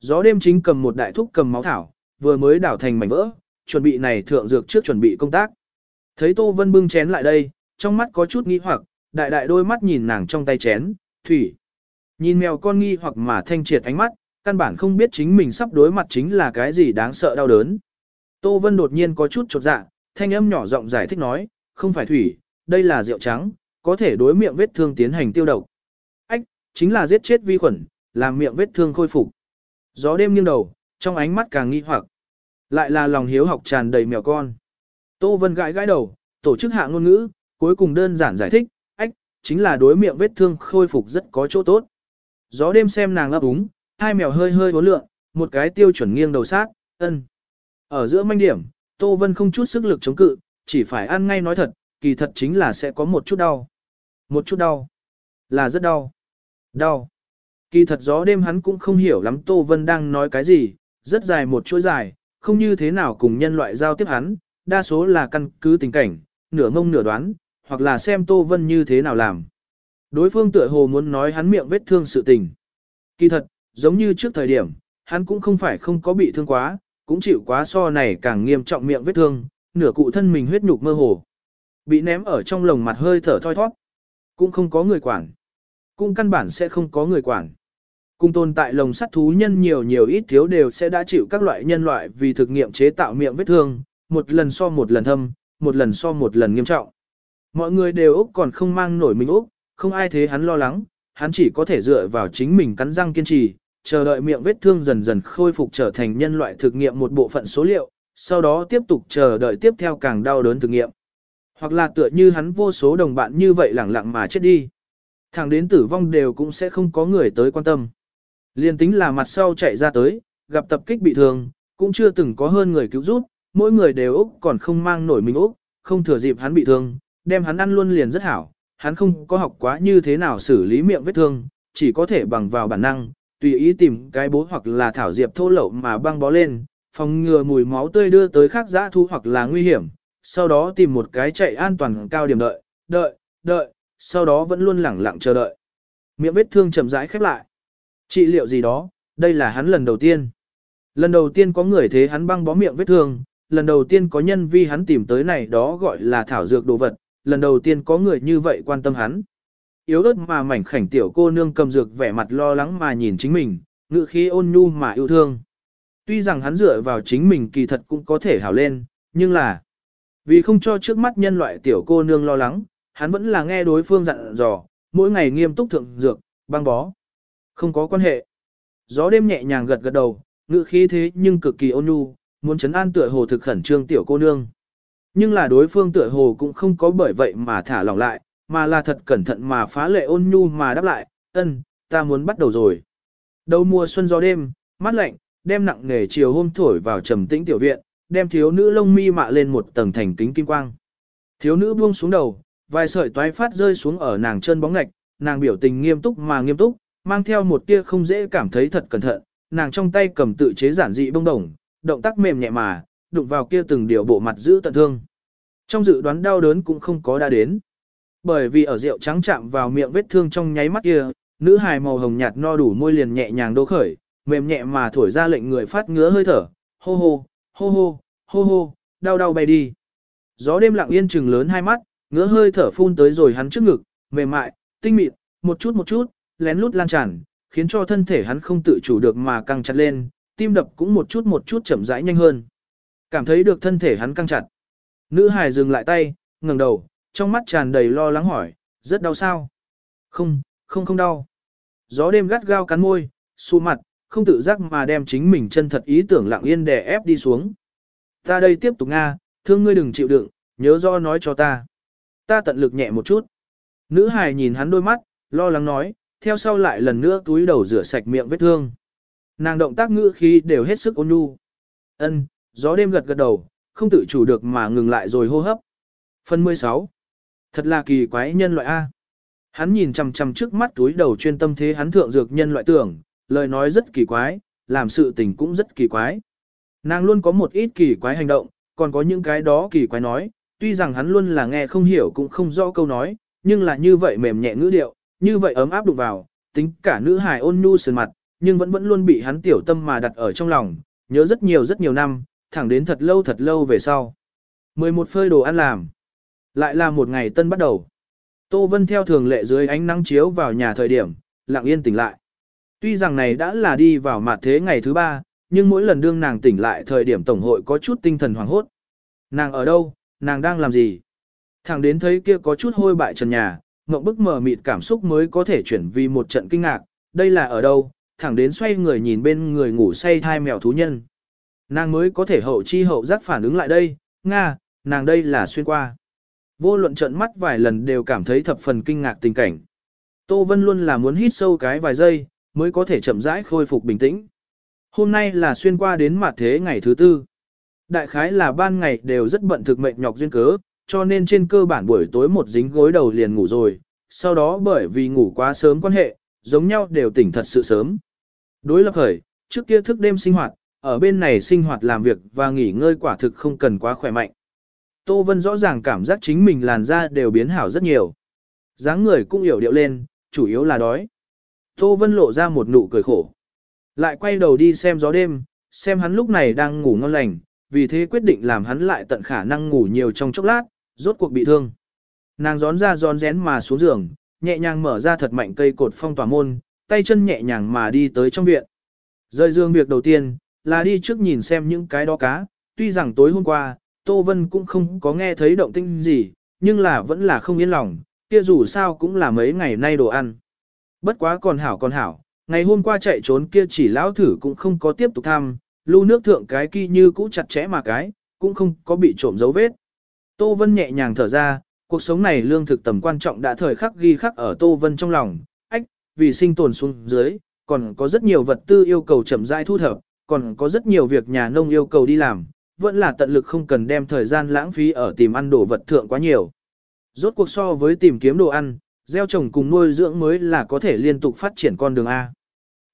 gió đêm chính cầm một đại thúc cầm máu thảo, vừa mới đảo thành mảnh vỡ, chuẩn bị này thượng dược trước chuẩn bị công tác. Thấy Tô Vân bưng chén lại đây, trong mắt có chút nghi hoặc, đại đại đôi mắt nhìn nàng trong tay chén, thủy. Nhìn mèo con nghi hoặc mà thanh triệt ánh mắt, căn bản không biết chính mình sắp đối mặt chính là cái gì đáng sợ đau đớn. Tô Vân đột nhiên có chút chột dạ, thanh âm nhỏ giọng giải thích nói, không phải thủy, đây là rượu trắng, có thể đối miệng vết thương tiến hành tiêu độc. Ách, chính là giết chết vi khuẩn, làm miệng vết thương khôi phục. Gió đêm nghiêng đầu, trong ánh mắt càng nghi hoặc. Lại là lòng hiếu học tràn đầy mèo con. Tô Vân gãi gãi đầu, tổ chức hạ ngôn ngữ, cuối cùng đơn giản giải thích, ách, chính là đối miệng vết thương khôi phục rất có chỗ tốt. Gió đêm xem nàng ấp úng, hai mèo hơi hơi vốn lượng, một cái tiêu chuẩn nghiêng đầu sát, ân. Ở giữa manh điểm, Tô Vân không chút sức lực chống cự, chỉ phải ăn ngay nói thật, kỳ thật chính là sẽ có một chút đau. Một chút đau. Là rất đau. Đau. Kỳ thật gió đêm hắn cũng không hiểu lắm Tô Vân đang nói cái gì, rất dài một chuỗi dài, không như thế nào cùng nhân loại giao tiếp hắn, đa số là căn cứ tình cảnh, nửa ngông nửa đoán, hoặc là xem Tô Vân như thế nào làm. Đối phương tựa hồ muốn nói hắn miệng vết thương sự tình. Kỳ thật, giống như trước thời điểm, hắn cũng không phải không có bị thương quá, cũng chịu quá so này càng nghiêm trọng miệng vết thương, nửa cụ thân mình huyết nhục mơ hồ. Bị ném ở trong lồng mặt hơi thở thoi thoát. Cũng không có người quản. Cũng căn bản sẽ không có người quản. Cung tồn tại lồng sắt thú nhân nhiều nhiều ít thiếu đều sẽ đã chịu các loại nhân loại vì thực nghiệm chế tạo miệng vết thương, một lần so một lần thâm, một lần so một lần nghiêm trọng. Mọi người đều Úc còn không mang nổi mình Úc, không ai thế hắn lo lắng, hắn chỉ có thể dựa vào chính mình cắn răng kiên trì, chờ đợi miệng vết thương dần dần khôi phục trở thành nhân loại thực nghiệm một bộ phận số liệu, sau đó tiếp tục chờ đợi tiếp theo càng đau đớn thực nghiệm. Hoặc là tựa như hắn vô số đồng bạn như vậy lẳng lặng mà chết đi. Thẳng đến tử vong đều cũng sẽ không có người tới quan tâm. Liên tính là mặt sau chạy ra tới, gặp tập kích bị thương, cũng chưa từng có hơn người cứu giúp, mỗi người đều Úc còn không mang nổi mình Úc, không thừa dịp hắn bị thương, đem hắn ăn luôn liền rất hảo, hắn không có học quá như thế nào xử lý miệng vết thương, chỉ có thể bằng vào bản năng, tùy ý tìm cái bố hoặc là thảo diệp thô lậu mà băng bó lên, phòng ngừa mùi máu tươi đưa tới khác giã thu hoặc là nguy hiểm, sau đó tìm một cái chạy an toàn cao điểm đợi, đợi, đợi, sau đó vẫn luôn lẳng lặng chờ đợi. Miệng vết thương chậm rãi khép lại. Trị liệu gì đó, đây là hắn lần đầu tiên. Lần đầu tiên có người thế hắn băng bó miệng vết thương, lần đầu tiên có nhân vi hắn tìm tới này đó gọi là thảo dược đồ vật, lần đầu tiên có người như vậy quan tâm hắn. Yếu ớt mà mảnh khảnh tiểu cô nương cầm dược vẻ mặt lo lắng mà nhìn chính mình, ngự khí ôn nhu mà yêu thương. Tuy rằng hắn dựa vào chính mình kỳ thật cũng có thể hảo lên, nhưng là vì không cho trước mắt nhân loại tiểu cô nương lo lắng, hắn vẫn là nghe đối phương dặn dò, mỗi ngày nghiêm túc thượng dược, băng bó. Không có quan hệ. Gió đêm nhẹ nhàng gật gật đầu, ngự khí thế nhưng cực kỳ ôn nhu, muốn chấn an tựa hồ thực khẩn trương tiểu cô nương. Nhưng là đối phương tựa hồ cũng không có bởi vậy mà thả lỏng lại, mà là thật cẩn thận mà phá lệ ôn nhu mà đáp lại, ân, ta muốn bắt đầu rồi. Đầu mùa xuân gió đêm, mát lạnh, đem nặng nề chiều hôm thổi vào trầm tĩnh tiểu viện, đem thiếu nữ lông mi mạ lên một tầng thành kính kim quang. Thiếu nữ buông xuống đầu, vài sợi toái phát rơi xuống ở nàng chân bóng ngạch, nàng biểu tình nghiêm túc mà nghiêm túc, mang theo một tia không dễ cảm thấy thật cẩn thận, nàng trong tay cầm tự chế giản dị bông đồng, động tác mềm nhẹ mà, đụng vào kia từng điều bộ mặt giữ tận thương. Trong dự đoán đau đớn cũng không có đã đến. Bởi vì ở rượu trắng chạm vào miệng vết thương trong nháy mắt kia, nữ hài màu hồng nhạt no đủ môi liền nhẹ nhàng đô khởi, mềm nhẹ mà thổi ra lệnh người phát ngứa hơi thở, hô hô, hô hô, hô hô, đau đau bay đi. Gió đêm lặng yên chừng lớn hai mắt, ngứa hơi thở phun tới rồi hắn trước ngực, mềm mại, tinh mịn, một chút một chút, lén lút lan tràn, khiến cho thân thể hắn không tự chủ được mà căng chặt lên, tim đập cũng một chút một chút chậm rãi nhanh hơn. Cảm thấy được thân thể hắn căng chặt. Nữ hài dừng lại tay, ngẩng đầu, trong mắt tràn đầy lo lắng hỏi, rất đau sao? Không, không không đau. Gió đêm gắt gao cắn môi, su mặt, không tự giác mà đem chính mình chân thật ý tưởng lặng yên đè ép đi xuống. Ta đây tiếp tục Nga, thương ngươi đừng chịu đựng, nhớ do nói cho ta. Ta tận lực nhẹ một chút. Nữ hài nhìn hắn đôi mắt, lo lắng nói, theo sau lại lần nữa túi đầu rửa sạch miệng vết thương. Nàng động tác ngữ khí đều hết sức ôn nhu. Ân, gió đêm gật gật đầu, không tự chủ được mà ngừng lại rồi hô hấp. Phần 16. Thật là kỳ quái nhân loại A. Hắn nhìn chằm chằm trước mắt túi đầu chuyên tâm thế hắn thượng dược nhân loại tưởng, lời nói rất kỳ quái, làm sự tình cũng rất kỳ quái. Nàng luôn có một ít kỳ quái hành động, còn có những cái đó kỳ quái nói, tuy rằng hắn luôn là nghe không hiểu cũng không rõ câu nói, nhưng là như vậy mềm nhẹ ngữ điệu, như vậy ấm áp đụng vào, tính cả nữ hài ôn nhu sườn mặt, nhưng vẫn vẫn luôn bị hắn tiểu tâm mà đặt ở trong lòng, nhớ rất nhiều rất nhiều năm, thẳng đến thật lâu thật lâu về sau. 11 phơi đồ ăn làm. Lại là một ngày tân bắt đầu. Tô Vân theo thường lệ dưới ánh nắng chiếu vào nhà thời điểm, lặng yên tỉnh lại. Tuy rằng này đã là đi vào mặt thế ngày thứ ba, nhưng mỗi lần đương nàng tỉnh lại thời điểm tổng hội có chút tinh thần hoảng hốt. Nàng ở đâu, nàng đang làm gì? Thẳng đến thấy kia có chút hôi bại trần nhà, mộng bức mờ mịt cảm xúc mới có thể chuyển vì một trận kinh ngạc, đây là ở đâu, thẳng đến xoay người nhìn bên người ngủ say thai mèo thú nhân. Nàng mới có thể hậu chi hậu giác phản ứng lại đây, Nga, nàng đây là xuyên qua. Vô luận trận mắt vài lần đều cảm thấy thập phần kinh ngạc tình cảnh. Tô Vân luôn là muốn hít sâu cái vài giây, mới có thể chậm rãi khôi phục bình tĩnh. Hôm nay là xuyên qua đến mặt thế ngày thứ tư. Đại khái là ban ngày đều rất bận thực mệnh nhọc duyên cớ, cho nên trên cơ bản buổi tối một dính gối đầu liền ngủ rồi, sau đó bởi vì ngủ quá sớm quan hệ, giống nhau đều tỉnh thật sự sớm. Đối lập khởi, trước kia thức đêm sinh hoạt, ở bên này sinh hoạt làm việc và nghỉ ngơi quả thực không cần quá khỏe mạnh. Tô Vân rõ ràng cảm giác chính mình làn da đều biến hảo rất nhiều. dáng người cũng hiểu điệu lên, chủ yếu là đói. Tô Vân lộ ra một nụ cười khổ. Lại quay đầu đi xem gió đêm, xem hắn lúc này đang ngủ ngon lành, vì thế quyết định làm hắn lại tận khả năng ngủ nhiều trong chốc lát, rốt cuộc bị thương. Nàng gión ra gión rén mà xuống giường, nhẹ nhàng mở ra thật mạnh cây cột phong tỏa môn, tay chân nhẹ nhàng mà đi tới trong viện. Rơi dương việc đầu tiên, là đi trước nhìn xem những cái đó cá, tuy rằng tối hôm qua, Tô Vân cũng không có nghe thấy động tinh gì, nhưng là vẫn là không yên lòng, kia dù sao cũng là mấy ngày nay đồ ăn. Bất quá còn hảo còn hảo, ngày hôm qua chạy trốn kia chỉ lão thử cũng không có tiếp tục thăm, lưu nước thượng cái kia như cũ chặt chẽ mà cái, cũng không có bị trộm dấu vết. Tô Vân nhẹ nhàng thở ra, cuộc sống này lương thực tầm quan trọng đã thời khắc ghi khắc ở Tô Vân trong lòng, ách, vì sinh tồn xuống dưới, còn có rất nhiều vật tư yêu cầu chậm rãi thu thập, còn có rất nhiều việc nhà nông yêu cầu đi làm, vẫn là tận lực không cần đem thời gian lãng phí ở tìm ăn đồ vật thượng quá nhiều. Rốt cuộc so với tìm kiếm đồ ăn, gieo trồng cùng nuôi dưỡng mới là có thể liên tục phát triển con đường A.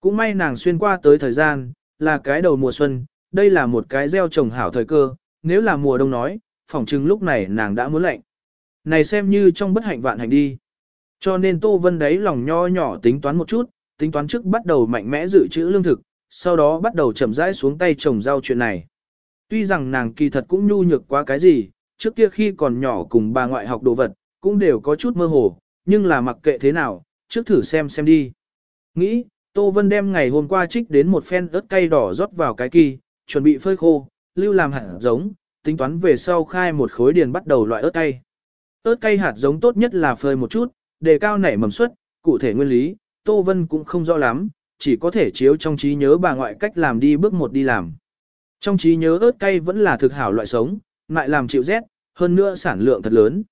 Cũng may nàng xuyên qua tới thời gian, là cái đầu mùa xuân, đây là một cái gieo trồng hảo thời cơ, nếu là mùa đông nói, phỏng chừng lúc này nàng đã muốn lạnh. Này xem như trong bất hạnh vạn hạnh đi. Cho nên Tô Vân đấy lòng nho nhỏ tính toán một chút, tính toán trước bắt đầu mạnh mẽ dự trữ lương thực, sau đó bắt đầu chậm rãi xuống tay trồng rau chuyện này. Tuy rằng nàng kỳ thật cũng nhu nhược quá cái gì, trước kia khi còn nhỏ cùng bà ngoại học đồ vật, cũng đều có chút mơ hồ, nhưng là mặc kệ thế nào, trước thử xem xem đi. Nghĩ, Tô Vân đem ngày hôm qua trích đến một phen ớt cay đỏ rót vào cái kỳ, chuẩn bị phơi khô, lưu làm hẳn giống, tính toán về sau khai một khối điền bắt đầu loại ớt cay. Ớt cay hạt giống tốt nhất là phơi một chút, đề cao nảy mầm suất, cụ thể nguyên lý, Tô Vân cũng không rõ lắm, chỉ có thể chiếu trong trí nhớ bà ngoại cách làm đi bước một đi làm. Trong trí nhớ ớt cay vẫn là thực hảo loại sống, lại làm chịu rét, hơn nữa sản lượng thật lớn.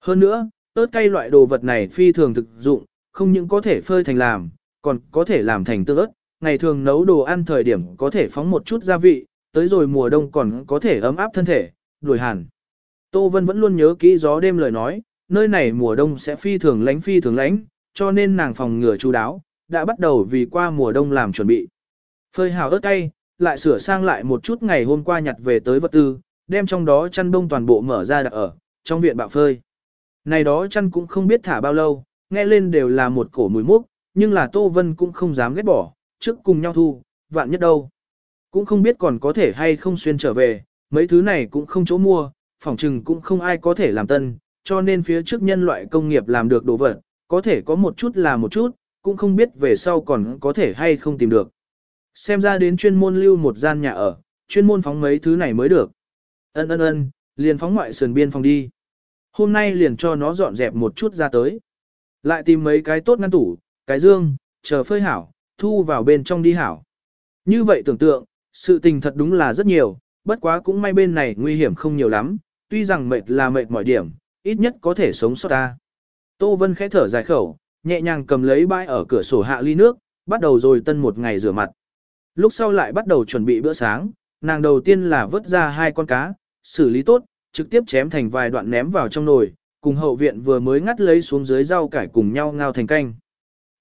Hơn nữa, ớt cay loại đồ vật này phi thường thực dụng, không những có thể phơi thành làm, còn có thể làm thành tương ớt, ngày thường nấu đồ ăn thời điểm có thể phóng một chút gia vị, tới rồi mùa đông còn có thể ấm áp thân thể, đuổi hàn. Tô Vân vẫn luôn nhớ kỹ gió đêm lời nói, nơi này mùa đông sẽ phi thường lánh phi thường lánh, cho nên nàng phòng ngừa chú đáo, đã bắt đầu vì qua mùa đông làm chuẩn bị. Phơi hào ớt cay, lại sửa sang lại một chút ngày hôm qua nhặt về tới vật tư, đem trong đó chăn đông toàn bộ mở ra đặt ở, trong viện bạo phơi. Này đó chăn cũng không biết thả bao lâu, nghe lên đều là một cổ mùi mốc, nhưng là Tô Vân cũng không dám ghét bỏ, trước cùng nhau thu, vạn nhất đâu. Cũng không biết còn có thể hay không xuyên trở về, mấy thứ này cũng không chỗ mua, phòng trừng cũng không ai có thể làm tân, cho nên phía trước nhân loại công nghiệp làm được đồ vật, có thể có một chút là một chút, cũng không biết về sau còn có thể hay không tìm được. Xem ra đến chuyên môn lưu một gian nhà ở, chuyên môn phóng mấy thứ này mới được. Ân ân ân, liền phóng ngoại sườn biên phòng đi. Hôm nay liền cho nó dọn dẹp một chút ra tới. Lại tìm mấy cái tốt ngăn tủ, cái dương, chờ phơi hảo, thu vào bên trong đi hảo. Như vậy tưởng tượng, sự tình thật đúng là rất nhiều, bất quá cũng may bên này nguy hiểm không nhiều lắm, tuy rằng mệt là mệt mọi điểm, ít nhất có thể sống sót ta. Tô Vân khẽ thở dài khẩu, nhẹ nhàng cầm lấy bãi ở cửa sổ hạ ly nước, bắt đầu rồi tân một ngày rửa mặt. Lúc sau lại bắt đầu chuẩn bị bữa sáng, nàng đầu tiên là vớt ra hai con cá, xử lý tốt, trực tiếp chém thành vài đoạn ném vào trong nồi, cùng hậu viện vừa mới ngắt lấy xuống dưới rau cải cùng nhau ngao thành canh.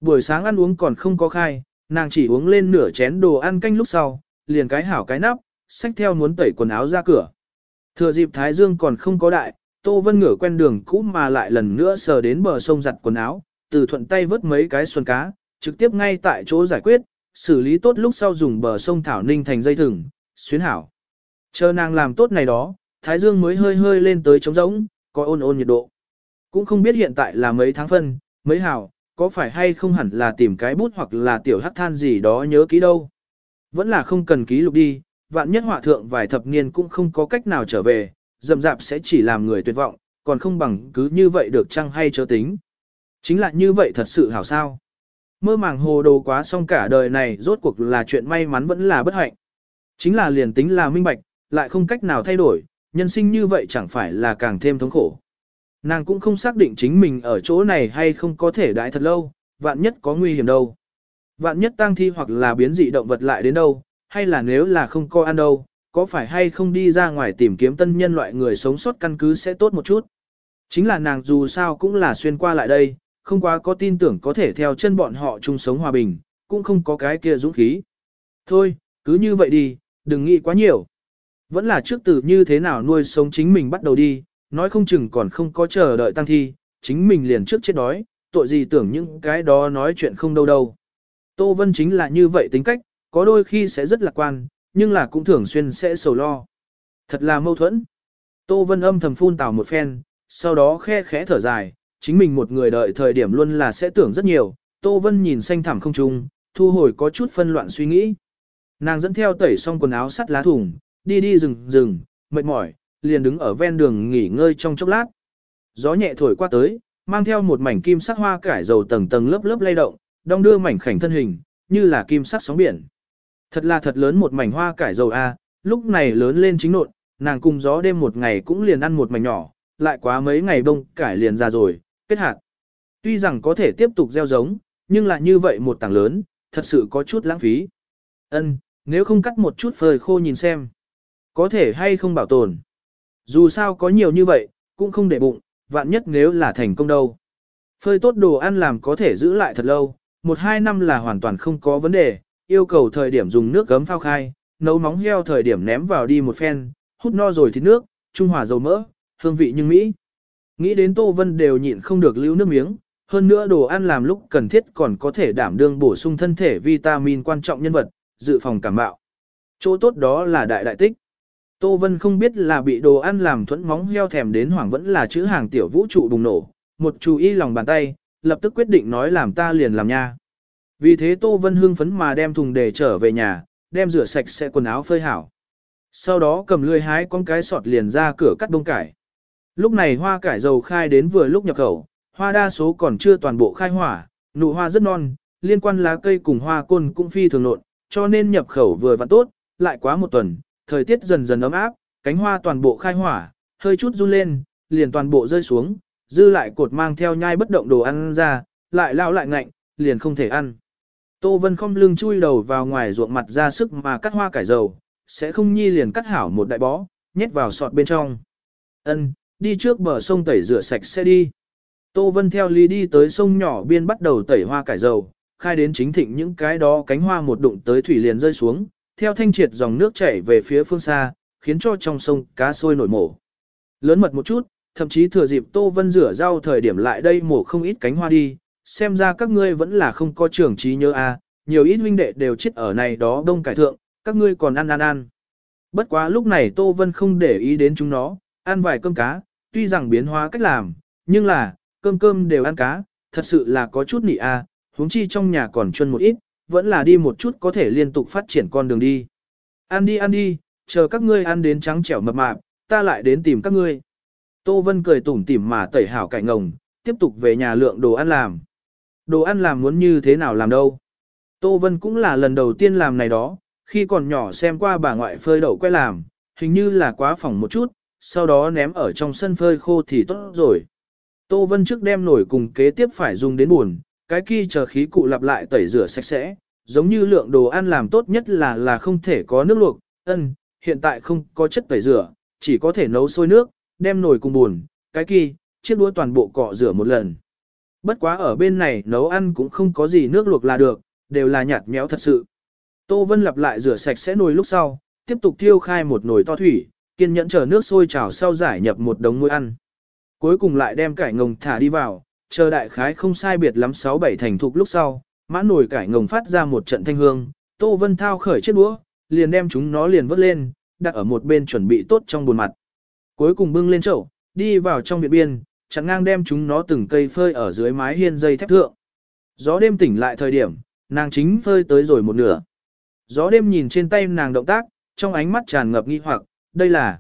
Buổi sáng ăn uống còn không có khai, nàng chỉ uống lên nửa chén đồ ăn canh lúc sau, liền cái hảo cái nắp, xách theo muốn tẩy quần áo ra cửa. Thừa dịp Thái Dương còn không có đại, Tô Vân ngửa quen đường cũ mà lại lần nữa sờ đến bờ sông giặt quần áo, từ thuận tay vớt mấy cái xuân cá, trực tiếp ngay tại chỗ giải quyết, xử lý tốt lúc sau dùng bờ sông thảo ninh thành dây thừng, xuyến hảo. Chờ nàng làm tốt này đó, thái dương mới hơi hơi lên tới trống rỗng, có ôn ôn nhiệt độ. Cũng không biết hiện tại là mấy tháng phân, mấy hảo, có phải hay không hẳn là tìm cái bút hoặc là tiểu hắc than gì đó nhớ ký đâu. Vẫn là không cần ký lục đi, vạn nhất họa thượng vài thập niên cũng không có cách nào trở về, dầm dạp sẽ chỉ làm người tuyệt vọng, còn không bằng cứ như vậy được chăng hay chớ tính. Chính là như vậy thật sự hảo sao. Mơ màng hồ đồ quá xong cả đời này rốt cuộc là chuyện may mắn vẫn là bất hạnh. Chính là liền tính là minh bạch, lại không cách nào thay đổi, nhân sinh như vậy chẳng phải là càng thêm thống khổ. Nàng cũng không xác định chính mình ở chỗ này hay không có thể đãi thật lâu, vạn nhất có nguy hiểm đâu. Vạn nhất tang thi hoặc là biến dị động vật lại đến đâu, hay là nếu là không có ăn đâu, có phải hay không đi ra ngoài tìm kiếm tân nhân loại người sống sót căn cứ sẽ tốt một chút. Chính là nàng dù sao cũng là xuyên qua lại đây, không quá có tin tưởng có thể theo chân bọn họ chung sống hòa bình, cũng không có cái kia dũng khí. Thôi, cứ như vậy đi, đừng nghĩ quá nhiều. Vẫn là trước từ như thế nào nuôi sống chính mình bắt đầu đi, nói không chừng còn không có chờ đợi tăng thi, chính mình liền trước chết đói, tội gì tưởng những cái đó nói chuyện không đâu đâu. Tô Vân chính là như vậy tính cách, có đôi khi sẽ rất lạc quan, nhưng là cũng thường xuyên sẽ sầu lo. Thật là mâu thuẫn. Tô Vân âm thầm phun tào một phen, sau đó khe khẽ thở dài, chính mình một người đợi thời điểm luôn là sẽ tưởng rất nhiều. Tô Vân nhìn xanh thẳm không trung, thu hồi có chút phân loạn suy nghĩ. Nàng dẫn theo tẩy xong quần áo sắt lá thùng, đi đi rừng rừng, mệt mỏi, liền đứng ở ven đường nghỉ ngơi trong chốc lát. Gió nhẹ thổi qua tới, mang theo một mảnh kim sắc hoa cải dầu tầng tầng lớp lớp lay động, đong đưa mảnh khảnh thân hình, như là kim sắc sóng biển. Thật là thật lớn một mảnh hoa cải dầu a, lúc này lớn lên chính nộn, nàng cùng gió đêm một ngày cũng liền ăn một mảnh nhỏ, lại quá mấy ngày bông cải liền ra rồi, kết hạt. Tuy rằng có thể tiếp tục gieo giống, nhưng lại như vậy một tảng lớn, thật sự có chút lãng phí. Ân, nếu không cắt một chút phơi khô nhìn xem, có thể hay không bảo tồn. Dù sao có nhiều như vậy, cũng không để bụng, vạn nhất nếu là thành công đâu. Phơi tốt đồ ăn làm có thể giữ lại thật lâu, một hai năm là hoàn toàn không có vấn đề, yêu cầu thời điểm dùng nước gấm phao khai, nấu móng heo thời điểm ném vào đi một phen, hút no rồi thì nước, trung hòa dầu mỡ, hương vị nhưng mỹ. Nghĩ đến Tô Vân đều nhịn không được lưu nước miếng, hơn nữa đồ ăn làm lúc cần thiết còn có thể đảm đương bổ sung thân thể vitamin quan trọng nhân vật, dự phòng cảm bạo. Chỗ tốt đó là đại đại tích. Tô Vân không biết là bị đồ ăn làm thuẫn móng heo thèm đến hoảng vẫn là chữ hàng tiểu vũ trụ bùng nổ, một chú ý lòng bàn tay, lập tức quyết định nói làm ta liền làm nha. Vì thế Tô Vân hưng phấn mà đem thùng để trở về nhà, đem rửa sạch sẽ quần áo phơi hảo. Sau đó cầm lươi hái con cái sọt liền ra cửa cắt đông cải. Lúc này hoa cải dầu khai đến vừa lúc nhập khẩu, hoa đa số còn chưa toàn bộ khai hỏa, nụ hoa rất non, liên quan lá cây cùng hoa côn cũng phi thường nộn, cho nên nhập khẩu vừa vặn tốt, lại quá một tuần, thời tiết dần dần ấm áp, cánh hoa toàn bộ khai hỏa, hơi chút run lên, liền toàn bộ rơi xuống, dư lại cột mang theo nhai bất động đồ ăn ra, lại lao lại ngạnh, liền không thể ăn. Tô Vân không lưng chui đầu vào ngoài ruộng mặt ra sức mà cắt hoa cải dầu, sẽ không nhi liền cắt hảo một đại bó, nhét vào sọt bên trong. Ân, đi trước bờ sông tẩy rửa sạch sẽ đi. Tô Vân theo lý đi tới sông nhỏ biên bắt đầu tẩy hoa cải dầu, khai đến chính thịnh những cái đó cánh hoa một đụng tới thủy liền rơi xuống, theo thanh triệt dòng nước chảy về phía phương xa, khiến cho trong sông cá sôi nổi mổ. Lớn mật một chút, thậm chí thừa dịp Tô Vân rửa rau thời điểm lại đây mổ không ít cánh hoa đi, xem ra các ngươi vẫn là không có trưởng trí nhớ a, à, nhiều ít huynh đệ đều chết ở này đó đông cải thượng, các ngươi còn ăn ăn ăn. Bất quá lúc này Tô Vân không để ý đến chúng nó, ăn vài cơm cá, tuy rằng biến hóa cách làm, nhưng là, cơm cơm đều ăn cá, thật sự là có chút nị a, à, huống chi trong nhà còn chuân một ít, vẫn là đi một chút có thể liên tục phát triển con đường đi. Ăn đi ăn đi, chờ các ngươi ăn đến trắng trẻo mập mạp, ta lại đến tìm các ngươi. Tô Vân cười tủm tỉm mà tẩy hảo cải ngồng, tiếp tục về nhà lượng đồ ăn làm. Đồ ăn làm muốn như thế nào làm đâu. Tô Vân cũng là lần đầu tiên làm này đó, khi còn nhỏ xem qua bà ngoại phơi đậu quay làm, hình như là quá phỏng một chút, sau đó ném ở trong sân phơi khô thì tốt rồi. Tô Vân trước đem nổi cùng kế tiếp phải dùng đến buồn, cái kia chờ khí cụ lặp lại tẩy rửa sạch sẽ, giống như lượng đồ ăn làm tốt nhất là là không thể có nước luộc, ân, hiện tại không có chất tẩy rửa, chỉ có thể nấu sôi nước, đem nồi cùng buồn, cái kỳ, chiếc đũa toàn bộ cọ rửa một lần. Bất quá ở bên này nấu ăn cũng không có gì nước luộc là được, đều là nhạt nhẽo thật sự. Tô Vân lặp lại rửa sạch sẽ nồi lúc sau, tiếp tục thiêu khai một nồi to thủy, kiên nhẫn chờ nước sôi trào sau giải nhập một đống muối ăn. Cuối cùng lại đem cải ngồng thả đi vào, chờ đại khái không sai biệt lắm 6-7 thành thục lúc sau, mãn nồi cải ngồng phát ra một trận thanh hương, Tô Vân thao khởi chiếc đũa, liền đem chúng nó liền vớt lên, đặt ở một bên chuẩn bị tốt trong buồn mặt. Cuối cùng bưng lên chậu, đi vào trong viện biên, chặn ngang đem chúng nó từng cây phơi ở dưới mái hiên dây thép thượng. Gió đêm tỉnh lại thời điểm, nàng chính phơi tới rồi một nửa. Gió đêm nhìn trên tay nàng động tác, trong ánh mắt tràn ngập nghi hoặc, đây là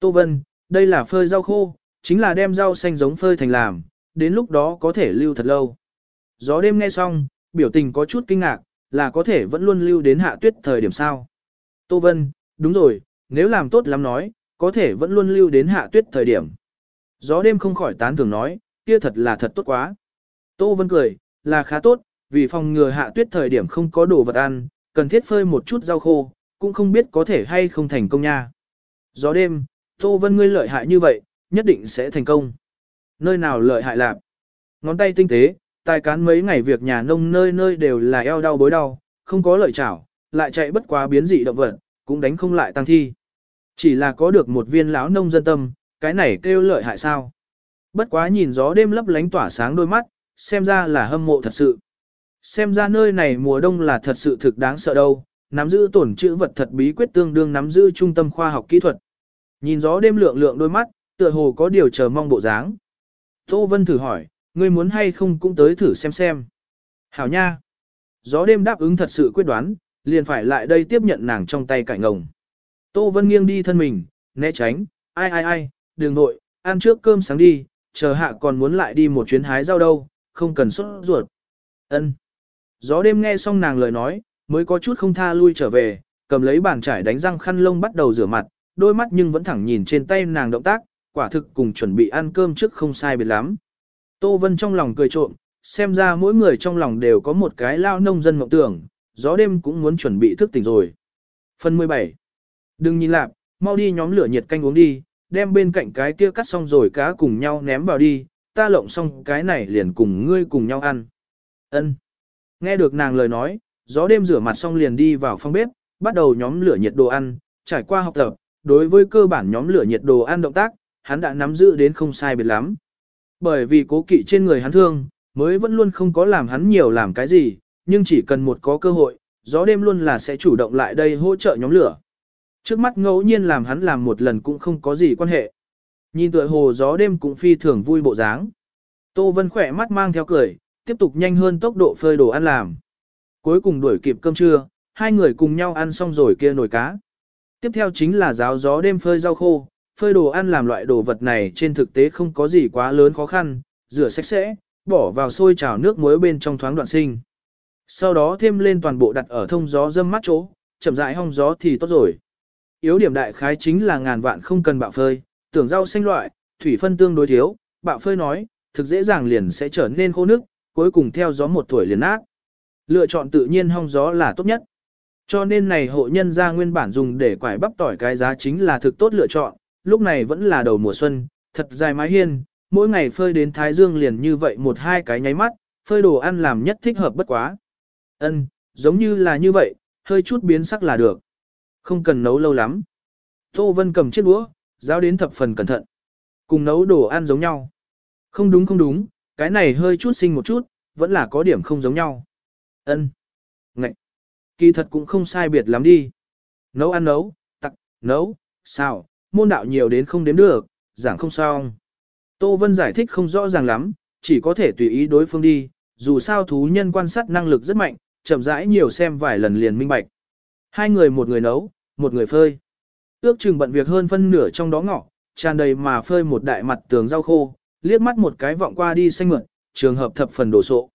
Tô Vân, đây là phơi rau khô, chính là đem rau xanh giống phơi thành làm, đến lúc đó có thể lưu thật lâu. Gió đêm nghe xong, biểu tình có chút kinh ngạc, là có thể vẫn luôn lưu đến hạ tuyết thời điểm sao. Tô Vân, đúng rồi, nếu làm tốt lắm nói, có thể vẫn luôn lưu đến hạ tuyết thời điểm. Gió đêm không khỏi tán thường nói, kia thật là thật tốt quá. Tô Vân cười, là khá tốt, vì phòng ngừa hạ tuyết thời điểm không có đồ vật ăn, cần thiết phơi một chút rau khô, cũng không biết có thể hay không thành công nha. Gió đêm, Tô Vân ngươi lợi hại như vậy, nhất định sẽ thành công. Nơi nào lợi hại lạc? Ngón tay tinh tế, tài cán mấy ngày việc nhà nông nơi nơi đều là eo đau bối đau, không có lợi chảo, lại chạy bất quá biến dị động vật, cũng đánh không lại tăng thi. Chỉ là có được một viên lão nông dân tâm, cái này kêu lợi hại sao? Bất quá nhìn gió đêm lấp lánh tỏa sáng đôi mắt, xem ra là hâm mộ thật sự. Xem ra nơi này mùa đông là thật sự thực đáng sợ đâu, nắm giữ tổn chữ vật thật bí quyết tương đương nắm giữ trung tâm khoa học kỹ thuật. Nhìn gió đêm lượng lượng đôi mắt, tựa hồ có điều chờ mong bộ dáng. Tô Vân thử hỏi, ngươi muốn hay không cũng tới thử xem xem. Hảo nha. Gió đêm đáp ứng thật sự quyết đoán, liền phải lại đây tiếp nhận nàng trong tay cải ngồng. Tô Vân nghiêng đi thân mình, né tránh, ai ai ai, đừng nội, ăn trước cơm sáng đi, chờ hạ còn muốn lại đi một chuyến hái rau đâu, không cần sốt ruột. Ân. Gió đêm nghe xong nàng lời nói, mới có chút không tha lui trở về, cầm lấy bàn trải đánh răng khăn lông bắt đầu rửa mặt, đôi mắt nhưng vẫn thẳng nhìn trên tay nàng động tác, quả thực cùng chuẩn bị ăn cơm trước không sai biệt lắm. Tô Vân trong lòng cười trộm, xem ra mỗi người trong lòng đều có một cái lao nông dân mộng tưởng, gió đêm cũng muốn chuẩn bị thức tỉnh rồi. Phần 17 Đừng nhìn lạp, mau đi nhóm lửa nhiệt canh uống đi, đem bên cạnh cái kia cắt xong rồi cá cùng nhau ném vào đi, ta lộng xong cái này liền cùng ngươi cùng nhau ăn. Ân. Nghe được nàng lời nói, gió đêm rửa mặt xong liền đi vào phòng bếp, bắt đầu nhóm lửa nhiệt đồ ăn, trải qua học tập, đối với cơ bản nhóm lửa nhiệt đồ ăn động tác, hắn đã nắm giữ đến không sai biệt lắm. Bởi vì cố kỵ trên người hắn thương, mới vẫn luôn không có làm hắn nhiều làm cái gì, nhưng chỉ cần một có cơ hội, gió đêm luôn là sẽ chủ động lại đây hỗ trợ nhóm lửa. Trước mắt ngẫu nhiên làm hắn làm một lần cũng không có gì quan hệ. Nhìn tựa hồ gió đêm cũng phi thường vui bộ dáng. Tô Vân khỏe mắt mang theo cười, tiếp tục nhanh hơn tốc độ phơi đồ ăn làm. Cuối cùng đuổi kịp cơm trưa, hai người cùng nhau ăn xong rồi kia nồi cá. Tiếp theo chính là giáo gió đêm phơi rau khô, phơi đồ ăn làm loại đồ vật này trên thực tế không có gì quá lớn khó khăn, rửa sạch sẽ, bỏ vào sôi chảo nước muối bên trong thoáng đoạn sinh. Sau đó thêm lên toàn bộ đặt ở thông gió dâm mát chỗ, chậm rãi hong gió thì tốt rồi. Yếu điểm đại khái chính là ngàn vạn không cần bạo phơi, tưởng rau xanh loại, thủy phân tương đối thiếu, bạo phơi nói, thực dễ dàng liền sẽ trở nên khô nước, cuối cùng theo gió một tuổi liền nát. Lựa chọn tự nhiên hong gió là tốt nhất. Cho nên này hộ nhân ra nguyên bản dùng để quải bắp tỏi cái giá chính là thực tốt lựa chọn, lúc này vẫn là đầu mùa xuân, thật dài mái hiên, mỗi ngày phơi đến thái dương liền như vậy một hai cái nháy mắt, phơi đồ ăn làm nhất thích hợp bất quá. Ân, giống như là như vậy, hơi chút biến sắc là được. Không cần nấu lâu lắm. Tô Vân cầm chiếc đũa, giao đến thập phần cẩn thận. Cùng nấu đồ ăn giống nhau. Không đúng không đúng, cái này hơi chút sinh một chút, vẫn là có điểm không giống nhau. Ân. Ngậy. Kỳ thật cũng không sai biệt lắm đi. Nấu ăn nấu, tặc, nấu, sao, môn đạo nhiều đến không đếm được, giảng không sao. Tô Vân giải thích không rõ ràng lắm, chỉ có thể tùy ý đối phương đi, dù sao thú nhân quan sát năng lực rất mạnh, chậm rãi nhiều xem vài lần liền minh bạch. Hai người một người nấu, một người phơi. Ước chừng bận việc hơn phân nửa trong đó ngọ, tràn đầy mà phơi một đại mặt tường rau khô, liếc mắt một cái vọng qua đi xanh mượn, trường hợp thập phần đồ sộ.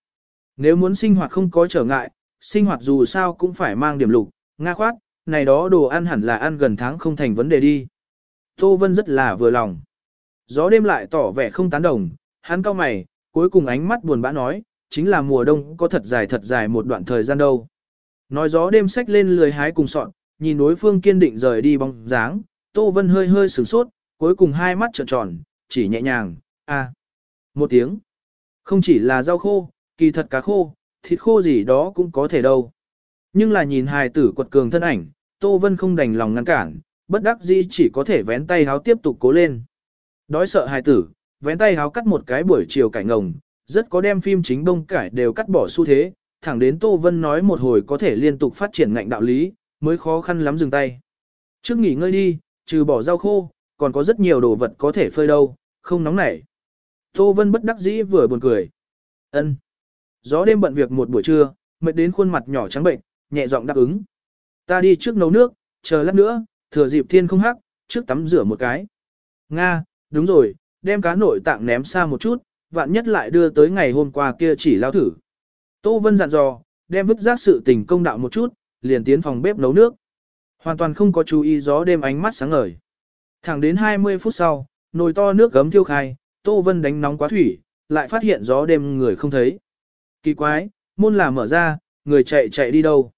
Nếu muốn sinh hoạt không có trở ngại, sinh hoạt dù sao cũng phải mang điểm lục, nga khoát, này đó đồ ăn hẳn là ăn gần tháng không thành vấn đề đi. Tô Vân rất là vừa lòng. Gió đêm lại tỏ vẻ không tán đồng, hắn cao mày, cuối cùng ánh mắt buồn bã nói, chính là mùa đông có thật dài thật dài một đoạn thời gian đâu. Nói gió đêm sách lên lười hái cùng sọn, nhìn đối phương kiên định rời đi bóng dáng, Tô Vân hơi hơi sửng sốt, cuối cùng hai mắt trợn tròn, chỉ nhẹ nhàng, a một tiếng. Không chỉ là rau khô, kỳ thật cá khô, thịt khô gì đó cũng có thể đâu. Nhưng là nhìn hài tử quật cường thân ảnh, Tô Vân không đành lòng ngăn cản, bất đắc dĩ chỉ có thể vén tay háo tiếp tục cố lên. Đói sợ hài tử, vén tay háo cắt một cái buổi chiều cải ngồng, rất có đem phim chính bông cải đều cắt bỏ xu thế, thẳng đến Tô Vân nói một hồi có thể liên tục phát triển ngạnh đạo lý, mới khó khăn lắm dừng tay. Trước nghỉ ngơi đi, trừ bỏ rau khô, còn có rất nhiều đồ vật có thể phơi đâu, không nóng nảy. Tô Vân bất đắc dĩ vừa buồn cười. Ân. Gió đêm bận việc một buổi trưa, mệt đến khuôn mặt nhỏ trắng bệnh, nhẹ giọng đáp ứng. Ta đi trước nấu nước, chờ lát nữa, thừa dịp thiên không hắc, trước tắm rửa một cái. Nga, đúng rồi, đem cá nội tạng ném xa một chút, vạn nhất lại đưa tới ngày hôm qua kia chỉ lao thử. Tô Vân dặn dò, đem vứt rác sự tình công đạo một chút, liền tiến phòng bếp nấu nước. Hoàn toàn không có chú ý gió đêm ánh mắt sáng ngời. Thẳng đến 20 phút sau, nồi to nước gấm thiêu khai, Tô Vân đánh nóng quá thủy, lại phát hiện gió đêm người không thấy. Kỳ quái, môn là mở ra, người chạy chạy đi đâu.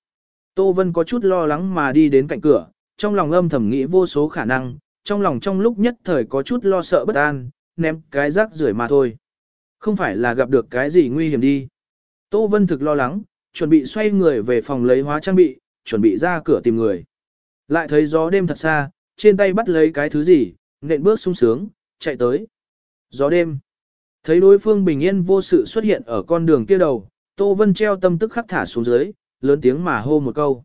Tô Vân có chút lo lắng mà đi đến cạnh cửa, trong lòng âm thầm nghĩ vô số khả năng, trong lòng trong lúc nhất thời có chút lo sợ bất an, ném cái rác rưởi mà thôi. Không phải là gặp được cái gì nguy hiểm đi. Tô Vân thực lo lắng, chuẩn bị xoay người về phòng lấy hóa trang bị, chuẩn bị ra cửa tìm người. Lại thấy gió đêm thật xa, trên tay bắt lấy cái thứ gì, nện bước sung sướng, chạy tới. Gió đêm. Thấy đối phương bình yên vô sự xuất hiện ở con đường kia đầu, Tô Vân treo tâm tức khắc thả xuống dưới, lớn tiếng mà hô một câu.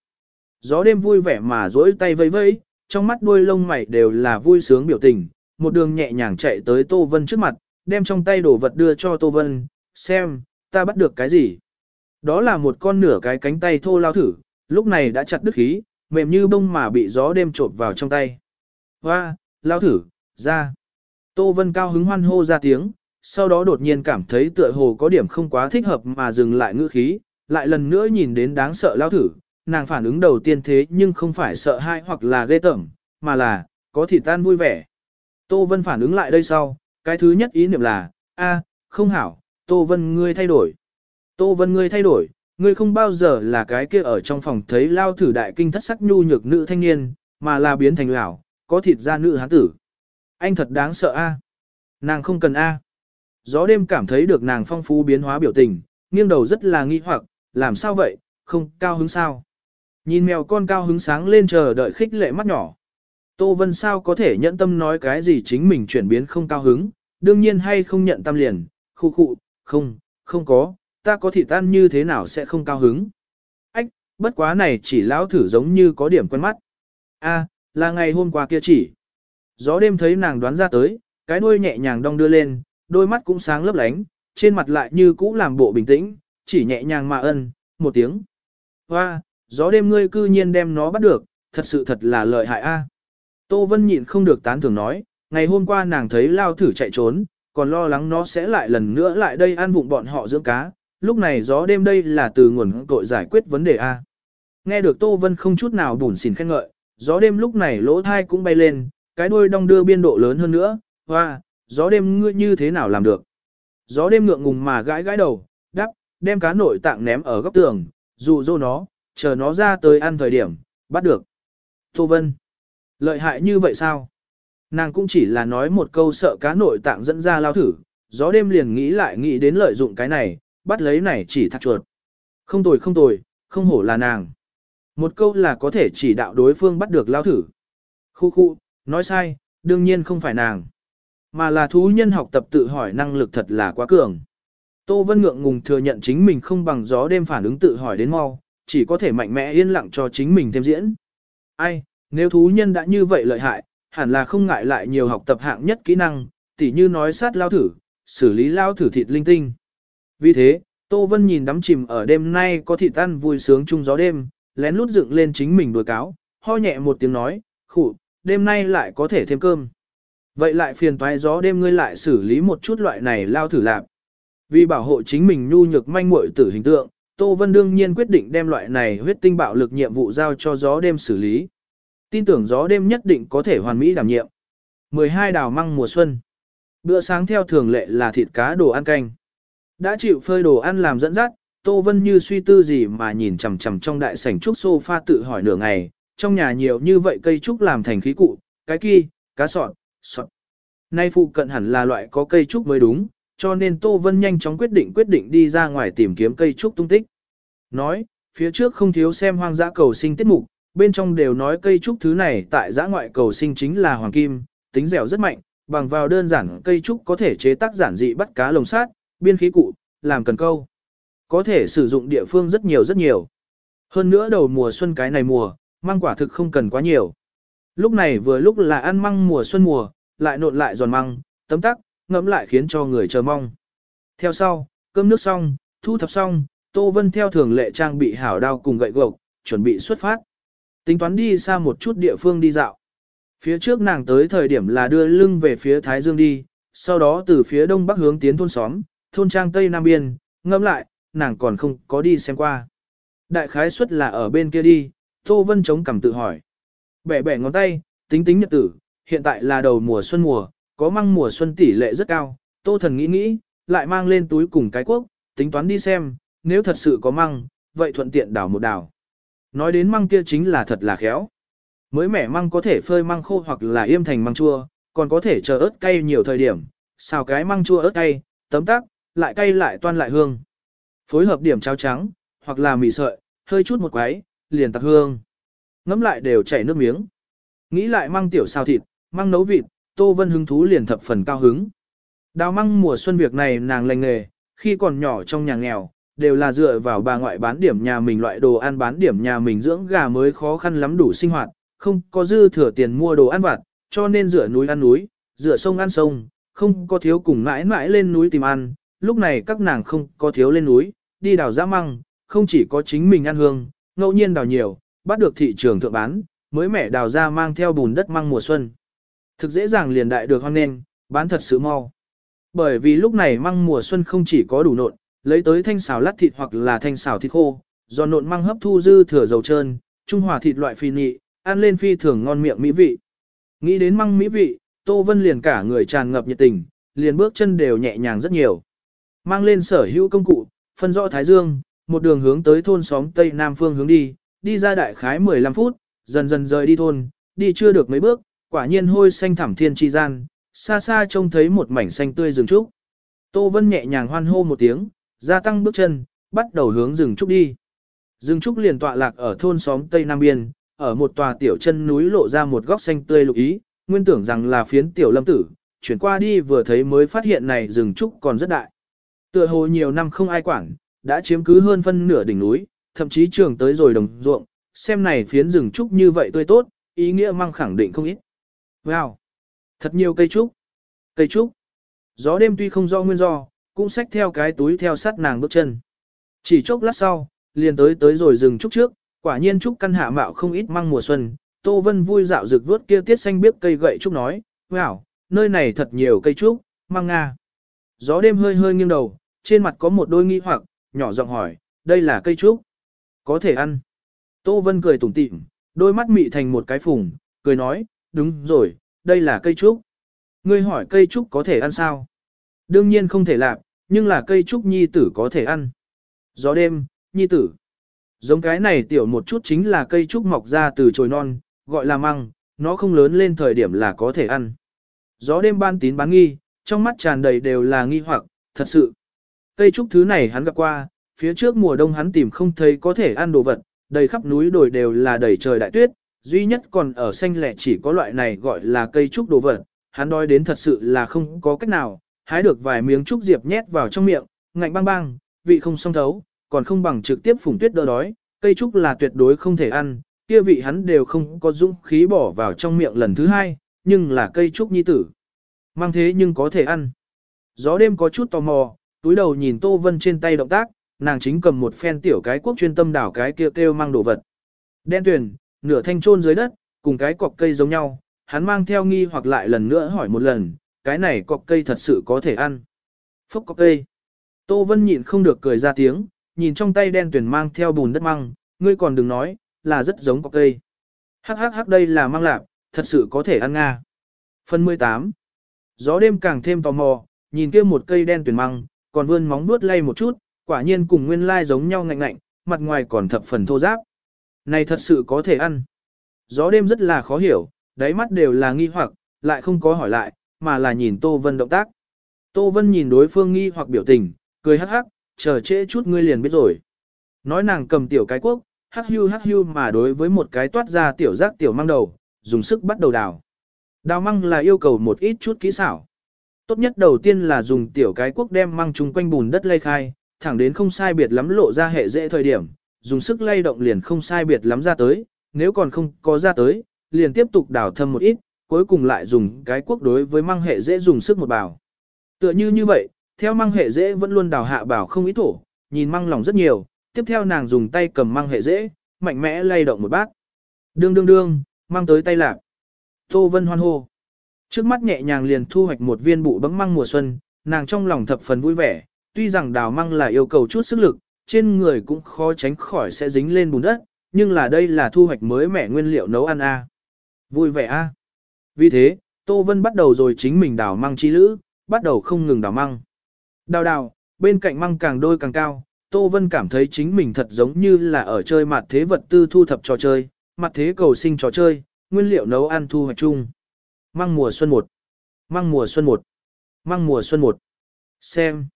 Gió đêm vui vẻ mà duỗi tay vẫy vẫy, trong mắt đuôi lông mày đều là vui sướng biểu tình, một đường nhẹ nhàng chạy tới Tô Vân trước mặt, đem trong tay đồ vật đưa cho Tô Vân, xem, ta bắt được cái gì. Đó là một con nửa cái cánh tay thô lao thử, lúc này đã chặt đứt khí, mềm như bông mà bị gió đêm trộn vào trong tay. Hoa, lao thử, ra. Tô Vân cao hứng hoan hô ra tiếng, sau đó đột nhiên cảm thấy tựa hồ có điểm không quá thích hợp mà dừng lại ngữ khí, lại lần nữa nhìn đến đáng sợ lao thử, nàng phản ứng đầu tiên thế nhưng không phải sợ hãi hoặc là ghê tởm, mà là, có thịt tan vui vẻ. Tô Vân phản ứng lại đây sau, cái thứ nhất ý niệm là, a, không hảo, Tô Vân ngươi thay đổi. Tô Vân ngươi thay đổi, ngươi không bao giờ là cái kia ở trong phòng thấy lao thử đại kinh thất sắc nhu nhược nữ thanh niên, mà là biến thành lão, có thịt da nữ hán tử. Anh thật đáng sợ a. À? Nàng không cần a. À? Gió đêm cảm thấy được nàng phong phú biến hóa biểu tình, nghiêng đầu rất là nghi hoặc, làm sao vậy, không cao hứng sao. Nhìn mèo con cao hứng sáng lên chờ đợi khích lệ mắt nhỏ. Tô Vân sao có thể nhận tâm nói cái gì chính mình chuyển biến không cao hứng, đương nhiên hay không nhận tâm liền, khu khụ, không, không có, ta có thị tan như thế nào sẽ không cao hứng. Ách, bất quá này chỉ lão thử giống như có điểm quen mắt. a là ngày hôm qua kia chỉ. Gió đêm thấy nàng đoán ra tới, cái đuôi nhẹ nhàng đong đưa lên, đôi mắt cũng sáng lấp lánh, trên mặt lại như cũ làm bộ bình tĩnh, chỉ nhẹ nhàng mà ân, một tiếng. Hoa, gió đêm ngươi cư nhiên đem nó bắt được, thật sự thật là lợi hại a. Tô Vân nhịn không được tán thưởng nói, ngày hôm qua nàng thấy lao thử chạy trốn, còn lo lắng nó sẽ lại lần nữa lại đây ăn vụng bọn họ dưỡng cá, lúc này gió đêm đây là từ nguồn tội giải quyết vấn đề A. Nghe được Tô Vân không chút nào bùn xỉn khen ngợi, gió đêm lúc này lỗ thai cũng bay lên, cái đuôi đong đưa biên độ lớn hơn nữa, hoa, gió đêm ngươi như thế nào làm được. Gió đêm ngượng ngùng mà gãi gãi đầu, đắp, đem cá nội tạng ném ở góc tường, dụ dỗ nó, chờ nó ra tới ăn thời điểm, bắt được. Tô Vân, lợi hại như vậy sao? Nàng cũng chỉ là nói một câu sợ cá nội tạng dẫn ra lao thử, gió đêm liền nghĩ lại nghĩ đến lợi dụng cái này, bắt lấy này chỉ thắt chuột. Không tồi không tồi, không hổ là nàng. Một câu là có thể chỉ đạo đối phương bắt được lao thử. Khu khu, nói sai, đương nhiên không phải nàng. Mà là thú nhân học tập tự hỏi năng lực thật là quá cường. Tô Vân ngượng ngùng thừa nhận chính mình không bằng gió đêm phản ứng tự hỏi đến mau, chỉ có thể mạnh mẽ yên lặng cho chính mình thêm diễn. Ai, nếu thú nhân đã như vậy lợi hại, hẳn là không ngại lại nhiều học tập hạng nhất kỹ năng, tỉ như nói sát lao thử, xử lý lao thử thịt linh tinh. Vì thế, Tô Vân nhìn đắm chìm ở đêm nay có thịt ăn vui sướng chung gió đêm, lén lút dựng lên chính mình đuổi cáo, ho nhẹ một tiếng nói, khụ, đêm nay lại có thể thêm cơm. Vậy lại phiền toái gió đêm ngươi lại xử lý một chút loại này lao thử lạp. Vì bảo hộ chính mình nhu nhược manh muội tử hình tượng, Tô Vân đương nhiên quyết định đem loại này huyết tinh bạo lực nhiệm vụ giao cho gió đêm xử lý. Tin tưởng gió đêm nhất định có thể hoàn mỹ đảm nhiệm. 12 đào măng mùa xuân. Bữa sáng theo thường lệ là thịt cá đồ ăn canh. Đã chịu phơi đồ ăn làm dẫn dắt, Tô Vân như suy tư gì mà nhìn chằm chằm trong đại sảnh trúc sofa tự hỏi nửa ngày, trong nhà nhiều như vậy cây trúc làm thành khí cụ, cái kia, cá sọt, sọt. Nay phụ cận hẳn là loại có cây trúc mới đúng, cho nên Tô Vân nhanh chóng quyết định quyết định đi ra ngoài tìm kiếm cây trúc tung tích. Nói, phía trước không thiếu xem hoang dã cầu sinh tiết mục, bên trong đều nói cây trúc thứ này tại giã ngoại cầu sinh chính là hoàng kim, tính dẻo rất mạnh, bằng vào đơn giản cây trúc có thể chế tác giản dị bắt cá lồng sát, biên khí cụ, làm cần câu. có thể sử dụng địa phương rất nhiều rất nhiều. Hơn nữa đầu mùa xuân cái này mùa, măng quả thực không cần quá nhiều. Lúc này vừa lúc là ăn măng mùa xuân mùa, lại nộn lại giòn măng, tấm tắc, ngẫm lại khiến cho người chờ mong. Theo sau, cơm nước xong, thu thập xong, Tô Vân theo thường lệ trang bị hảo đao cùng gậy gộc, chuẩn bị xuất phát. Tính toán đi xa một chút địa phương đi dạo. Phía trước nàng tới thời điểm là đưa lưng về phía Thái Dương đi, sau đó từ phía đông bắc hướng tiến thôn xóm, thôn trang Tây Nam Biên, ngẫm lại, nàng còn không có đi xem qua. Đại khái suất là ở bên kia đi, Tô Vân chống cằm tự hỏi. Bẻ bẻ ngón tay, tính tính nhật tử, hiện tại là đầu mùa xuân mùa, có măng mùa xuân tỷ lệ rất cao, Tô Thần nghĩ nghĩ, lại mang lên túi cùng cái quốc, tính toán đi xem, nếu thật sự có măng, vậy thuận tiện đảo một đảo. Nói đến măng kia chính là thật là khéo. Mới mẻ măng có thể phơi măng khô hoặc là yêm thành măng chua, còn có thể chờ ớt cay nhiều thời điểm, xào cái măng chua ớt cay, tấm tắc, lại cay lại toan lại hương. Phối hợp điểm cháo trắng, hoặc là mì sợi, hơi chút một quái, liền tặc hương. Ngắm lại đều chảy nước miếng. Nghĩ lại măng tiểu xào thịt, măng nấu vịt, Tô Vân hứng thú liền thập phần cao hứng. Đào măng mùa xuân việc này nàng lành nghề, khi còn nhỏ trong nhà nghèo, đều là dựa vào bà ngoại bán điểm nhà mình loại đồ ăn bán điểm nhà mình dưỡng gà mới khó khăn lắm đủ sinh hoạt, không có dư thừa tiền mua đồ ăn vặt, cho nên dựa núi ăn núi, dựa sông ăn sông, không có thiếu cùng mãi mãi lên núi tìm ăn, lúc này các nàng không có thiếu lên núi, đi đào giã măng, không chỉ có chính mình ăn hương, ngẫu nhiên đào nhiều, bắt được thị trường thượng bán, mới mẻ đào ra mang theo bùn đất măng mùa xuân. Thực dễ dàng liền đại được hoang nên, bán thật sự mau. Bởi vì lúc này măng mùa xuân không chỉ có đủ nộn, lấy tới thanh xào lát thịt hoặc là thanh xào thịt khô, do nộn măng hấp thu dư thừa dầu trơn, trung hòa thịt loại phi nhị, ăn lên phi thường ngon miệng mỹ vị. Nghĩ đến măng mỹ vị, Tô Vân liền cả người tràn ngập nhiệt tình, liền bước chân đều nhẹ nhàng rất nhiều. Mang lên sở hữu công cụ, phân rõ Thái Dương, một đường hướng tới thôn xóm Tây Nam phương hướng đi, đi ra đại khái 15 phút, dần dần rời đi thôn, đi chưa được mấy bước, quả nhiên hôi xanh thẳm thiên chi gian, xa xa trông thấy một mảnh xanh tươi rừng trúc. Tô Vân nhẹ nhàng hoan hô một tiếng, gia tăng bước chân, bắt đầu hướng rừng trúc đi. Rừng trúc liền tọa lạc ở thôn xóm Tây Nam Biên, ở một tòa tiểu chân núi lộ ra một góc xanh tươi lục ý, nguyên tưởng rằng là phiến tiểu lâm tử, chuyển qua đi vừa thấy mới phát hiện này rừng trúc còn rất đại. Tựa hồ nhiều năm không ai quản, đã chiếm cứ hơn phân nửa đỉnh núi, thậm chí trường tới rồi đồng ruộng, xem này phiến rừng trúc như vậy tươi tốt, ý nghĩa mang khẳng định không ít. Wow! Thật nhiều cây trúc. Cây trúc. Gió đêm tuy không do nguyên do, cũng xách theo cái túi theo sát nàng bước chân. Chỉ chốc lát sau, liền tới tới rồi rừng trúc trước, quả nhiên trúc căn hạ mạo không ít măng mùa xuân. Tô Vân vui dạo rực vớt kia tiết xanh biết cây gậy trúc nói, wow, nơi này thật nhiều cây trúc, măng nga. Gió đêm hơi hơi nghiêng đầu, trên mặt có một đôi nghi hoặc, nhỏ giọng hỏi, đây là cây trúc. Có thể ăn. Tô Vân cười tủm tỉm, đôi mắt mị thành một cái phùng, cười nói, đúng rồi, đây là cây trúc. Ngươi hỏi cây trúc có thể ăn sao? Đương nhiên không thể làm, nhưng là cây trúc nhi tử có thể ăn. Gió đêm, nhi tử. Giống cái này tiểu một chút chính là cây trúc mọc ra từ chồi non, gọi là măng, nó không lớn lên thời điểm là có thể ăn. Gió đêm ban tín bán nghi, trong mắt tràn đầy đều là nghi hoặc, thật sự. Cây trúc thứ này hắn gặp qua, phía trước mùa đông hắn tìm không thấy có thể ăn đồ vật, đầy khắp núi đồi đều là đầy trời đại tuyết, duy nhất còn ở xanh lẻ chỉ có loại này gọi là cây trúc đồ vật, hắn đói đến thật sự là không có cách nào, hái được vài miếng trúc diệp nhét vào trong miệng, ngạnh băng băng, vị không song thấu, còn không bằng trực tiếp phùng tuyết đỡ đói, cây trúc là tuyệt đối không thể ăn, kia vị hắn đều không có dũng khí bỏ vào trong miệng lần thứ hai, nhưng là cây trúc nhi tử. Mang thế nhưng có thể ăn. Gió đêm có chút tò mò, túi đầu nhìn Tô Vân trên tay động tác, nàng chính cầm một phen tiểu cái quốc chuyên tâm đảo cái kia kêu mang đồ vật. Đen tuyền, nửa thanh trôn dưới đất, cùng cái cọc cây giống nhau, hắn mang theo nghi hoặc lại lần nữa hỏi một lần, cái này cọc cây thật sự có thể ăn. Phúc cọc cây. Tô Vân nhịn không được cười ra tiếng, nhìn trong tay đen tuyển mang theo bùn đất măng, ngươi còn đừng nói, là rất giống cọc cây. Hắc hắc hắc đây là măng lạp, thật sự có thể ăn nga. Phần 18. Gió đêm càng thêm tò mò, nhìn kia một cây đen tuyển măng, còn vươn móng vuốt lay một chút, quả nhiên cùng nguyên lai giống nhau ngạnh ngạnh, mặt ngoài còn thập phần thô ráp. Này thật sự có thể ăn. Gió đêm rất là khó hiểu, đáy mắt đều là nghi hoặc, lại không có hỏi lại, mà là nhìn Tô Vân động tác. Tô Vân nhìn đối phương nghi hoặc biểu tình, cười hắc hắc, chờ trễ chút ngươi liền biết rồi. Nói nàng cầm tiểu cái quốc, hắc hưu hắc hưu mà đối với một cái toát ra tiểu giác tiểu mang đầu, dùng sức bắt đầu đào. Đào măng là yêu cầu một ít chút kỹ xảo. Tốt nhất đầu tiên là dùng tiểu cái quốc đem măng chung quanh bùn đất lây khai, thẳng đến không sai biệt lắm lộ ra hệ dễ thời điểm, dùng sức lay động liền không sai biệt lắm ra tới, nếu còn không có ra tới, liền tiếp tục đào thâm một ít, cuối cùng lại dùng cái quốc đối với măng hệ dễ dùng sức một bảo. Tựa như như vậy, theo măng hệ dễ vẫn luôn đào hạ bảo không ý thổ, nhìn măng lòng rất nhiều, tiếp theo nàng dùng tay cầm măng hệ dễ, mạnh mẽ lay động một bát. Đương đương đương, mang tới tay lạc. Tô Vân hoan hô. Trước mắt nhẹ nhàng liền thu hoạch một viên bụ bấm măng mùa xuân, nàng trong lòng thập phần vui vẻ, tuy rằng đào măng là yêu cầu chút sức lực, trên người cũng khó tránh khỏi sẽ dính lên bùn đất, nhưng là đây là thu hoạch mới mẻ nguyên liệu nấu ăn a. Vui vẻ a. Vì thế, Tô Vân bắt đầu rồi chính mình đào măng chi lữ, bắt đầu không ngừng đào măng. Đào đào, bên cạnh măng càng đôi càng cao, Tô Vân cảm thấy chính mình thật giống như là ở chơi mặt thế vật tư thu thập trò chơi, mặt thế cầu sinh trò chơi, nguyên liệu nấu ăn thu hoạch chung. Măng mùa xuân 1. Măng mùa xuân 1. Măng mùa xuân 1. Xem.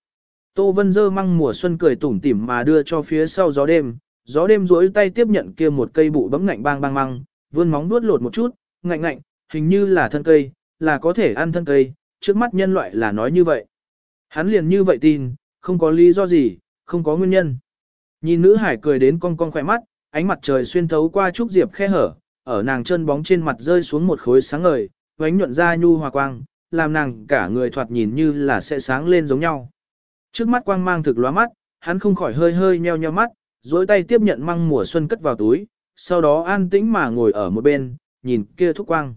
Tô Vân dơ măng mùa xuân cười tủm tỉm mà đưa cho phía sau gió đêm, gió đêm duỗi tay tiếp nhận kia một cây bụ bấm ngạnh bang bang măng, vươn móng vuốt lột một chút, ngạnh ngạnh, hình như là thân cây, là có thể ăn thân cây, trước mắt nhân loại là nói như vậy. Hắn liền như vậy tin, không có lý do gì, không có nguyên nhân. Nhìn nữ hải cười đến cong cong khỏe mắt, ánh mặt trời xuyên thấu qua trúc diệp khe hở, ở nàng chân bóng trên mặt rơi xuống một khối sáng ngời, vánh nhuận ra nhu hòa quang, làm nàng cả người thoạt nhìn như là sẽ sáng lên giống nhau. Trước mắt quang mang thực lóa mắt, hắn không khỏi hơi hơi nheo nheo mắt, dối tay tiếp nhận măng mùa xuân cất vào túi, sau đó an tĩnh mà ngồi ở một bên, nhìn kia thúc quang.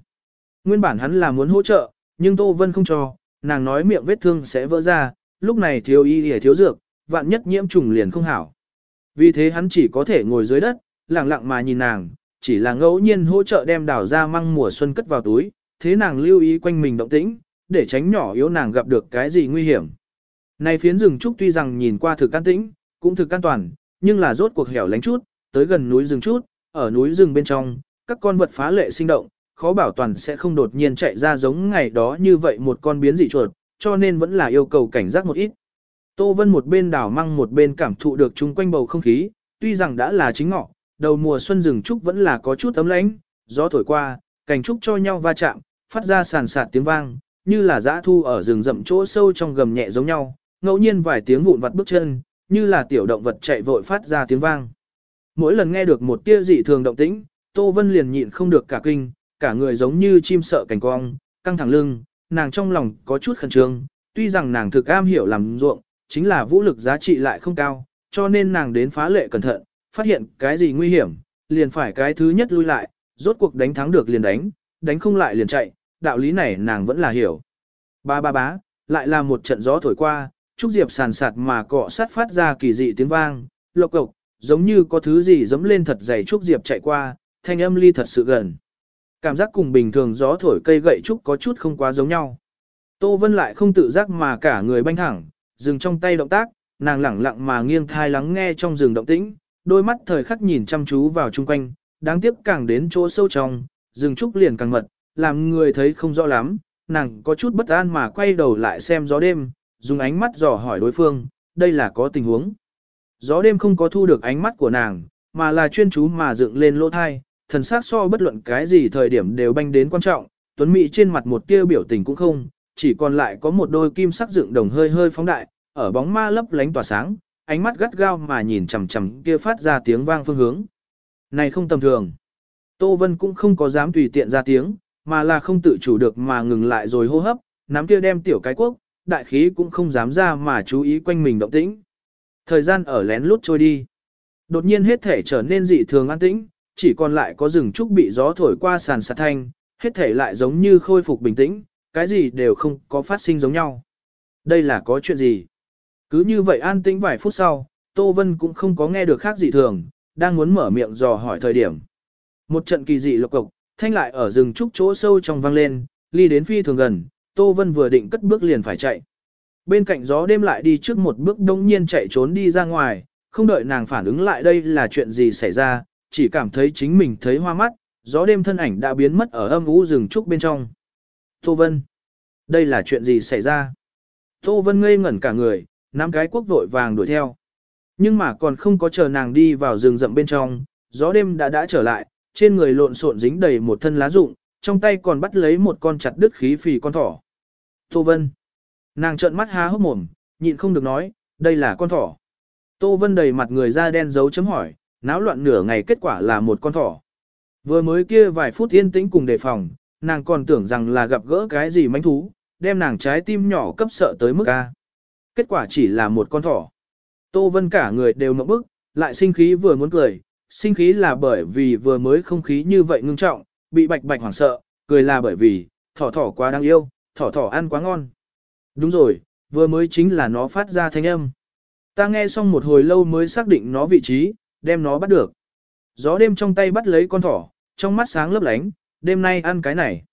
Nguyên bản hắn là muốn hỗ trợ, nhưng Tô Vân không cho, nàng nói miệng vết thương sẽ vỡ ra, lúc này thiếu y hề thiếu dược, vạn nhất nhiễm trùng liền không hảo. Vì thế hắn chỉ có thể ngồi dưới đất, lặng lặng mà nhìn nàng, chỉ là ngẫu nhiên hỗ trợ đem đảo ra măng mùa xuân cất vào túi, thế nàng lưu ý quanh mình động tĩnh, để tránh nhỏ yếu nàng gặp được cái gì nguy hiểm. Này phiến rừng trúc tuy rằng nhìn qua thực an tĩnh, cũng thực an toàn, nhưng là rốt cuộc hẻo lánh chút, tới gần núi rừng chút, ở núi rừng bên trong, các con vật phá lệ sinh động, khó bảo toàn sẽ không đột nhiên chạy ra giống ngày đó như vậy một con biến dị chuột, cho nên vẫn là yêu cầu cảnh giác một ít. Tô Vân một bên đảo măng một bên cảm thụ được chung quanh bầu không khí, tuy rằng đã là chính ngọ, đầu mùa xuân rừng trúc vẫn là có chút ấm lãnh, gió thổi qua, cành trúc cho nhau va chạm, phát ra sàn sạt tiếng vang, như là dã thu ở rừng rậm chỗ sâu trong gầm nhẹ giống nhau, ngẫu nhiên vài tiếng vụn vặt bước chân, như là tiểu động vật chạy vội phát ra tiếng vang. Mỗi lần nghe được một tia dị thường động tĩnh, Tô Vân liền nhịn không được cả kinh, cả người giống như chim sợ cảnh cong, căng thẳng lưng, nàng trong lòng có chút khẩn trương, tuy rằng nàng thực am hiểu làm ruộng, chính là vũ lực giá trị lại không cao, cho nên nàng đến phá lệ cẩn thận, phát hiện cái gì nguy hiểm, liền phải cái thứ nhất lui lại, rốt cuộc đánh thắng được liền đánh, đánh không lại liền chạy, đạo lý này nàng vẫn là hiểu. Ba ba bá, lại là một trận gió thổi qua, trúc diệp sàn sạt mà cọ sát phát ra kỳ dị tiếng vang, lộc cộc, giống như có thứ gì dẫm lên thật dày trúc diệp chạy qua, thanh âm ly thật sự gần. Cảm giác cùng bình thường gió thổi cây gậy trúc có chút không quá giống nhau. Tô Vân lại không tự giác mà cả người banh thẳng, dừng trong tay động tác, nàng lẳng lặng mà nghiêng thai lắng nghe trong rừng động tĩnh, đôi mắt thời khắc nhìn chăm chú vào chung quanh, đáng tiếc càng đến chỗ sâu trong, rừng trúc liền càng mật, làm người thấy không rõ lắm, nàng có chút bất an mà quay đầu lại xem gió đêm, dùng ánh mắt dò hỏi đối phương, đây là có tình huống. Gió đêm không có thu được ánh mắt của nàng, mà là chuyên chú mà dựng lên lỗ thai, thần sắc so bất luận cái gì thời điểm đều banh đến quan trọng, tuấn mỹ trên mặt một tia biểu tình cũng không, chỉ còn lại có một đôi kim sắc dựng đồng hơi hơi phóng đại, ở bóng ma lấp lánh tỏa sáng, ánh mắt gắt gao mà nhìn chằm chằm kia phát ra tiếng vang phương hướng. Này không tầm thường. Tô Vân cũng không có dám tùy tiện ra tiếng, mà là không tự chủ được mà ngừng lại rồi hô hấp, nắm kia đem tiểu cái quốc, đại khí cũng không dám ra mà chú ý quanh mình động tĩnh. Thời gian ở lén lút trôi đi. Đột nhiên hết thể trở nên dị thường an tĩnh, chỉ còn lại có rừng trúc bị gió thổi qua sàn sạt thanh, hết thể lại giống như khôi phục bình tĩnh, cái gì đều không có phát sinh giống nhau. Đây là có chuyện gì? Cứ như vậy an tĩnh vài phút sau, Tô Vân cũng không có nghe được khác gì thường, đang muốn mở miệng dò hỏi thời điểm. Một trận kỳ dị lộc cộc, thanh lại ở rừng trúc chỗ sâu trong vang lên, ly đến phi thường gần, Tô Vân vừa định cất bước liền phải chạy. Bên cạnh gió đêm lại đi trước một bước đông nhiên chạy trốn đi ra ngoài, không đợi nàng phản ứng lại đây là chuyện gì xảy ra, chỉ cảm thấy chính mình thấy hoa mắt, gió đêm thân ảnh đã biến mất ở âm ú rừng trúc bên trong. Tô Vân, đây là chuyện gì xảy ra? Tô Vân ngây ngẩn cả người, năm cái quốc vội vàng đuổi theo. Nhưng mà còn không có chờ nàng đi vào rừng rậm bên trong, gió đêm đã đã trở lại, trên người lộn xộn dính đầy một thân lá rụng, trong tay còn bắt lấy một con chặt đứt khí phì con thỏ. Tô Vân. Nàng trợn mắt há hốc mồm, nhịn không được nói, đây là con thỏ. Tô Vân đầy mặt người da đen dấu chấm hỏi, náo loạn nửa ngày kết quả là một con thỏ. Vừa mới kia vài phút yên tĩnh cùng đề phòng, nàng còn tưởng rằng là gặp gỡ cái gì manh thú, đem nàng trái tim nhỏ cấp sợ tới mức A. Kết quả chỉ là một con thỏ. Tô Vân cả người đều mộng bức, lại sinh khí vừa muốn cười, sinh khí là bởi vì vừa mới không khí như vậy ngưng trọng, bị bạch bạch hoảng sợ, cười là bởi vì, thỏ thỏ quá đáng yêu, thỏ thỏ ăn quá ngon. Đúng rồi, vừa mới chính là nó phát ra thanh âm. Ta nghe xong một hồi lâu mới xác định nó vị trí, đem nó bắt được. Gió đêm trong tay bắt lấy con thỏ, trong mắt sáng lấp lánh, đêm nay ăn cái này.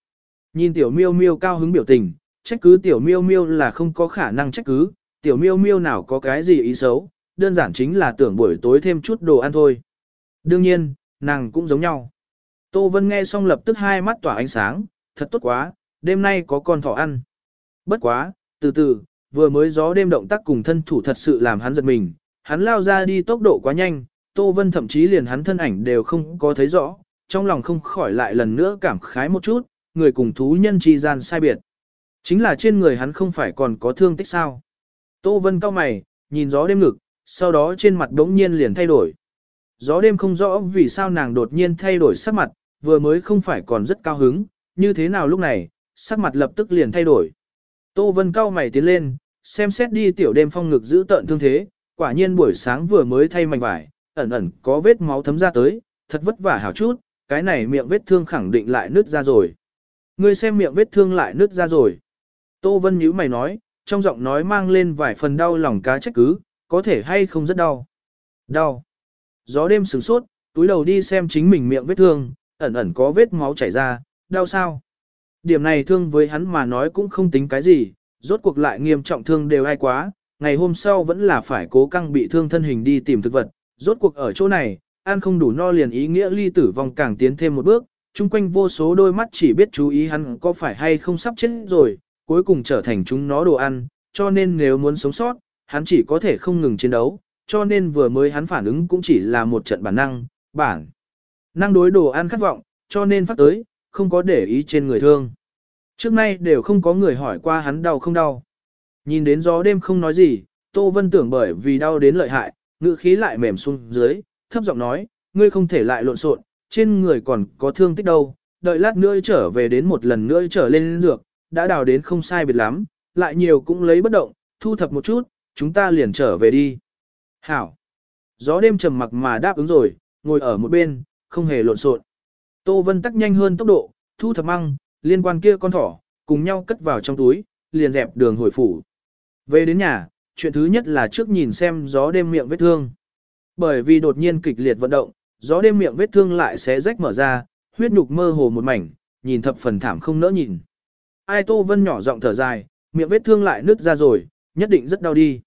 Nhìn tiểu miêu miêu cao hứng biểu tình, trách cứ tiểu miêu miêu là không có khả năng trách cứ, tiểu miêu miêu nào có cái gì ý xấu, đơn giản chính là tưởng buổi tối thêm chút đồ ăn thôi. Đương nhiên, nàng cũng giống nhau. Tô Vân nghe xong lập tức hai mắt tỏa ánh sáng, thật tốt quá, đêm nay có con thỏ ăn. Bất quá, từ từ, vừa mới gió đêm động tác cùng thân thủ thật sự làm hắn giật mình, hắn lao ra đi tốc độ quá nhanh, Tô Vân thậm chí liền hắn thân ảnh đều không có thấy rõ, trong lòng không khỏi lại lần nữa cảm khái một chút, người cùng thú nhân chi gian sai biệt. Chính là trên người hắn không phải còn có thương tích sao. Tô Vân cao mày, nhìn gió đêm ngực, sau đó trên mặt đống nhiên liền thay đổi. Gió đêm không rõ vì sao nàng đột nhiên thay đổi sắc mặt, vừa mới không phải còn rất cao hứng, như thế nào lúc này, sắc mặt lập tức liền thay đổi. Tô Vân cao mày tiến lên, xem xét đi tiểu đêm phong ngực giữ tận thương thế, quả nhiên buổi sáng vừa mới thay mảnh vải, ẩn ẩn có vết máu thấm ra tới, thật vất vả hảo chút, cái này miệng vết thương khẳng định lại nứt ra rồi. Ngươi xem miệng vết thương lại nứt ra rồi. Tô Vân nhíu mày nói, trong giọng nói mang lên vài phần đau lòng cá trách cứ, có thể hay không rất đau. Đau. Gió đêm sừng sốt, túi đầu đi xem chính mình miệng vết thương, ẩn ẩn có vết máu chảy ra, đau sao. Điểm này thương với hắn mà nói cũng không tính cái gì, rốt cuộc lại nghiêm trọng thương đều ai quá, ngày hôm sau vẫn là phải cố căng bị thương thân hình đi tìm thực vật, rốt cuộc ở chỗ này, ăn không đủ no liền ý nghĩa ly tử vong càng tiến thêm một bước, chung quanh vô số đôi mắt chỉ biết chú ý hắn có phải hay không sắp chết rồi, cuối cùng trở thành chúng nó đồ ăn, cho nên nếu muốn sống sót, hắn chỉ có thể không ngừng chiến đấu, cho nên vừa mới hắn phản ứng cũng chỉ là một trận bản năng, bản năng đối đồ ăn khát vọng, cho nên phát tới, không có để ý trên người thương. Trước nay đều không có người hỏi qua hắn đau không đau. Nhìn đến gió đêm không nói gì, Tô Vân tưởng bởi vì đau đến lợi hại, ngữ khí lại mềm xuống dưới, thấp giọng nói, ngươi không thể lại lộn xộn, trên người còn có thương tích đâu, đợi lát nữa trở về đến một lần nữa trở lên dược, đã đào đến không sai biệt lắm, lại nhiều cũng lấy bất động, thu thập một chút, chúng ta liền trở về đi. Hảo. Gió đêm trầm mặc mà đáp ứng rồi, ngồi ở một bên, không hề lộn xộn. Tô Vân tắc nhanh hơn tốc độ, thu thập măng, liên quan kia con thỏ, cùng nhau cất vào trong túi, liền dẹp đường hồi phủ. Về đến nhà, chuyện thứ nhất là trước nhìn xem gió đêm miệng vết thương. Bởi vì đột nhiên kịch liệt vận động, gió đêm miệng vết thương lại sẽ rách mở ra, huyết nhục mơ hồ một mảnh, nhìn thập phần thảm không nỡ nhìn. Ai Tô Vân nhỏ giọng thở dài, miệng vết thương lại nứt ra rồi, nhất định rất đau đi.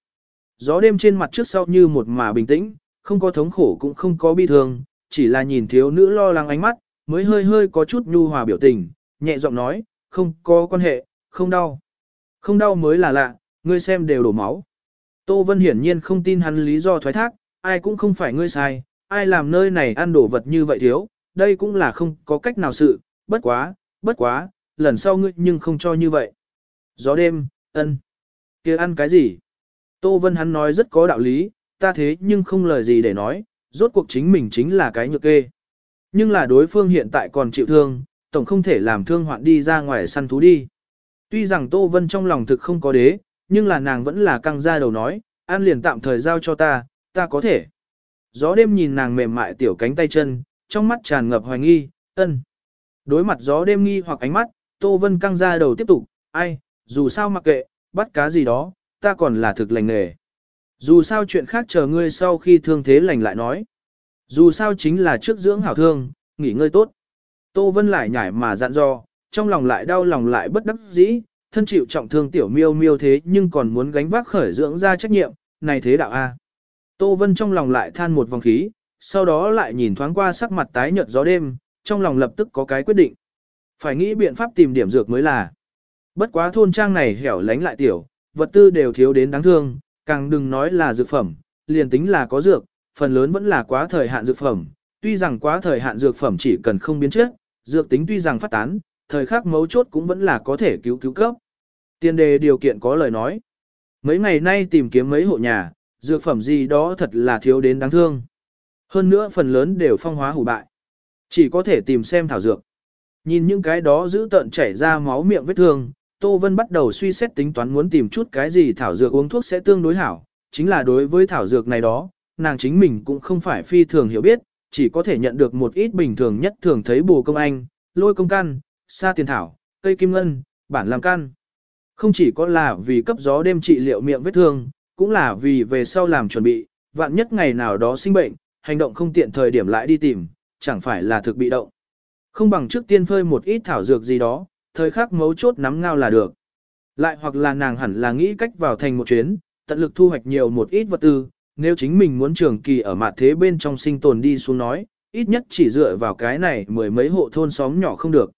Gió đêm trên mặt trước sau như một mà bình tĩnh, không có thống khổ cũng không có bi thương, chỉ là nhìn thiếu nữ lo lắng ánh mắt, mới hơi hơi có chút nhu hòa biểu tình, nhẹ giọng nói, không có quan hệ, không đau. Không đau mới là lạ, ngươi xem đều đổ máu. Tô Vân hiển nhiên không tin hắn lý do thoái thác, ai cũng không phải ngươi sai, ai làm nơi này ăn đổ vật như vậy thiếu, đây cũng là không có cách nào sự, bất quá, bất quá, lần sau ngươi nhưng không cho như vậy. Gió đêm, ân, kia ăn cái gì? Tô Vân hắn nói rất có đạo lý, ta thế nhưng không lời gì để nói, rốt cuộc chính mình chính là cái nhược kê. Nhưng là đối phương hiện tại còn chịu thương, tổng không thể làm thương hoạn đi ra ngoài săn thú đi. Tuy rằng Tô Vân trong lòng thực không có đế, nhưng là nàng vẫn là căng ra đầu nói, an liền tạm thời giao cho ta, ta có thể. Gió đêm nhìn nàng mềm mại tiểu cánh tay chân, trong mắt tràn ngập hoài nghi, ân. Đối mặt gió đêm nghi hoặc ánh mắt, Tô Vân căng ra đầu tiếp tục, ai, dù sao mặc kệ, bắt cá gì đó, ta còn là thực lành nghề. Dù sao chuyện khác chờ ngươi sau khi thương thế lành lại nói. Dù sao chính là trước dưỡng hảo thương, nghỉ ngơi tốt. Tô Vân lại nhảy mà dặn dò, trong lòng lại đau lòng lại bất đắc dĩ, thân chịu trọng thương tiểu miêu miêu thế nhưng còn muốn gánh vác khởi dưỡng ra trách nhiệm, này thế đạo A. À. Tô Vân trong lòng lại than một vòng khí, sau đó lại nhìn thoáng qua sắc mặt tái nhợt gió đêm, trong lòng lập tức có cái quyết định. Phải nghĩ biện pháp tìm điểm dược mới là. Bất quá thôn trang này hẻo lánh lại tiểu, vật tư đều thiếu đến đáng thương, càng đừng nói là dược phẩm, liền tính là có dược, phần lớn vẫn là quá thời hạn dược phẩm. Tuy rằng quá thời hạn dược phẩm chỉ cần không biến chất, dược tính tuy rằng phát tán, thời khắc mấu chốt cũng vẫn là có thể cứu cứu cấp. Tiền đề điều kiện có lời nói. Mấy ngày nay tìm kiếm mấy hộ nhà, dược phẩm gì đó thật là thiếu đến đáng thương. Hơn nữa phần lớn đều phong hóa hủ bại. Chỉ có thể tìm xem thảo dược. Nhìn những cái đó giữ tận chảy ra máu miệng vết thương, Tô Vân bắt đầu suy xét tính toán muốn tìm chút cái gì thảo dược uống thuốc sẽ tương đối hảo. Chính là đối với thảo dược này đó, nàng chính mình cũng không phải phi thường hiểu biết, chỉ có thể nhận được một ít bình thường nhất thường thấy bù công anh, lôi công căn, sa tiền thảo, cây kim ngân, bản làm căn. Không chỉ có là vì cấp gió đêm trị liệu miệng vết thương, cũng là vì về sau làm chuẩn bị, vạn nhất ngày nào đó sinh bệnh, hành động không tiện thời điểm lại đi tìm, chẳng phải là thực bị động. Không bằng trước tiên phơi một ít thảo dược gì đó, thời khắc mấu chốt nắm ngao là được. Lại hoặc là nàng hẳn là nghĩ cách vào thành một chuyến, tận lực thu hoạch nhiều một ít vật tư, nếu chính mình muốn trường kỳ ở mặt thế bên trong sinh tồn đi xuống nói, ít nhất chỉ dựa vào cái này mười mấy hộ thôn xóm nhỏ không được.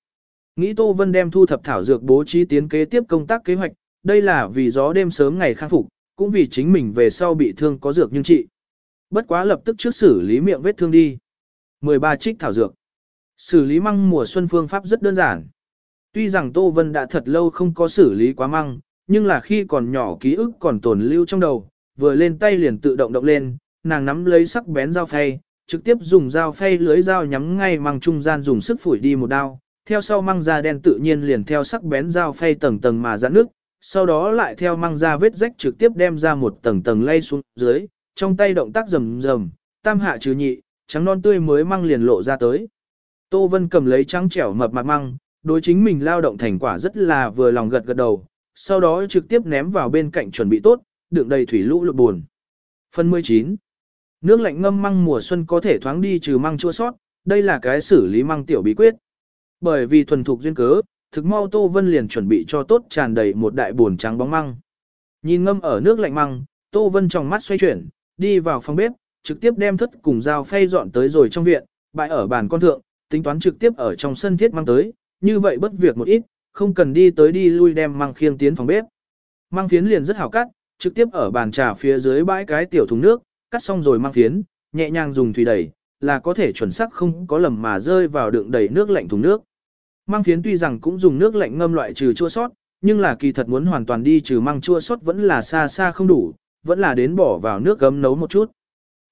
Nghĩ Tô Vân đem thu thập thảo dược bố trí tiến kế tiếp công tác kế hoạch, đây là vì gió đêm sớm ngày khắc phục, cũng vì chính mình về sau bị thương có dược nhưng trị. Bất quá lập tức trước xử lý miệng vết thương đi. 13 trích thảo dược. Xử lý măng mùa xuân phương pháp rất đơn giản. Tuy rằng Tô Vân đã thật lâu không có xử lý quá măng, nhưng là khi còn nhỏ ký ức còn tồn lưu trong đầu, vừa lên tay liền tự động động lên, nàng nắm lấy sắc bén dao phay, trực tiếp dùng dao phay lưới dao nhắm ngay măng trung gian dùng sức phủi đi một đao, theo sau măng da đen tự nhiên liền theo sắc bén dao phay tầng tầng mà giãn nước, sau đó lại theo măng da vết rách trực tiếp đem ra một tầng tầng lay xuống dưới, trong tay động tác rầm rầm, tam hạ trừ nhị, trắng non tươi mới măng liền lộ ra tới. Tô Vân cầm lấy trắng trẻo mập mạp măng, đối chính mình lao động thành quả rất là vừa lòng gật gật đầu, sau đó trực tiếp ném vào bên cạnh chuẩn bị tốt, đựng đầy thủy lũ lụt buồn. Phần 19. Nước lạnh ngâm măng mùa xuân có thể thoáng đi trừ măng chua sót, đây là cái xử lý măng tiểu bí quyết. Bởi vì thuần thục duyên cớ, thực mau Tô Vân liền chuẩn bị cho tốt tràn đầy một đại buồn trắng bóng măng. Nhìn ngâm ở nước lạnh măng, Tô Vân trong mắt xoay chuyển, đi vào phòng bếp, trực tiếp đem thất cùng dao phay dọn tới rồi trong viện, bãi ở bàn con thượng, tính toán trực tiếp ở trong sân thiết mang tới, như vậy bất việc một ít, không cần đi tới đi lui đem măng khiêng tiến phòng bếp. Măng phiến liền rất hảo cắt, trực tiếp ở bàn trà phía dưới bãi cái tiểu thùng nước, cắt xong rồi măng phiến, nhẹ nhàng dùng thủy đẩy, là có thể chuẩn xác không có lầm mà rơi vào đựng đầy nước lạnh thùng nước. Măng phiến tuy rằng cũng dùng nước lạnh ngâm loại trừ chua sót, nhưng là kỳ thật muốn hoàn toàn đi trừ măng chua sót vẫn là xa xa không đủ, vẫn là đến bỏ vào nước gấm nấu một chút.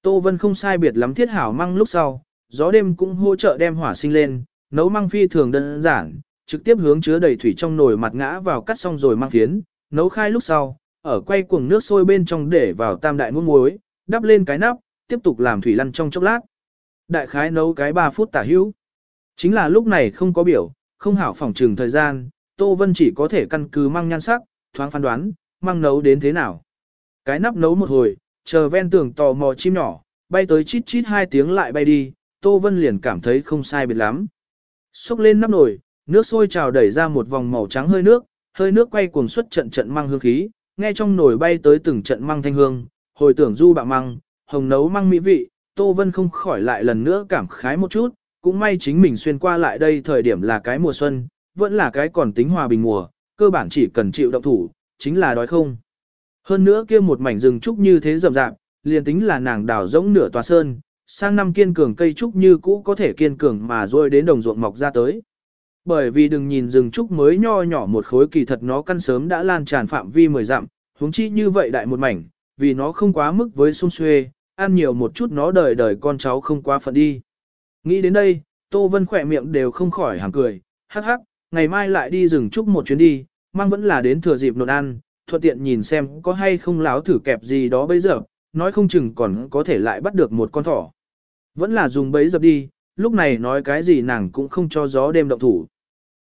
Tô Vân không sai biệt lắm thiết hảo măng lúc sau, gió đêm cũng hỗ trợ đem hỏa sinh lên, nấu măng phi thường đơn giản, trực tiếp hướng chứa đầy thủy trong nồi mặt ngã vào cắt xong rồi măng phiến, nấu khai lúc sau, ở quay cuồng nước sôi bên trong để vào tam đại muỗng muối, đắp lên cái nắp, tiếp tục làm thủy lăn trong chốc lát. Đại khái nấu cái 3 phút tả hữu. Chính là lúc này không có biểu, không hảo phòng trừng thời gian, Tô Vân chỉ có thể căn cứ măng nhan sắc, thoáng phán đoán, măng nấu đến thế nào. Cái nắp nấu một hồi, chờ ven tường tò mò chim nhỏ, bay tới chít chít hai tiếng lại bay đi, Tô Vân liền cảm thấy không sai biệt lắm. Xúc lên nắp nồi, nước sôi trào đẩy ra một vòng màu trắng hơi nước, hơi nước quay cuồng suốt trận trận măng hương khí, nghe trong nồi bay tới từng trận măng thanh hương, hồi tưởng du bạ măng, hồng nấu măng mỹ vị, Tô Vân không khỏi lại lần nữa cảm khái một chút, cũng may chính mình xuyên qua lại đây thời điểm là cái mùa xuân, vẫn là cái còn tính hòa bình mùa, cơ bản chỉ cần chịu động thủ, chính là đói không. Hơn nữa kia một mảnh rừng trúc như thế rậm rạp, liền tính là nàng đào rỗng nửa tòa sơn, sang năm kiên cường cây trúc như cũ có thể kiên cường mà rôi đến đồng ruộng mọc ra tới. Bởi vì đừng nhìn rừng trúc mới nho nhỏ một khối kỳ thật nó căn sớm đã lan tràn phạm vi mười dặm, huống chi như vậy đại một mảnh, vì nó không quá mức với sung xuê, ăn nhiều một chút nó đời đời con cháu không quá phận đi. Nghĩ đến đây, Tô Vân khỏe miệng đều không khỏi hàng cười, hắc hắc, ngày mai lại đi rừng trúc một chuyến đi, mang vẫn là đến thừa dịp nộn ăn, thuận tiện nhìn xem có hay không láo thử kẹp gì đó bây giờ, nói không chừng còn có thể lại bắt được một con thỏ. Vẫn là dùng bấy dập đi, lúc này nói cái gì nàng cũng không cho gió đêm động thủ.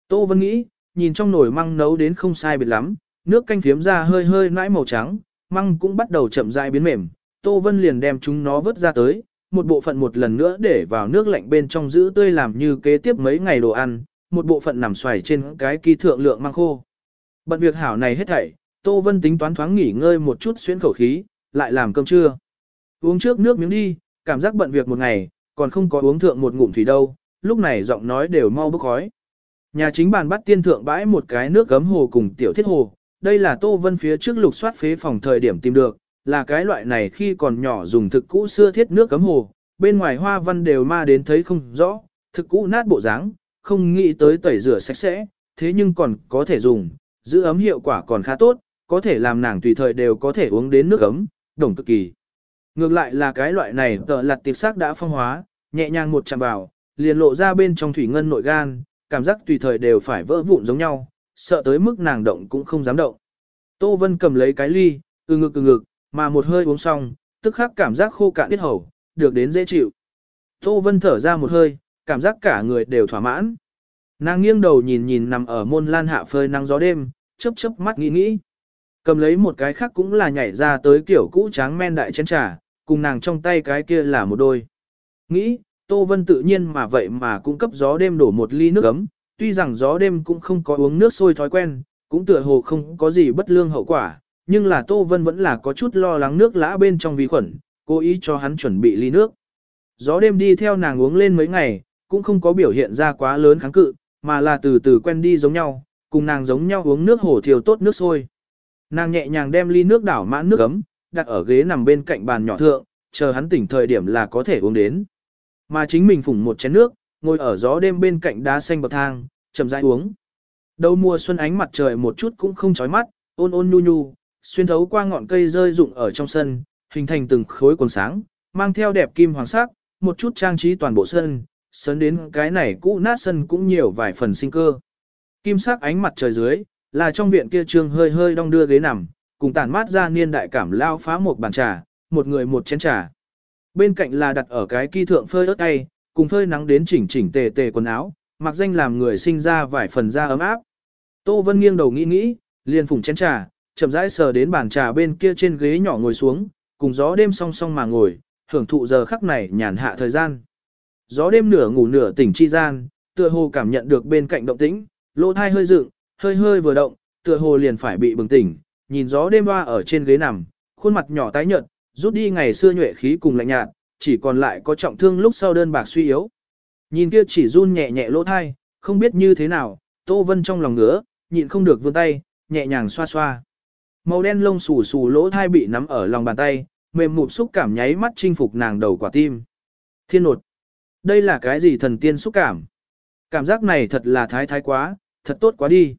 Tô Vân nghĩ, nhìn trong nồi măng nấu đến không sai biệt lắm, nước canh phiếm ra hơi hơi nãi màu trắng, măng cũng bắt đầu chậm rãi biến mềm. Tô Vân liền đem chúng nó vớt ra tới, một bộ phận một lần nữa để vào nước lạnh bên trong giữ tươi làm như kế tiếp mấy ngày đồ ăn, một bộ phận nằm xoài trên cái kỳ thượng lượng mang khô. Bận việc hảo này hết thảy, Tô Vân tính toán thoáng nghỉ ngơi một chút xuyên khẩu khí, lại làm cơm trưa. Uống trước nước miếng đi, cảm giác bận việc một ngày, còn không có uống thượng một ngụm thủy đâu, lúc này giọng nói đều mau bốc khói. Nhà chính bàn bắt tiên thượng bãi một cái nước gấm hồ cùng tiểu thiết hồ, đây là Tô Vân phía trước lục soát phế phòng thời điểm tìm được, là cái loại này khi còn nhỏ dùng thực cũ xưa thiết nước cấm hồ, bên ngoài hoa văn đều ma đến thấy không rõ, thực cũ nát bộ dáng, không nghĩ tới tẩy rửa sạch sẽ, thế nhưng còn có thể dùng, giữ ấm hiệu quả còn khá tốt, có thể làm nàng tùy thời đều có thể uống đến nước ấm, đồng cực kỳ. Ngược lại là cái loại này tờ lặt tiệp sắc đã phong hóa, nhẹ nhàng một chạm vào, liền lộ ra bên trong thủy ngân nội gan, cảm giác tùy thời đều phải vỡ vụn giống nhau, sợ tới mức nàng động cũng không dám động. Tô Vân cầm lấy cái ly, từ ngực từ ngực, mà một hơi uống xong, tức khắc cảm giác khô cạn biết hầu, được đến dễ chịu. Tô Vân thở ra một hơi, cảm giác cả người đều thỏa mãn. Nàng nghiêng đầu nhìn nhìn nằm ở môn lan hạ phơi nắng gió đêm, chớp chớp mắt nghĩ nghĩ. Cầm lấy một cái khác cũng là nhảy ra tới kiểu cũ tráng men đại chén trà, cùng nàng trong tay cái kia là một đôi. Nghĩ, Tô Vân tự nhiên mà vậy mà cũng cấp gió đêm đổ một ly nước ấm, tuy rằng gió đêm cũng không có uống nước sôi thói quen, cũng tựa hồ không có gì bất lương hậu quả, nhưng là Tô Vân vẫn là có chút lo lắng nước lã bên trong vi khuẩn, cố ý cho hắn chuẩn bị ly nước. Gió đêm đi theo nàng uống lên mấy ngày, cũng không có biểu hiện ra quá lớn kháng cự, mà là từ từ quen đi giống nhau, cùng nàng giống nhau uống nước hồ thiều tốt nước sôi. Nàng nhẹ nhàng đem ly nước đảo mãn nước ấm, đặt ở ghế nằm bên cạnh bàn nhỏ thượng, chờ hắn tỉnh thời điểm là có thể uống đến. Mà chính mình phủng một chén nước, ngồi ở gió đêm bên cạnh đá xanh bậc thang, chậm rãi uống. Đầu mùa xuân ánh mặt trời một chút cũng không chói mắt, ôn ôn nhu nhu, xuyên thấu qua ngọn cây rơi rụng ở trong sân, hình thành từng khối quần sáng, mang theo đẹp kim hoàng sắc, một chút trang trí toàn bộ sân, sớn đến cái này cũ nát sân cũng nhiều vài phần sinh cơ. Kim sắc ánh mặt trời dưới, là trong viện kia trương hơi hơi đong đưa ghế nằm, cùng tản mát ra niên đại cảm lao phá một bàn trà, một người một chén trà. Bên cạnh là đặt ở cái kỳ thượng phơi ớt tay, cùng phơi nắng đến chỉnh chỉnh tề tề quần áo, mặc danh làm người sinh ra vài phần da ấm áp. Tô Vân nghiêng đầu nghĩ nghĩ, liền phủng chén trà, chậm rãi sờ đến bàn trà bên kia trên ghế nhỏ ngồi xuống, cùng gió đêm song song mà ngồi, hưởng thụ giờ khắc này nhàn hạ thời gian. Gió đêm nửa ngủ nửa tỉnh chi gian, tựa hồ cảm nhận được bên cạnh động tĩnh, lỗ thai hơi dựng, hơi hơi vừa động, tựa hồ liền phải bị bừng tỉnh, nhìn gió đêm hoa ở trên ghế nằm, khuôn mặt nhỏ tái nhợt, rút đi ngày xưa nhuệ khí cùng lạnh nhạt, chỉ còn lại có trọng thương lúc sau đơn bạc suy yếu. Nhìn kia chỉ run nhẹ nhẹ lỗ thai, không biết như thế nào, Tô Vân trong lòng ngứa, nhịn không được vươn tay, nhẹ nhàng xoa xoa. Màu đen lông xù xù lỗ thai bị nắm ở lòng bàn tay, mềm mụp xúc cảm nháy mắt chinh phục nàng đầu quả tim. Thiên nột. Đây là cái gì thần tiên xúc cảm? Cảm giác này thật là thái thái quá, thật tốt quá đi.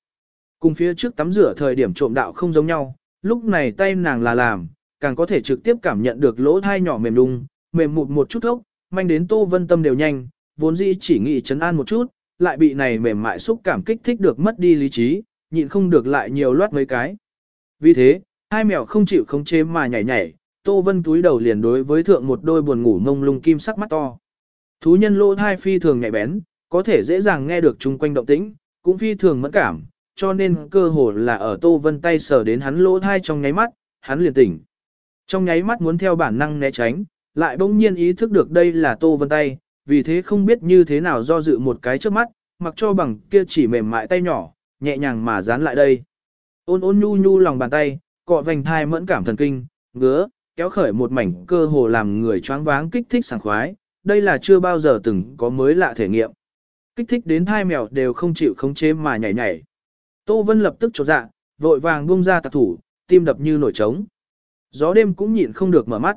Cùng phía trước tắm rửa thời điểm trộm đạo không giống nhau, lúc này tay nàng là làm, càng có thể trực tiếp cảm nhận được lỗ thai nhỏ mềm đung, mềm mụt một chút ốc, manh đến Tô Vân tâm đều nhanh, vốn dĩ chỉ nghĩ chấn an một chút, lại bị này mềm mại xúc cảm kích thích được mất đi lý trí, nhịn không được lại nhiều loát mấy cái. Vì thế, hai mèo không chịu khống chế mà nhảy nhảy, Tô Vân túi đầu liền đối với thượng một đôi buồn ngủ ngông lung kim sắc mắt to. Thú nhân lỗ thai phi thường nhạy bén, có thể dễ dàng nghe được chung quanh động tĩnh, cũng phi thường mẫn cảm, cho nên cơ hồ là ở Tô Vân tay sờ đến hắn lỗ thai trong nháy mắt, hắn liền tỉnh. Trong nháy mắt muốn theo bản năng né tránh, lại bỗng nhiên ý thức được đây là Tô Vân tay, vì thế không biết như thế nào do dự một cái trước mắt, mặc cho bằng kia chỉ mềm mại tay nhỏ, nhẹ nhàng mà dán lại đây. Ôn ôn nhu nhu lòng bàn tay, cọ vành thai mẫn cảm thần kinh, ngứa, kéo khởi một mảnh cơ hồ làm người choáng váng kích thích sảng khoái, đây là chưa bao giờ từng có mới lạ thể nghiệm. Kích thích đến thai mèo đều không chịu khống chế mà nhảy nhảy. Tô Vân lập tức chột dạ, vội vàng buông ra tạc thủ, tim đập như nổi trống. Gió đêm cũng nhịn không được mở mắt.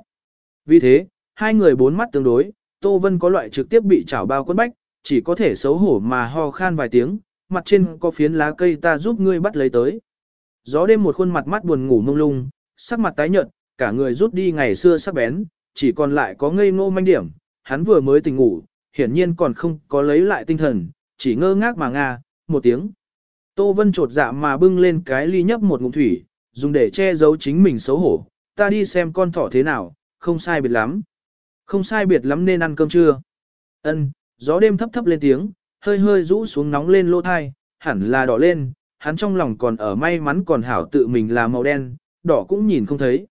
Vì thế, hai người bốn mắt tương đối, Tô Vân có loại trực tiếp bị chảo bao quấn bách, chỉ có thể xấu hổ mà ho khan vài tiếng, mặt trên có phiến lá cây ta giúp ngươi bắt lấy tới. Gió đêm một khuôn mặt mắt buồn ngủ mông lung, sắc mặt tái nhợt, cả người rút đi ngày xưa sắc bén, chỉ còn lại có ngây ngô manh điểm, hắn vừa mới tỉnh ngủ, hiển nhiên còn không có lấy lại tinh thần, chỉ ngơ ngác mà nga, một tiếng. Tô Vân trột dạ mà bưng lên cái ly nhấp một ngụm thủy, dùng để che giấu chính mình xấu hổ, ta đi xem con thỏ thế nào, không sai biệt lắm. Không sai biệt lắm nên ăn cơm trưa. Ân, gió đêm thấp thấp lên tiếng, hơi hơi rũ xuống nóng lên lỗ thai, hẳn là đỏ lên, hắn trong lòng còn ở may mắn còn hảo tự mình là màu đen, đỏ cũng nhìn không thấy.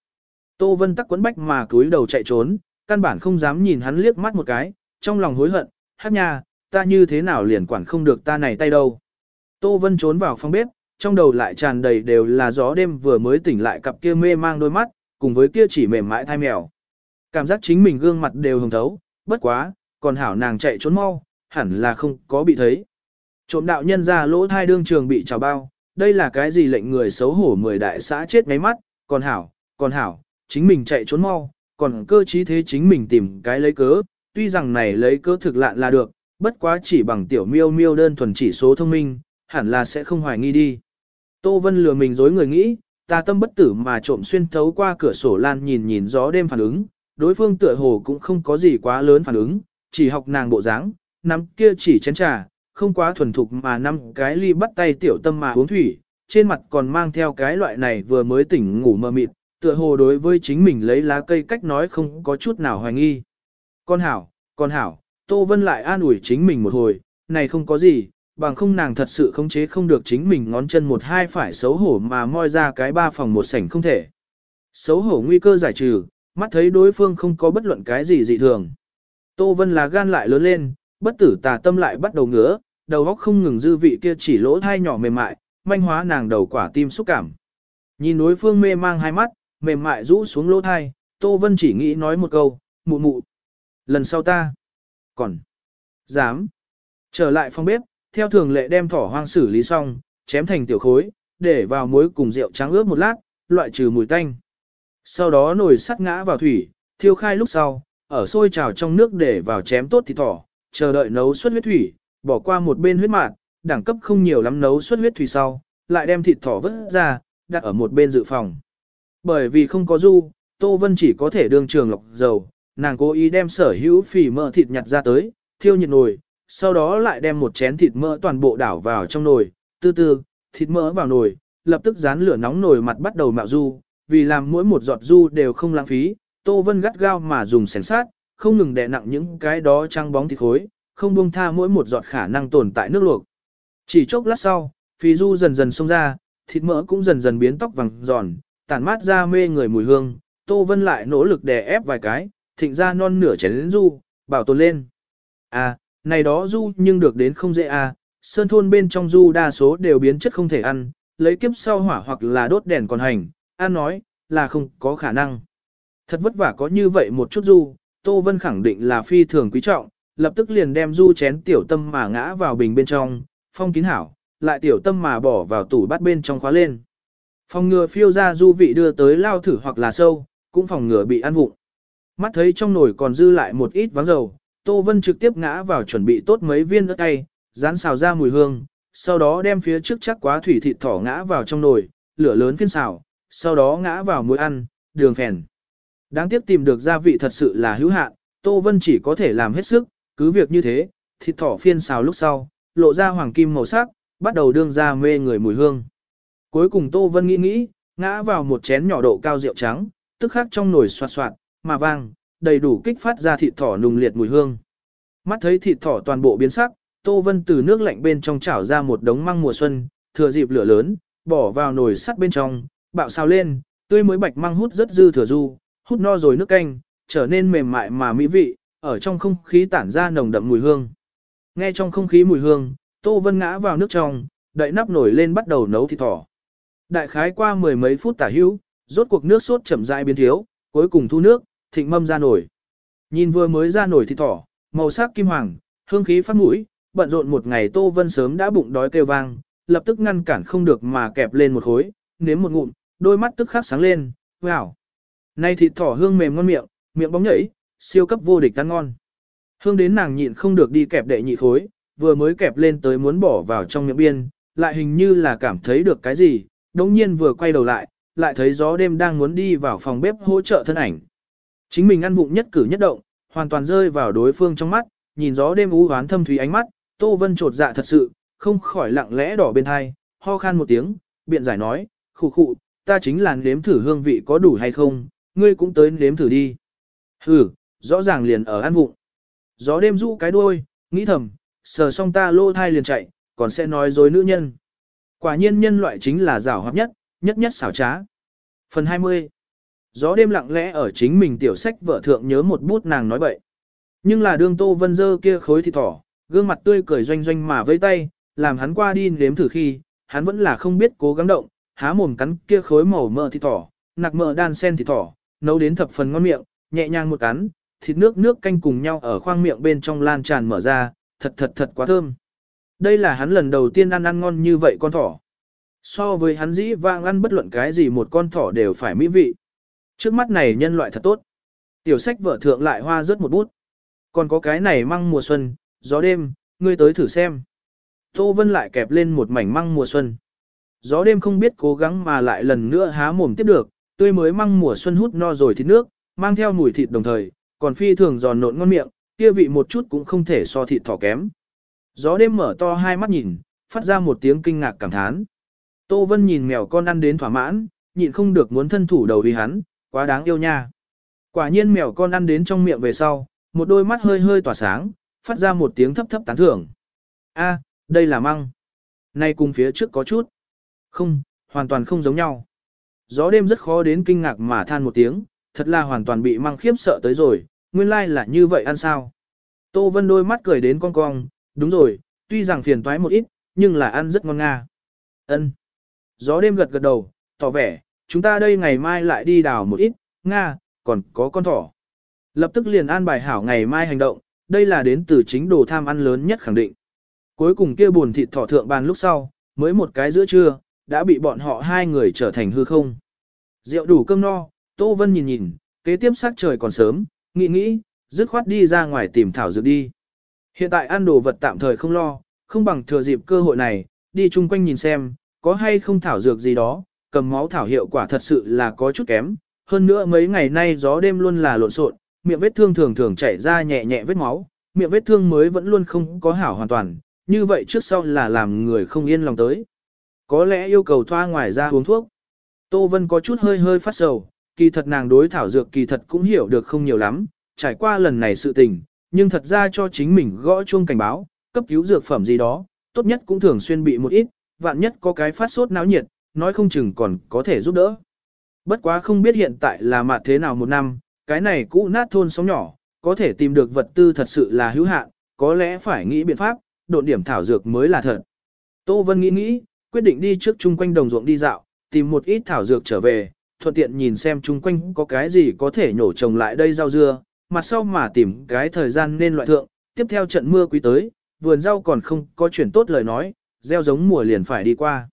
Tô Vân tắc quấn bách mà cúi đầu chạy trốn, căn bản không dám nhìn hắn liếc mắt một cái, trong lòng hối hận, hát nha, ta như thế nào liền quản không được ta này tay đâu. Tô Vân trốn vào phòng bếp, trong đầu lại tràn đầy đều là gió đêm vừa mới tỉnh lại cặp kia mê mang đôi mắt, cùng với kia chỉ mềm mại thai mèo. Cảm giác chính mình gương mặt đều hồng thấu, bất quá, còn hảo nàng chạy trốn mau, hẳn là không có bị thấy. Trộm đạo nhân ra lỗ thai đương trường bị trào bao, đây là cái gì lệnh người xấu hổ mười đại xã chết ngáy mắt, còn hảo, còn hảo, chính mình chạy trốn mau, còn cơ trí thế chính mình tìm cái lấy cớ, tuy rằng này lấy cớ thực lạn là được, bất quá chỉ bằng tiểu miêu miêu đơn thuần chỉ số thông minh, hẳn là sẽ không hoài nghi đi. Tô Vân lừa mình dối người nghĩ, ta tâm bất tử mà trộm xuyên thấu qua cửa sổ lan nhìn nhìn gió đêm phản ứng, đối phương tựa hồ cũng không có gì quá lớn phản ứng, chỉ học nàng bộ dáng, nắm kia chỉ chén trà, không quá thuần thục mà năm cái ly bắt tay tiểu tâm mà uống thủy, trên mặt còn mang theo cái loại này vừa mới tỉnh ngủ mơ mịt, tựa hồ đối với chính mình lấy lá cây cách nói không có chút nào hoài nghi. Con hảo, con hảo, Tô Vân lại an ủi chính mình một hồi, này không có gì, bằng không nàng thật sự khống chế không được chính mình ngón chân một hai phải xấu hổ mà moi ra cái ba phòng một sảnh không thể. Xấu hổ nguy cơ giải trừ, mắt thấy đối phương không có bất luận cái gì dị thường. Tô Vân là gan lại lớn lên, bất tử tà tâm lại bắt đầu ngứa, đầu óc không ngừng dư vị kia chỉ lỗ thai nhỏ mềm mại, manh hóa nàng đầu quả tim xúc cảm. Nhìn đối phương mê mang hai mắt, mềm mại rũ xuống lỗ thai, Tô Vân chỉ nghĩ nói một câu, mụ mụ. Lần sau ta, còn, dám, trở lại phòng bếp, theo thường lệ đem thỏ hoang xử lý xong, chém thành tiểu khối, để vào muối cùng rượu trắng ướp một lát, loại trừ mùi tanh. Sau đó nồi sắt ngã vào thủy, thiêu khai lúc sau, ở sôi trào trong nước để vào chém tốt thịt thỏ, chờ đợi nấu suất huyết thủy, bỏ qua một bên huyết mạt, đẳng cấp không nhiều lắm nấu suất huyết thủy sau, lại đem thịt thỏ vớt ra, đặt ở một bên dự phòng. Bởi vì không có du, Tô Vân chỉ có thể đương trường lọc dầu, nàng cố ý đem sở hữu phỉ mỡ thịt nhặt ra tới, thiêu nhiệt nồi, sau đó lại đem một chén thịt mỡ toàn bộ đảo vào trong nồi, từ từ, thịt mỡ vào nồi, lập tức dán lửa nóng nồi mặt bắt đầu mạo du, vì làm mỗi một giọt du đều không lãng phí, Tô Vân gắt gao mà dùng sén sát, không ngừng đè nặng những cái đó trăng bóng thịt khối, không buông tha mỗi một giọt khả năng tồn tại nước luộc. Chỉ chốc lát sau, phì du dần dần xông ra, thịt mỡ cũng dần dần biến tóc vàng giòn, tản mát ra mê người mùi hương, Tô Vân lại nỗ lực đè ép vài cái, thịnh ra non nửa chén du, bảo tồn lên. À, này đó du nhưng được đến không dễ à, sơn thôn bên trong du đa số đều biến chất không thể ăn, lấy kiếp sau hỏa hoặc là đốt đèn còn hành, ăn nói, là không có khả năng. Thật vất vả có như vậy một chút du, Tô Vân khẳng định là phi thường quý trọng, lập tức liền đem du chén tiểu tâm mà ngã vào bình bên trong, phong kín hảo, lại tiểu tâm mà bỏ vào tủ bát bên trong khóa lên. Phòng ngừa phiêu ra du vị đưa tới lao thử hoặc là sâu, cũng phòng ngừa bị ăn vụng. Mắt thấy trong nồi còn dư lại một ít váng dầu, Tô Vân trực tiếp ngã vào chuẩn bị tốt mấy viên ớt cay, rán xào ra mùi hương, sau đó đem phía trước chắc quá thủy thịt thỏ ngã vào trong nồi, lửa lớn phiên xào, sau đó ngã vào muối ăn, đường phèn. Đáng tiếc tìm được gia vị thật sự là hữu hạn, Tô Vân chỉ có thể làm hết sức, cứ việc như thế, thịt thỏ phiên xào lúc sau, lộ ra hoàng kim màu sắc, bắt đầu đương ra mê người mùi hương. Cuối cùng Tô Vân nghĩ nghĩ, ngã vào một chén nhỏ độ cao rượu trắng, tức khắc trong nồi xoạt xoạt, mà vang, đầy đủ kích phát ra thịt thỏ nùng liệt mùi hương. Mắt thấy thịt thỏ toàn bộ biến sắc, Tô Vân từ nước lạnh bên trong chảo ra một đống măng mùa xuân, thừa dịp lửa lớn, bỏ vào nồi sắt bên trong, bạo xào lên, tươi mới bạch măng hút rất dư thừa du, hút no rồi nước canh, trở nên mềm mại mà mỹ vị, ở trong không khí tản ra nồng đậm mùi hương. Nghe trong không khí mùi hương, Tô Vân ngã vào nước trong, đậy nắp nổi lên bắt đầu nấu thịt thỏ. Đại khái qua mười mấy phút tả hữu, rốt cuộc nước sốt chậm rãi biến thiếu, cuối cùng thu nước, thịnh mâm ra nổi. Nhìn vừa mới ra nổi thịt thỏ, màu sắc kim hoàng, hương khí phát mũi, bận rộn một ngày Tô Vân sớm đã bụng đói kêu vang, lập tức ngăn cản không được mà kẹp lên một khối, nếm một ngụm, đôi mắt tức khắc sáng lên, wow. Nay thịt thỏ hương mềm ngon miệng, miệng bóng nhảy, siêu cấp vô địch ăn ngon. Hương đến nàng nhịn không được đi kẹp đệ nhị khối, vừa mới kẹp lên tới muốn bỏ vào trong miệng biên, lại hình như là cảm thấy được cái gì, đống nhiên vừa quay đầu lại, lại thấy gió đêm đang muốn đi vào phòng bếp hỗ trợ thân ảnh. Chính mình ăn vụng nhất cử nhất động, hoàn toàn rơi vào đối phương trong mắt, nhìn gió đêm u hoán thâm thúy ánh mắt, Tô Vân trột dạ thật sự, không khỏi lặng lẽ đỏ bên hai, ho khan một tiếng, biện giải nói, khụ khụ, ta chính là nếm thử hương vị có đủ hay không, ngươi cũng tới nếm thử đi. Hừ, rõ ràng liền ở ăn vụng. Gió đêm rũ cái đuôi, nghĩ thầm, sờ xong ta lô thai liền chạy, còn sẽ nói dối nữ nhân. Quả nhiên nhân loại chính là rảo hợp nhất, nhất nhất xảo trá. Phần 20 Gió đêm lặng lẽ ở chính mình tiểu sách vợ thượng nhớ một bút nàng nói bậy. Nhưng là đương Tô Vân Dơ kia khối thịt thỏ, gương mặt tươi cười doanh doanh mà vây tay, làm hắn qua đi nếm thử khi, hắn vẫn là không biết cố gắng động, há mồm cắn kia khối màu mỡ thịt thỏ, nạc mỡ đan sen thịt thỏ, nấu đến thập phần ngon miệng, nhẹ nhàng một cắn, thịt nước nước canh cùng nhau ở khoang miệng bên trong lan tràn mở ra, thật thật thật quá thơm. Đây là hắn lần đầu tiên ăn ăn ngon như vậy con thỏ. So với hắn dĩ vang ăn bất luận cái gì một con thỏ đều phải mỹ vị. Trước mắt này nhân loại thật tốt. Tiểu sách vợ thượng lại hoa rớt một bút. Còn có cái này măng mùa xuân, gió đêm, ngươi tới thử xem. Tô Vân lại kẹp lên một mảnh măng mùa xuân. Gió đêm không biết cố gắng mà lại lần nữa há mồm tiếp được, tươi mới măng mùa xuân hút no rồi thịt nước, mang theo mùi thịt đồng thời, còn phi thường giòn nộn ngon miệng, kia vị một chút cũng không thể so thịt thỏ kém. Gió đêm mở to hai mắt nhìn, phát ra một tiếng kinh ngạc cảm thán. Tô Vân nhìn mèo con ăn đến thỏa mãn, nhịn không được muốn thân thủ đầu vì hắn, quá đáng yêu nha. Quả nhiên mèo con ăn đến trong miệng về sau, một đôi mắt hơi hơi tỏa sáng, phát ra một tiếng thấp thấp tán thưởng. A, đây là măng. Nay cùng phía trước có chút. Không, hoàn toàn không giống nhau. Gió đêm rất khó đến kinh ngạc mà than một tiếng, thật là hoàn toàn bị mang khiếp sợ tới rồi, nguyên lai like là như vậy ăn sao. Tô Vân đôi mắt cười đến cong cong, đúng rồi, tuy rằng phiền toái một ít, nhưng là ăn rất ngon nga. Ân. Gió đêm gật gật đầu, tỏ vẻ, chúng ta đây ngày mai lại đi đào một ít, nga, còn có con thỏ. Lập tức liền an bài hảo ngày mai hành động, đây là đến từ chính đồ tham ăn lớn nhất khẳng định. Cuối cùng kia buồn thịt thỏ thượng bàn lúc sau, mới một cái giữa trưa, đã bị bọn họ hai người trở thành hư không. Rượu đủ cơm no, Tô Vân nhìn nhìn, kế tiếp sắc trời còn sớm, nghĩ nghĩ, dứt khoát đi ra ngoài tìm thảo dược đi. Hiện tại ăn đồ vật tạm thời không lo, không bằng thừa dịp cơ hội này, đi chung quanh nhìn xem, có hay không thảo dược gì đó, cầm máu thảo hiệu quả thật sự là có chút kém. Hơn nữa mấy ngày nay gió đêm luôn là lộn xộn, miệng vết thương thường thường chảy ra nhẹ nhẹ vết máu, miệng vết thương mới vẫn luôn không có hảo hoàn toàn, như vậy trước sau là làm người không yên lòng tới. Có lẽ yêu cầu thoa ngoài ra uống thuốc. Tô Vân có chút hơi hơi phát sầu, kỳ thật nàng đối thảo dược kỳ thật cũng hiểu được không nhiều lắm, trải qua lần này sự tình, nhưng thật ra cho chính mình gõ chuông cảnh báo, cấp cứu dược phẩm gì đó, tốt nhất cũng thường xuyên bị một ít, vạn nhất có cái phát sốt náo nhiệt, nói không chừng còn có thể giúp đỡ. Bất quá không biết hiện tại là mặt thế nào một năm, cái này cũ nát thôn sống nhỏ, có thể tìm được vật tư thật sự là hữu hạn, có lẽ phải nghĩ biện pháp, độn điểm thảo dược mới là thật. Tô Vân nghĩ nghĩ, quyết định đi trước chung quanh đồng ruộng đi dạo, tìm một ít thảo dược trở về, thuận tiện nhìn xem chung quanh có cái gì có thể nhổ trồng lại đây rau dưa, mặt sau mà tìm cái thời gian nên loại thượng, tiếp theo trận mưa quý tới, vườn rau còn không có chuyển tốt lời nói, gieo giống mùa liền phải đi qua.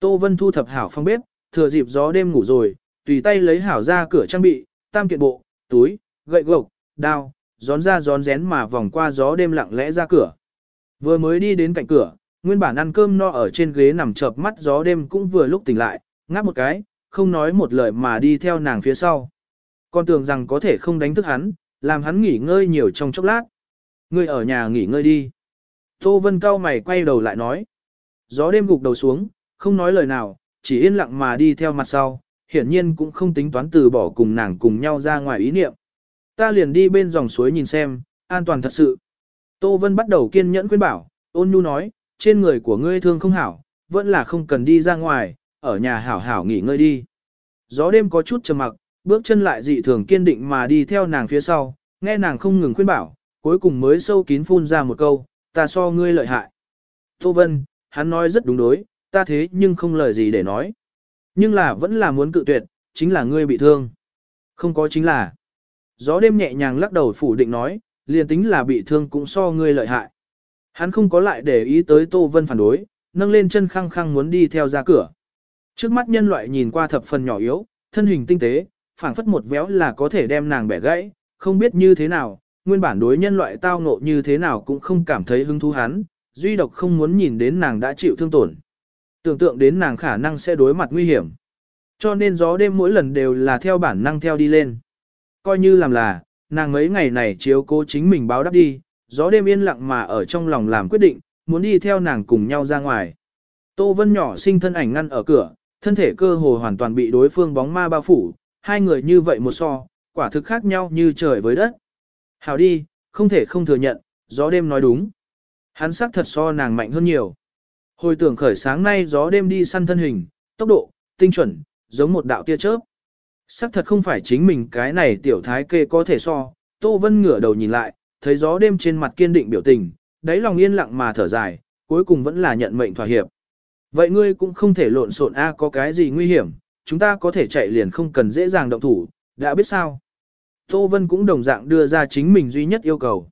Tô Vân thu thập hảo phong bếp, thừa dịp gió đêm ngủ rồi, tùy tay lấy hảo ra cửa trang bị, tam kiện bộ, túi, gậy gộc, đao, gión ra gión rén mà vòng qua gió đêm lặng lẽ ra cửa. Vừa mới đi đến cạnh cửa, nguyên bản ăn cơm no ở trên ghế nằm chợp mắt gió đêm cũng vừa lúc tỉnh lại, ngáp một cái, không nói một lời mà đi theo nàng phía sau. Con tưởng rằng có thể không đánh thức hắn, làm hắn nghỉ ngơi nhiều trong chốc lát. Ngươi ở nhà nghỉ ngơi đi. Tô Vân cao mày quay đầu lại nói. Gió đêm gục đầu xuống, không nói lời nào, chỉ yên lặng mà đi theo mặt sau, hiển nhiên cũng không tính toán từ bỏ cùng nàng cùng nhau ra ngoài ý niệm. Ta liền đi bên dòng suối nhìn xem, an toàn thật sự. Tô Vân bắt đầu kiên nhẫn khuyên bảo, ôn nhu nói, trên người của ngươi thương không hảo, vẫn là không cần đi ra ngoài, ở nhà hảo hảo nghỉ ngơi đi. Gió đêm có chút trầm mặc, bước chân lại dị thường kiên định mà đi theo nàng phía sau, nghe nàng không ngừng khuyên bảo, cuối cùng mới sâu kín phun ra một câu, ta so ngươi lợi hại. Tô Vân, hắn nói rất đúng đối, ta thế nhưng không lời gì để nói. Nhưng là vẫn là muốn cự tuyệt, chính là ngươi bị thương. Không có chính là. Gió đêm nhẹ nhàng lắc đầu phủ định nói, liền tính là bị thương cũng so ngươi lợi hại. Hắn không có lại để ý tới Tô Vân phản đối, nâng lên chân khăng khăng muốn đi theo ra cửa. Trước mắt nhân loại nhìn qua thập phần nhỏ yếu, thân hình tinh tế, phảng phất một véo là có thể đem nàng bẻ gãy, không biết như thế nào, nguyên bản đối nhân loại tao ngộ như thế nào cũng không cảm thấy hứng thú hắn, duy độc không muốn nhìn đến nàng đã chịu thương tổn. Tưởng tượng đến nàng khả năng sẽ đối mặt nguy hiểm. Cho nên gió đêm mỗi lần đều là theo bản năng theo đi lên. Coi như làm là, nàng mấy ngày này chiếu cố chính mình báo đáp đi, gió đêm yên lặng mà ở trong lòng làm quyết định, muốn đi theo nàng cùng nhau ra ngoài. Tô Vân nhỏ sinh thân ảnh ngăn ở cửa, thân thể cơ hồ hoàn toàn bị đối phương bóng ma bao phủ, hai người như vậy một so, quả thực khác nhau như trời với đất. Hảo đi, không thể không thừa nhận, gió đêm nói đúng. Hắn sắc thật so nàng mạnh hơn nhiều. Hồi tưởng khởi sáng nay gió đêm đi săn thân hình, tốc độ, tinh chuẩn, giống một đạo tia chớp. Sắc thật không phải chính mình cái này tiểu thái kê có thể so, Tô Vân ngửa đầu nhìn lại, thấy gió đêm trên mặt kiên định biểu tình, đáy lòng yên lặng mà thở dài, cuối cùng vẫn là nhận mệnh thỏa hiệp. Vậy ngươi cũng không thể lộn xộn a có cái gì nguy hiểm, chúng ta có thể chạy liền không cần dễ dàng động thủ, đã biết sao. Tô Vân cũng đồng dạng đưa ra chính mình duy nhất yêu cầu.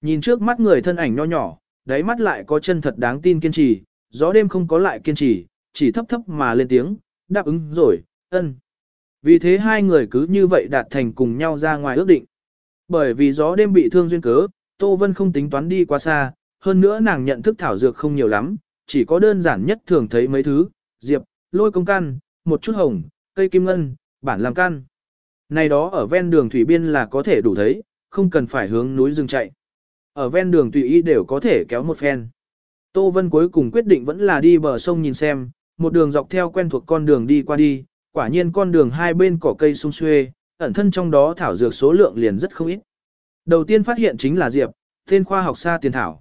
Nhìn trước mắt người thân ảnh nho nhỏ, đáy mắt lại có chân thật đáng tin kiên trì, gió đêm không có lại kiên trì, chỉ thấp thấp mà lên tiếng, đáp ứng rồi, ân. Vì thế hai người cứ như vậy đạt thành cùng nhau ra ngoài ước định. Bởi vì gió đêm bị thương duyên cớ, Tô Vân không tính toán đi quá xa, hơn nữa nàng nhận thức thảo dược không nhiều lắm, chỉ có đơn giản nhất thường thấy mấy thứ, diệp, lôi công căn, một chút hồng, cây kim ngân, bản làm căn. Này đó ở ven đường thủy biên là có thể đủ thấy, không cần phải hướng núi rừng chạy. Ở ven đường tùy ý đều có thể kéo một phen. Tô Vân cuối cùng quyết định vẫn là đi bờ sông nhìn xem, một đường dọc theo quen thuộc con đường đi qua đi, quả nhiên con đường hai bên cỏ cây sung xuê, ẩn thân trong đó thảo dược số lượng liền rất không ít. Đầu tiên phát hiện chính là diệp, tên khoa học xa tiền thảo.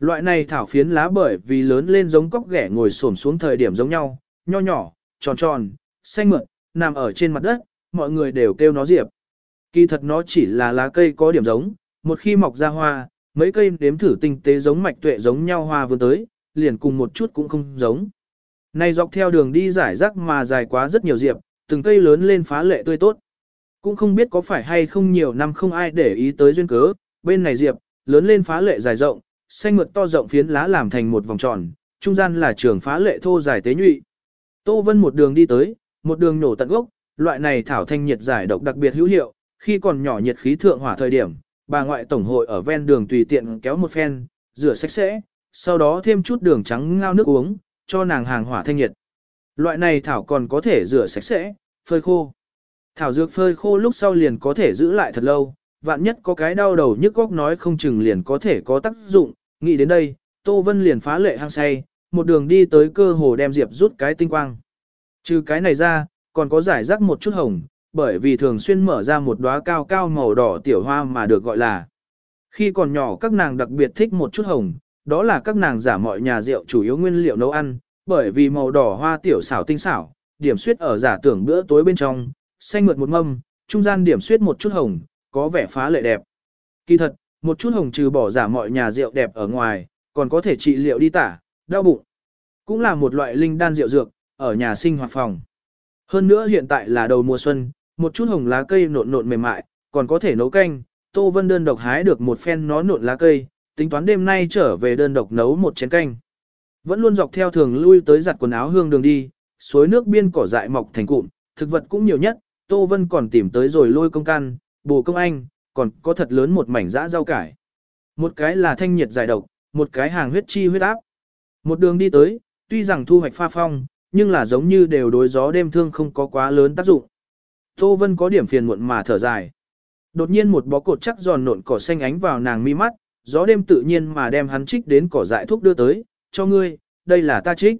Loại này thảo phiến lá bởi vì lớn lên giống cóc ghẻ ngồi xổm xuống thời điểm giống nhau, nho nhỏ, tròn tròn, xanh mượn, nằm ở trên mặt đất, mọi người đều kêu nó diệp. Kỳ thật nó chỉ là lá cây có điểm giống, một khi mọc ra hoa, mấy cây đếm thử tinh tế giống mạch tuệ giống nhau hoa vừa tới, liền cùng một chút cũng không giống. Này dọc theo đường đi giải rác mà dài quá rất nhiều diệp, từng cây lớn lên phá lệ tươi tốt. Cũng không biết có phải hay không nhiều năm không ai để ý tới duyên cớ, bên này diệp, lớn lên phá lệ dài rộng, xanh mượt to rộng phiến lá làm thành một vòng tròn, trung gian là trường phá lệ thô dài tế nhụy. Tô Vân một đường đi tới, một đường nổ tận gốc, loại này thảo thanh nhiệt giải độc đặc biệt hữu hiệu, khi còn nhỏ nhiệt khí thượng hỏa thời điểm, bà ngoại tổng hội ở ven đường tùy tiện kéo một phen, rửa sạch sẽ, sau đó thêm chút đường trắng ngao nước uống, cho nàng hàng hỏa thanh nhiệt. Loại này thảo còn có thể rửa sạch sẽ, phơi khô. Thảo dược phơi khô lúc sau liền có thể giữ lại thật lâu, vạn nhất có cái đau đầu nhức góc nói không chừng liền có thể có tác dụng, nghĩ đến đây, Tô Vân liền phá lệ hăng say, một đường đi tới cơ hồ đem diệp rút cái tinh quang. Trừ cái này ra, còn có giải rác một chút hồng, bởi vì thường xuyên mở ra một đóa cao cao màu đỏ tiểu hoa mà được gọi là. Khi còn nhỏ các nàng đặc biệt thích một chút hồng, đó là các nàng giả mọi nhà rượu chủ yếu nguyên liệu nấu ăn, bởi vì màu đỏ hoa tiểu xảo tinh xảo, điểm suyết ở giả tưởng bữa tối bên trong, xanh mượt một mâm, trung gian điểm suyết một chút hồng, có vẻ phá lệ đẹp. Kỳ thật, một chút hồng trừ bỏ giả mọi nhà rượu đẹp ở ngoài, còn có thể trị liệu đi tả, đau bụng. Cũng là một loại linh đan rượu dược, ở nhà sinh hoạt phòng. Hơn nữa hiện tại là đầu mùa xuân, một chút hồng lá cây nộn nộn mềm mại, còn có thể nấu canh. Tô Vân đơn độc hái được một phen nó nộn lá cây, tính toán đêm nay trở về đơn độc nấu một chén canh. Vẫn luôn dọc theo thường lui tới giặt quần áo hương đường đi, suối nước biên cỏ dại mọc thành cụm, thực vật cũng nhiều nhất, Tô Vân còn tìm tới rồi lôi công can, bồ công anh, còn có thật lớn một mảnh dã rau cải. Một cái là thanh nhiệt giải độc, một cái hàng huyết chi huyết áp. Một đường đi tới, tuy rằng thu hoạch pha phong, nhưng là giống như đều đối gió đêm thương không có quá lớn tác dụng. Tô Vân có điểm phiền muộn mà thở dài. Đột nhiên một bó cột chắc giòn nộn cỏ xanh ánh vào nàng mi mắt, gió đêm tự nhiên mà đem hắn trích đến cỏ dại thuốc đưa tới, cho ngươi, đây là ta trích.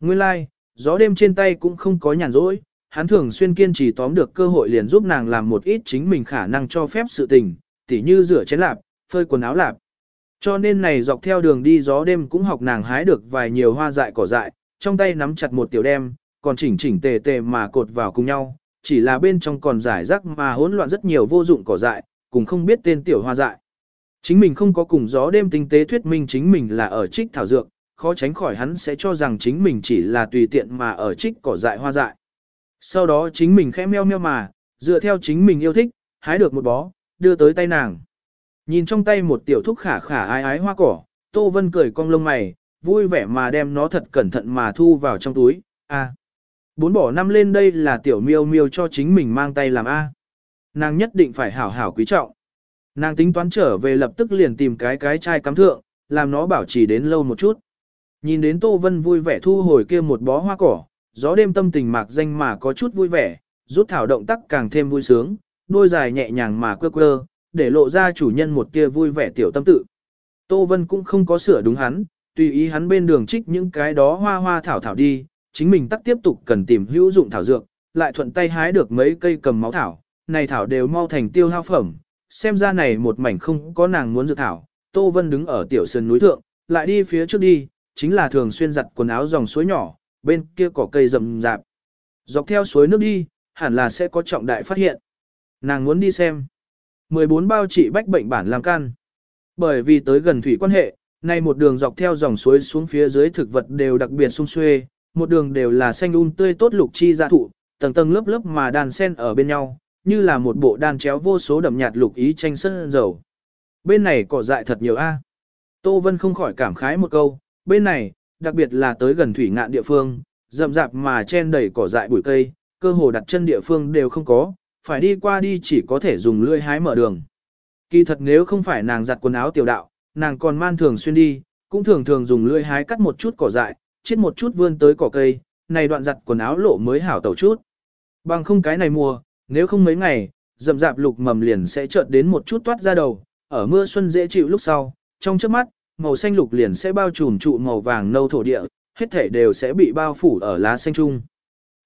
Nguyên lai, like, gió đêm trên tay cũng không có nhàn rỗi, hắn thường xuyên kiên trì tóm được cơ hội liền giúp nàng làm một ít chính mình khả năng cho phép sự tình, tỉ như rửa chén lạp, phơi quần áo lạp. Cho nên này dọc theo đường đi gió đêm cũng học nàng hái được vài nhiều hoa dại cỏ dại, trong tay nắm chặt một tiểu đem, còn chỉnh chỉnh tề tề mà cột vào cùng nhau, chỉ là bên trong còn giải rác mà hỗn loạn rất nhiều vô dụng cỏ dại, cùng không biết tên tiểu hoa dại. Chính mình không có cùng gió đêm tinh tế thuyết minh chính mình là ở trích thảo dược, khó tránh khỏi hắn sẽ cho rằng chính mình chỉ là tùy tiện mà ở trích cỏ dại hoa dại. Sau đó chính mình khẽ meo meo mà, dựa theo chính mình yêu thích, hái được một bó, đưa tới tay nàng. Nhìn trong tay một tiểu thúc khả khả ái ái hoa cỏ, Tô Vân cười cong lông mày, vui vẻ mà đem nó thật cẩn thận mà thu vào trong túi. A. Bốn bỏ năm lên đây là tiểu miêu miêu cho chính mình mang tay làm A. Nàng nhất định phải hảo hảo quý trọng. Nàng tính toán trở về lập tức liền tìm cái cái chai cắm thượng, làm nó bảo trì đến lâu một chút. Nhìn đến Tô Vân vui vẻ thu hồi kia một bó hoa cỏ, gió đêm tâm tình mạc danh mà có chút vui vẻ, rút thảo động tác càng thêm vui sướng, đôi dài nhẹ nhàng mà quơ quơ, để lộ ra chủ nhân một tia vui vẻ tiểu tâm tự. Tô Vân cũng không có sửa đúng hắn, tùy ý hắn bên đường trích những cái đó hoa hoa thảo thảo đi, chính mình tắc tiếp tục cần tìm hữu dụng thảo dược, lại thuận tay hái được mấy cây cầm máu thảo, này thảo đều mau thành tiêu hao phẩm, xem ra này một mảnh không có nàng muốn dược thảo, Tô Vân đứng ở tiểu sơn núi thượng, lại đi phía trước đi, chính là thường xuyên giặt quần áo dòng suối nhỏ, bên kia cỏ cây rậm rạp. Dọc theo suối nước đi, hẳn là sẽ có trọng đại phát hiện. Nàng muốn đi xem. 14 bao trị bách bệnh bản làm can. Bởi vì tới gần thủy quan hệ, nay một đường dọc theo dòng suối xuống phía dưới thực vật đều đặc biệt sung xuê, một đường đều là xanh un tươi tốt lục chi dạ thụ, tầng tầng lớp lớp mà đàn sen ở bên nhau, như là một bộ đàn chéo vô số đậm nhạt lục ý tranh sân dầu. Bên này cỏ dại thật nhiều a. Tô Vân không khỏi cảm khái một câu, bên này, đặc biệt là tới gần thủy ngạn địa phương, rậm rạp mà chen đầy cỏ dại bụi cây, cơ hồ đặt chân địa phương đều không có, phải đi qua đi chỉ có thể dùng lưỡi hái mở đường. Kỳ thật nếu không phải nàng giặt quần áo tiểu đạo, nàng còn man thường xuyên đi, cũng thường thường dùng lưỡi hái cắt một chút cỏ dại, chết một chút vươn tới cỏ cây, này đoạn giặt quần áo lộ mới hảo tẩu chút. Bằng không cái này mùa, nếu không mấy ngày, rậm rạp lục mầm liền sẽ chợt đến một chút toát ra đầu, ở mưa xuân dễ chịu lúc sau, trong chớp mắt, màu xanh lục liền sẽ bao trùm trụ màu vàng nâu thổ địa, hết thể đều sẽ bị bao phủ ở lá xanh trung.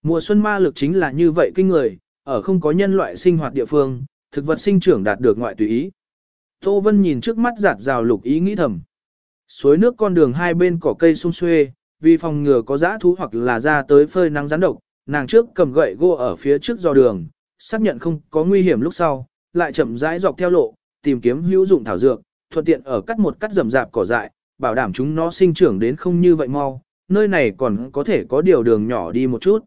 Mùa xuân ma lực chính là như vậy kinh người, ở không có nhân loại sinh hoạt địa phương, thực vật sinh trưởng đạt được ngoại tùy ý. Tô Vân nhìn trước mắt giạt rào lục ý nghĩ thầm. Suối nước con đường hai bên cỏ cây sung xuê, vì phòng ngừa có dã thú hoặc là ra tới phơi nắng rắn độc, nàng trước cầm gậy gỗ ở phía trước dò đường, xác nhận không có nguy hiểm lúc sau, lại chậm rãi dọc theo lộ, tìm kiếm hữu dụng thảo dược, thuận tiện ở cắt một cắt rậm rạp cỏ dại, bảo đảm chúng nó sinh trưởng đến không như vậy mau, nơi này còn có thể có điều đường nhỏ đi một chút.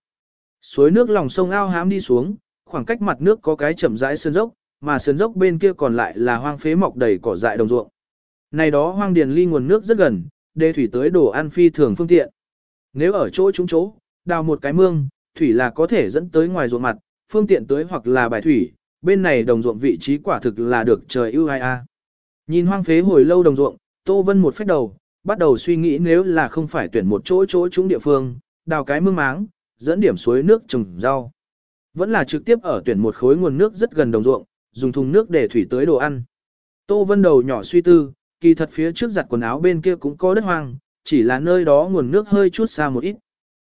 Suối nước lòng sông ao hám đi xuống, khoảng cách mặt nước có cái chậm rãi sơn dốc, mà sơn dốc bên kia còn lại là hoang phế mọc đầy cỏ dại đồng ruộng. Này đó hoang điền ly nguồn nước rất gần, đê thủy tới đồ ăn phi thường phương tiện. Nếu ở chỗ chúng chỗ, đào một cái mương, thủy là có thể dẫn tới ngoài ruộng mặt, phương tiện tới hoặc là bài thủy, bên này đồng ruộng vị trí quả thực là được trời ưu ai a. Nhìn hoang phế hồi lâu đồng ruộng, Tô Vân một phép đầu, bắt đầu suy nghĩ nếu là không phải tuyển một chỗ chỗ chúng địa phương, đào cái mương máng, dẫn điểm suối nước trồng rau. Vẫn là trực tiếp ở tuyển một khối nguồn nước rất gần đồng ruộng, dùng thùng nước để thủy tới đồ ăn. Tô Vân đầu nhỏ suy tư, kỳ thật phía trước giặt quần áo bên kia cũng có đất hoang, chỉ là nơi đó nguồn nước hơi chút xa một ít.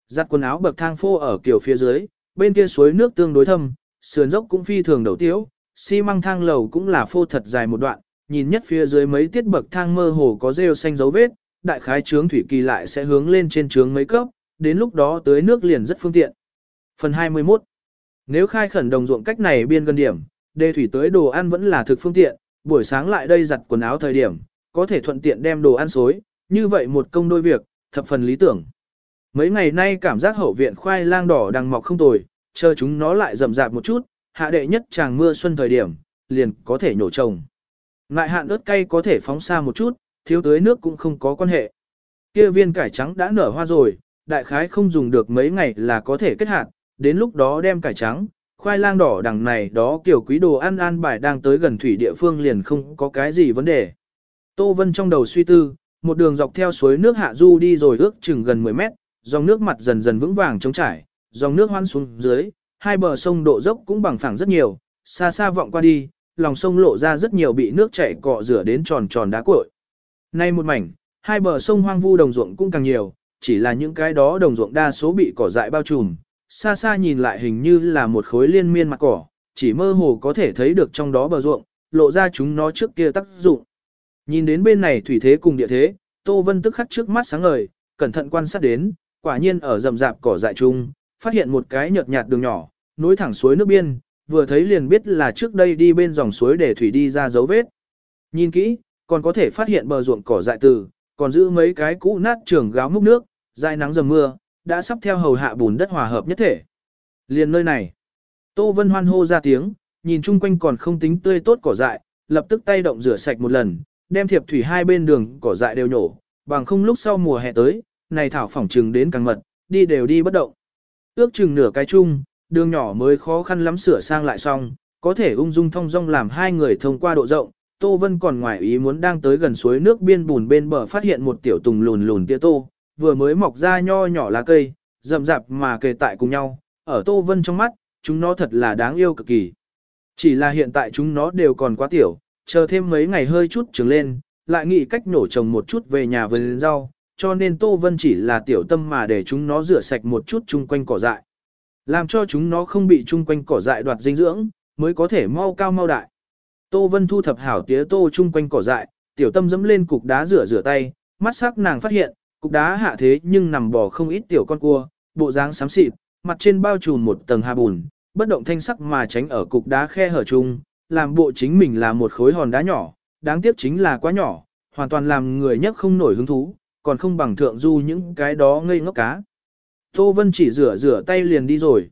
Giặt quần áo bậc thang phô ở kiểu phía dưới, bên kia suối nước tương đối thâm, sườn dốc cũng phi thường đầu tiếu, xi măng thang lầu cũng là phô thật dài một đoạn, nhìn nhất phía dưới mấy tiết bậc thang mơ hồ có rêu xanh dấu vết, đại khái trướng thủy kỳ lại sẽ hướng lên trên trướng mấy cấp, đến lúc đó tới nước liền rất phương tiện. Phần 21 Nếu khai khẩn đồng ruộng cách này biên gần điểm, đề thủy tới đồ ăn vẫn là thực phương tiện, buổi sáng lại đây giặt quần áo thời điểm, có thể thuận tiện đem đồ ăn xối, như vậy một công đôi việc, thập phần lý tưởng. Mấy ngày nay cảm giác hậu viện khoai lang đỏ đang mọc không tồi, chờ chúng nó lại rậm rạp một chút, hạ đệ nhất chàng mưa xuân thời điểm, liền có thể nhổ trồng. Ngại hạn ớt cay có thể phóng xa một chút, thiếu tới nước cũng không có quan hệ. Kia viên cải trắng đã nở hoa rồi, đại khái không dùng được mấy ngày là có thể kết hạt, đến lúc đó đem cải trắng, khoai lang đỏ đằng này đó kiểu quý đồ ăn an bài đang tới gần thủy địa phương liền không có cái gì vấn đề. Tô Vân trong đầu suy tư, một đường dọc theo suối nước hạ du đi rồi ước chừng gần 10 mét, dòng nước mặt dần dần vững vàng trống trải, dòng nước hoan xuống dưới, hai bờ sông độ dốc cũng bằng phẳng rất nhiều, xa xa vọng qua đi, lòng sông lộ ra rất nhiều bị nước chảy cọ rửa đến tròn tròn đá cuội. Nay một mảnh, hai bờ sông hoang vu đồng ruộng cũng càng nhiều, chỉ là những cái đó đồng ruộng đa số bị cỏ dại bao trùm, xa xa nhìn lại hình như là một khối liên miên mặt cỏ, chỉ mơ hồ có thể thấy được trong đó bờ ruộng, lộ ra chúng nó trước kia tác dụng. Nhìn đến bên này thủy thế cùng địa thế, Tô Vân tức khắc trước mắt sáng ngời, cẩn thận quan sát đến, quả nhiên ở rậm rạp cỏ dại chung, phát hiện một cái nhợt nhạt đường nhỏ, nối thẳng suối nước biên, vừa thấy liền biết là trước đây đi bên dòng suối để thủy đi ra dấu vết. Nhìn kỹ, còn có thể phát hiện bờ ruộng cỏ dại từ, còn giữ mấy cái cũ nát trường gáo múc nước, dài nắng dầm mưa, đã sắp theo hầu hạ bùn đất hòa hợp nhất thể. Liền nơi này, Tô Vân hoan hô ra tiếng, nhìn chung quanh còn không tính tươi tốt cỏ dại, lập tức tay động rửa sạch một lần, đem thiệp thủy hai bên đường cỏ dại đều nhổ, bằng không lúc sau mùa hè tới, này thảo phỏng trừng đến càng mật, đi đều đi bất động. Ước chừng nửa cái chung, đường nhỏ mới khó khăn lắm sửa sang lại xong, có thể ung dung thông dong làm hai người thông qua độ rộng. Tô Vân còn ngoài ý muốn đang tới gần suối nước biên bùn bên bờ phát hiện một tiểu tùng lùn lùn tia tô, vừa mới mọc ra nho nhỏ lá cây, rậm rạp mà kề tại cùng nhau, ở Tô Vân trong mắt, chúng nó thật là đáng yêu cực kỳ. Chỉ là hiện tại chúng nó đều còn quá tiểu, chờ thêm mấy ngày hơi chút trứng lên, lại nghĩ cách nổ trồng một chút về nhà vườn rau, cho nên Tô Vân chỉ là tiểu tâm mà để chúng nó rửa sạch một chút chung quanh cỏ dại. Làm cho chúng nó không bị chung quanh cỏ dại đoạt dinh dưỡng, mới có thể mau cao mau đại. Tô Vân thu thập hảo tía tô chung quanh cỏ dại, tiểu tâm dẫm lên cục đá rửa rửa tay, mắt sắc nàng phát hiện, cục đá hạ thế nhưng nằm bò không ít tiểu con cua, bộ dáng xám xịt, mặt trên bao trùm một tầng hà bùn, bất động thanh sắc mà tránh ở cục đá khe hở chung, làm bộ chính mình là một khối hòn đá nhỏ, đáng tiếc chính là quá nhỏ, hoàn toàn làm người nhất không nổi hứng thú, còn không bằng thượng du những cái đó ngây ngốc cá. Tô Vân chỉ rửa rửa tay liền đi rồi.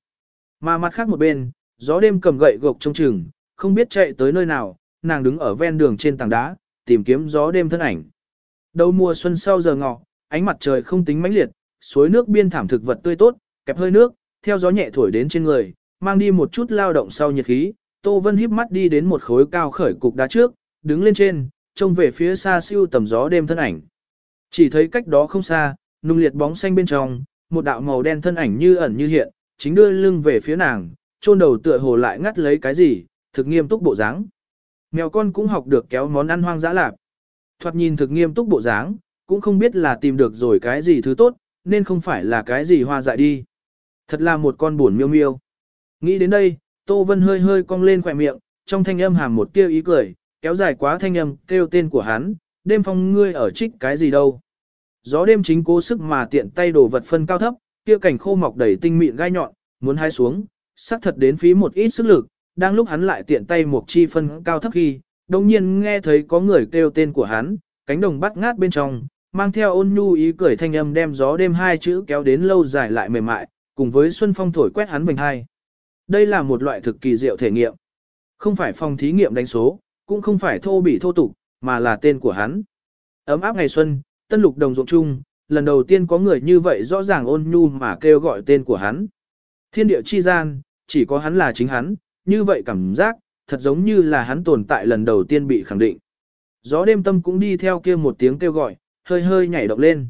Mà mặt khác một bên, gió đêm cầm gậy gộc trong chừng, không biết chạy tới nơi nào, nàng đứng ở ven đường trên tảng đá, tìm kiếm gió đêm thân ảnh. Đầu mùa xuân sau giờ ngọ, ánh mặt trời không tính mãnh liệt, suối nước biên thảm thực vật tươi tốt, kẹp hơi nước, theo gió nhẹ thổi đến trên người, mang đi một chút lao động sau nhiệt khí. Tô Vân híp mắt đi đến một khối cao khởi cục đá trước, đứng lên trên, trông về phía xa siêu tầm gió đêm thân ảnh. Chỉ thấy cách đó không xa, nung liệt bóng xanh bên trong, một đạo màu đen thân ảnh như ẩn như hiện, chính đưa lưng về phía nàng, chôn đầu tựa hồ lại ngắt lấy cái gì, thực nghiêm túc bộ dáng. Mèo con cũng học được kéo món ăn hoang dã lạp. Thoạt nhìn thực nghiêm túc bộ dáng, cũng không biết là tìm được rồi cái gì thứ tốt, nên không phải là cái gì hoa dại đi. Thật là một con buồn miêu miêu. Nghĩ đến đây, Tô Vân hơi hơi cong lên khỏe miệng, trong thanh âm hàm một tia ý cười, kéo dài quá thanh âm, kêu tên của hắn, đêm phong ngươi ở trích cái gì đâu. Gió đêm chính cố sức mà tiện tay đổ vật phân cao thấp, kia cảnh khô mọc đầy tinh mịn gai nhọn, muốn hai xuống, sắc thật đến phí một ít sức lực, đang lúc hắn lại tiện tay một chi phân cao thấp khi, đồng nhiên nghe thấy có người kêu tên của hắn, cánh đồng bắt ngát bên trong, mang theo ôn nhu ý cười thanh âm đem gió đêm hai chữ kéo đến lâu dài lại mềm mại, cùng với xuân phong thổi quét hắn vành hai. Đây là một loại thực kỳ diệu thể nghiệm. Không phải phòng thí nghiệm đánh số, cũng không phải thô bỉ thô tục, mà là tên của hắn. Ấm áp ngày xuân, tân lục đồng ruộng chung, lần đầu tiên có người như vậy rõ ràng ôn nhu mà kêu gọi tên của hắn. Thiên địa chi gian, chỉ có hắn là chính hắn, như vậy cảm giác, thật giống như là hắn tồn tại lần đầu tiên bị khẳng định. Gió đêm tâm cũng đi theo kia một tiếng kêu gọi, hơi hơi nhảy động lên.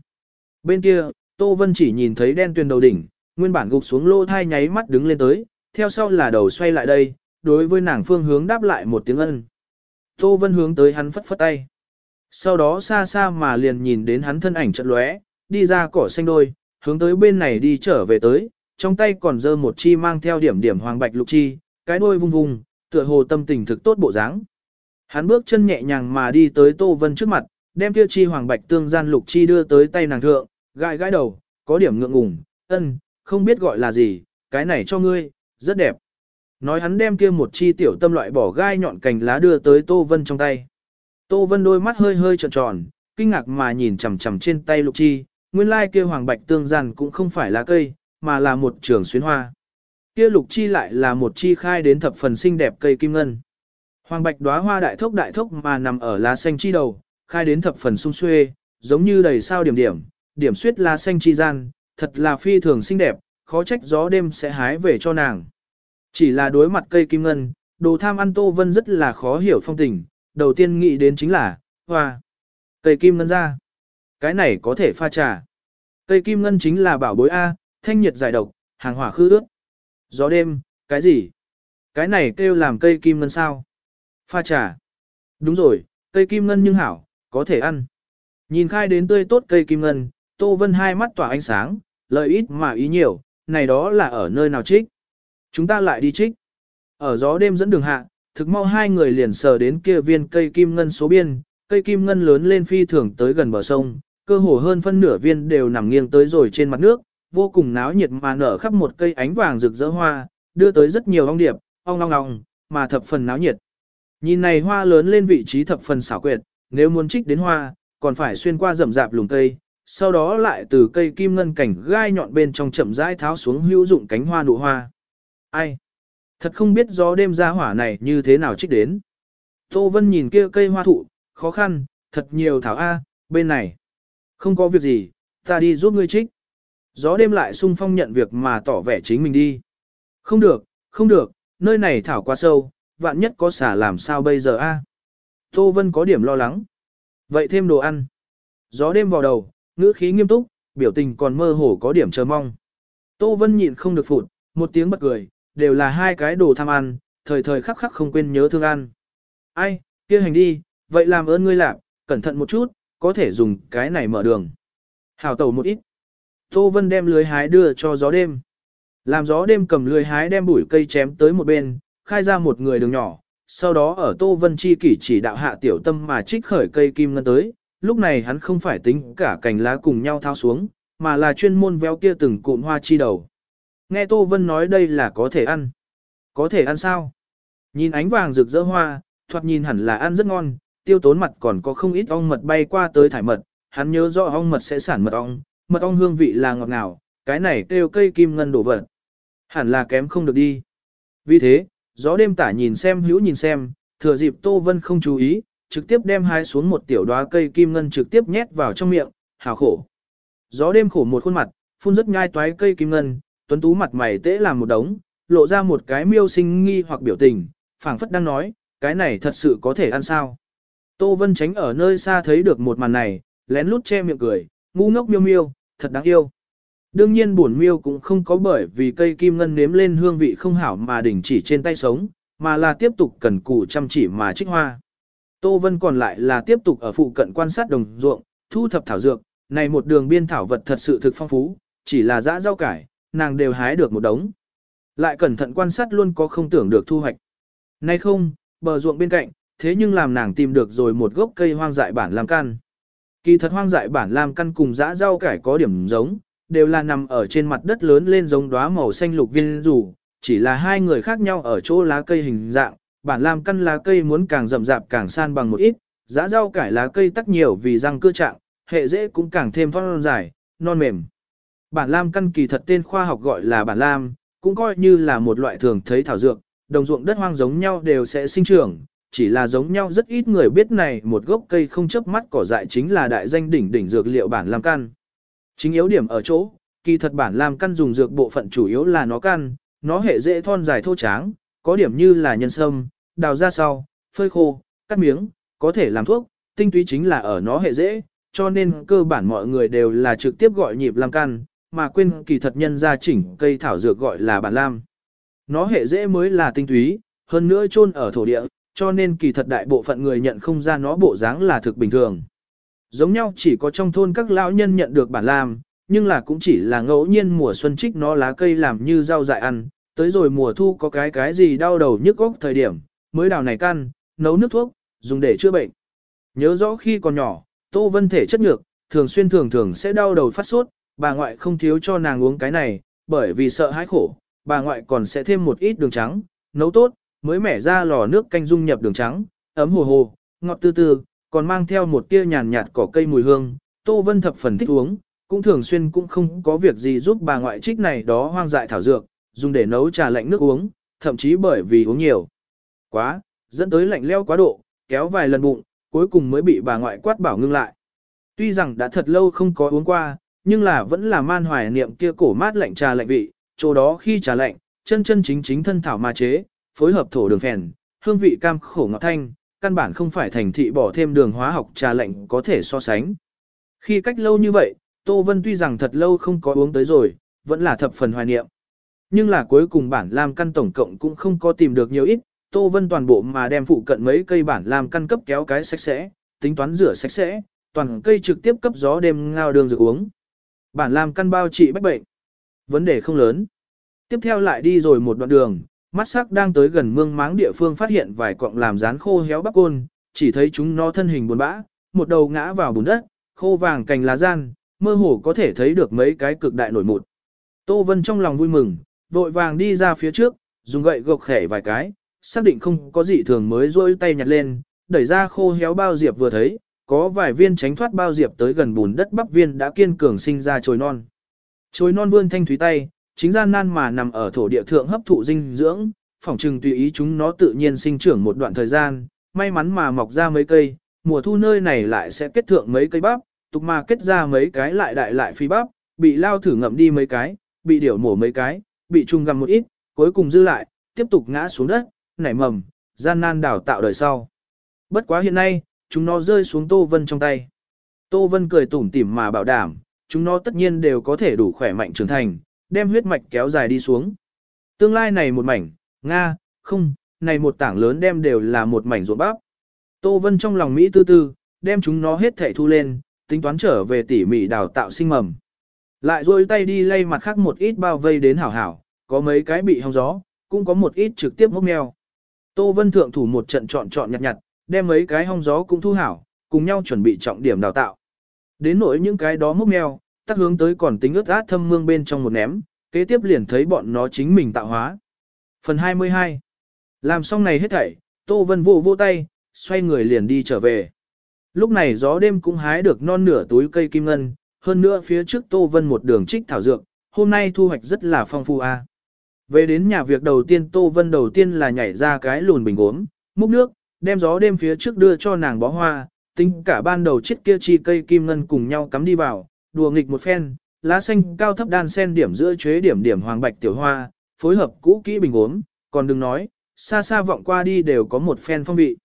Bên kia, Tô Vân chỉ nhìn thấy đen tuyền đầu đỉnh, nguyên bản gục xuống lô thai nháy mắt đứng lên tới, theo sau là đầu xoay lại đây, đối với nàng phương hướng đáp lại một tiếng ân. Tô Vân hướng tới hắn phất phất tay. Sau đó xa xa mà liền nhìn đến hắn thân ảnh trận lóe, đi ra cỏ xanh đôi, hướng tới bên này đi trở về tới, trong tay còn dơ một chi mang theo điểm điểm hoàng bạch lục chi, cái đuôi vung vung, tựa hồ tâm tình thực tốt bộ dáng. Hắn bước chân nhẹ nhàng mà đi tới Tô Vân trước mặt, đem kia chi hoàng bạch tương gian lục chi đưa tới tay nàng thượng, gãi gãi đầu, có điểm ngượng ngùng, ân, không biết gọi là gì, cái này cho ngươi, rất đẹp. Nói hắn đem kia một chi tiểu tâm loại bỏ gai nhọn cành lá đưa tới Tô Vân trong tay. Tô Vân đôi mắt hơi hơi tròn tròn, kinh ngạc mà nhìn chằm chằm trên tay lục chi, nguyên lai kia hoàng bạch tương gian cũng không phải là cây, mà là một trường xuyến hoa. Kia lục chi lại là một chi khai đến thập phần xinh đẹp cây kim ngân. Hoàng bạch đóa hoa đại thốc đại thốc mà nằm ở lá xanh chi đầu, khai đến thập phần sung xuê, giống như đầy sao điểm điểm, điểm suyết lá xanh chi gian, thật là phi thường xinh đẹp, khó trách gió đêm sẽ hái về cho nàng. Chỉ là đối mặt cây kim ngân, đồ tham ăn Tô Vân rất là khó hiểu phong tình, đầu tiên nghĩ đến chính là, hoa, cây kim ngân ra. Cái này có thể pha trà. Cây kim ngân chính là bảo bối A, thanh nhiệt giải độc, hàng hỏa khư ướt. Gió đêm, cái gì? Cái này kêu làm cây kim ngân sao? Pha trà. Đúng rồi, cây kim ngân nhưng hảo, có thể ăn. Nhìn khai đến tươi tốt cây kim ngân, Tô Vân hai mắt tỏa ánh sáng, lợi ít mà ý nhiều, này đó là ở nơi nào trích. Chúng ta lại đi trích. Ở gió đêm dẫn đường hạ, thực mau hai người liền sờ đến kia viên cây kim ngân số biên, cây kim ngân lớn lên phi thường tới gần bờ sông, cơ hồ hơn phân nửa viên đều nằm nghiêng tới rồi trên mặt nước, vô cùng náo nhiệt mà nở khắp một cây ánh vàng rực rỡ hoa, đưa tới rất nhiều ong điệp, ong long long, mà thập phần náo nhiệt. Nhìn này hoa lớn lên vị trí thập phần xảo quyệt, nếu muốn trích đến hoa, còn phải xuyên qua rậm rạp lùm cây, sau đó lại từ cây kim ngân cảnh gai nhọn bên trong chậm rãi tháo xuống hữu dụng cánh hoa nụ hoa. Ai? Thật không biết gió đêm ra hỏa này như thế nào trích đến. Tô Vân nhìn kia cây hoa thụ, khó khăn, thật nhiều thảo A, bên này. Không có việc gì, ta đi giúp ngươi trích. Gió đêm lại sung phong nhận việc mà tỏ vẻ chính mình đi. Không được, không được, nơi này thảo quá sâu, vạn nhất có xả làm sao bây giờ a? Tô Vân có điểm lo lắng. Vậy thêm đồ ăn. Gió đêm vào đầu, ngữ khí nghiêm túc, biểu tình còn mơ hồ có điểm chờ mong. Tô Vân nhịn không được phụt, một tiếng bật cười, đều là hai cái đồ tham ăn, thời thời khắc khắc không quên nhớ thương ăn. Ai, kia hành đi, vậy làm ơn ngươi làm, cẩn thận một chút, có thể dùng cái này mở đường. Hảo tẩu một ít. Tô Vân đem lưới hái đưa cho gió đêm. Làm gió đêm cầm lưới hái đem bụi cây chém tới một bên, khai ra một người đường nhỏ, sau đó ở Tô Vân Chi kỷ chỉ đạo hạ tiểu tâm mà trích khởi cây kim ngân tới, lúc này hắn không phải tính cả cành lá cùng nhau thao xuống, mà là chuyên môn véo kia từng cụm hoa chi đầu. Nghe Tô Vân nói đây là có thể ăn. Có thể ăn sao? Nhìn ánh vàng rực rỡ hoa, thoạt nhìn hẳn là ăn rất ngon, tiêu tốn mặt còn có không ít ong mật bay qua tới thải mật, hắn nhớ rõ ong mật sẽ sản mật ong, mật ong hương vị là ngọt ngào, cái này kêu cây kim ngân đổ vật. Hẳn là kém không được đi. Vì thế, gió đêm tả nhìn xem hữu nhìn xem, thừa dịp Tô Vân không chú ý, trực tiếp đem hai xuống một tiểu đóa cây kim ngân trực tiếp nhét vào trong miệng, hào khổ. Gió đêm khổ một khuôn mặt, phun rất nhai toái cây kim ngân, tuấn tú mặt mày tễ làm một đống, lộ ra một cái miêu sinh nghi hoặc biểu tình, phảng phất đang nói, cái này thật sự có thể ăn sao. Tô Vân tránh ở nơi xa thấy được một màn này, lén lút che miệng cười, ngu ngốc miêu miêu, thật đáng yêu. Đương nhiên buồn miêu cũng không có bởi vì cây kim ngân nếm lên hương vị không hảo mà đỉnh chỉ trên tay sống, mà là tiếp tục cần cù chăm chỉ mà trích hoa. Tô Vân còn lại là tiếp tục ở phụ cận quan sát đồng ruộng, thu thập thảo dược, này một đường biên thảo vật thật sự thực phong phú, chỉ là dã rau cải, nàng đều hái được một đống. Lại cẩn thận quan sát luôn có không tưởng được thu hoạch. Nay không, bờ ruộng bên cạnh, thế nhưng làm nàng tìm được rồi một gốc cây hoang dại bản làm căn. Kỳ thật hoang dại bản làm căn cùng dã rau cải có điểm giống, đều là nằm ở trên mặt đất lớn lên giống đóa màu xanh lục viên rủ, chỉ là hai người khác nhau ở chỗ lá cây hình dạng, bản làm căn lá cây muốn càng rậm rạp càng san bằng một ít, dã rau cải lá cây tắc nhiều vì răng cưa trạng, hệ dễ cũng càng thêm phong dài, non mềm. Bản lam căn kỳ thật tên khoa học gọi là bản lam, cũng coi như là một loại thường thấy thảo dược, đồng ruộng đất hoang giống nhau đều sẽ sinh trưởng, chỉ là giống nhau rất ít người biết này một gốc cây không chấp mắt cỏ dại chính là đại danh đỉnh đỉnh dược liệu bản lam căn. Chính yếu điểm ở chỗ, kỳ thật bản lam căn dùng dược bộ phận chủ yếu là nó căn, nó hệ dễ thon dài thô tráng, có điểm như là nhân sâm, đào ra sau, phơi khô, cắt miếng, có thể làm thuốc, tinh túy chính là ở nó hệ dễ, cho nên cơ bản mọi người đều là trực tiếp gọi nhịp lam căn, mà quên kỳ thật nhân ra chỉnh cây thảo dược gọi là bản lam. Nó hệ dễ mới là tinh túy, hơn nữa chôn ở thổ địa, cho nên kỳ thật đại bộ phận người nhận không ra nó bộ dáng là thực bình thường. Giống nhau chỉ có trong thôn các lão nhân nhận được bản lam, nhưng là cũng chỉ là ngẫu nhiên mùa xuân trích nó lá cây làm như rau dại ăn, tới rồi mùa thu có cái cái gì đau đầu nhức óc thời điểm, mới đào này căn, nấu nước thuốc, dùng để chữa bệnh. Nhớ rõ khi còn nhỏ, Tô Vân thể chất nhược, thường xuyên thường thường sẽ đau đầu phát sốt, bà ngoại không thiếu cho nàng uống cái này, bởi vì sợ hãi khổ, bà ngoại còn sẽ thêm một ít đường trắng, nấu tốt, mới mẻ ra lò nước canh dung nhập đường trắng, ấm hồ hồ, ngọt tư tư, còn mang theo một tia nhàn nhạt cỏ cây mùi hương. Tô Vân thập phần thích uống, cũng thường xuyên cũng không có việc gì giúp bà ngoại trích này đó hoang dại thảo dược, dùng để nấu trà lạnh nước uống, thậm chí bởi vì uống nhiều. Quá, dẫn tới lạnh leo quá độ, kéo vài lần bụng, cuối cùng mới bị bà ngoại quát bảo ngưng lại. Tuy rằng đã thật lâu không có uống qua, nhưng là vẫn là man hoài niệm kia cổ mát lạnh trà lạnh vị, chỗ đó khi trà lạnh, chân chân chính chính thân thảo mà chế, phối hợp thổ đường phèn, hương vị cam khổ ngọt thanh, căn bản không phải thành thị bỏ thêm đường hóa học trà lạnh có thể so sánh. Khi cách lâu như vậy, Tô Vân tuy rằng thật lâu không có uống tới rồi, vẫn là thập phần hoài niệm. Nhưng là cuối cùng bản lam căn tổng cộng cũng không có tìm được nhiều ít, Tô Vân toàn bộ mà đem phụ cận mấy cây bản lam căn cấp kéo cái sạch sẽ, tính toán rửa sạch sẽ, toàn cây trực tiếp cấp gió đêm ngao đường dược uống. Bản làm căn bao trị bách bệnh. Vấn đề không lớn. Tiếp theo lại đi rồi một đoạn đường, mắt sắc đang tới gần mương máng địa phương phát hiện vài cọng làm rán khô héo bắp côn, chỉ thấy chúng nó thân hình buồn bã, một đầu ngã vào bùn đất, khô vàng cành lá gian, mơ hồ có thể thấy được mấy cái cực đại nổi mụt. Tô Vân trong lòng vui mừng, vội vàng đi ra phía trước, dùng gậy gộc khẻ vài cái, xác định không có gì thường mới rôi tay nhặt lên, đẩy ra khô héo bao diệp vừa thấy, có vài viên tránh thoát bao diệp tới gần bùn đất bắp viên đã kiên cường sinh ra chồi non. Chồi non vươn thanh thúy tay, chính gian nan mà nằm ở thổ địa thượng hấp thụ dinh dưỡng, phỏng trừng tùy ý chúng nó tự nhiên sinh trưởng một đoạn thời gian, may mắn mà mọc ra mấy cây, mùa thu nơi này lại sẽ kết thượng mấy cây bắp, tục mà kết ra mấy cái lại đại lại phi bắp, bị lao thử ngậm đi mấy cái, bị điểu mổ mấy cái, bị trùng gặm một ít, cuối cùng dư lại, tiếp tục ngã xuống đất, nảy mầm, gian nan đào tạo đời sau. Bất quá hiện nay, chúng nó rơi xuống Tô Vân trong tay. Tô Vân cười tủm tỉm mà bảo đảm, chúng nó tất nhiên đều có thể đủ khỏe mạnh trưởng thành, đem huyết mạch kéo dài đi xuống. Tương lai này một mảnh, Nga, không, này một tảng lớn đem đều là một mảnh ruộng bắp. Tô Vân trong lòng Mỹ tư tư, đem chúng nó hết thể thu lên, tính toán trở về tỉ mỉ đào tạo sinh mầm. Lại rôi tay đi lay mặt khác một ít bao vây đến hảo hảo, có mấy cái bị hong gió, cũng có một ít trực tiếp mốc mèo. Tô Vân thượng thủ một trận chọn chọn nhặt nhặt, đem mấy cái hong gió cũng thu hảo, cùng nhau chuẩn bị trọng điểm đào tạo. Đến nỗi những cái đó múc mèo, tắc hướng tới còn tính ướt át thâm mương bên trong một ném, kế tiếp liền thấy bọn nó chính mình tạo hóa. Phần 22 Làm xong này hết thảy, Tô Vân vô vô tay, xoay người liền đi trở về. Lúc này gió đêm cũng hái được non nửa túi cây kim ngân, hơn nữa phía trước Tô Vân một đường trích thảo dược, hôm nay thu hoạch rất là phong phu a. Về đến nhà việc đầu tiên Tô Vân đầu tiên là nhảy ra cái lùn bình uống, múc nước, đem gió đêm phía trước đưa cho nàng bó hoa, tính cả ban đầu chiếc kia chi cây kim ngân cùng nhau cắm đi vào, đùa nghịch một phen, lá xanh cao thấp đan sen điểm giữa chế điểm điểm hoàng bạch tiểu hoa, phối hợp cũ kỹ bình uống, còn đừng nói, xa xa vọng qua đi đều có một phen phong vị.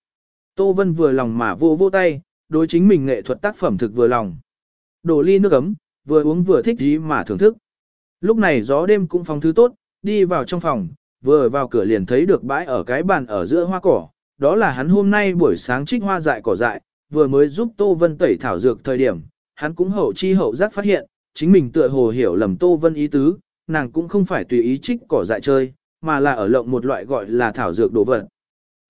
Tô Vân vừa lòng mà vô vô tay, đối chính mình nghệ thuật tác phẩm thực vừa lòng. Đổ ly nước ấm, vừa uống vừa thích gì mà thưởng thức. Lúc này gió đêm cũng phong thứ tốt, đi vào trong phòng, vừa vào cửa liền thấy được bãi ở cái bàn ở giữa hoa cỏ, đó là hắn hôm nay buổi sáng trích hoa dại cỏ dại, vừa mới giúp Tô Vân tẩy thảo dược thời điểm, hắn cũng hậu chi hậu giác phát hiện, chính mình tựa hồ hiểu lầm Tô Vân ý tứ, nàng cũng không phải tùy ý trích cỏ dại chơi, mà là ở lộng một loại gọi là thảo dược đồ vật.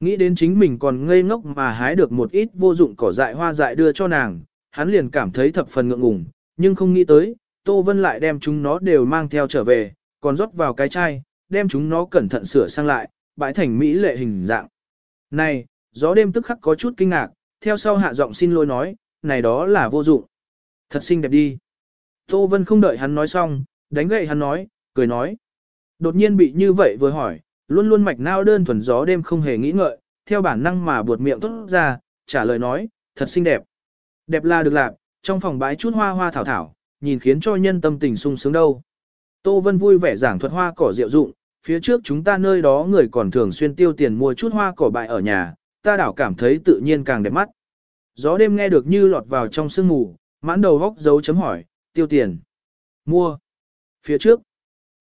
Nghĩ đến chính mình còn ngây ngốc mà hái được một ít vô dụng cỏ dại hoa dại đưa cho nàng, hắn liền cảm thấy thập phần ngượng ngùng, nhưng không nghĩ tới, Tô Vân lại đem chúng nó đều mang theo trở về, còn rót vào cái chai, đem chúng nó cẩn thận sửa sang lại, bãi thành mỹ lệ hình dạng. Này, gió đêm tức khắc có chút kinh ngạc, theo sau hạ giọng xin lỗi nói, này đó là vô dụng. Thật xinh đẹp đi. Tô Vân không đợi hắn nói xong, đánh gậy hắn nói, cười nói. Đột nhiên bị như vậy vừa hỏi, luôn luôn mạch nao đơn thuần gió đêm không hề nghĩ ngợi, theo bản năng mà buột miệng tốt ra, trả lời nói, thật xinh đẹp. Đẹp là được lạc, trong phòng bãi chút hoa hoa thảo thảo, nhìn khiến cho nhân tâm tình sung sướng đâu. Tô Vân vui vẻ giảng thuật hoa cỏ diệu dụng, phía trước chúng ta nơi đó người còn thường xuyên tiêu tiền mua chút hoa cỏ bại ở nhà, ta đảo cảm thấy tự nhiên càng đẹp mắt. Gió đêm nghe được như lọt vào trong sương mù, mãn đầu góc dấu chấm hỏi, tiêu tiền. Mua. Phía trước.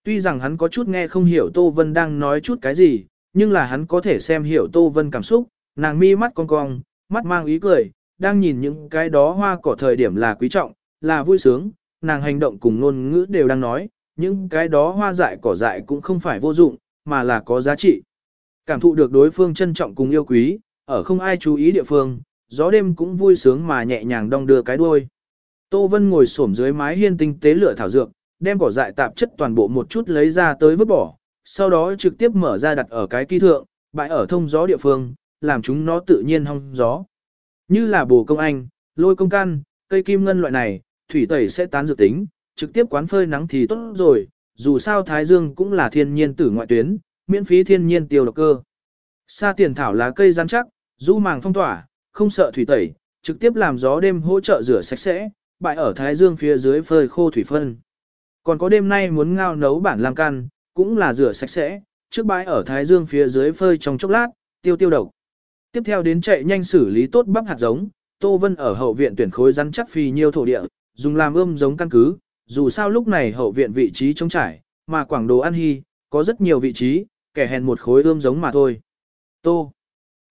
Tuy rằng hắn có chút nghe không hiểu Tô Vân đang nói chút cái gì, nhưng là hắn có thể xem hiểu Tô Vân cảm xúc, nàng mi mắt cong cong, mắt mang ý cười, đang nhìn những cái đó hoa cỏ thời điểm là quý trọng, là vui sướng, nàng hành động cùng ngôn ngữ đều đang nói, những cái đó hoa dại cỏ dại cũng không phải vô dụng, mà là có giá trị. Cảm thụ được đối phương trân trọng cùng yêu quý, ở không ai chú ý địa phương, gió đêm cũng vui sướng mà nhẹ nhàng đong đưa cái đuôi. Tô Vân ngồi xổm dưới mái hiên tinh tế lửa thảo dược, đem cỏ dại tạp chất toàn bộ một chút lấy ra tới vứt bỏ, sau đó trực tiếp mở ra đặt ở cái kỳ thượng, bãi ở thông gió địa phương, làm chúng nó tự nhiên hong gió. Như là bồ công anh, lôi công can, cây kim ngân loại này, thủy tẩy sẽ tán dược tính, trực tiếp quán phơi nắng thì tốt rồi, dù sao Thái Dương cũng là thiên nhiên tử ngoại tuyến, miễn phí thiên nhiên tiêu độc cơ. Sa tiền thảo lá cây rắn chắc, du màng phong tỏa, không sợ thủy tẩy, trực tiếp làm gió đêm hỗ trợ rửa sạch sẽ, bại ở Thái Dương phía dưới phơi khô thủy phân. Còn có đêm nay muốn ngao nấu bản lam can, cũng là rửa sạch sẽ, trước bãi ở Thái Dương phía dưới phơi trong chốc lát, tiêu tiêu độc. Tiếp theo đến chạy nhanh xử lý tốt bắp hạt giống, Tô Vân ở hậu viện tuyển khối rắn chắc phì nhiều thổ địa, dùng làm ươm giống căn cứ, dù sao lúc này hậu viện vị trí trống trải, mà quảng đồ ăn hy, có rất nhiều vị trí, kẻ hèn một khối ươm giống mà thôi. Tô.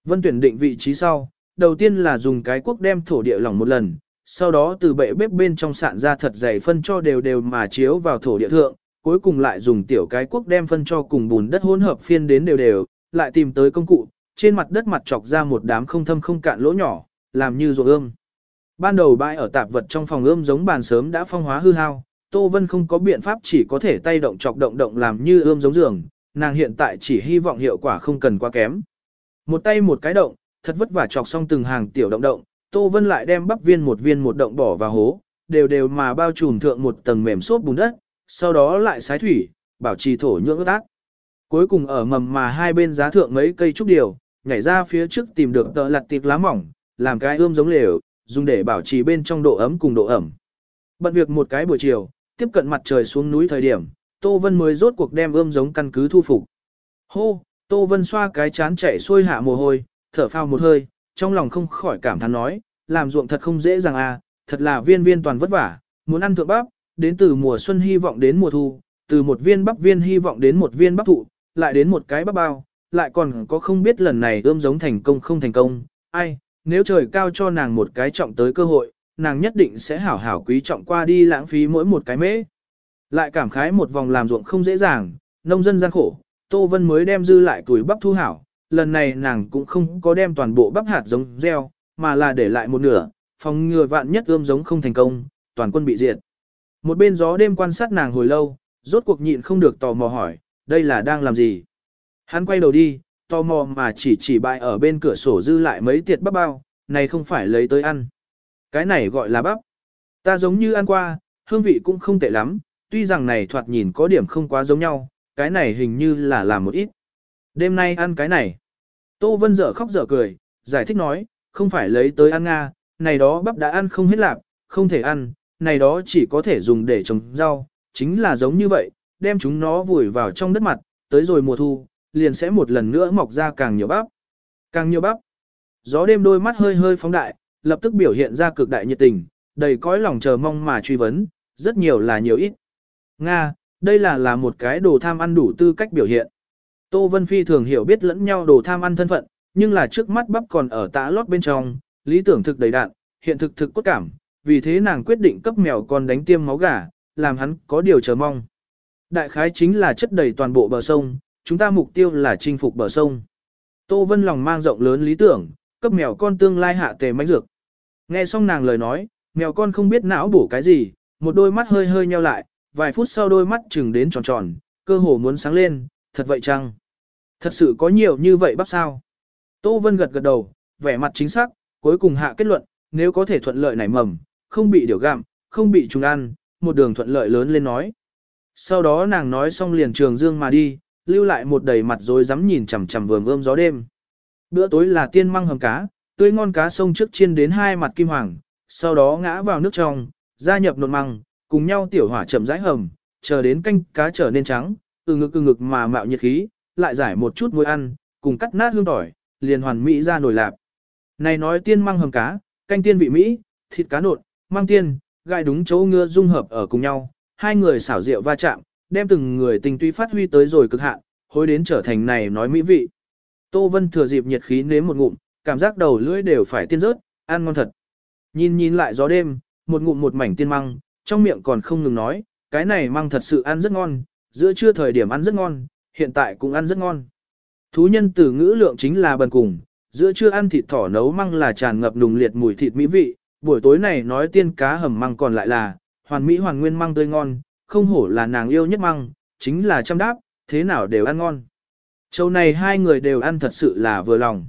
Vân tuyển định vị trí sau, đầu tiên là dùng cái cuốc đem thổ địa lỏng một lần, sau đó từ bệ bếp bên trong sạn ra thật dày phân cho đều đều mà chiếu vào thổ địa thượng, cuối cùng lại dùng tiểu cái cuốc đem phân cho cùng bùn đất hỗn hợp phiên đến đều đều, lại tìm tới công cụ, trên mặt đất mặt chọc ra một đám không thâm không cạn lỗ nhỏ, làm như ruộng ương. Ban đầu bãi ở tạp vật trong phòng ươm giống bàn sớm đã phong hóa hư hao, Tô Vân không có biện pháp chỉ có thể tay động chọc động động làm như ươm giống giường, nàng hiện tại chỉ hy vọng hiệu quả không cần quá kém. Một tay một cái động, thật vất vả chọc xong từng hàng tiểu động động, Tô Vân lại đem bắp viên một viên một động bỏ vào hố, đều đều mà bao trùm thượng một tầng mềm xốp bùn đất, sau đó lại sái thủy, bảo trì thổ nhưỡng ướt át. Cuối cùng ở mầm mà hai bên giá thượng mấy cây trúc điều, nhảy ra phía trước tìm được tợ lặt tiệp lá mỏng, làm cái ươm giống lều, dùng để bảo trì bên trong độ ấm cùng độ ẩm. Bận việc một cái buổi chiều, tiếp cận mặt trời xuống núi thời điểm, Tô Vân mới rốt cuộc đem ươm giống căn cứ thu phục. Hô, Tô Vân xoa cái chán chạy xuôi hạ mồ hôi, thở phào một hơi, trong lòng không khỏi cảm thán nói, làm ruộng thật không dễ dàng à, thật là viên viên toàn vất vả, muốn ăn thượng bắp, đến từ mùa xuân hy vọng đến mùa thu, từ một viên bắp viên hy vọng đến một viên bắp thụ, lại đến một cái bắp bao, lại còn có không biết lần này ươm giống thành công không thành công, ai, nếu trời cao cho nàng một cái trọng tới cơ hội, nàng nhất định sẽ hảo hảo quý trọng qua đi lãng phí mỗi một cái mễ. Lại cảm khái một vòng làm ruộng không dễ dàng, nông dân gian khổ, Tô Vân mới đem dư lại tuổi bắp thu hảo, lần này nàng cũng không có đem toàn bộ bắp hạt giống gieo, mà là để lại một nửa, phòng ngừa vạn nhất ươm giống không thành công, toàn quân bị diệt. Một bên gió đêm quan sát nàng hồi lâu, rốt cuộc nhịn không được tò mò hỏi, đây là đang làm gì? Hắn quay đầu đi, tò mò mà chỉ chỉ bại ở bên cửa sổ dư lại mấy tiệt bắp bao, này không phải lấy tới ăn. Cái này gọi là bắp. Ta giống như ăn qua, hương vị cũng không tệ lắm, tuy rằng này thoạt nhìn có điểm không quá giống nhau, cái này hình như là làm một ít. Đêm nay ăn cái này. Tô Vân dở khóc dở cười, giải thích nói, không phải lấy tới ăn Nga, này đó bắp đã ăn không hết lạc, không thể ăn, này đó chỉ có thể dùng để trồng rau, chính là giống như vậy, đem chúng nó vùi vào trong đất mặt, tới rồi mùa thu, liền sẽ một lần nữa mọc ra càng nhiều bắp. Càng nhiều bắp. Gió đêm đôi mắt hơi hơi phóng đại, lập tức biểu hiện ra cực đại nhiệt tình, đầy cõi lòng chờ mong mà truy vấn, rất nhiều là nhiều ít. Nga, đây là là một cái đồ tham ăn đủ tư cách biểu hiện. Tô Vân Phi thường hiểu biết lẫn nhau đồ tham ăn thân phận, nhưng là trước mắt bắp còn ở tã lót bên trong, lý tưởng thực đầy đạn, hiện thực thực cốt cảm, vì thế nàng quyết định cấp mèo con đánh tiêm máu gà, làm hắn có điều chờ mong. Đại khái chính là chất đầy toàn bộ bờ sông, chúng ta mục tiêu là chinh phục bờ sông. Tô Vân lòng mang rộng lớn lý tưởng, cấp mèo con tương lai hạ tề mánh dược. Nghe xong nàng lời nói, mèo con không biết não bổ cái gì, một đôi mắt hơi hơi nheo lại, vài phút sau đôi mắt chừng đến tròn tròn, cơ hồ muốn sáng lên, thật vậy chăng? Thật sự có nhiều như vậy bác sao? Tô Vân gật gật đầu, vẻ mặt chính xác, cuối cùng hạ kết luận, nếu có thể thuận lợi nảy mầm, không bị điều gặm, không bị trùng ăn, một đường thuận lợi lớn lên nói. Sau đó nàng nói xong liền trường dương mà đi, lưu lại một đầy mặt rồi dám nhìn chằm chằm vườn ươm gió đêm. Bữa tối là tiên măng hầm cá, tươi ngon cá sông trước chiên đến hai mặt kim hoàng, sau đó ngã vào nước trong, gia nhập nộn măng, cùng nhau tiểu hỏa chậm rãi hầm, chờ đến canh cá trở nên trắng, từ ngực từ ngực mà mạo nhiệt khí, lại giải một chút muối ăn, cùng cắt nát hương tỏi, liền hoàn mỹ ra nồi lạp. Này nói tiên măng hầm cá, canh tiên vị Mỹ, thịt cá nộn, măng tiên, gai đúng chỗ ngưa dung hợp ở cùng nhau, hai người xảo rượu va chạm, đem từng người tình tuy phát huy tới rồi cực hạn, hối đến trở thành này nói mỹ vị. Tô Vân thừa dịp nhiệt khí nếm một ngụm, cảm giác đầu lưỡi đều phải tiên rớt, ăn ngon thật. Nhìn nhìn lại gió đêm, một ngụm một mảnh tiên măng, trong miệng còn không ngừng nói, cái này măng thật sự ăn rất ngon, giữa trưa thời điểm ăn rất ngon, hiện tại cũng ăn rất ngon. Thú nhân từ ngữ lượng chính là bần cùng, giữa trưa ăn thịt thỏ nấu măng là tràn ngập nùng liệt mùi thịt mỹ vị, buổi tối này nói tiên cá hầm măng còn lại là, hoàn mỹ hoàn nguyên măng tươi ngon, không hổ là nàng yêu nhất măng, chính là chăm đáp, thế nào đều ăn ngon. Châu này hai người đều ăn thật sự là vừa lòng.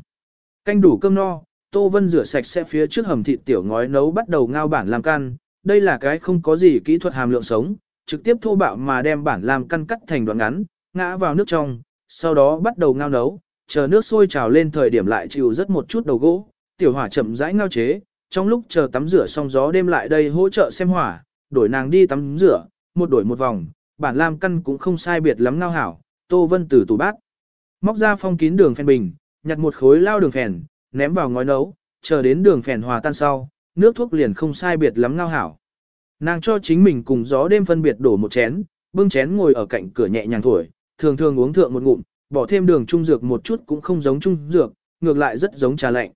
Canh đủ cơm no, Tô Vân rửa sạch sẽ phía trước hầm thịt tiểu ngói nấu bắt đầu ngao bản làm căn, đây là cái không có gì kỹ thuật hàm lượng sống, trực tiếp thô bạo mà đem bản làm căn cắt thành đoạn ngắn, ngã vào nước trong, sau đó bắt đầu ngao nấu, chờ nước sôi trào lên thời điểm lại chịu rất một chút đầu gỗ, tiểu hỏa chậm rãi ngao chế, trong lúc chờ tắm rửa xong gió đêm lại đây hỗ trợ xem hỏa, đổi nàng đi tắm rửa, một đổi một vòng, bản lam căn cũng không sai biệt lắm ngao hảo, Tô Vân từ tủ bát, móc ra phong kín đường phèn bình, nhặt một khối lao đường phèn, ném vào ngói nấu, chờ đến đường phèn hòa tan sau, nước thuốc liền không sai biệt lắm ngao hảo. Nàng cho chính mình cùng gió đêm phân biệt đổ một chén, bưng chén ngồi ở cạnh cửa nhẹ nhàng thổi, thường thường uống thượng một ngụm, bỏ thêm đường trung dược một chút cũng không giống trung dược, ngược lại rất giống trà lạnh.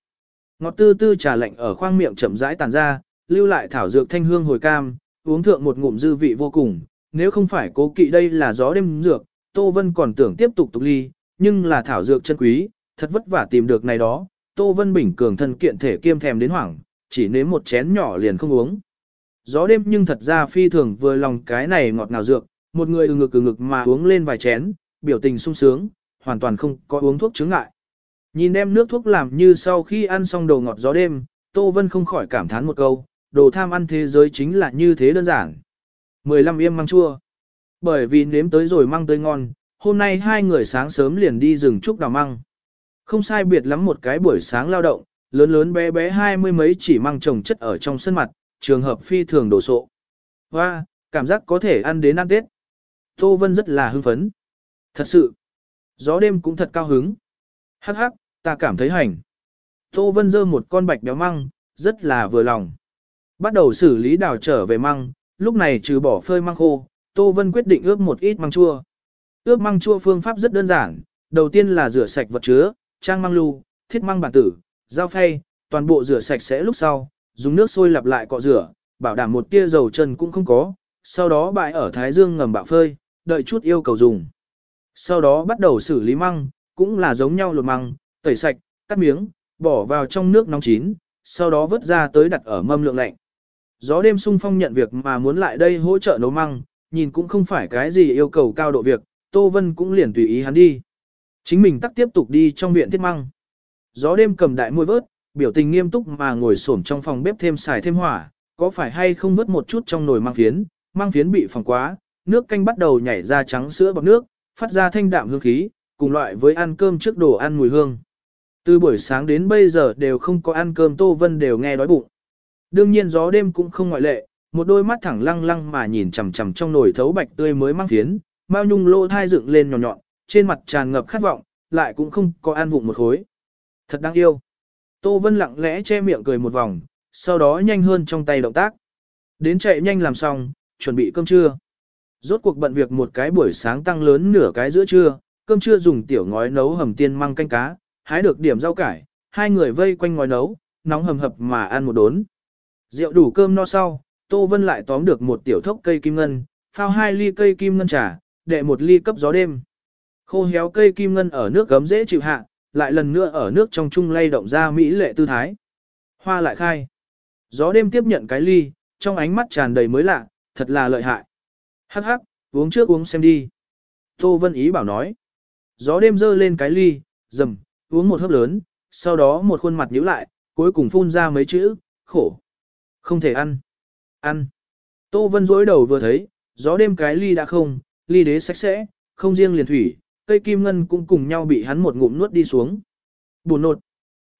Ngọt tư tư trà lạnh ở khoang miệng chậm rãi tàn ra, lưu lại thảo dược thanh hương hồi cam, uống thượng một ngụm dư vị vô cùng, nếu không phải cố kỵ đây là gió đêm dược, Tô Vân còn tưởng tiếp tục tục ly, nhưng là thảo dược chân quý, thật vất vả tìm được này đó, Tô Vân Bình cường thân kiện thể kiêm thèm đến hoảng, chỉ nếm một chén nhỏ liền không uống. Gió đêm nhưng thật ra phi thường vừa lòng cái này ngọt ngào dược, một người ừ ngực ừ ngực mà uống lên vài chén, biểu tình sung sướng, hoàn toàn không có uống thuốc chứng ngại. Nhìn đem nước thuốc làm như sau khi ăn xong đồ ngọt gió đêm, Tô Vân không khỏi cảm thán một câu, đồ tham ăn thế giới chính là như thế đơn giản. 15 yêm măng chua. Bởi vì nếm tới rồi măng tới ngon, hôm nay hai người sáng sớm liền đi rừng trúc đào măng. Không sai biệt lắm một cái buổi sáng lao động, lớn lớn bé bé hai mươi mấy chỉ măng trồng chất ở trong sân mặt, trường hợp phi thường đổ sộ. Hoa, cảm giác có thể ăn đến ăn Tết. Tô Vân rất là hưng phấn. Thật sự, gió đêm cũng thật cao hứng. Hắc hắc, ta cảm thấy hành. Tô Vân dơ một con bạch béo măng, rất là vừa lòng. Bắt đầu xử lý đào trở về măng, lúc này trừ bỏ phơi măng khô, Tô Vân quyết định ướp một ít măng chua. Ướp măng chua phương pháp rất đơn giản, đầu tiên là rửa sạch vật chứa, trang măng lưu, thiết măng bản tử, dao phay, toàn bộ rửa sạch sẽ lúc sau, dùng nước sôi lặp lại cọ rửa, bảo đảm một tia dầu chân cũng không có, sau đó bại ở thái dương ngầm bạo phơi, đợi chút yêu cầu dùng. Sau đó bắt đầu xử lý măng, cũng là giống nhau lột măng, tẩy sạch, cắt miếng, bỏ vào trong nước nóng chín, sau đó vớt ra tới đặt ở mâm lượng lạnh. Gió đêm sung phong nhận việc mà muốn lại đây hỗ trợ nấu măng, nhìn cũng không phải cái gì yêu cầu cao độ việc, Tô Vân cũng liền tùy ý hắn đi. Chính mình tắc tiếp tục đi trong viện thiết măng. Gió đêm cầm đại môi vớt, biểu tình nghiêm túc mà ngồi xổm trong phòng bếp thêm xài thêm hỏa, có phải hay không vớt một chút trong nồi mang phiến, mang phiến bị phòng quá, nước canh bắt đầu nhảy ra trắng sữa bọc nước, phát ra thanh đạm hương khí, cùng loại với ăn cơm trước đồ ăn mùi hương. Từ buổi sáng đến bây giờ đều không có ăn cơm Tô Vân đều nghe đói bụng. Đương nhiên gió đêm cũng không ngoại lệ, một đôi mắt thẳng lăng lăng mà nhìn chằm chằm trong nồi thấu bạch tươi mới mang phiến, mao nhung lô thai dựng lên nhỏ nhọn, trên mặt tràn ngập khát vọng, lại cũng không có an vụng một khối. Thật đáng yêu. Tô Vân lặng lẽ che miệng cười một vòng, sau đó nhanh hơn trong tay động tác. Đến chạy nhanh làm xong, chuẩn bị cơm trưa. Rốt cuộc bận việc một cái buổi sáng tăng lớn nửa cái giữa trưa, cơm trưa dùng tiểu ngói nấu hầm tiên măng canh cá, hái được điểm rau cải, hai người vây quanh ngói nấu, nóng hầm hập mà ăn một đốn. Rượu đủ cơm no sau, Tô Vân lại tóm được một tiểu thốc cây kim ngân, phao hai ly cây kim ngân trà, đệ một ly cấp gió đêm. Khô héo cây kim ngân ở nước gấm dễ chịu hạ, lại lần nữa ở nước trong chung lay động ra mỹ lệ tư thái. Hoa lại khai. Gió đêm tiếp nhận cái ly, trong ánh mắt tràn đầy mới lạ, thật là lợi hại. Hắc hắc, uống trước uống xem đi. Tô Vân Ý bảo nói. Gió đêm dơ lên cái ly, dầm, uống một hớp lớn, sau đó một khuôn mặt nhíu lại, cuối cùng phun ra mấy chữ, khổ. Không thể ăn. Ăn. Tô Vân dối đầu vừa thấy, gió đêm cái ly đã không, ly đế sạch sẽ, không riêng liền thủy, cây kim ngân cũng cùng nhau bị hắn một ngụm nuốt đi xuống. Buồn nột.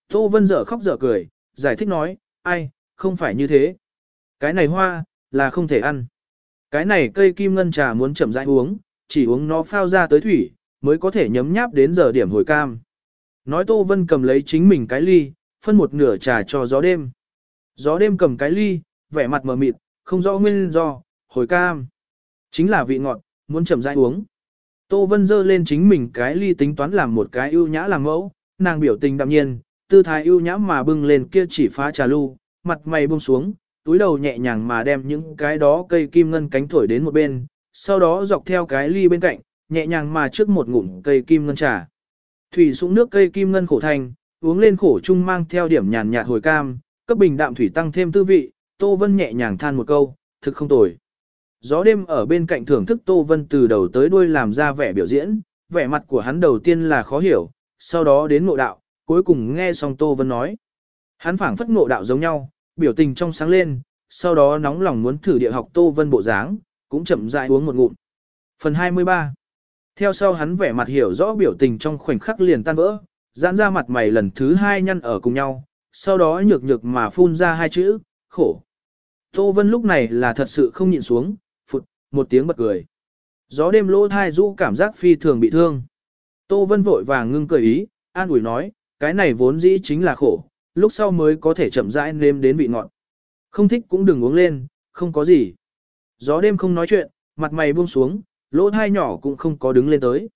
Tô Vân dở khóc dở cười, giải thích nói, ai, không phải như thế. Cái này hoa, là không thể ăn. Cái này cây kim ngân trà muốn chậm rãi uống, chỉ uống nó phao ra tới thủy, mới có thể nhấm nháp đến giờ điểm hồi cam. Nói Tô Vân cầm lấy chính mình cái ly, phân một nửa trà cho gió đêm. Gió đêm cầm cái ly, vẻ mặt mờ mịt, không rõ nguyên do, hồi cam. Chính là vị ngọt, muốn chậm rãi uống. Tô Vân dơ lên chính mình cái ly tính toán làm một cái ưu nhã làm mẫu, nàng biểu tình đạm nhiên, tư thái ưu nhã mà bưng lên kia chỉ phá trà lu, mặt mày buông xuống, túi đầu nhẹ nhàng mà đem những cái đó cây kim ngân cánh thổi đến một bên, sau đó dọc theo cái ly bên cạnh, nhẹ nhàng mà trước một ngụm cây kim ngân trà. Thủy sũng nước cây kim ngân khổ thành, uống lên khổ chung mang theo điểm nhàn nhạt hồi cam, cấp bình đạm thủy tăng thêm tư vị, Tô Vân nhẹ nhàng than một câu, thực không tồi. Gió đêm ở bên cạnh thưởng thức Tô Vân từ đầu tới đuôi làm ra vẻ biểu diễn, vẻ mặt của hắn đầu tiên là khó hiểu, sau đó đến ngộ đạo, cuối cùng nghe xong Tô Vân nói. Hắn phảng phất ngộ đạo giống nhau, biểu tình trong sáng lên, sau đó nóng lòng muốn thử địa học Tô Vân bộ dáng, cũng chậm rãi uống một ngụm. Phần 23 Theo sau hắn vẻ mặt hiểu rõ biểu tình trong khoảnh khắc liền tan vỡ, giãn ra mặt mày lần thứ hai nhăn ở cùng nhau, sau đó nhược nhược mà phun ra hai chữ, khổ. Tô Vân lúc này là thật sự không nhịn xuống, một tiếng bật cười. Gió đêm lỗ thai rũ cảm giác phi thường bị thương. Tô Vân vội vàng ngưng cười ý, an ủi nói, cái này vốn dĩ chính là khổ, lúc sau mới có thể chậm rãi nêm đến vị ngọt. Không thích cũng đừng uống lên, không có gì. Gió đêm không nói chuyện, mặt mày buông xuống, lỗ thai nhỏ cũng không có đứng lên tới.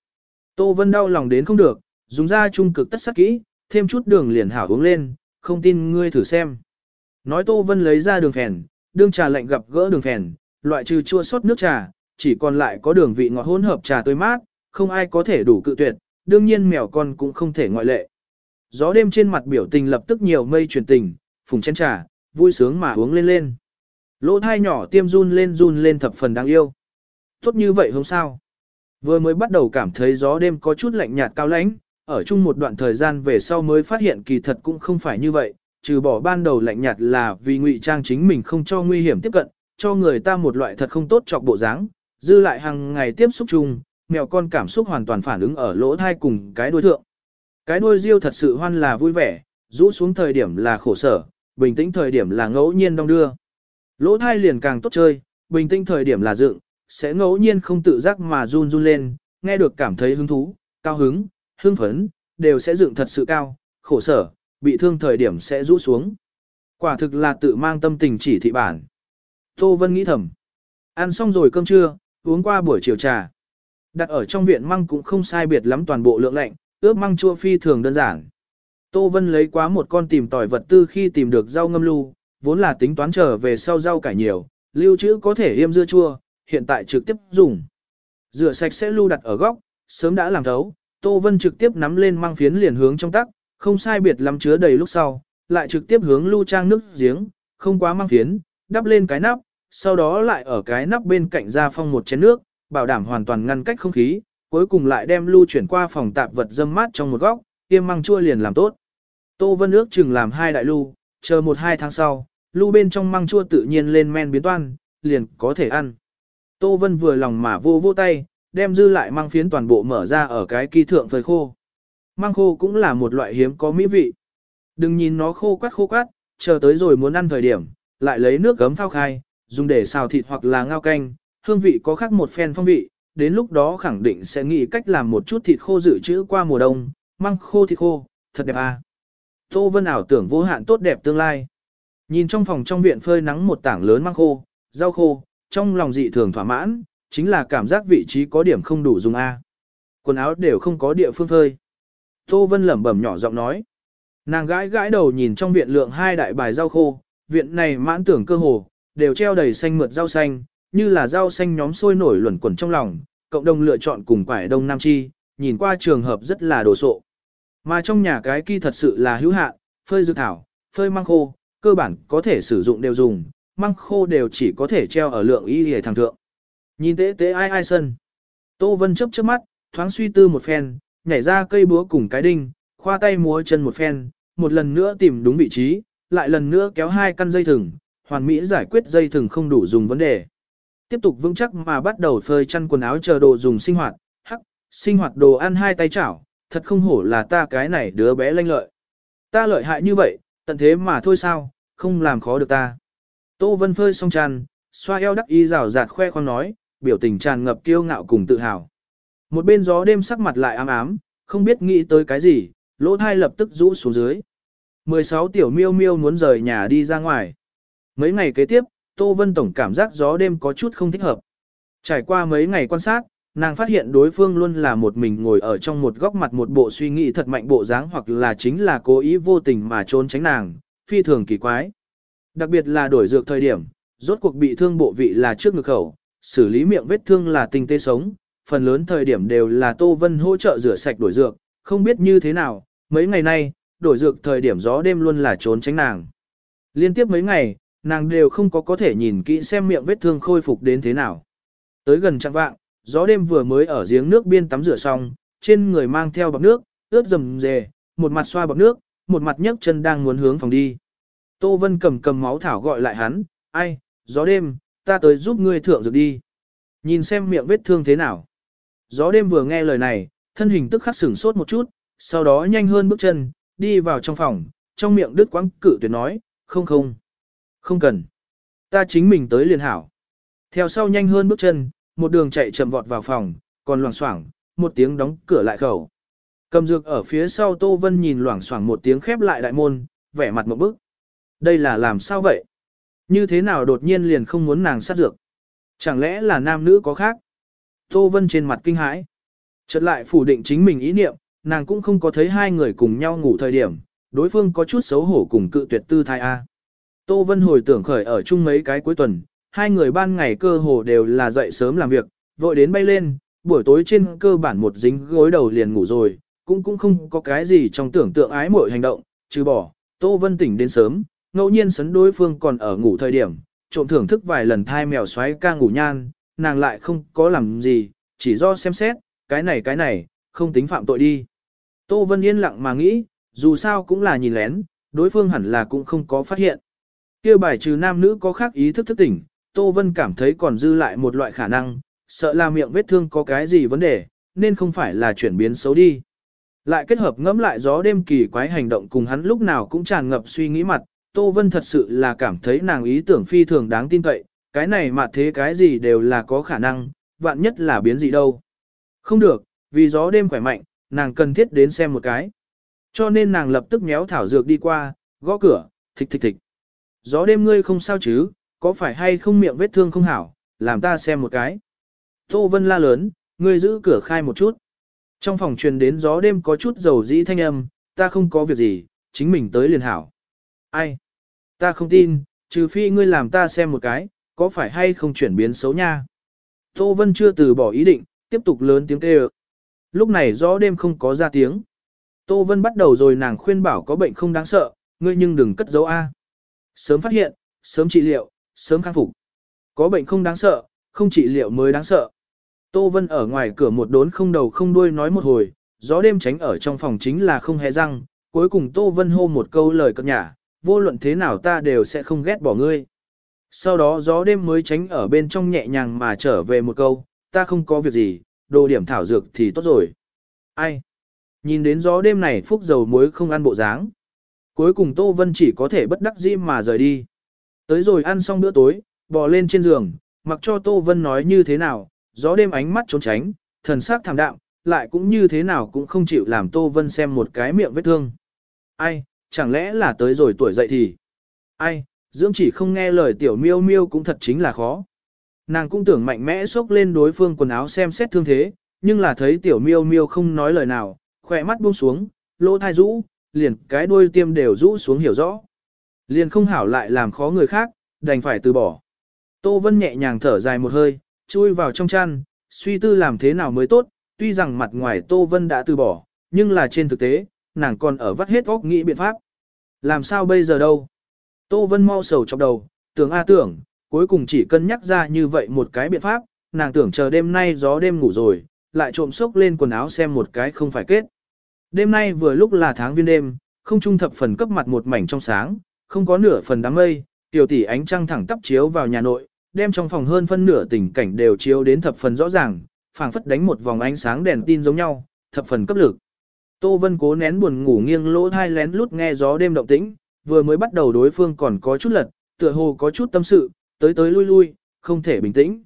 Tô Vân đau lòng đến không được, dùng ra trung cực tất sắc kỹ, thêm chút đường liền hảo uống lên, không tin ngươi thử xem. Nói Tô Vân lấy ra đường phèn, đương trà lạnh gặp gỡ đường phèn, loại trừ chua sót nước trà, chỉ còn lại có đường vị ngọt hỗn hợp trà tươi mát, không ai có thể đủ cự tuyệt, đương nhiên mèo con cũng không thể ngoại lệ. Gió đêm trên mặt biểu tình lập tức nhiều mây chuyển tình, phùng chén trà, vui sướng mà uống lên lên. Lỗ thai nhỏ tiêm run lên run lên thập phần đáng yêu. Tốt như vậy không sao. Vừa mới bắt đầu cảm thấy gió đêm có chút lạnh nhạt cao lãnh, ở chung một đoạn thời gian về sau mới phát hiện kỳ thật cũng không phải như vậy, trừ bỏ ban đầu lạnh nhạt là vì ngụy trang chính mình không cho nguy hiểm tiếp cận, cho người ta một loại thật không tốt chọc bộ dáng, dư lại hàng ngày tiếp xúc chung, mèo con cảm xúc hoàn toàn phản ứng ở lỗ thai cùng cái đuôi thượng. Cái đuôi riêu thật sự hoan là vui vẻ, rũ xuống thời điểm là khổ sở, bình tĩnh thời điểm là ngẫu nhiên đong đưa. Lỗ thai liền càng tốt chơi, bình tĩnh thời điểm là dựng, sẽ ngẫu nhiên không tự giác mà run run lên, nghe được cảm thấy hứng thú, cao hứng, hưng phấn, đều sẽ dựng thật sự cao, khổ sở, bị thương thời điểm sẽ rũ xuống. Quả thực là tự mang tâm tình chỉ thị bản. Tô Vân nghĩ thầm. Ăn xong rồi cơm trưa, uống qua buổi chiều trà. Đặt ở trong viện măng cũng không sai biệt lắm toàn bộ lượng lạnh, ướp măng chua phi thường đơn giản. Tô Vân lấy quá một con tìm tỏi vật tư khi tìm được rau ngâm lưu, vốn là tính toán trở về sau rau cải nhiều, lưu trữ có thể yêm dưa chua, hiện tại trực tiếp dùng. Rửa sạch sẽ lưu đặt ở góc, sớm đã làm thấu, Tô Vân trực tiếp nắm lên măng phiến liền hướng trong tắc, không sai biệt lắm chứa đầy lúc sau, lại trực tiếp hướng lưu trang nước giếng, không quá măng phiến, đắp lên cái nắp, sau đó lại ở cái nắp bên cạnh ra phong một chén nước, bảo đảm hoàn toàn ngăn cách không khí, cuối cùng lại đem lưu chuyển qua phòng tạp vật dâm mát trong một góc, tiêm măng chua liền làm tốt. Tô Vân ước chừng làm hai đại lưu, chờ một hai tháng sau, lưu bên trong măng chua tự nhiên lên men biến toan, liền có thể ăn. Tô Vân vừa lòng mà vô vô tay, đem dư lại măng phiến toàn bộ mở ra ở cái kỳ thượng phơi khô. Măng khô cũng là một loại hiếm có mỹ vị. Đừng nhìn nó khô quát khô quát, chờ tới rồi muốn ăn thời điểm, lại lấy nước gấm phao khai, dùng để xào thịt hoặc là ngao canh, hương vị có khác một phen phong vị, đến lúc đó khẳng định sẽ nghĩ cách làm một chút thịt khô dự trữ qua mùa đông, măng khô thịt khô, thật đẹp à. Tô Vân ảo tưởng vô hạn tốt đẹp tương lai. Nhìn trong phòng trong viện phơi nắng một tảng lớn măng khô, rau khô, trong lòng dị thường thỏa mãn, chính là cảm giác vị trí có điểm không đủ dùng A. Quần áo đều không có địa phương phơi. Tô Vân lẩm bẩm nhỏ giọng nói. Nàng gãi gãi đầu nhìn trong viện lượng hai đại bài rau khô, viện này mãn tưởng cơ hồ, đều treo đầy xanh mượt rau xanh, như là rau xanh nhóm sôi nổi luẩn quẩn trong lòng, cộng đồng lựa chọn cùng quải đông nam chi, nhìn qua trường hợp rất là đồ sộ. Mà trong nhà cái kia thật sự là hữu hạn, phơi dược thảo, phơi măng khô, cơ bản có thể sử dụng đều dùng, măng khô đều chỉ có thể treo ở lượng y hề thẳng thượng. Nhìn tế tế ai ai sân. Tô Vân chớp chớp mắt, thoáng suy tư một phen, nhảy ra cây búa cùng cái đinh, khoa tay múa chân một phen, một lần nữa tìm đúng vị trí, lại lần nữa kéo hai căn dây thừng, hoàn mỹ giải quyết dây thừng không đủ dùng vấn đề. Tiếp tục vững chắc mà bắt đầu phơi chăn quần áo chờ đồ dùng sinh hoạt, hắc, sinh hoạt đồ ăn hai tay chảo, thật không hổ là ta cái này đứa bé lanh lợi. Ta lợi hại như vậy, tận thế mà thôi sao, không làm khó được ta. Tô Vân phơi xong chăn, xoa eo đắc y rào rạt khoe khoang nói, biểu tình tràn ngập kiêu ngạo cùng tự hào. Một bên gió đêm sắc mặt lại ám ám, không biết nghĩ tới cái gì, lỗ thai lập tức rũ xuống dưới. 16 tiểu miêu miêu muốn rời nhà đi ra ngoài. Mấy ngày kế tiếp, Tô Vân Tổng cảm giác gió đêm có chút không thích hợp. Trải qua mấy ngày quan sát, nàng phát hiện đối phương luôn là một mình ngồi ở trong một góc mặt một bộ suy nghĩ thật mạnh bộ dáng hoặc là chính là cố ý vô tình mà trốn tránh nàng, phi thường kỳ quái. Đặc biệt là đổi dược thời điểm, rốt cuộc bị thương bộ vị là trước ngực khẩu, xử lý miệng vết thương là tinh tế sống, phần lớn thời điểm đều là Tô Vân hỗ trợ rửa sạch đổi dược, không biết như thế nào, mấy ngày nay, đổi dược thời điểm gió đêm luôn là trốn tránh nàng. Liên tiếp mấy ngày, nàng đều không có có thể nhìn kỹ xem miệng vết thương khôi phục đến thế nào. Tới gần trạng vạng, gió đêm vừa mới ở giếng nước biên tắm rửa xong, trên người mang theo bọc nước, ướt rầm rề, một mặt xoa bọc nước, một mặt nhấc chân đang muốn hướng phòng đi. Tô Vân cầm cầm máu thảo gọi lại hắn, ai, gió đêm, ta tới giúp ngươi thượng dược đi. Nhìn xem miệng vết thương thế nào. Gió đêm vừa nghe lời này, thân hình tức khắc sửng sốt một chút, sau đó nhanh hơn bước chân, đi vào trong phòng, trong miệng đứt quãng cự tuyệt nói, không không, không cần. Ta chính mình tới liền hảo. Theo sau nhanh hơn bước chân, một đường chạy chậm vọt vào phòng, còn loảng xoảng, một tiếng đóng cửa lại khẩu. Cầm dược ở phía sau Tô Vân nhìn loảng xoảng một tiếng khép lại đại môn, vẻ mặt một bức. Đây là làm sao vậy? Như thế nào đột nhiên liền không muốn nàng sát dược? Chẳng lẽ là nam nữ có khác? Tô Vân trên mặt kinh hãi. Chợt lại phủ định chính mình ý niệm, nàng cũng không có thấy hai người cùng nhau ngủ thời điểm, đối phương có chút xấu hổ cùng cự tuyệt tư thai A. Tô Vân hồi tưởng khởi ở chung mấy cái cuối tuần, hai người ban ngày cơ hồ đều là dậy sớm làm việc, vội đến bay lên, buổi tối trên cơ bản một dính gối đầu liền ngủ rồi, cũng cũng không có cái gì trong tưởng tượng ái mội hành động, trừ bỏ, Tô Vân tỉnh đến sớm, ngẫu nhiên sấn đối phương còn ở ngủ thời điểm, trộm thưởng thức vài lần thai mèo xoáy ca ngủ nhan, nàng lại không có làm gì, chỉ do xem xét, cái này cái này, không tính phạm tội đi. Tô Vân yên lặng mà nghĩ, dù sao cũng là nhìn lén, đối phương hẳn là cũng không có phát hiện. Kia bài trừ nam nữ có khác ý thức thức tỉnh, Tô Vân cảm thấy còn dư lại một loại khả năng, sợ là miệng vết thương có cái gì vấn đề, nên không phải là chuyển biến xấu đi. Lại kết hợp ngẫm lại gió đêm kỳ quái hành động cùng hắn lúc nào cũng tràn ngập suy nghĩ mặt, Tô Vân thật sự là cảm thấy nàng ý tưởng phi thường đáng tin cậy, cái này mà thế cái gì đều là có khả năng, vạn nhất là biến gì đâu. Không được, vì gió đêm khỏe mạnh, nàng cần thiết đến xem một cái. Cho nên nàng lập tức méo thảo dược đi qua, gõ cửa, thịch thịch thịch. Gió đêm ngươi không sao chứ, có phải hay không miệng vết thương không hảo, làm ta xem một cái. Tô Vân la lớn, ngươi giữ cửa khai một chút. Trong phòng truyền đến gió đêm có chút dầu dĩ thanh âm, ta không có việc gì, chính mình tới liền hảo. Ai? Ta không tin, trừ phi ngươi làm ta xem một cái, có phải hay không chuyển biến xấu nha. Tô Vân chưa từ bỏ ý định, tiếp tục lớn tiếng kêu. Lúc này gió đêm không có ra tiếng. Tô Vân bắt đầu rồi nàng khuyên bảo có bệnh không đáng sợ, ngươi nhưng đừng cất giấu A. Sớm phát hiện, sớm trị liệu, sớm khắc phục. Có bệnh không đáng sợ, không trị liệu mới đáng sợ. Tô Vân ở ngoài cửa một đốn không đầu không đuôi nói một hồi, gió đêm tránh ở trong phòng chính là không hề răng, cuối cùng Tô Vân hô một câu lời cập nhả, vô luận thế nào ta đều sẽ không ghét bỏ ngươi. Sau đó gió đêm mới tránh ở bên trong nhẹ nhàng mà trở về một câu, ta không có việc gì, đồ điểm thảo dược thì tốt rồi. Ai? Nhìn đến gió đêm này phúc dầu muối không ăn bộ dáng. Cuối cùng Tô Vân chỉ có thể bất đắc dĩ mà rời đi. Tới rồi ăn xong bữa tối, bò lên trên giường, mặc cho Tô Vân nói như thế nào, gió đêm ánh mắt trốn tránh, thần sắc thảm đạm, lại cũng như thế nào cũng không chịu làm Tô Vân xem một cái miệng vết thương. Ai, chẳng lẽ là tới rồi tuổi dậy thì? Ai, dưỡng chỉ không nghe lời tiểu miêu miêu cũng thật chính là khó. Nàng cũng tưởng mạnh mẽ xốc lên đối phương quần áo xem xét thương thế, nhưng là thấy tiểu miêu miêu không nói lời nào, khỏe mắt buông xuống, lỗ thai rũ, liền cái đuôi tiêm đều rũ xuống hiểu rõ. Liền không hảo lại làm khó người khác, đành phải từ bỏ. Tô Vân nhẹ nhàng thở dài một hơi, chui vào trong chăn, suy tư làm thế nào mới tốt, tuy rằng mặt ngoài Tô Vân đã từ bỏ, nhưng là trên thực tế, nàng còn ở vắt hết óc nghĩ biện pháp. Làm sao bây giờ đâu? Tô Vân mau sầu trong đầu, tưởng a à tưởng, cuối cùng chỉ cân nhắc ra như vậy một cái biện pháp, nàng tưởng chờ đêm nay gió đêm ngủ rồi, lại trộm sốc lên quần áo xem một cái không phải kết. Đêm nay vừa lúc là tháng viên đêm, không trung thập phần cấp mặt một mảnh trong sáng, không có nửa phần đám mây, tiểu tỷ ánh trăng thẳng tắp chiếu vào nhà nội, đem trong phòng hơn phân nửa tình cảnh đều chiếu đến thập phần rõ ràng, phảng phất đánh một vòng ánh sáng đèn tin giống nhau, thập phần cấp lực. Tô Vân cố nén buồn ngủ nghiêng lỗ thai lén lút nghe gió đêm động tĩnh, vừa mới bắt đầu đối phương còn có chút lật, tựa hồ có chút tâm sự, tới tới lui lui, không thể bình tĩnh.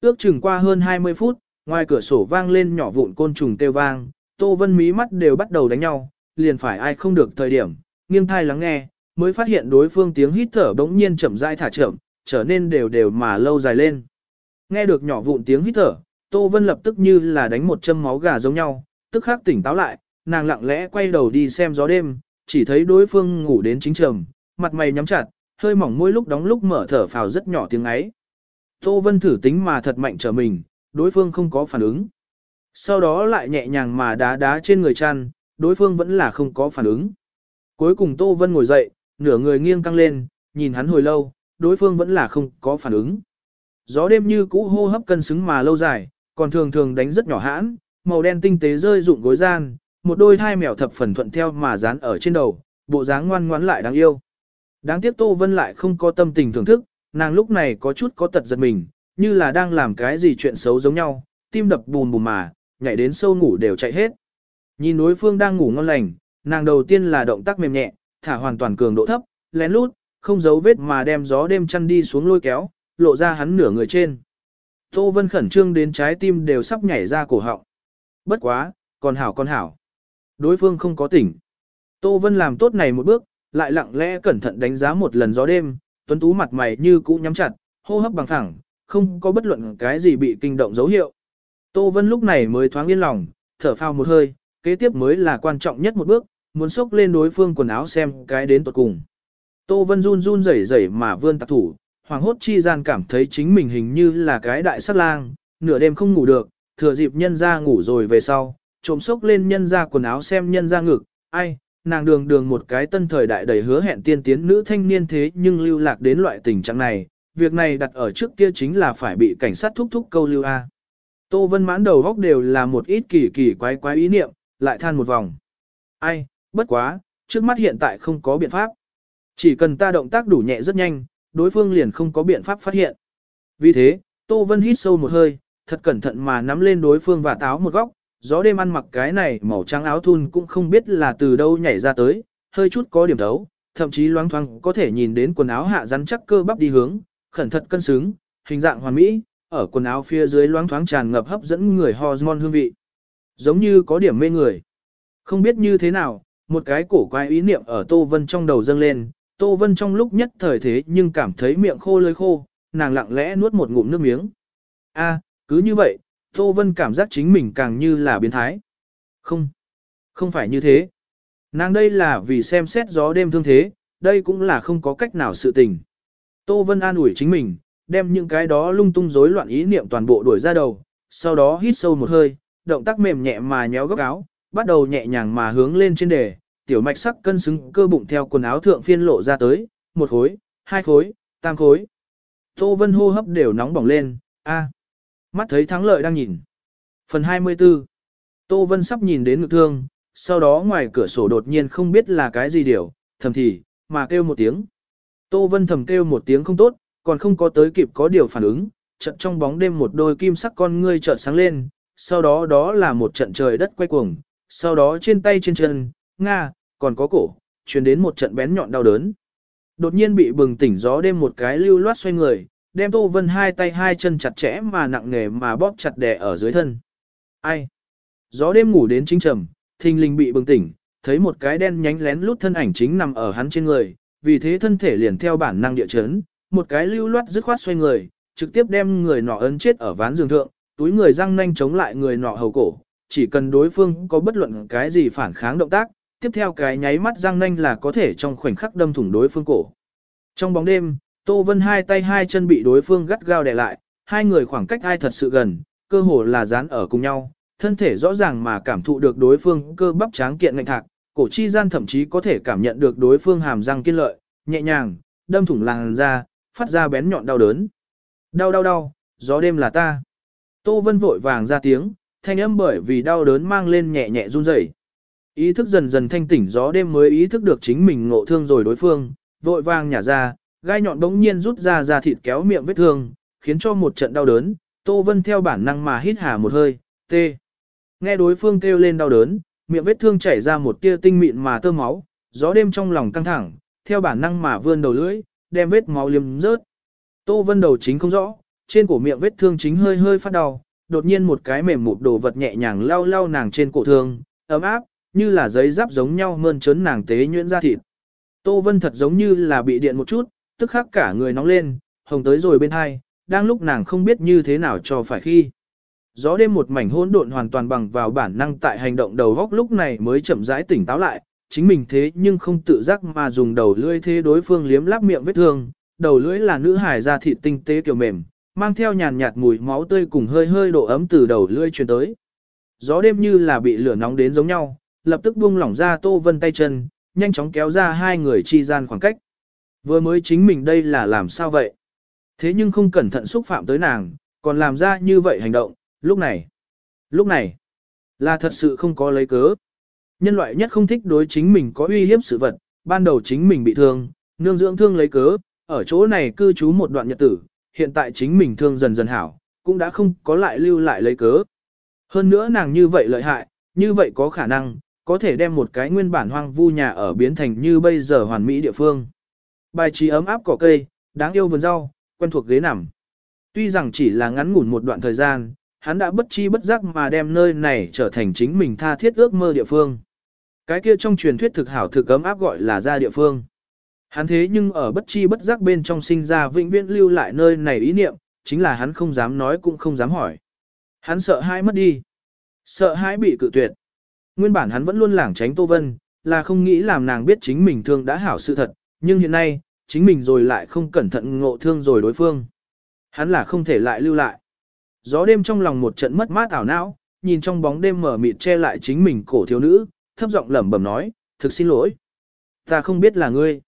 Ước chừng qua hơn 20 phút, ngoài cửa sổ vang lên nhỏ vụn côn trùng kêu vang, Tô Vân mí mắt đều bắt đầu đánh nhau, liền phải ai không được thời điểm, nghiêng thai lắng nghe, mới phát hiện đối phương tiếng hít thở bỗng nhiên chậm rãi thả chậm, trở nên đều đều mà lâu dài lên. Nghe được nhỏ vụn tiếng hít thở, Tô Vân lập tức như là đánh một châm máu gà giống nhau, tức khắc tỉnh táo lại, nàng lặng lẽ quay đầu đi xem gió đêm, chỉ thấy đối phương ngủ đến chính trầm, mặt mày nhắm chặt, hơi mỏng môi lúc đóng lúc mở thở phào rất nhỏ tiếng ấy. Tô Vân thử tính mà thật mạnh trở mình, đối phương không có phản ứng. Sau đó lại nhẹ nhàng mà đá đá trên người chăn, đối phương vẫn là không có phản ứng. Cuối cùng Tô Vân ngồi dậy, nửa người nghiêng căng lên, nhìn hắn hồi lâu, đối phương vẫn là không có phản ứng. Gió đêm như cũ hô hấp cân xứng mà lâu dài, còn thường thường đánh rất nhỏ hãn, màu đen tinh tế rơi rụng gối gian, một đôi thai mèo thập phần thuận theo mà dán ở trên đầu, bộ dáng ngoan ngoãn lại đáng yêu. Đáng tiếc Tô Vân lại không có tâm tình thưởng thức, nàng lúc này có chút có tật giật mình, như là đang làm cái gì chuyện xấu giống nhau, tim đập bùm bùm mà, nhảy đến sâu ngủ đều chạy hết. Nhìn đối phương đang ngủ ngon lành, nàng đầu tiên là động tác mềm nhẹ, thả hoàn toàn cường độ thấp, lén lút, không giấu vết mà đem gió đêm chăn đi xuống lôi kéo, lộ ra hắn nửa người trên. Tô Vân khẩn trương đến trái tim đều sắp nhảy ra cổ họng. Bất quá, còn hảo con hảo. Đối phương không có tỉnh. Tô Vân làm tốt này một bước, lại lặng lẽ cẩn thận đánh giá một lần gió đêm, tuấn tú mặt mày như cũ nhắm chặt, hô hấp bằng phẳng, không có bất luận cái gì bị kinh động dấu hiệu. Tô Vân lúc này mới thoáng yên lòng, thở phào một hơi, kế tiếp mới là quan trọng nhất một bước, muốn xốc lên đối phương quần áo xem cái đến tuột cùng. Tô Vân run run rẩy rẩy mà vươn tạc thủ, hoàng hốt chi gian cảm thấy chính mình hình như là cái đại sát lang, nửa đêm không ngủ được, thừa dịp nhân ra ngủ rồi về sau, trộm xốc lên nhân ra quần áo xem nhân ra ngực, ai, nàng đường đường một cái tân thời đại đầy hứa hẹn tiên tiến nữ thanh niên thế nhưng lưu lạc đến loại tình trạng này, việc này đặt ở trước kia chính là phải bị cảnh sát thúc thúc câu lưu A. Tô Vân mãn đầu góc đều là một ít kỳ kỳ quái quái ý niệm, lại than một vòng. Ai, bất quá, trước mắt hiện tại không có biện pháp. Chỉ cần ta động tác đủ nhẹ rất nhanh, đối phương liền không có biện pháp phát hiện. Vì thế, Tô Vân hít sâu một hơi, thật cẩn thận mà nắm lên đối phương và táo một góc, gió đêm ăn mặc cái này màu trắng áo thun cũng không biết là từ đâu nhảy ra tới, hơi chút có điểm thấu, thậm chí loáng thoáng có thể nhìn đến quần áo hạ rắn chắc cơ bắp đi hướng, khẩn thật cân xứng, hình dạng hoàn mỹ, ở quần áo phía dưới loáng thoáng tràn ngập hấp dẫn người hormone hương vị. Giống như có điểm mê người. Không biết như thế nào, một cái cổ quái ý niệm ở Tô Vân trong đầu dâng lên, Tô Vân trong lúc nhất thời thế nhưng cảm thấy miệng khô lưỡi khô, nàng lặng lẽ nuốt một ngụm nước miếng. A, cứ như vậy, Tô Vân cảm giác chính mình càng như là biến thái. Không, không phải như thế. Nàng đây là vì xem xét gió đêm thương thế, đây cũng là không có cách nào sự tình. Tô Vân an ủi chính mình, đem những cái đó lung tung rối loạn ý niệm toàn bộ đuổi ra đầu, sau đó hít sâu một hơi, động tác mềm nhẹ mà nhéo góc áo, bắt đầu nhẹ nhàng mà hướng lên trên đề, tiểu mạch sắc cân xứng cơ bụng theo quần áo thượng phiên lộ ra tới, một khối, hai khối, tam khối. Tô Vân hô hấp đều nóng bỏng lên, a, mắt thấy thắng lợi đang nhìn. Phần 24 Tô Vân sắp nhìn đến ngực thương, sau đó ngoài cửa sổ đột nhiên không biết là cái gì điều, thầm thì, mà kêu một tiếng. Tô Vân thầm kêu một tiếng không tốt, còn không có tới kịp có điều phản ứng, trận trong bóng đêm một đôi kim sắc con ngươi chợt sáng lên, sau đó đó là một trận trời đất quay cuồng, sau đó trên tay trên chân, nga, còn có cổ, truyền đến một trận bén nhọn đau đớn. Đột nhiên bị bừng tỉnh gió đêm một cái lưu loát xoay người, đem Tô Vân hai tay hai chân chặt chẽ mà nặng nề mà bóp chặt đè ở dưới thân. Ai? Gió đêm ngủ đến chính trầm, thình lình bị bừng tỉnh, thấy một cái đen nhánh lén lút thân ảnh chính nằm ở hắn trên người, vì thế thân thể liền theo bản năng địa chấn, một cái lưu loát dứt khoát xoay người, trực tiếp đem người nọ ấn chết ở ván giường thượng, túi người răng nanh chống lại người nọ hầu cổ, chỉ cần đối phương có bất luận cái gì phản kháng động tác, tiếp theo cái nháy mắt răng nanh là có thể trong khoảnh khắc đâm thủng đối phương cổ. Trong bóng đêm, Tô Vân hai tay hai chân bị đối phương gắt gao đè lại, hai người khoảng cách ai thật sự gần, cơ hồ là dán ở cùng nhau, thân thể rõ ràng mà cảm thụ được đối phương cơ bắp tráng kiện ngạnh thạc, cổ chi gian thậm chí có thể cảm nhận được đối phương hàm răng kiên lợi, nhẹ nhàng, đâm thủng làn da, phát ra bén nhọn đau đớn. Đau đau đau, gió đêm là ta. Tô Vân vội vàng ra tiếng, thanh âm bởi vì đau đớn mang lên nhẹ nhẹ run rẩy. Ý thức dần dần thanh tỉnh gió đêm mới ý thức được chính mình ngộ thương rồi đối phương, vội vàng nhả ra, gai nhọn bỗng nhiên rút ra ra thịt kéo miệng vết thương, khiến cho một trận đau đớn, Tô Vân theo bản năng mà hít hà một hơi, tê. Nghe đối phương kêu lên đau đớn, miệng vết thương chảy ra một tia tinh mịn mà tơ máu, gió đêm trong lòng căng thẳng, theo bản năng mà vươn đầu lưỡi, đem vết máu liếm rớt. Tô Vân đầu chính không rõ, trên cổ miệng vết thương chính hơi hơi phát đau, đột nhiên một cái mềm mụp đồ vật nhẹ nhàng lau lau nàng trên cổ thương, ấm áp, như là giấy giáp giống nhau mơn trớn nàng tế nhuyễn ra thịt. Tô Vân thật giống như là bị điện một chút, tức khắc cả người nóng lên, hồng tới rồi bên hai, đang lúc nàng không biết như thế nào cho phải khi. Gió đêm một mảnh hỗn độn hoàn toàn bằng vào bản năng tại hành động đầu góc lúc này mới chậm rãi tỉnh táo lại, chính mình thế nhưng không tự giác mà dùng đầu lưỡi thế đối phương liếm láp miệng vết thương, đầu lưỡi là nữ hải da thịt tinh tế kiểu mềm, mang theo nhàn nhạt mùi máu tươi cùng hơi hơi độ ấm từ đầu lưỡi truyền tới. Gió đêm như là bị lửa nóng đến giống nhau, lập tức buông lỏng ra Tô Vân tay chân, nhanh chóng kéo ra hai người chi gian khoảng cách. Vừa mới chính mình đây là làm sao vậy? Thế nhưng không cẩn thận xúc phạm tới nàng, còn làm ra như vậy hành động, lúc này. Lúc này, là thật sự không có lấy cớ. Nhân loại nhất không thích đối chính mình có uy hiếp sự vật, ban đầu chính mình bị thương, nương dưỡng thương lấy cớ, ở chỗ này cư trú một đoạn nhật tử, hiện tại chính mình thương dần dần hảo, cũng đã không có lại lưu lại lấy cớ. Hơn nữa nàng như vậy lợi hại, như vậy có khả năng, có thể đem một cái nguyên bản hoang vu nhà ở biến thành như bây giờ hoàn mỹ địa phương. Bài trí ấm áp cỏ cây, đáng yêu vườn rau, quen thuộc ghế nằm. Tuy rằng chỉ là ngắn ngủn một đoạn thời gian, hắn đã bất chi bất giác mà đem nơi này trở thành chính mình tha thiết ước mơ địa phương. Cái kia trong truyền thuyết thực hảo thực cấm áp gọi là ra địa phương. Hắn thế nhưng ở bất chi bất giác bên trong sinh ra vĩnh viễn lưu lại nơi này ý niệm, chính là hắn không dám nói cũng không dám hỏi. Hắn sợ hãi mất đi. Sợ hãi bị cự tuyệt. Nguyên bản hắn vẫn luôn lảng tránh Tô Vân, là không nghĩ làm nàng biết chính mình thương đã hảo sự thật, nhưng hiện nay, chính mình rồi lại không cẩn thận ngộ thương rồi đối phương. Hắn là không thể lại lưu lại. Gió đêm trong lòng một trận mất mát ảo não, nhìn trong bóng đêm mở mịt che lại chính mình cổ thiếu nữ, thấp giọng lẩm bẩm nói, thực xin lỗi. Ta không biết là ngươi.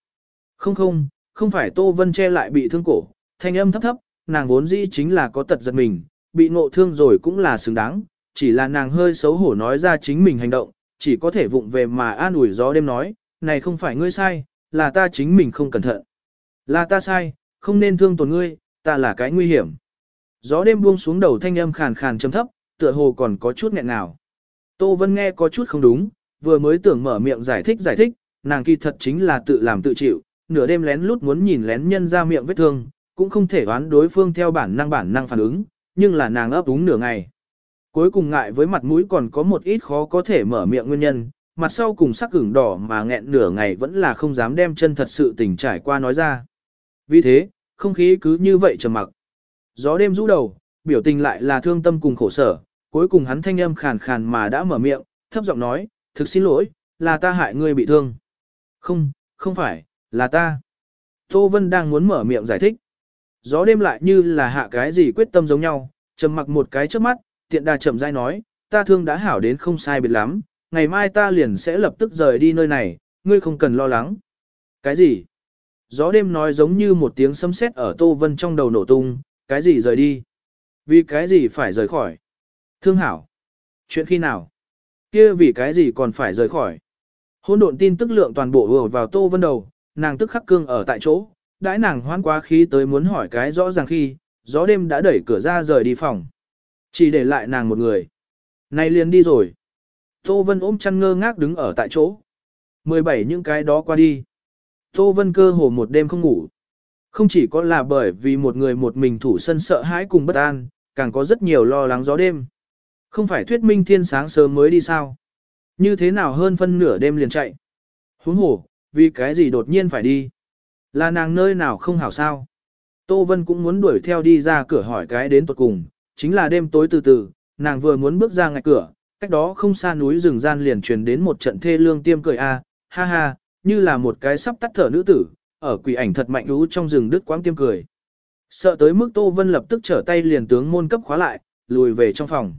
Không không, không phải Tô Vân che lại bị thương cổ, thanh âm thấp thấp, nàng vốn dĩ chính là có tật giật mình, bị ngộ thương rồi cũng là xứng đáng, chỉ là nàng hơi xấu hổ nói ra chính mình hành động, chỉ có thể vụng về mà an ủi gió đêm nói, này không phải ngươi sai, là ta chính mình không cẩn thận. Là ta sai, không nên thương tổn ngươi, ta là cái nguy hiểm. Gió đêm buông xuống đầu thanh âm khàn khàn trầm thấp, tựa hồ còn có chút nghẹn nào. Tô Vân nghe có chút không đúng, vừa mới tưởng mở miệng giải thích giải thích, nàng kỳ thật chính là tự làm tự chịu, nửa đêm lén lút muốn nhìn lén nhân ra miệng vết thương, cũng không thể đoán đối phương theo bản năng bản năng phản ứng, nhưng là nàng ấp úng nửa ngày. Cuối cùng ngại với mặt mũi còn có một ít khó có thể mở miệng nguyên nhân, mặt sau cùng sắc ửng đỏ mà nghẹn nửa ngày vẫn là không dám đem chân thật sự tình trải qua nói ra. Vì thế, không khí cứ như vậy trầm mặc. Gió đêm rũ đầu, biểu tình lại là thương tâm cùng khổ sở, cuối cùng hắn thanh âm khàn khàn mà đã mở miệng, thấp giọng nói, thực xin lỗi, là ta hại ngươi bị thương. Không, không phải, là ta. Tô Vân đang muốn mở miệng giải thích. Gió đêm lại như là hạ cái gì quyết tâm giống nhau, trầm mặc một cái trước mắt, tiện đà chậm rãi nói, ta thương đã hảo đến không sai biệt lắm, ngày mai ta liền sẽ lập tức rời đi nơi này, ngươi không cần lo lắng. Cái gì? Gió đêm nói giống như một tiếng sấm sét ở Tô Vân trong đầu nổ tung, cái gì rời đi? Vì cái gì phải rời khỏi? Thương hảo. Chuyện khi nào? Kia vì cái gì còn phải rời khỏi? Hôn độn tin tức lượng toàn bộ vừa vào Tô Vân đầu, nàng tức khắc cương ở tại chỗ, đãi nàng hoan quá khí tới muốn hỏi cái rõ ràng khi, gió đêm đã đẩy cửa ra rời đi phòng. Chỉ để lại nàng một người. Này liền đi rồi. Tô Vân ôm chăn ngơ ngác đứng ở tại chỗ. 17 những cái đó qua đi. Tô Vân cơ hồ một đêm không ngủ. Không chỉ có là bởi vì một người một mình thủ sân sợ hãi cùng bất an, càng có rất nhiều lo lắng gió đêm. Không phải thuyết minh thiên sáng sớm mới đi sao? Như thế nào hơn phân nửa đêm liền chạy? Huống hồ, vì cái gì đột nhiên phải đi? Là nàng nơi nào không hảo sao? Tô Vân cũng muốn đuổi theo đi ra cửa hỏi cái đến tuột cùng, chính là đêm tối từ từ, nàng vừa muốn bước ra ngạch cửa, cách đó không xa núi rừng gian liền truyền đến một trận thê lương tiêm cười a, ha ha, như là một cái sắp tắt thở nữ tử, ở quỷ ảnh thật mạnh lú trong rừng đứt quãng tiêm cười. Sợ tới mức Tô Vân lập tức trở tay liền tướng môn cấp khóa lại, lùi về trong phòng.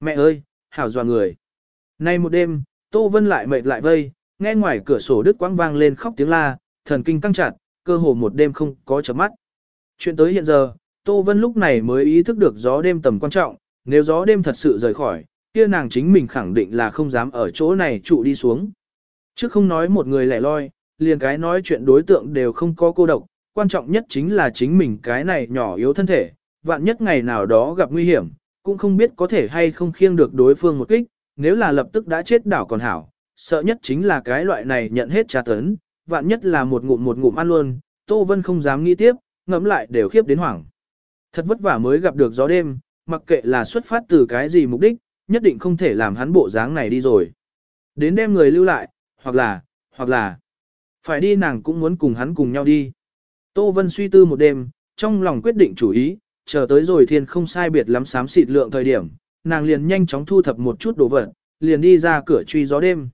Mẹ ơi, hảo dọa người. Nay một đêm, Tô Vân lại mệt lại vây, nghe ngoài cửa sổ đứt quãng vang lên khóc tiếng la, thần kinh căng chặt, cơ hồ một đêm không có chớp mắt. Chuyện tới hiện giờ, Tô Vân lúc này mới ý thức được gió đêm tầm quan trọng, nếu gió đêm thật sự rời khỏi, kia nàng chính mình khẳng định là không dám ở chỗ này trụ đi xuống. Chứ không nói một người lẻ loi, liền cái nói chuyện đối tượng đều không có cô độc, quan trọng nhất chính là chính mình cái này nhỏ yếu thân thể, vạn nhất ngày nào đó gặp nguy hiểm, cũng không biết có thể hay không khiêng được đối phương một kích, nếu là lập tức đã chết đảo còn hảo, sợ nhất chính là cái loại này nhận hết tra tấn, vạn nhất là một ngụm một ngụm ăn luôn, Tô Vân không dám nghĩ tiếp, ngẫm lại đều khiếp đến hoảng. Thật vất vả mới gặp được gió đêm, mặc kệ là xuất phát từ cái gì mục đích, nhất định không thể làm hắn bộ dáng này đi rồi. Đến đem người lưu lại, hoặc là, hoặc là, phải đi nàng cũng muốn cùng hắn cùng nhau đi. Tô Vân suy tư một đêm, trong lòng quyết định chủ ý, chờ tới rồi thiên không sai biệt lắm xám xịt lượng thời điểm, nàng liền nhanh chóng thu thập một chút đồ vật, liền đi ra cửa truy gió đêm.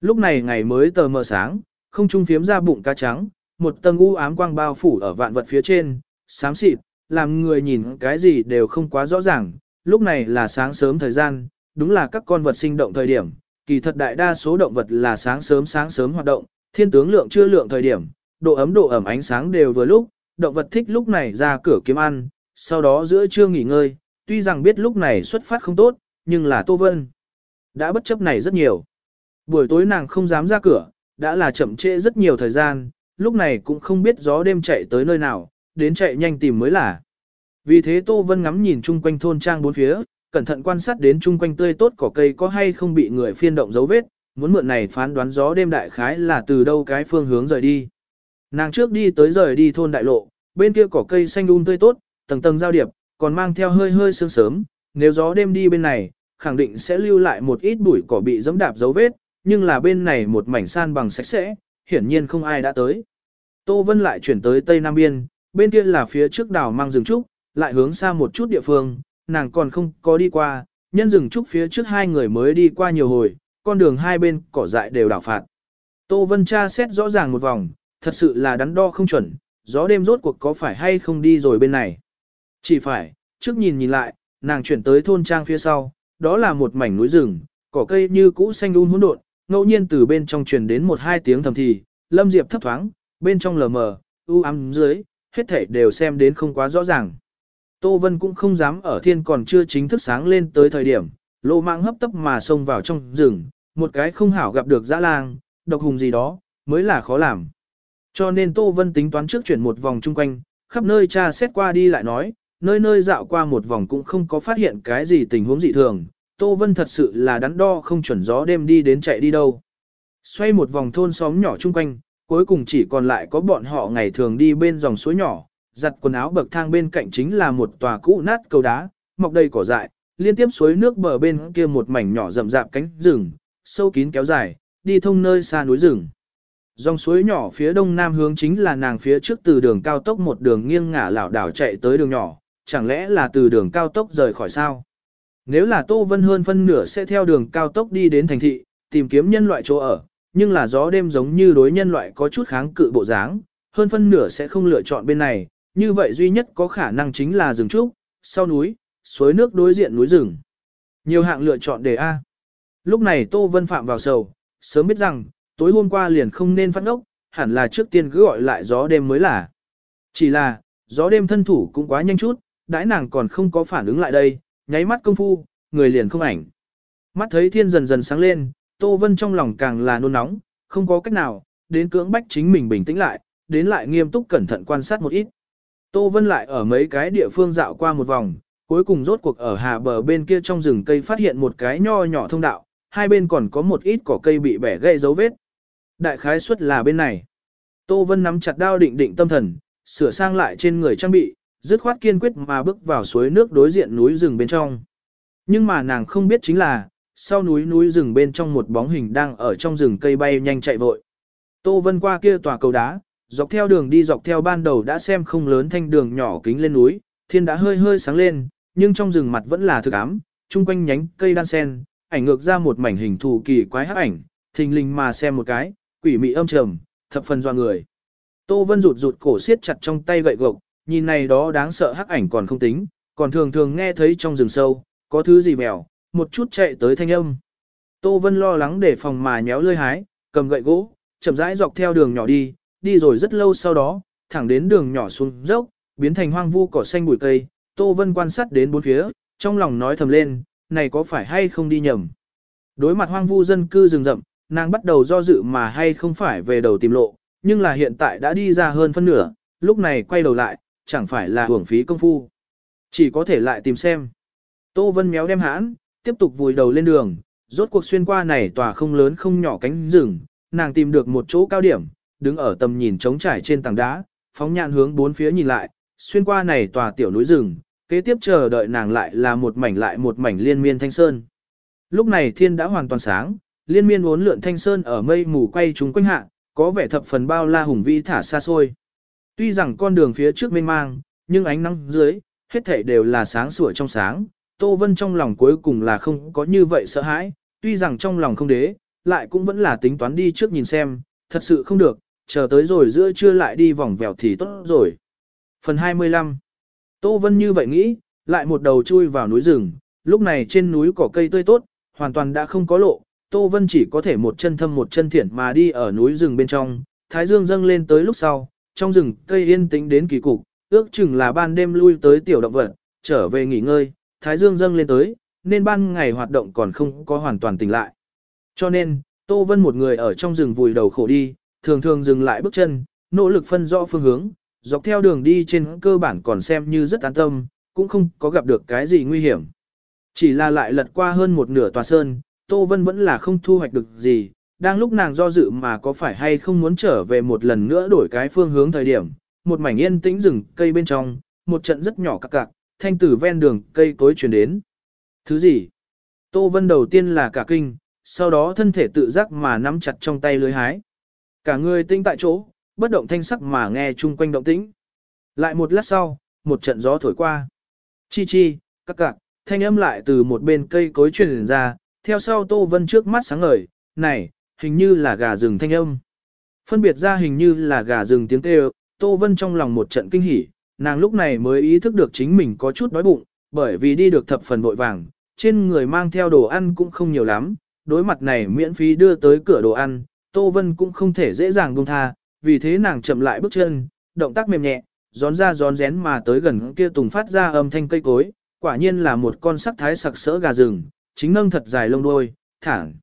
Lúc này ngày mới tờ mờ sáng, không trung phiếm ra bụng cá trắng, một tầng u ám quang bao phủ ở vạn vật phía trên, xám xịt, làm người nhìn cái gì đều không quá rõ ràng. Lúc này là sáng sớm thời gian, đúng là các con vật sinh động thời điểm, kỳ thật đại đa số động vật là sáng sớm sáng sớm hoạt động, thiên tướng lượng chưa lượng thời điểm, độ ấm độ ẩm ánh sáng đều vừa lúc, động vật thích lúc này ra cửa kiếm ăn, sau đó giữa trưa nghỉ ngơi, tuy rằng biết lúc này xuất phát không tốt, nhưng là Tô Vân. Đã bất chấp này rất nhiều. Buổi tối nàng không dám ra cửa, đã là chậm trễ rất nhiều thời gian, lúc này cũng không biết gió đêm chạy tới nơi nào, đến chạy nhanh tìm mới là. Vì thế Tô Vân ngắm nhìn chung quanh thôn trang bốn phía, cẩn thận quan sát đến chung quanh tươi tốt cỏ cây có hay không bị người phiên động dấu vết, muốn mượn này phán đoán gió đêm đại khái là từ đâu cái phương hướng rời đi. Nàng trước đi tới rời đi thôn đại lộ, bên kia cỏ cây xanh um tươi tốt, tầng tầng giao điệp, còn mang theo hơi hơi sương sớm, nếu gió đêm đi bên này, khẳng định sẽ lưu lại một ít bụi cỏ bị dẫm đạp dấu vết, nhưng là bên này một mảnh san bằng sạch sẽ, hiển nhiên không ai đã tới. Tô Vân lại chuyển tới Tây Nam Biên, bên kia là phía trước đảo mang rừng trúc, lại hướng xa một chút địa phương, nàng còn không có đi qua, nhân rừng trúc phía trước hai người mới đi qua nhiều hồi, con đường hai bên cỏ dại đều đảo phạt. Tô Vân tra xét rõ ràng một vòng, thật sự là đắn đo không chuẩn, gió đêm rốt cuộc có phải hay không đi rồi bên này. Chỉ phải, trước nhìn nhìn lại, nàng chuyển tới thôn trang phía sau, đó là một mảnh núi rừng, cỏ cây như cũ xanh un hỗn độn, ngẫu nhiên từ bên trong truyền đến một hai tiếng thầm thì, Lâm Diệp thấp thoáng, bên trong lờ mờ, u ám dưới, hết thảy đều xem đến không quá rõ ràng. Tô Vân cũng không dám ở thiên còn chưa chính thức sáng lên tới thời điểm, lô mạng hấp tấp mà xông vào trong rừng, một cái không hảo gặp được dã lang, độc hùng gì đó, mới là khó làm. Cho nên Tô Vân tính toán trước chuyển một vòng chung quanh, khắp nơi tra xét qua đi lại nói, nơi nơi dạo qua một vòng cũng không có phát hiện cái gì tình huống dị thường, Tô Vân thật sự là đắn đo không chuẩn gió đêm đi đến chạy đi đâu. Xoay một vòng thôn xóm nhỏ chung quanh, cuối cùng chỉ còn lại có bọn họ ngày thường đi bên dòng suối nhỏ, giặt quần áo bậc thang bên cạnh chính là một tòa cũ nát cầu đá, mọc đầy cỏ dại, liên tiếp suối nước bờ bên kia một mảnh nhỏ rậm rạp cánh rừng, sâu kín kéo dài, đi thông nơi xa núi rừng. Dòng suối nhỏ phía đông nam hướng chính là nàng phía trước từ đường cao tốc một đường nghiêng ngả lảo đảo chạy tới đường nhỏ, chẳng lẽ là từ đường cao tốc rời khỏi sao? Nếu là Tô Vân hơn phân nửa sẽ theo đường cao tốc đi đến thành thị, tìm kiếm nhân loại chỗ ở, nhưng là gió đêm giống như đối nhân loại có chút kháng cự bộ dáng, hơn phân nửa sẽ không lựa chọn bên này, như vậy duy nhất có khả năng chính là rừng trúc, sau núi, suối nước đối diện núi rừng. Nhiều hạng lựa chọn đề A. Lúc này Tô Vân phạm vào sầu, sớm biết rằng, tối hôm qua liền không nên phát ngốc, hẳn là trước tiên cứ gọi lại gió đêm mới là. Chỉ là, gió đêm thân thủ cũng quá nhanh chút, đãi nàng còn không có phản ứng lại đây, nháy mắt công phu, người liền không ảnh. Mắt thấy thiên dần dần sáng lên, Tô Vân trong lòng càng là nôn nóng, không có cách nào, đến cưỡng bách chính mình bình tĩnh lại, đến lại nghiêm túc cẩn thận quan sát một ít. Tô Vân lại ở mấy cái địa phương dạo qua một vòng, cuối cùng rốt cuộc ở hà bờ bên kia trong rừng cây phát hiện một cái nho nhỏ thông đạo, hai bên còn có một ít cỏ cây bị bẻ gãy dấu vết. Đại khái suất là bên này. Tô Vân nắm chặt đao định định tâm thần, sửa sang lại trên người trang bị, dứt khoát kiên quyết mà bước vào suối nước đối diện núi rừng bên trong. Nhưng mà nàng không biết chính là, sau núi núi rừng bên trong một bóng hình đang ở trong rừng cây bay nhanh chạy vội. Tô Vân qua kia tòa cầu đá, Dọc theo đường đi dọc theo ban đầu đã xem không lớn thanh đường nhỏ kính lên núi, thiên đã hơi hơi sáng lên, nhưng trong rừng mặt vẫn là thực ám, chung quanh nhánh cây đan sen, ảnh ngược ra một mảnh hình thù kỳ quái hắc ảnh, thình lình mà xem một cái, quỷ mị âm trầm, thập phần doa người. Tô Vân rụt rụt cổ siết chặt trong tay gậy gộc, nhìn này đó đáng sợ hắc ảnh còn không tính, còn thường thường nghe thấy trong rừng sâu, có thứ gì mèo, một chút chạy tới thanh âm. Tô Vân lo lắng để phòng mà nhéo lơi hái, cầm gậy gỗ, chậm rãi dọc theo đường nhỏ đi, đi rồi rất lâu sau đó, thẳng đến đường nhỏ xuống dốc, biến thành hoang vu cỏ xanh bụi cây. Tô Vân quan sát đến bốn phía, trong lòng nói thầm lên, này có phải hay không đi nhầm. Đối mặt hoang vu dân cư rừng rậm, nàng bắt đầu do dự mà hay không phải về đầu tìm lộ, nhưng là hiện tại đã đi ra hơn phân nửa, lúc này quay đầu lại, chẳng phải là hưởng phí công phu. Chỉ có thể lại tìm xem. Tô Vân méo đem hãn, tiếp tục vùi đầu lên đường, rốt cuộc xuyên qua này tòa không lớn không nhỏ cánh rừng, nàng tìm được một chỗ cao điểm, đứng ở tầm nhìn trống trải trên tảng đá, phóng nhạn hướng bốn phía nhìn lại, xuyên qua này tòa tiểu núi rừng, kế tiếp chờ đợi nàng lại là một mảnh lại một mảnh liên miên thanh sơn. Lúc này thiên đã hoàn toàn sáng, liên miên uốn lượn thanh sơn ở mây mù quay chúng quanh hạ, có vẻ thập phần bao la hùng vĩ thả xa xôi. Tuy rằng con đường phía trước mênh mang, nhưng ánh nắng dưới, hết thảy đều là sáng sủa trong sáng, Tô Vân trong lòng cuối cùng là không có như vậy sợ hãi, tuy rằng trong lòng không đế, lại cũng vẫn là tính toán đi trước nhìn xem, thật sự không được, chờ tới rồi giữa trưa lại đi vòng vèo thì tốt rồi. Phần 25 Tô Vân như vậy nghĩ, lại một đầu chui vào núi rừng, lúc này trên núi cỏ cây tươi tốt, hoàn toàn đã không có lộ, Tô Vân chỉ có thể một chân thâm một chân thiển mà đi ở núi rừng bên trong, thái dương dâng lên tới lúc sau, trong rừng cây yên tĩnh đến kỳ cục, ước chừng là ban đêm lui tới tiểu động vật, trở về nghỉ ngơi, thái dương dâng lên tới, nên ban ngày hoạt động còn không có hoàn toàn tỉnh lại. Cho nên, Tô Vân một người ở trong rừng vùi đầu khổ đi, thường thường dừng lại bước chân, nỗ lực phân rõ phương hướng, dọc theo đường đi trên cơ bản còn xem như rất an tâm, cũng không có gặp được cái gì nguy hiểm. Chỉ là lại lật qua hơn một nửa tòa sơn, Tô Vân vẫn là không thu hoạch được gì, đang lúc nàng do dự mà có phải hay không muốn trở về một lần nữa đổi cái phương hướng thời điểm, một mảnh yên tĩnh rừng cây bên trong, một trận rất nhỏ cạc cặc, thanh tử ven đường cây cối chuyển đến. Thứ gì? Tô Vân đầu tiên là cả kinh, sau đó thân thể tự giác mà nắm chặt trong tay lưới hái. Cả người tinh tại chỗ, bất động thanh sắc mà nghe chung quanh động tĩnh. Lại một lát sau, một trận gió thổi qua. Chi chi, các cạc, thanh âm lại từ một bên cây cối truyền ra, theo sau Tô Vân trước mắt sáng ngời, này, hình như là gà rừng thanh âm. Phân biệt ra hình như là gà rừng tiếng kêu, Tô Vân trong lòng một trận kinh hỉ, nàng lúc này mới ý thức được chính mình có chút đói bụng, bởi vì đi được thập phần vội vàng, trên người mang theo đồ ăn cũng không nhiều lắm, đối mặt này miễn phí đưa tới cửa đồ ăn, Tô Vân cũng không thể dễ dàng buông tha, vì thế nàng chậm lại bước chân, động tác mềm nhẹ, gión ra gión rén mà tới gần kia tùng phát ra âm thanh cây cối, quả nhiên là một con sắc thái sặc sỡ gà rừng, chính nâng thật dài lông đuôi, thẳng.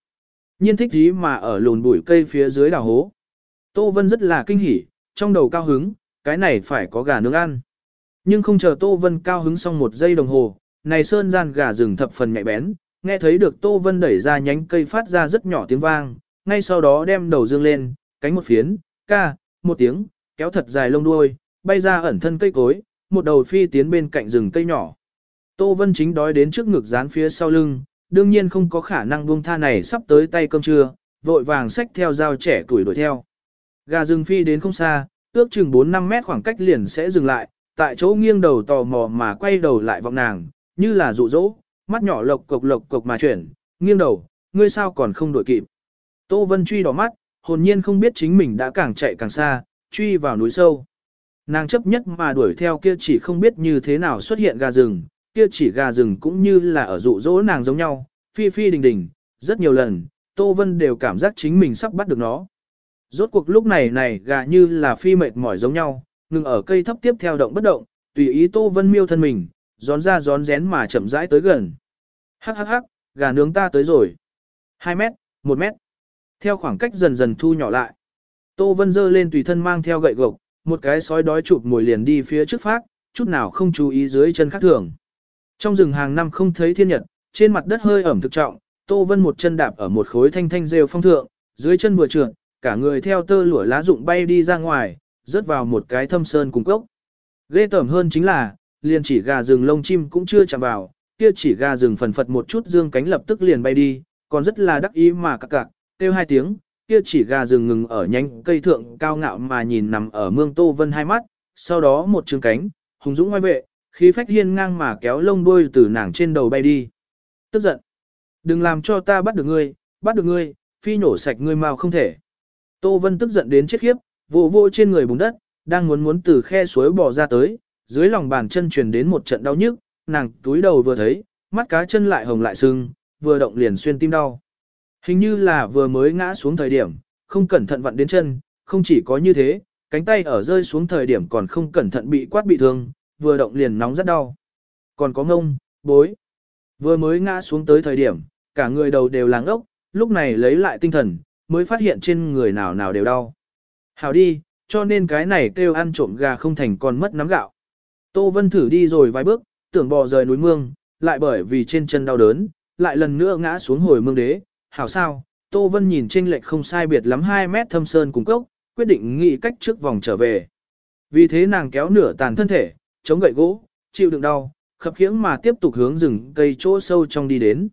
Nhiên thích gì mà ở lùn bụi cây phía dưới đào hố. Tô Vân rất là kinh hỉ, trong đầu cao hứng, cái này phải có gà nướng ăn. Nhưng không chờ Tô Vân cao hứng xong một giây đồng hồ, này sơn gian gà rừng thập phần nhạy bén, nghe thấy được Tô Vân đẩy ra nhánh cây phát ra rất nhỏ tiếng vang, ngay sau đó đem đầu dương lên, cánh một phiến, ca, một tiếng, kéo thật dài lông đuôi, bay ra ẩn thân cây cối, một đầu phi tiến bên cạnh rừng cây nhỏ. Tô Vân chính đói đến trước ngực dán phía sau lưng, đương nhiên không có khả năng buông tha này sắp tới tay cơm trưa, vội vàng xách theo dao trẻ tuổi đuổi theo. Gà rừng phi đến không xa, ước chừng 4-5 mét khoảng cách liền sẽ dừng lại, tại chỗ nghiêng đầu tò mò mà quay đầu lại vọng nàng, như là dụ dỗ, mắt nhỏ lộc cộc lộc cộc mà chuyển, nghiêng đầu, ngươi sao còn không đuổi kịp. Tô Vân truy đỏ mắt, hồn nhiên không biết chính mình đã càng chạy càng xa, truy vào núi sâu. Nàng chấp nhất mà đuổi theo kia chỉ không biết như thế nào xuất hiện gà rừng, kia chỉ gà rừng cũng như là ở dụ dỗ nàng giống nhau, phi phi đình đình, rất nhiều lần, Tô Vân đều cảm giác chính mình sắp bắt được nó. Rốt cuộc lúc này này gà như là phi mệt mỏi giống nhau, ngừng ở cây thấp tiếp theo động bất động, tùy ý Tô Vân miêu thân mình, gión ra gión rén mà chậm rãi tới gần. Hắc hắc hắc, gà nướng ta tới rồi. 2 mét, 1 mét. Theo khoảng cách dần dần thu nhỏ lại. Tô Vân dơ lên tùy thân mang theo gậy gộc, một cái sói đói chụp mồi liền đi phía trước phát, chút nào không chú ý dưới chân khác thường. Trong rừng hàng năm không thấy thiên nhật, trên mặt đất hơi ẩm thực trọng, Tô Vân một chân đạp ở một khối thanh thanh rêu phong thượng, dưới chân vừa trượt, cả người theo tơ lụa lá rụng bay đi ra ngoài, rớt vào một cái thâm sơn cùng cốc. Ghê tởm hơn chính là, liền chỉ gà rừng lông chim cũng chưa chạm vào, kia chỉ gà rừng phần phật một chút dương cánh lập tức liền bay đi, còn rất là đắc ý mà cặc cặc, kêu hai tiếng, kia chỉ gà rừng ngừng ở nhánh cây thượng cao ngạo mà nhìn nằm ở mương Tô Vân hai mắt, sau đó một trường cánh, hùng dũng ngoài vệ, khí phách hiên ngang mà kéo lông đuôi từ nàng trên đầu bay đi. Tức giận. Đừng làm cho ta bắt được ngươi, bắt được ngươi, phi nổ sạch ngươi mau không thể. Tô Vân tức giận đến chết khiếp, vô vô trên người bùn đất, đang muốn muốn từ khe suối bò ra tới, dưới lòng bàn chân truyền đến một trận đau nhức, nàng túi đầu vừa thấy, mắt cá chân lại hồng lại sưng, vừa động liền xuyên tim đau. Hình như là vừa mới ngã xuống thời điểm, không cẩn thận vặn đến chân, không chỉ có như thế, cánh tay ở rơi xuống thời điểm còn không cẩn thận bị quát bị thương, vừa động liền nóng rất đau. Còn có ngông, bối. Vừa mới ngã xuống tới thời điểm, cả người đầu đều láng ốc, lúc này lấy lại tinh thần, mới phát hiện trên người nào nào đều đau. Hảo đi, cho nên cái này kêu ăn trộm gà không thành còn mất nắm gạo. Tô Vân thử đi rồi vài bước, tưởng bò rời núi mương, lại bởi vì trên chân đau đớn, lại lần nữa ngã xuống hồi mương đế. Hảo sao, Tô Vân nhìn trên lệch không sai biệt lắm 2 mét thâm sơn cùng cốc, quyết định nghĩ cách trước vòng trở về. Vì thế nàng kéo nửa tàn thân thể, chống gậy gỗ, chịu đựng đau, khập khiễng mà tiếp tục hướng rừng cây chỗ sâu trong đi đến.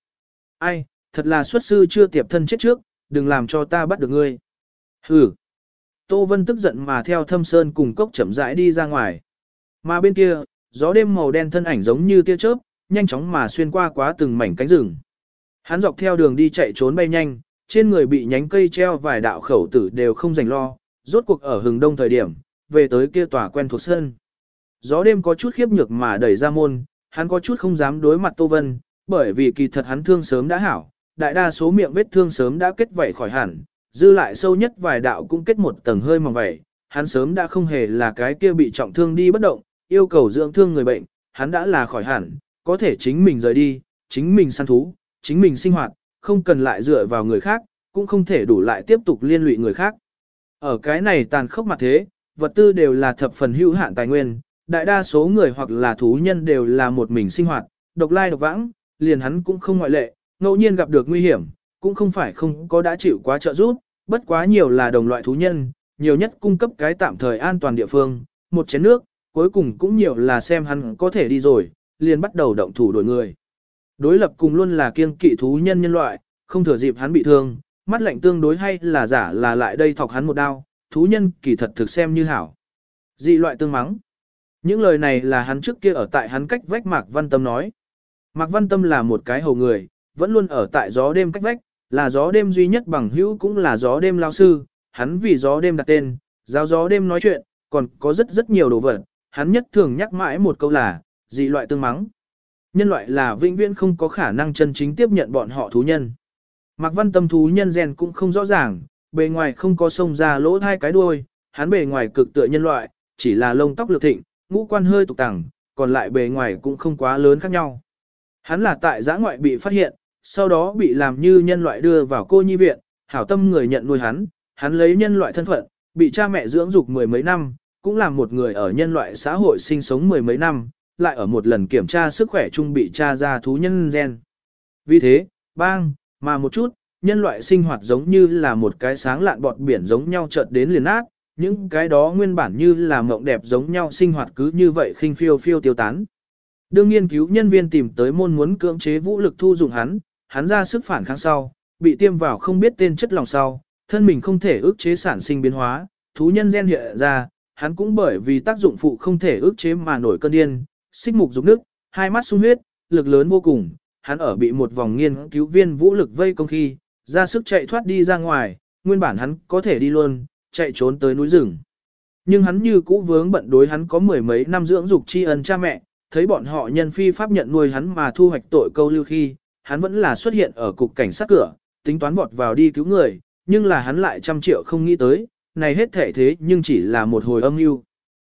Ai, thật là xuất sư chưa tiệp thân chết trước, đừng làm cho ta bắt được ngươi. Hừ. Tô Vân tức giận mà theo thâm sơn cùng cốc chậm rãi đi ra ngoài. Mà bên kia, gió đêm màu đen thân ảnh giống như tia chớp, nhanh chóng mà xuyên qua quá từng mảnh cánh rừng. Hắn dọc theo đường đi chạy trốn bay nhanh, trên người bị nhánh cây treo vài đạo khẩu tử đều không dành lo, rốt cuộc ở hừng đông thời điểm, về tới kia tòa quen thuộc sơn. Gió đêm có chút khiếp nhược mà đẩy ra môn, hắn có chút không dám đối mặt Tô Vân, bởi vì kỳ thật hắn thương sớm đã hảo, đại đa số miệng vết thương sớm đã kết vảy khỏi hẳn, dư lại sâu nhất vài đạo cũng kết một tầng hơi mỏng vảy, hắn sớm đã không hề là cái kia bị trọng thương đi bất động, yêu cầu dưỡng thương người bệnh, hắn đã là khỏi hẳn, có thể chính mình rời đi, chính mình săn thú, chính mình sinh hoạt, không cần lại dựa vào người khác, cũng không thể đủ lại tiếp tục liên lụy người khác. Ở cái này tàn khốc mặt thế, vật tư đều là thập phần hữu hạn tài nguyên, đại đa số người hoặc là thú nhân đều là một mình sinh hoạt, độc lai độc vãng, liền hắn cũng không ngoại lệ, ngẫu nhiên gặp được nguy hiểm, cũng không phải không có đã chịu quá trợ giúp, bất quá nhiều là đồng loại thú nhân, nhiều nhất cung cấp cái tạm thời an toàn địa phương, một chén nước, cuối cùng cũng nhiều là xem hắn có thể đi rồi, liền bắt đầu động thủ đổi người. Đối lập cùng luôn là kiêng kỵ thú nhân nhân loại, không thừa dịp hắn bị thương, mắt lạnh tương đối hay là giả là lại đây thọc hắn một đao, thú nhân kỳ thật thực xem như hảo. Dị loại tương mắng. Những lời này là hắn trước kia ở tại hắn cách vách Mạc Văn Tâm nói. Mạc Văn Tâm là một cái hầu người, vẫn luôn ở tại gió đêm cách vách, là gió đêm duy nhất bằng hữu cũng là gió đêm lao sư, hắn vì gió đêm đặt tên, giáo gió đêm nói chuyện, còn có rất rất nhiều đồ vật, hắn nhất thường nhắc mãi một câu là, dị loại tương mắng. Nhân loại là vĩnh viễn không có khả năng chân chính tiếp nhận bọn họ thú nhân. Mạc Văn Tâm thú nhân gen cũng không rõ ràng, bề ngoài không có sông ra lỗ hai cái đuôi, hắn bề ngoài cực tựa nhân loại, chỉ là lông tóc lược thịnh, ngũ quan hơi tục tẳng, còn lại bề ngoài cũng không quá lớn khác nhau. Hắn là tại giã ngoại bị phát hiện, sau đó bị làm như nhân loại đưa vào cô nhi viện, hảo tâm người nhận nuôi hắn, hắn lấy nhân loại thân phận, bị cha mẹ dưỡng dục mười mấy năm, cũng là một người ở nhân loại xã hội sinh sống mười mấy năm, lại ở một lần kiểm tra sức khỏe chung bị tra ra thú nhân gen. Vì thế, bang, mà một chút, nhân loại sinh hoạt giống như là một cái sáng lạn bọt biển giống nhau chợt đến liền ác, những cái đó nguyên bản như là mộng đẹp giống nhau sinh hoạt cứ như vậy khinh phiêu phiêu tiêu tán. Đương nghiên cứu nhân viên tìm tới môn muốn cưỡng chế vũ lực thu dụng hắn, hắn ra sức phản kháng sau, bị tiêm vào không biết tên chất lòng sau, thân mình không thể ức chế sản sinh biến hóa, thú nhân gen hiện ra, hắn cũng bởi vì tác dụng phụ không thể ức chế mà nổi cơn điên, xích mục dục nước, hai mắt sung huyết, lực lớn vô cùng, hắn ở bị một vòng nghiên cứu viên vũ lực vây công khi, ra sức chạy thoát đi ra ngoài, nguyên bản hắn có thể đi luôn, chạy trốn tới núi rừng. Nhưng hắn như cũ vướng bận đối hắn có mười mấy năm dưỡng dục tri ân cha mẹ, thấy bọn họ nhân phi pháp nhận nuôi hắn mà thu hoạch tội câu lưu khi, hắn vẫn là xuất hiện ở cục cảnh sát cửa, tính toán vọt vào đi cứu người, nhưng là hắn lại trăm triệu không nghĩ tới, này hết thể thế nhưng chỉ là một hồi âm mưu.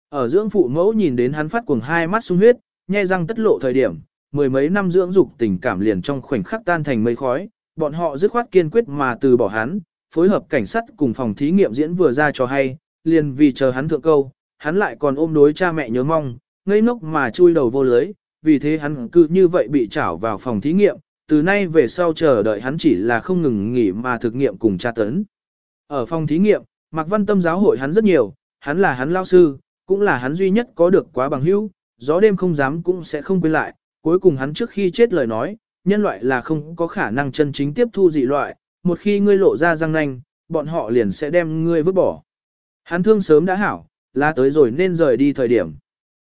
Ở dưỡng phụ mẫu nhìn đến hắn phát cuồng hai mắt sung huyết, nhe răng tất lộ thời điểm, mười mấy năm dưỡng dục tình cảm liền trong khoảnh khắc tan thành mây khói, bọn họ dứt khoát kiên quyết mà từ bỏ hắn, phối hợp cảnh sát cùng phòng thí nghiệm diễn vừa ra cho hay, liền vì chờ hắn thượng câu, hắn lại còn ôm đối cha mẹ nhớ mong, ngây ngốc mà chui đầu vô lưới, vì thế hắn cứ như vậy bị trảo vào phòng thí nghiệm, từ nay về sau chờ đợi hắn chỉ là không ngừng nghỉ mà thực nghiệm cùng tra tấn. Ở phòng thí nghiệm, Mạc Văn Tâm giáo hội hắn rất nhiều, hắn là hắn lao sư, cũng là hắn duy nhất có được quá bằng hữu, gió đêm không dám cũng sẽ không quên lại, cuối cùng hắn trước khi chết lời nói, nhân loại là không có khả năng chân chính tiếp thu dị loại, một khi ngươi lộ ra răng nanh, bọn họ liền sẽ đem ngươi vứt bỏ. Hắn thương sớm đã hảo, là tới rồi nên rời đi thời điểm.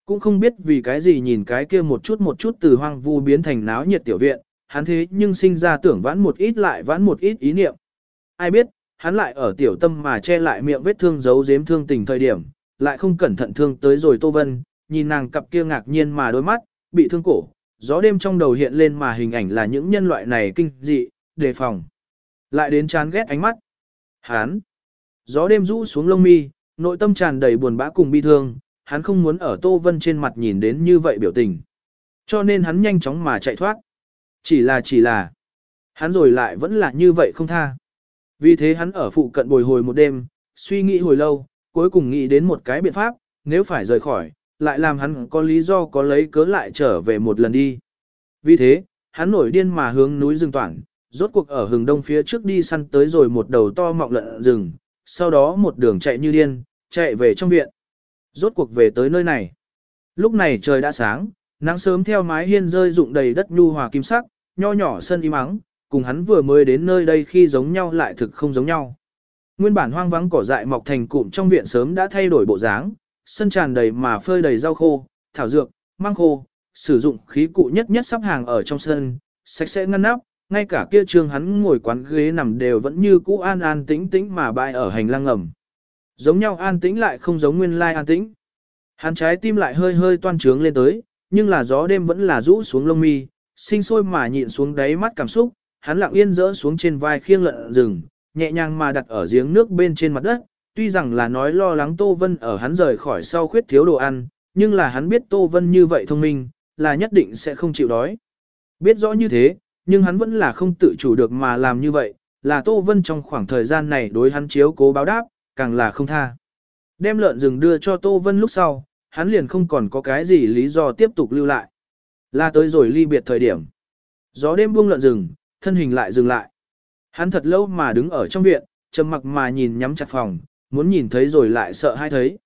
Cũng không biết vì cái gì nhìn cái kia một chút một chút từ hoang vu biến thành náo nhiệt tiểu viện, hắn thế nhưng sinh ra tưởng vãn một ít lại vãn một ít ý niệm. Ai biết, hắn lại ở tiểu tâm mà che lại miệng vết thương giấu giếm thương tình thời điểm, lại không cẩn thận thương tới rồi Tô Vân, nhìn nàng cặp kia ngạc nhiên mà đôi mắt, bị thương cổ, gió đêm trong đầu hiện lên mà hình ảnh là những nhân loại này kinh dị, đề phòng. Lại đến chán ghét ánh mắt. Hán. Gió đêm rũ xuống lông mi, nội tâm tràn đầy buồn bã cùng bi thương, hắn không muốn ở Tô Vân trên mặt nhìn đến như vậy biểu tình. Cho nên hắn nhanh chóng mà chạy thoát. Chỉ là chỉ là, hắn rồi lại vẫn là như vậy không tha. Vì thế hắn ở phụ cận bồi hồi một đêm, suy nghĩ hồi lâu, cuối cùng nghĩ đến một cái biện pháp, nếu phải rời khỏi, lại làm hắn có lý do có lấy cớ lại trở về một lần đi. Vì thế, hắn nổi điên mà hướng núi rừng toàn, rốt cuộc ở hừng đông phía trước đi săn tới rồi một đầu to mọng lợn rừng, sau đó một đường chạy như điên, chạy về trong viện. Rốt cuộc về tới nơi này. Lúc này trời đã sáng, nắng sớm theo mái hiên rơi rụng đầy đất nhu hòa kim sắc, nho nhỏ sân im ắng, cùng hắn vừa mới đến nơi đây khi giống nhau lại thực không giống nhau. Nguyên bản hoang vắng cỏ dại mọc thành cụm trong viện sớm đã thay đổi bộ dáng, sân tràn đầy mà phơi đầy rau khô, thảo dược, mang khô, sử dụng khí cụ nhất nhất sắp hàng ở trong sân, sạch sẽ ngăn nắp, ngay cả kia trường hắn ngồi quán ghế nằm đều vẫn như cũ an an tĩnh tĩnh mà bại ở hành lang ngầm. Giống nhau an tĩnh lại không giống nguyên lai an tĩnh. Hắn trái tim lại hơi hơi toan trướng lên tới, nhưng là gió đêm vẫn là rũ xuống lông mi, sinh sôi mà nhịn xuống đáy mắt cảm xúc, hắn lặng yên rỡ xuống trên vai khiêng lợn rừng, nhẹ nhàng mà đặt ở giếng nước bên trên mặt đất, tuy rằng là nói lo lắng Tô Vân ở hắn rời khỏi sau khuyết thiếu đồ ăn, nhưng là hắn biết Tô Vân như vậy thông minh, là nhất định sẽ không chịu đói. Biết rõ như thế, nhưng hắn vẫn là không tự chủ được mà làm như vậy, là Tô Vân trong khoảng thời gian này đối hắn chiếu cố báo đáp, càng là không tha. Đem lợn rừng đưa cho Tô Vân lúc sau, hắn liền không còn có cái gì lý do tiếp tục lưu lại. Là tới rồi ly biệt thời điểm. Gió đêm buông lợn rừng, thân hình lại dừng lại. Hắn thật lâu mà đứng ở trong viện, trầm mặc mà nhìn nhắm chặt phòng, muốn nhìn thấy rồi lại sợ hai thấy.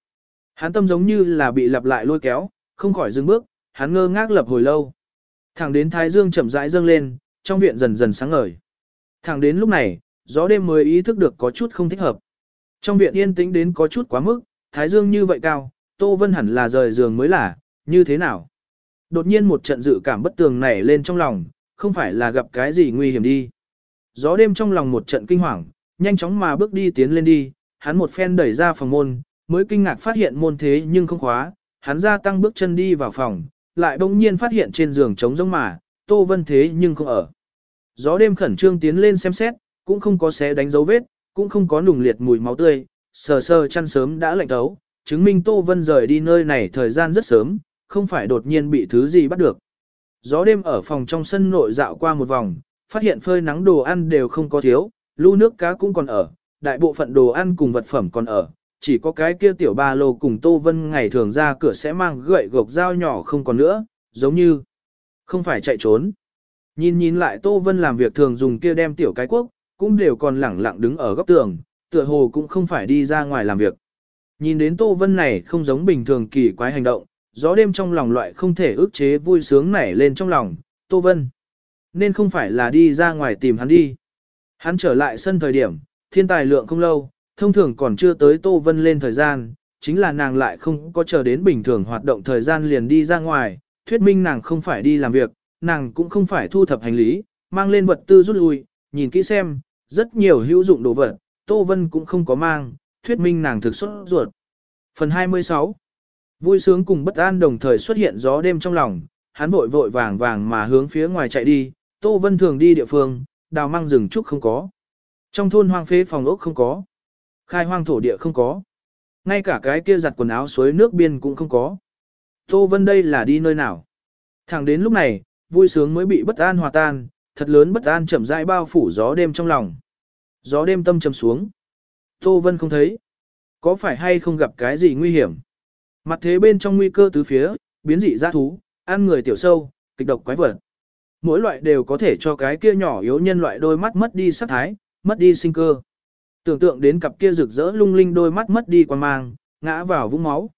Hắn tâm giống như là bị lặp lại lôi kéo, không khỏi dừng bước, hắn ngơ ngác lập hồi lâu. Thẳng đến thái dương chậm rãi dâng lên, trong viện dần dần sáng ngời. Thẳng đến lúc này, gió đêm mới ý thức được có chút không thích hợp. Trong viện yên tĩnh đến có chút quá mức, thái dương như vậy cao, Tô Vân hẳn là rời giường mới là, như thế nào? Đột nhiên một trận dự cảm bất tường nảy lên trong lòng, không phải là gặp cái gì nguy hiểm đi. Gió đêm trong lòng một trận kinh hoàng, nhanh chóng mà bước đi tiến lên đi, hắn một phen đẩy ra phòng môn, mới kinh ngạc phát hiện môn thế nhưng không khóa, hắn ra tăng bước chân đi vào phòng, lại bỗng nhiên phát hiện trên giường trống rỗng mà, Tô Vân thế nhưng không ở. Gió đêm khẩn trương tiến lên xem xét, cũng không có xé đánh dấu vết, cũng không có nùng liệt mùi máu tươi, sờ sờ chăn sớm đã lạnh thấu, chứng minh Tô Vân rời đi nơi này thời gian rất sớm, không phải đột nhiên bị thứ gì bắt được. Gió đêm ở phòng trong sân nội dạo qua một vòng, phát hiện phơi nắng đồ ăn đều không có thiếu, lưu nước cá cũng còn ở, đại bộ phận đồ ăn cùng vật phẩm còn ở, chỉ có cái kia tiểu ba lô cùng Tô Vân ngày thường ra cửa sẽ mang gậy gộc dao nhỏ không còn nữa, giống như không phải chạy trốn. Nhìn nhìn lại Tô Vân làm việc thường dùng kia đem tiểu cái quốc, cũng đều còn lẳng lặng đứng ở góc tường, tựa hồ cũng không phải đi ra ngoài làm việc. Nhìn đến Tô Vân này không giống bình thường kỳ quái hành động, gió đêm trong lòng loại không thể ước chế vui sướng nảy lên trong lòng, Tô Vân. Nên không phải là đi ra ngoài tìm hắn đi. Hắn trở lại sân thời điểm, thiên tài lượng không lâu, thông thường còn chưa tới Tô Vân lên thời gian, chính là nàng lại không có chờ đến bình thường hoạt động thời gian liền đi ra ngoài, thuyết minh nàng không phải đi làm việc, nàng cũng không phải thu thập hành lý, mang lên vật tư rút lui, nhìn kỹ xem, rất nhiều hữu dụng đồ vật, Tô Vân cũng không có mang, thuyết minh nàng thực xuất ruột. Phần 26 Vui sướng cùng bất an đồng thời xuất hiện gió đêm trong lòng, hắn vội vội vàng vàng mà hướng phía ngoài chạy đi, Tô Vân thường đi địa phương, đào măng rừng trúc không có. Trong thôn hoang phế phòng ốc không có. Khai hoang thổ địa không có. Ngay cả cái kia giặt quần áo suối nước biên cũng không có. Tô Vân đây là đi nơi nào? Thẳng đến lúc này, vui sướng mới bị bất an hòa tan, thật lớn bất an chậm rãi bao phủ gió đêm trong lòng. Gió đêm tâm trầm xuống. Tô Vân không thấy. Có phải hay không gặp cái gì nguy hiểm? Mặt thế bên trong nguy cơ tứ phía, biến dị ra thú, ăn người tiểu sâu, kịch độc quái vật. Mỗi loại đều có thể cho cái kia nhỏ yếu nhân loại đôi mắt mất đi sắc thái, mất đi sinh cơ. Tưởng tượng đến cặp kia rực rỡ lung linh đôi mắt mất đi quan mang, ngã vào vũng máu.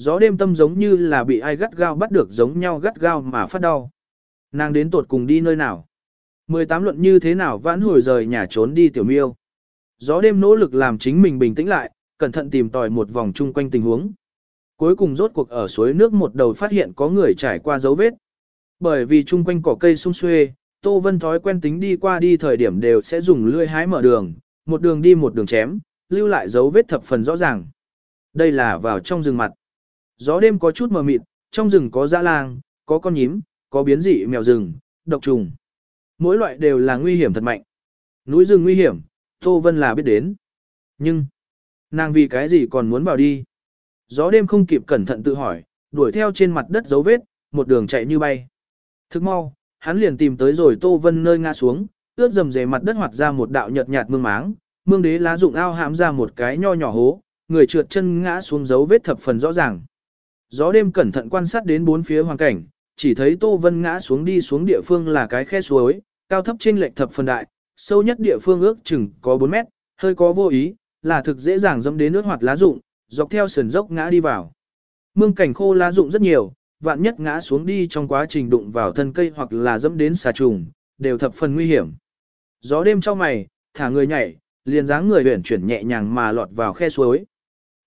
Gió đêm tâm giống như là bị ai gắt gao bắt được giống nhau gắt gao mà phát đau. Nàng đến tột cùng đi nơi nào? 18 luận như thế nào vãn hồi rời nhà trốn đi tiểu miêu. Gió đêm nỗ lực làm chính mình bình tĩnh lại, cẩn thận tìm tòi một vòng chung quanh tình huống. Cuối cùng rốt cuộc ở suối nước một đầu phát hiện có người trải qua dấu vết. Bởi vì chung quanh cỏ cây sung xuê, Tô Vân thói quen tính đi qua đi thời điểm đều sẽ dùng lưỡi hái mở đường, một đường đi một đường chém, lưu lại dấu vết thập phần rõ ràng. Đây là vào trong rừng mặt. Gió đêm có chút mờ mịt, trong rừng có dã lang, có con nhím, có biến dị mèo rừng, độc trùng. Mỗi loại đều là nguy hiểm thật mạnh. Núi rừng nguy hiểm, Tô Vân là biết đến. Nhưng, nàng vì cái gì còn muốn vào đi? Gió đêm không kịp cẩn thận tự hỏi, đuổi theo trên mặt đất dấu vết, một đường chạy như bay. Thức mau, hắn liền tìm tới rồi Tô Vân nơi ngã xuống, ướt dầm dề mặt đất hoạt ra một đạo nhợt nhạt mương máng, mương đế lá dụng ao hãm ra một cái nho nhỏ hố, người trượt chân ngã xuống dấu vết thập phần rõ ràng. Gió đêm cẩn thận quan sát đến bốn phía hoàn cảnh, chỉ thấy Tô Vân ngã xuống đi xuống địa phương là cái khe suối, cao thấp trên lệch thập phần đại, sâu nhất địa phương ước chừng có 4 mét, hơi có vô ý, là thực dễ dàng dẫm đến nước hoạt lá rụng, dọc theo sườn dốc ngã đi vào. Mương cảnh khô lá rụng rất nhiều, vạn nhất ngã xuống đi trong quá trình đụng vào thân cây hoặc là dẫm đến xà trùng, đều thập phần nguy hiểm. Gió đêm trong mày, thả người nhảy, liền dáng người huyển chuyển nhẹ nhàng mà lọt vào khe suối.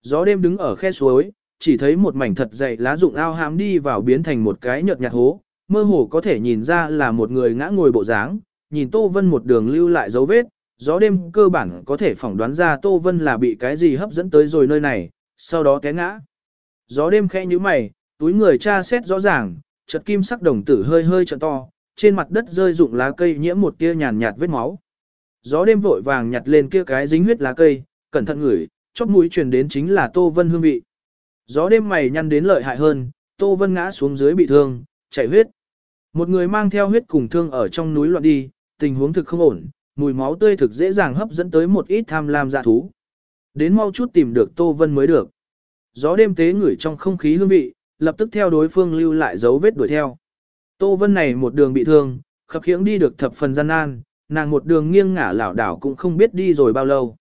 Gió đêm đứng ở khe suối, chỉ thấy một mảnh thật dày lá rụng ao hám đi vào biến thành một cái nhợt nhạt hố, mơ hồ có thể nhìn ra là một người ngã ngồi bộ dáng, nhìn Tô Vân một đường lưu lại dấu vết, gió đêm cơ bản có thể phỏng đoán ra Tô Vân là bị cái gì hấp dẫn tới rồi nơi này, sau đó té ngã. Gió đêm khẽ như mày, túi người tra xét rõ ràng, chợt kim sắc đồng tử hơi hơi trợ to, trên mặt đất rơi rụng lá cây nhiễm một tia nhàn nhạt vết máu. Gió đêm vội vàng nhặt lên kia cái dính huyết lá cây, cẩn thận ngửi, chóp mũi truyền đến chính là Tô Vân hương vị. Gió đêm mày nhăn đến lợi hại hơn, Tô Vân ngã xuống dưới bị thương, chảy huyết. Một người mang theo huyết cùng thương ở trong núi loạn đi, tình huống thực không ổn, mùi máu tươi thực dễ dàng hấp dẫn tới một ít tham lam dạ thú. Đến mau chút tìm được Tô Vân mới được. Gió đêm tế ngửi trong không khí hương vị, lập tức theo đối phương lưu lại dấu vết đuổi theo. Tô Vân này một đường bị thương, khập khiễng đi được thập phần gian nan, nàng một đường nghiêng ngả lảo đảo cũng không biết đi rồi bao lâu.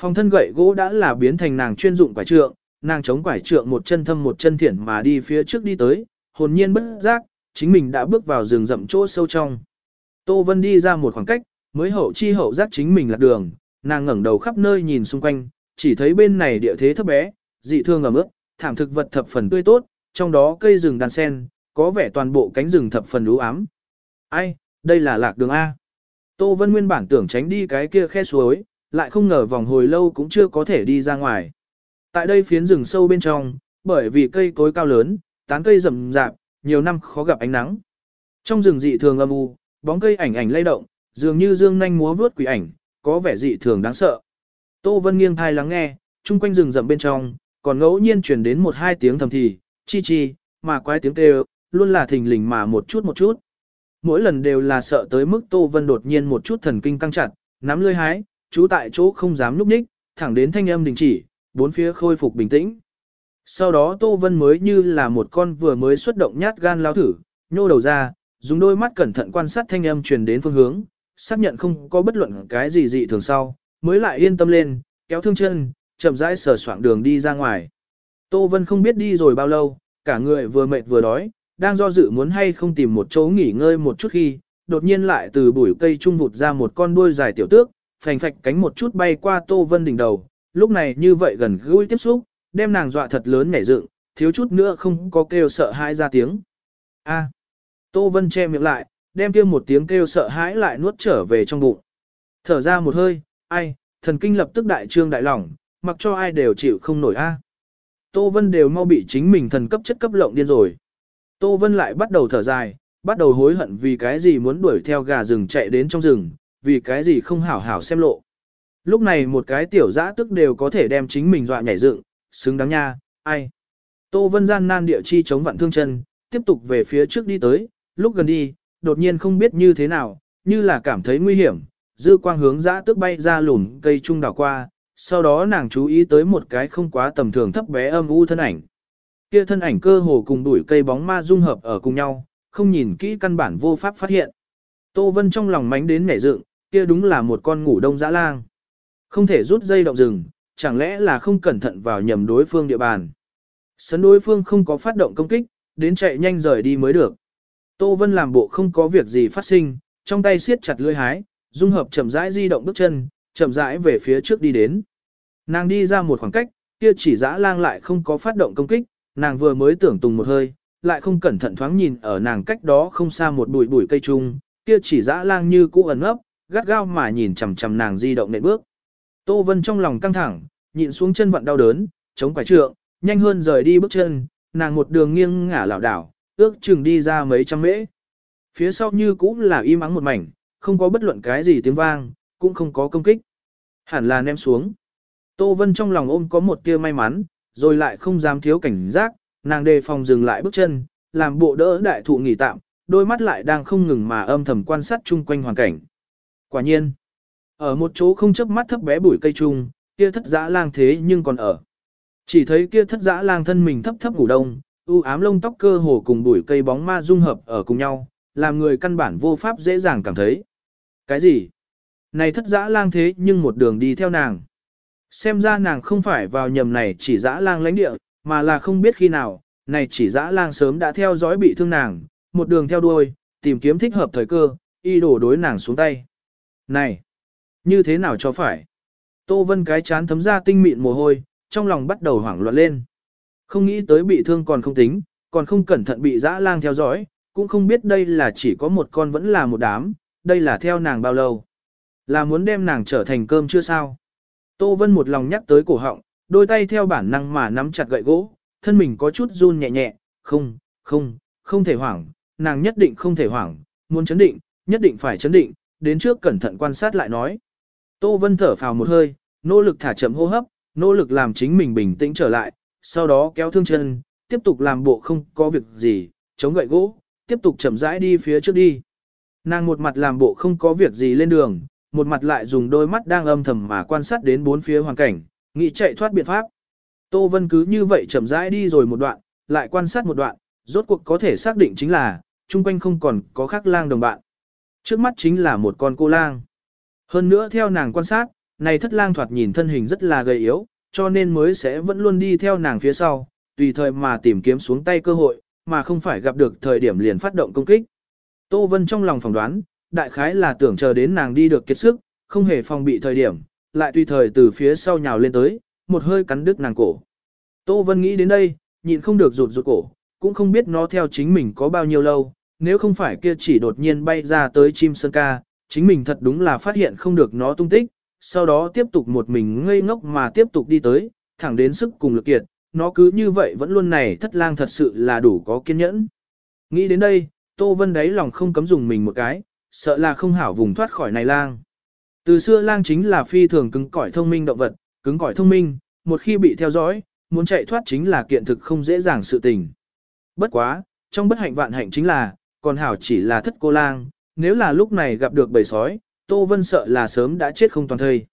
Phòng thân gậy gỗ đã là biến thành nàng chuyên dụng quả trượng, nàng chống quải trượng một chân thâm một chân thiển mà đi phía trước đi tới, hồn nhiên bất giác, chính mình đã bước vào rừng rậm chỗ sâu trong. Tô Vân đi ra một khoảng cách, mới hậu chi hậu giác chính mình lạc đường, nàng ngẩng đầu khắp nơi nhìn xung quanh, chỉ thấy bên này địa thế thấp bé, dị thương ẩm ướt, thảm thực vật thập phần tươi tốt, trong đó cây rừng đàn sen, có vẻ toàn bộ cánh rừng thập phần u ám. Ai, đây là lạc đường A. Tô Vân nguyên bản tưởng tránh đi cái kia khe suối, lại không ngờ vòng hồi lâu cũng chưa có thể đi ra ngoài. Tại đây phiến rừng sâu bên trong, bởi vì cây cối cao lớn, tán cây rậm rạp, nhiều năm khó gặp ánh nắng. Trong rừng dị thường âm u, bóng cây ảnh ảnh lay động, dường như dương nhanh múa vướt quỷ ảnh, có vẻ dị thường đáng sợ. Tô Vân nghiêng thai lắng nghe, chung quanh rừng rậm bên trong, còn ngẫu nhiên truyền đến một hai tiếng thầm thì, chi chi, mà quái tiếng kêu, luôn là thình lình mà một chút một chút. Mỗi lần đều là sợ tới mức Tô Vân đột nhiên một chút thần kinh căng chặt, nắm lưỡi hái, chú tại chỗ không dám núp ních, thẳng đến thanh âm đình chỉ, bốn phía khôi phục bình tĩnh. Sau đó Tô Vân mới như là một con vừa mới xuất động nhát gan lao thử, nhô đầu ra, dùng đôi mắt cẩn thận quan sát thanh âm truyền đến phương hướng, xác nhận không có bất luận cái gì dị thường sau, mới lại yên tâm lên, kéo thương chân, chậm rãi sờ soạng đường đi ra ngoài. Tô Vân không biết đi rồi bao lâu, cả người vừa mệt vừa đói, đang do dự muốn hay không tìm một chỗ nghỉ ngơi một chút khi, đột nhiên lại từ bụi cây trung vụt ra một con đuôi dài tiểu tước, phành phạch cánh một chút bay qua Tô Vân đỉnh đầu, lúc này như vậy gần gũi tiếp xúc, đem nàng dọa thật lớn nhảy dựng, thiếu chút nữa không có kêu sợ hãi ra tiếng. A. Tô Vân che miệng lại, đem kia một tiếng kêu sợ hãi lại nuốt trở về trong bụng. Thở ra một hơi, ai, thần kinh lập tức đại trương đại lỏng, mặc cho ai đều chịu không nổi a. Tô Vân đều mau bị chính mình thần cấp chất cấp lộng điên rồi. Tô Vân lại bắt đầu thở dài, bắt đầu hối hận vì cái gì muốn đuổi theo gà rừng chạy đến trong rừng, vì cái gì không hảo hảo xem lộ. Lúc này một cái tiểu dã tức đều có thể đem chính mình dọa nhảy dựng, xứng đáng nha, ai. Tô Vân gian nan địa chi chống vặn thương chân, tiếp tục về phía trước đi tới, lúc gần đi, đột nhiên không biết như thế nào, như là cảm thấy nguy hiểm, dư quang hướng dã tức bay ra lùm cây trung đảo qua, sau đó nàng chú ý tới một cái không quá tầm thường thấp bé âm u thân ảnh. Kia thân ảnh cơ hồ cùng đuổi cây bóng ma dung hợp ở cùng nhau, không nhìn kỹ căn bản vô pháp phát hiện. Tô Vân trong lòng mánh đến nhảy dựng, kia đúng là một con ngủ đông dã lang. Không thể rút dây động rừng, chẳng lẽ là không cẩn thận vào nhầm đối phương địa bàn. Sấn đối phương không có phát động công kích, đến chạy nhanh rời đi mới được. Tô Vân làm bộ không có việc gì phát sinh, trong tay siết chặt lưỡi hái, dung hợp chậm rãi di động bước chân, chậm rãi về phía trước đi đến. Nàng đi ra một khoảng cách, kia chỉ dã lang lại không có phát động công kích, nàng vừa mới tưởng tùng một hơi, lại không cẩn thận thoáng nhìn ở nàng cách đó không xa một bụi bụi cây trung, kia chỉ dã lang như cũ ẩn ấp, gắt gao mà nhìn chằm chằm nàng di động nện bước. Tô Vân trong lòng căng thẳng, nhịn xuống chân vận đau đớn, chống quải trượng, nhanh hơn rời đi bước chân, nàng một đường nghiêng ngả lảo đảo, ước chừng đi ra mấy trăm mễ. Phía sau như cũng là im ắng một mảnh, không có bất luận cái gì tiếng vang, cũng không có công kích. Hẳn là ném xuống. Tô Vân trong lòng ôm có một tia may mắn, rồi lại không dám thiếu cảnh giác, nàng đề phòng dừng lại bước chân, làm bộ đỡ đại thụ nghỉ tạm, đôi mắt lại đang không ngừng mà âm thầm quan sát chung quanh hoàn cảnh. Quả nhiên, ở một chỗ không chớp mắt thấp bé bụi cây trùng, kia thất dã lang thế nhưng còn ở. Chỉ thấy kia thất dã lang thân mình thấp thấp ngủ đông, u ám lông tóc cơ hồ cùng bụi cây bóng ma dung hợp ở cùng nhau, làm người căn bản vô pháp dễ dàng cảm thấy. Cái gì? Này thất dã lang thế nhưng một đường đi theo nàng. Xem ra nàng không phải vào nhầm này chỉ dã lang lãnh địa, mà là không biết khi nào, này chỉ dã lang sớm đã theo dõi bị thương nàng, một đường theo đuôi, tìm kiếm thích hợp thời cơ, y đổ đối nàng xuống tay. Này, như thế nào cho phải? Tô Vân cái chán thấm ra tinh mịn mồ hôi, trong lòng bắt đầu hoảng loạn lên. Không nghĩ tới bị thương còn không tính, còn không cẩn thận bị dã lang theo dõi, cũng không biết đây là chỉ có một con vẫn là một đám, đây là theo nàng bao lâu. Là muốn đem nàng trở thành cơm chưa sao? Tô Vân một lòng nhắc tới cổ họng, đôi tay theo bản năng mà nắm chặt gậy gỗ, thân mình có chút run nhẹ nhẹ, không, không, không thể hoảng, nàng nhất định không thể hoảng, muốn chấn định, nhất định phải chấn định, đến trước cẩn thận quan sát lại nói. Tô Vân thở phào một hơi, nỗ lực thả chậm hô hấp, nỗ lực làm chính mình bình tĩnh trở lại, sau đó kéo thương chân, tiếp tục làm bộ không có việc gì, chống gậy gỗ, tiếp tục chậm rãi đi phía trước đi. Nàng một mặt làm bộ không có việc gì lên đường, một mặt lại dùng đôi mắt đang âm thầm mà quan sát đến bốn phía hoàn cảnh, nghĩ chạy thoát biện pháp. Tô Vân cứ như vậy chậm rãi đi rồi một đoạn, lại quan sát một đoạn, rốt cuộc có thể xác định chính là, chung quanh không còn có khác lang đồng bạn. Trước mắt chính là một con cô lang. Hơn nữa theo nàng quan sát, này thất lang thoạt nhìn thân hình rất là gầy yếu, cho nên mới sẽ vẫn luôn đi theo nàng phía sau, tùy thời mà tìm kiếm xuống tay cơ hội, mà không phải gặp được thời điểm liền phát động công kích. Tô Vân trong lòng phỏng đoán, đại khái là tưởng chờ đến nàng đi được kiệt sức, không hề phòng bị thời điểm, lại tùy thời từ phía sau nhào lên tới, một hơi cắn đứt nàng cổ. Tô Vân nghĩ đến đây, nhịn không được rụt rụt cổ, cũng không biết nó theo chính mình có bao nhiêu lâu, nếu không phải kia chỉ đột nhiên bay ra tới chim sơn ca, chính mình thật đúng là phát hiện không được nó tung tích, sau đó tiếp tục một mình ngây ngốc mà tiếp tục đi tới, thẳng đến sức cùng lực kiệt, nó cứ như vậy vẫn luôn này thất lang thật sự là đủ có kiên nhẫn. Nghĩ đến đây, Tô Vân đáy lòng không cấm dùng mình một cái, sợ là không hảo vùng thoát khỏi này lang. Từ xưa lang chính là phi thường cứng cỏi thông minh động vật, cứng cỏi thông minh, một khi bị theo dõi, muốn chạy thoát chính là kiện thực không dễ dàng sự tình. Bất quá, trong bất hạnh vạn hạnh chính là, còn hảo chỉ là thất cô lang, nếu là lúc này gặp được bầy sói, Tô Vân sợ là sớm đã chết không toàn thây.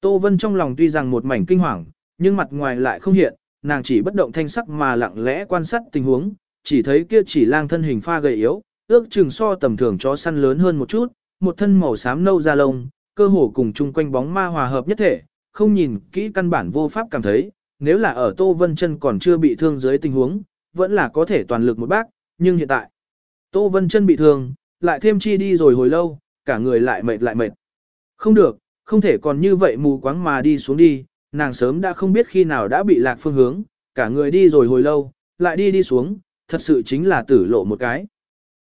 Tô Vân trong lòng tuy rằng một mảnh kinh hoàng, nhưng mặt ngoài lại không hiện, nàng chỉ bất động thanh sắc mà lặng lẽ quan sát tình huống, chỉ thấy kia chỉ lang thân hình pha gầy yếu, ước chừng so tầm thường chó săn lớn hơn một chút, một thân màu xám nâu da lông, cơ hồ cùng chung quanh bóng ma hòa hợp nhất thể, không nhìn kỹ căn bản vô pháp cảm thấy, nếu là ở Tô Vân chân còn chưa bị thương dưới tình huống, vẫn là có thể toàn lực một bác, nhưng hiện tại, Tô Vân chân bị thương, lại thêm chi đi rồi hồi lâu, cả người lại mệt lại mệt. Không được, không thể còn như vậy mù quáng mà đi xuống đi, nàng sớm đã không biết khi nào đã bị lạc phương hướng, cả người đi rồi hồi lâu, lại đi đi xuống, thật sự chính là tử lộ một cái.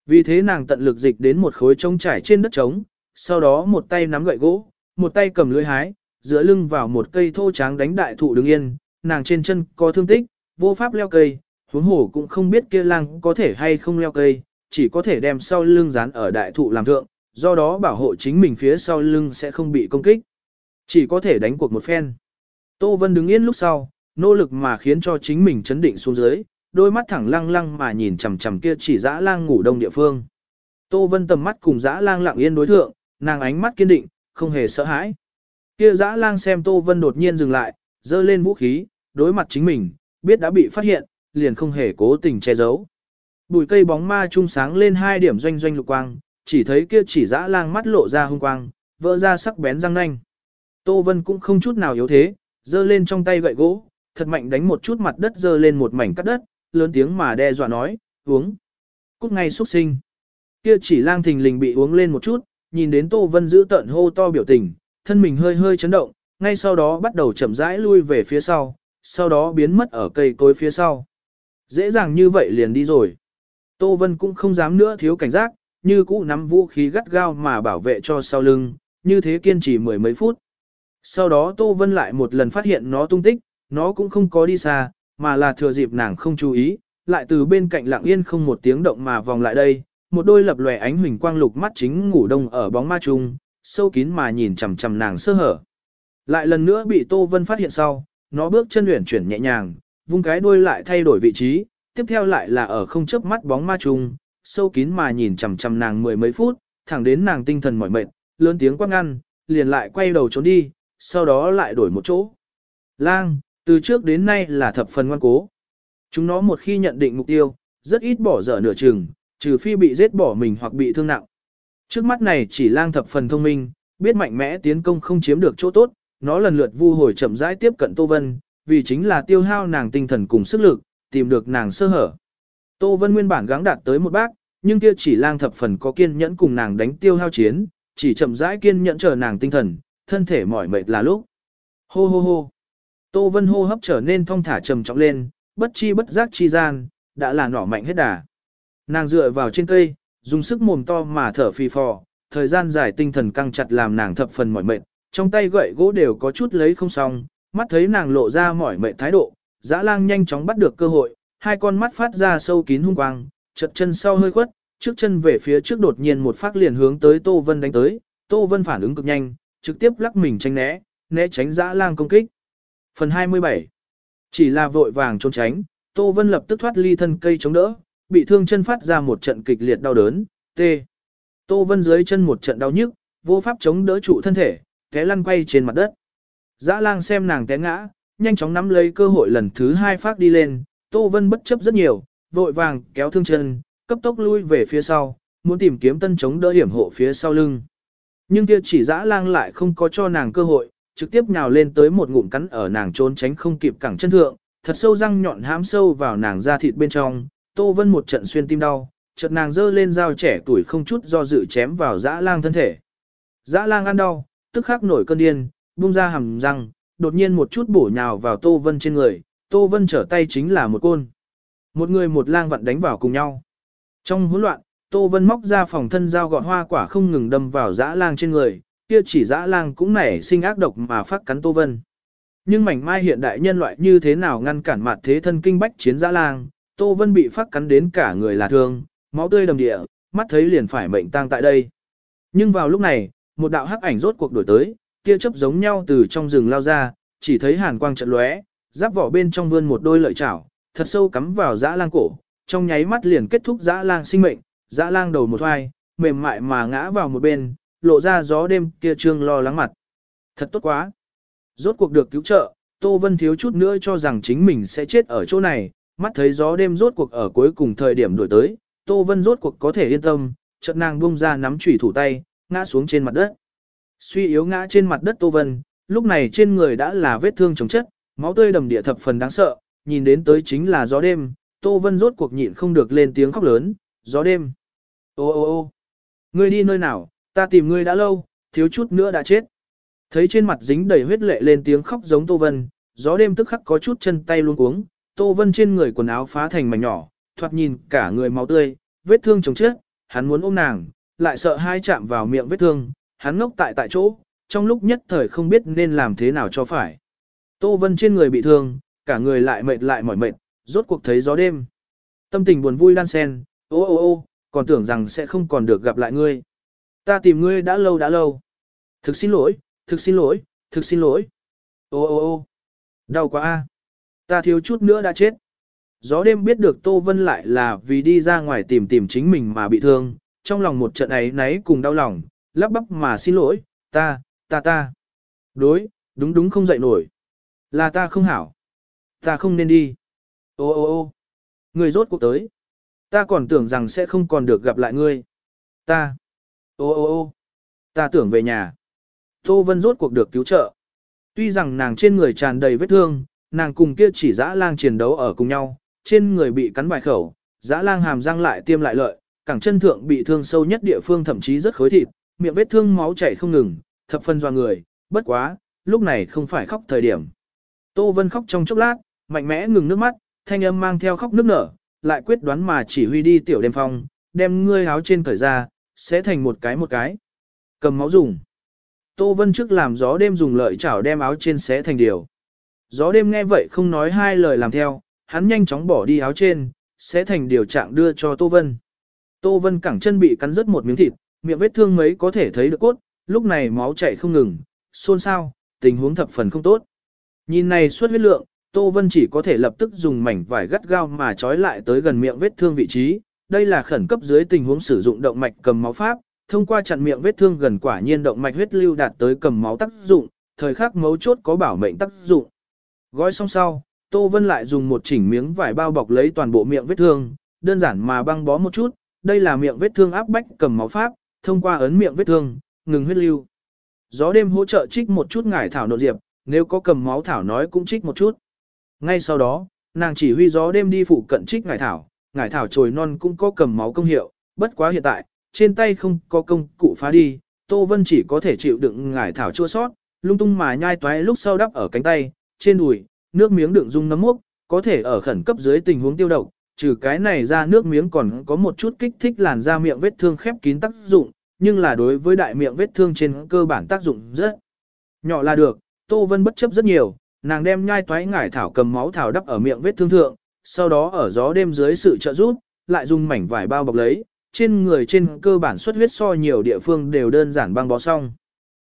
Vì thế nàng tận lực dịch đến một khối trống trải trên đất trống, sau đó một tay nắm gậy gỗ, một tay cầm lưới hái, giữa lưng vào một cây thô tráng đánh đại thụ đứng yên, nàng trên chân có thương tích, vô pháp leo cây, huống hổ cũng không biết kia lang có thể hay không leo cây, chỉ có thể đem sau lưng dán ở đại thụ làm thượng, do đó bảo hộ chính mình phía sau lưng sẽ không bị công kích. Chỉ có thể đánh cuộc một phen. Tô Vân đứng yên lúc sau, nỗ lực mà khiến cho chính mình chấn định xuống dưới, đôi mắt thẳng lăng lăng mà nhìn chằm chằm kia chỉ dã lang ngủ đông địa phương. Tô Vân tầm mắt cùng dã lang lặng yên đối thượng, nàng ánh mắt kiên định, không hề sợ hãi. Kia dã lang xem Tô Vân đột nhiên dừng lại, giơ lên vũ khí, đối mặt chính mình, biết đã bị phát hiện, liền không hề cố tình che giấu bụi cây bóng ma trung sáng lên hai điểm doanh doanh lục quang, chỉ thấy kia chỉ dã lang mắt lộ ra hung quang, vỡ ra sắc bén răng nanh. Tô Vân cũng không chút nào yếu thế, giơ lên trong tay gậy gỗ, thật mạnh đánh một chút mặt đất giơ lên một mảnh cắt đất, lớn tiếng mà đe dọa nói, uống. Cút ngay xuất sinh. Kia chỉ lang thình lình bị uống lên một chút, nhìn đến Tô Vân giữ tận hô to biểu tình, thân mình hơi hơi chấn động, ngay sau đó bắt đầu chậm rãi lui về phía sau, sau đó biến mất ở cây cối phía sau. Dễ dàng như vậy liền đi rồi. Tô Vân cũng không dám nữa thiếu cảnh giác, như cũ nắm vũ khí gắt gao mà bảo vệ cho sau lưng, như thế kiên trì mười mấy phút. Sau đó Tô Vân lại một lần phát hiện nó tung tích, nó cũng không có đi xa, mà là thừa dịp nàng không chú ý, lại từ bên cạnh lặng yên không một tiếng động mà vòng lại đây, một đôi lập lòe ánh huỳnh quang lục mắt chính ngủ đông ở bóng ma trung, sâu kín mà nhìn chằm chằm nàng sơ hở. Lại lần nữa bị Tô Vân phát hiện sau, nó bước chân luyện chuyển nhẹ nhàng, vung cái đuôi lại thay đổi vị trí, tiếp theo lại là ở không chớp mắt bóng ma trùng sâu kín mà nhìn chằm chằm nàng mười mấy phút, thẳng đến nàng tinh thần mỏi mệt, lớn tiếng quát ngăn, liền lại quay đầu trốn đi, sau đó lại đổi một chỗ. Lang, từ trước đến nay là thập phần ngoan cố. Chúng nó một khi nhận định mục tiêu, rất ít bỏ dở nửa chừng, trừ phi bị giết bỏ mình hoặc bị thương nặng. Trước mắt này chỉ lang thập phần thông minh, biết mạnh mẽ tiến công không chiếm được chỗ tốt, nó lần lượt vu hồi chậm rãi tiếp cận Tô Vân, vì chính là tiêu hao nàng tinh thần cùng sức lực, tìm được nàng sơ hở. Tô Vân nguyên bản gắng đạt tới một bác, nhưng kia chỉ lang thập phần có kiên nhẫn cùng nàng đánh tiêu hao chiến, chỉ chậm rãi kiên nhẫn chờ nàng tinh thần, thân thể mỏi mệt là lúc. Hô hô hô. Tô Vân hô hấp trở nên thong thả trầm trọng lên, bất chi bất giác chi gian, đã là nỏ mạnh hết đà. Nàng dựa vào trên cây, dùng sức mồm to mà thở phì phò, thời gian dài tinh thần căng chặt làm nàng thập phần mỏi mệt, trong tay gậy gỗ đều có chút lấy không xong, mắt thấy nàng lộ ra mỏi mệt thái độ, dã lang nhanh chóng bắt được cơ hội, hai con mắt phát ra sâu kín hung quang, chật chân sau hơi khuất, trước chân về phía trước đột nhiên một phát liền hướng tới Tô Vân đánh tới, Tô Vân phản ứng cực nhanh, trực tiếp lắc mình tránh né, né tránh dã lang công kích. Phần 27 Chỉ là vội vàng trốn tránh, Tô Vân lập tức thoát ly thân cây chống đỡ, bị thương chân phát ra một trận kịch liệt đau đớn, Tê Tô Vân dưới chân một trận đau nhức, vô pháp chống đỡ trụ thân thể, té lăn quay trên mặt đất. Dã lang xem nàng té ngã, nhanh chóng nắm lấy cơ hội lần thứ hai phát đi lên, Tô Vân bất chấp rất nhiều, vội vàng kéo thương chân, cấp tốc lui về phía sau, muốn tìm kiếm tân chống đỡ hiểm hộ phía sau lưng. Nhưng kia chỉ dã lang lại không có cho nàng cơ hội, trực tiếp nhào lên tới một ngụm cắn ở nàng trốn tránh không kịp cẳng chân thượng, thật sâu răng nhọn hám sâu vào nàng da thịt bên trong, Tô Vân một trận xuyên tim đau, chợt nàng giơ lên dao trẻ tuổi không chút do dự chém vào dã lang thân thể. Dã lang ăn đau, tức khắc nổi cơn điên, bung ra hàm răng, đột nhiên một chút bổ nhào vào Tô Vân trên người, Tô Vân trở tay chính là một côn. Một người một lang vặn đánh vào cùng nhau. Trong hỗn loạn, Tô Vân móc ra phòng thân dao gọt hoa quả không ngừng đâm vào dã lang trên người, kia chỉ dã lang cũng nảy sinh ác độc mà phát cắn Tô Vân. Nhưng mảnh mai hiện đại nhân loại như thế nào ngăn cản mặt thế thân kinh bách chiến dã lang, Tô Vân bị phát cắn đến cả người là thương, máu tươi đầm địa, mắt thấy liền phải mệnh tang tại đây. Nhưng vào lúc này, một đạo hắc ảnh rốt cuộc đổi tới, tia chớp giống nhau từ trong rừng lao ra, chỉ thấy hàn quang trận lóe, giáp vỏ bên trong vươn một đôi lợi chảo, thật sâu cắm vào dã lang cổ, trong nháy mắt liền kết thúc dã lang sinh mệnh, dã lang đầu một hoai, mềm mại mà ngã vào một bên, lộ ra gió đêm kia trương lo lắng mặt. Thật tốt quá. Rốt cuộc được cứu trợ, Tô Vân thiếu chút nữa cho rằng chính mình sẽ chết ở chỗ này, mắt thấy gió đêm rốt cuộc ở cuối cùng thời điểm đổi tới, Tô Vân rốt cuộc có thể yên tâm, chợt nàng buông ra nắm chủy thủ tay, ngã xuống trên mặt đất. Suy yếu ngã trên mặt đất Tô Vân, lúc này trên người đã là vết thương chống chất, máu tươi đầm địa thập phần đáng sợ, nhìn đến tới chính là gió đêm, Tô Vân rốt cuộc nhịn không được lên tiếng khóc lớn, gió đêm. Ô ô ô ngươi đi nơi nào, ta tìm ngươi đã lâu, thiếu chút nữa đã chết. Thấy trên mặt dính đầy huyết lệ lên tiếng khóc giống Tô Vân, gió đêm tức khắc có chút chân tay luôn cuống, Tô Vân trên người quần áo phá thành mảnh nhỏ, thoạt nhìn cả người máu tươi, vết thương chồng chết, hắn muốn ôm nàng, lại sợ hai chạm vào miệng vết thương, hắn ngốc tại tại chỗ, trong lúc nhất thời không biết nên làm thế nào cho phải. Tô Vân trên người bị thương, cả người lại mệt lại mỏi mệt, rốt cuộc thấy gió đêm. Tâm tình buồn vui đan sen, ô ô ô, còn tưởng rằng sẽ không còn được gặp lại ngươi. Ta tìm ngươi đã lâu đã lâu. Thực xin lỗi, thực xin lỗi, thực xin lỗi. Ô ô ô, đau quá a. Ta thiếu chút nữa đã chết. Gió đêm biết được Tô Vân lại là vì đi ra ngoài tìm tìm chính mình mà bị thương, trong lòng một trận ấy náy cùng đau lòng, lắp bắp mà xin lỗi, ta, ta ta. Đối, đúng đúng không dậy nổi. Là ta không hảo. Ta không nên đi. Ô ô ô người rốt cuộc tới. Ta còn tưởng rằng sẽ không còn được gặp lại ngươi. Ta. Ô ô ô ta tưởng về nhà. Tô Vân rốt cuộc được cứu trợ. Tuy rằng nàng trên người tràn đầy vết thương, nàng cùng kia chỉ dã lang chiến đấu ở cùng nhau, trên người bị cắn vài khẩu, dã lang hàm răng lại tiêm lại lợi, cẳng chân thượng bị thương sâu nhất địa phương thậm chí rất khối thịt, miệng vết thương máu chảy không ngừng, thập phân doa người, bất quá, lúc này không phải khóc thời điểm. Tô Vân khóc trong chốc lát, mạnh mẽ ngừng nước mắt, thanh âm mang theo khóc nước nở, lại quyết đoán mà chỉ huy đi tiểu đêm phong, đem ngươi áo trên cởi ra, sẽ thành một cái một cái. Cầm máu dùng. Tô Vân trước làm gió đêm dùng lợi chảo đem áo trên xé thành điều. Gió đêm nghe vậy không nói hai lời làm theo, hắn nhanh chóng bỏ đi áo trên, xé thành điều trạng đưa cho Tô Vân. Tô Vân cẳng chân bị cắn rớt một miếng thịt, miệng vết thương mấy có thể thấy được cốt, lúc này máu chảy không ngừng, xôn xao, tình huống thập phần không tốt. Nhìn này suốt huyết lượng, Tô Vân chỉ có thể lập tức dùng mảnh vải gắt gao mà trói lại tới gần miệng vết thương vị trí. Đây là khẩn cấp dưới tình huống sử dụng động mạch cầm máu pháp, thông qua chặn miệng vết thương gần quả nhiên động mạch huyết lưu đạt tới cầm máu tác dụng, thời khắc mấu chốt có bảo mệnh tác dụng. Gói xong sau, Tô Vân lại dùng một chỉnh miếng vải bao bọc lấy toàn bộ miệng vết thương, đơn giản mà băng bó một chút, đây là miệng vết thương áp bách cầm máu pháp, thông qua ấn miệng vết thương, ngừng huyết lưu. Gió đêm hỗ trợ trích một chút ngải thảo nội diệp, nếu có cầm máu thảo nói cũng trích một chút. Ngay sau đó, nàng chỉ huy gió đêm đi phụ cận trích ngải thảo, ngải thảo trồi non cũng có cầm máu công hiệu, bất quá hiện tại, trên tay không có công cụ phá đi, Tô Vân chỉ có thể chịu đựng ngải thảo chua sót, lung tung mà nhai toái lúc sau đắp ở cánh tay, trên đùi, nước miếng đựng dung nấm mốc, có thể ở khẩn cấp dưới tình huống tiêu độc, trừ cái này ra nước miếng còn có một chút kích thích làn da miệng vết thương khép kín tác dụng, nhưng là đối với đại miệng vết thương trên cơ bản tác dụng rất nhỏ là được, Tô Vân bất chấp rất nhiều, nàng đem nhai toái ngải thảo cầm máu thảo đắp ở miệng vết thương thượng, sau đó ở gió đêm dưới sự trợ giúp, lại dùng mảnh vải bao bọc lấy, trên người trên cơ bản xuất huyết so nhiều địa phương đều đơn giản băng bó xong.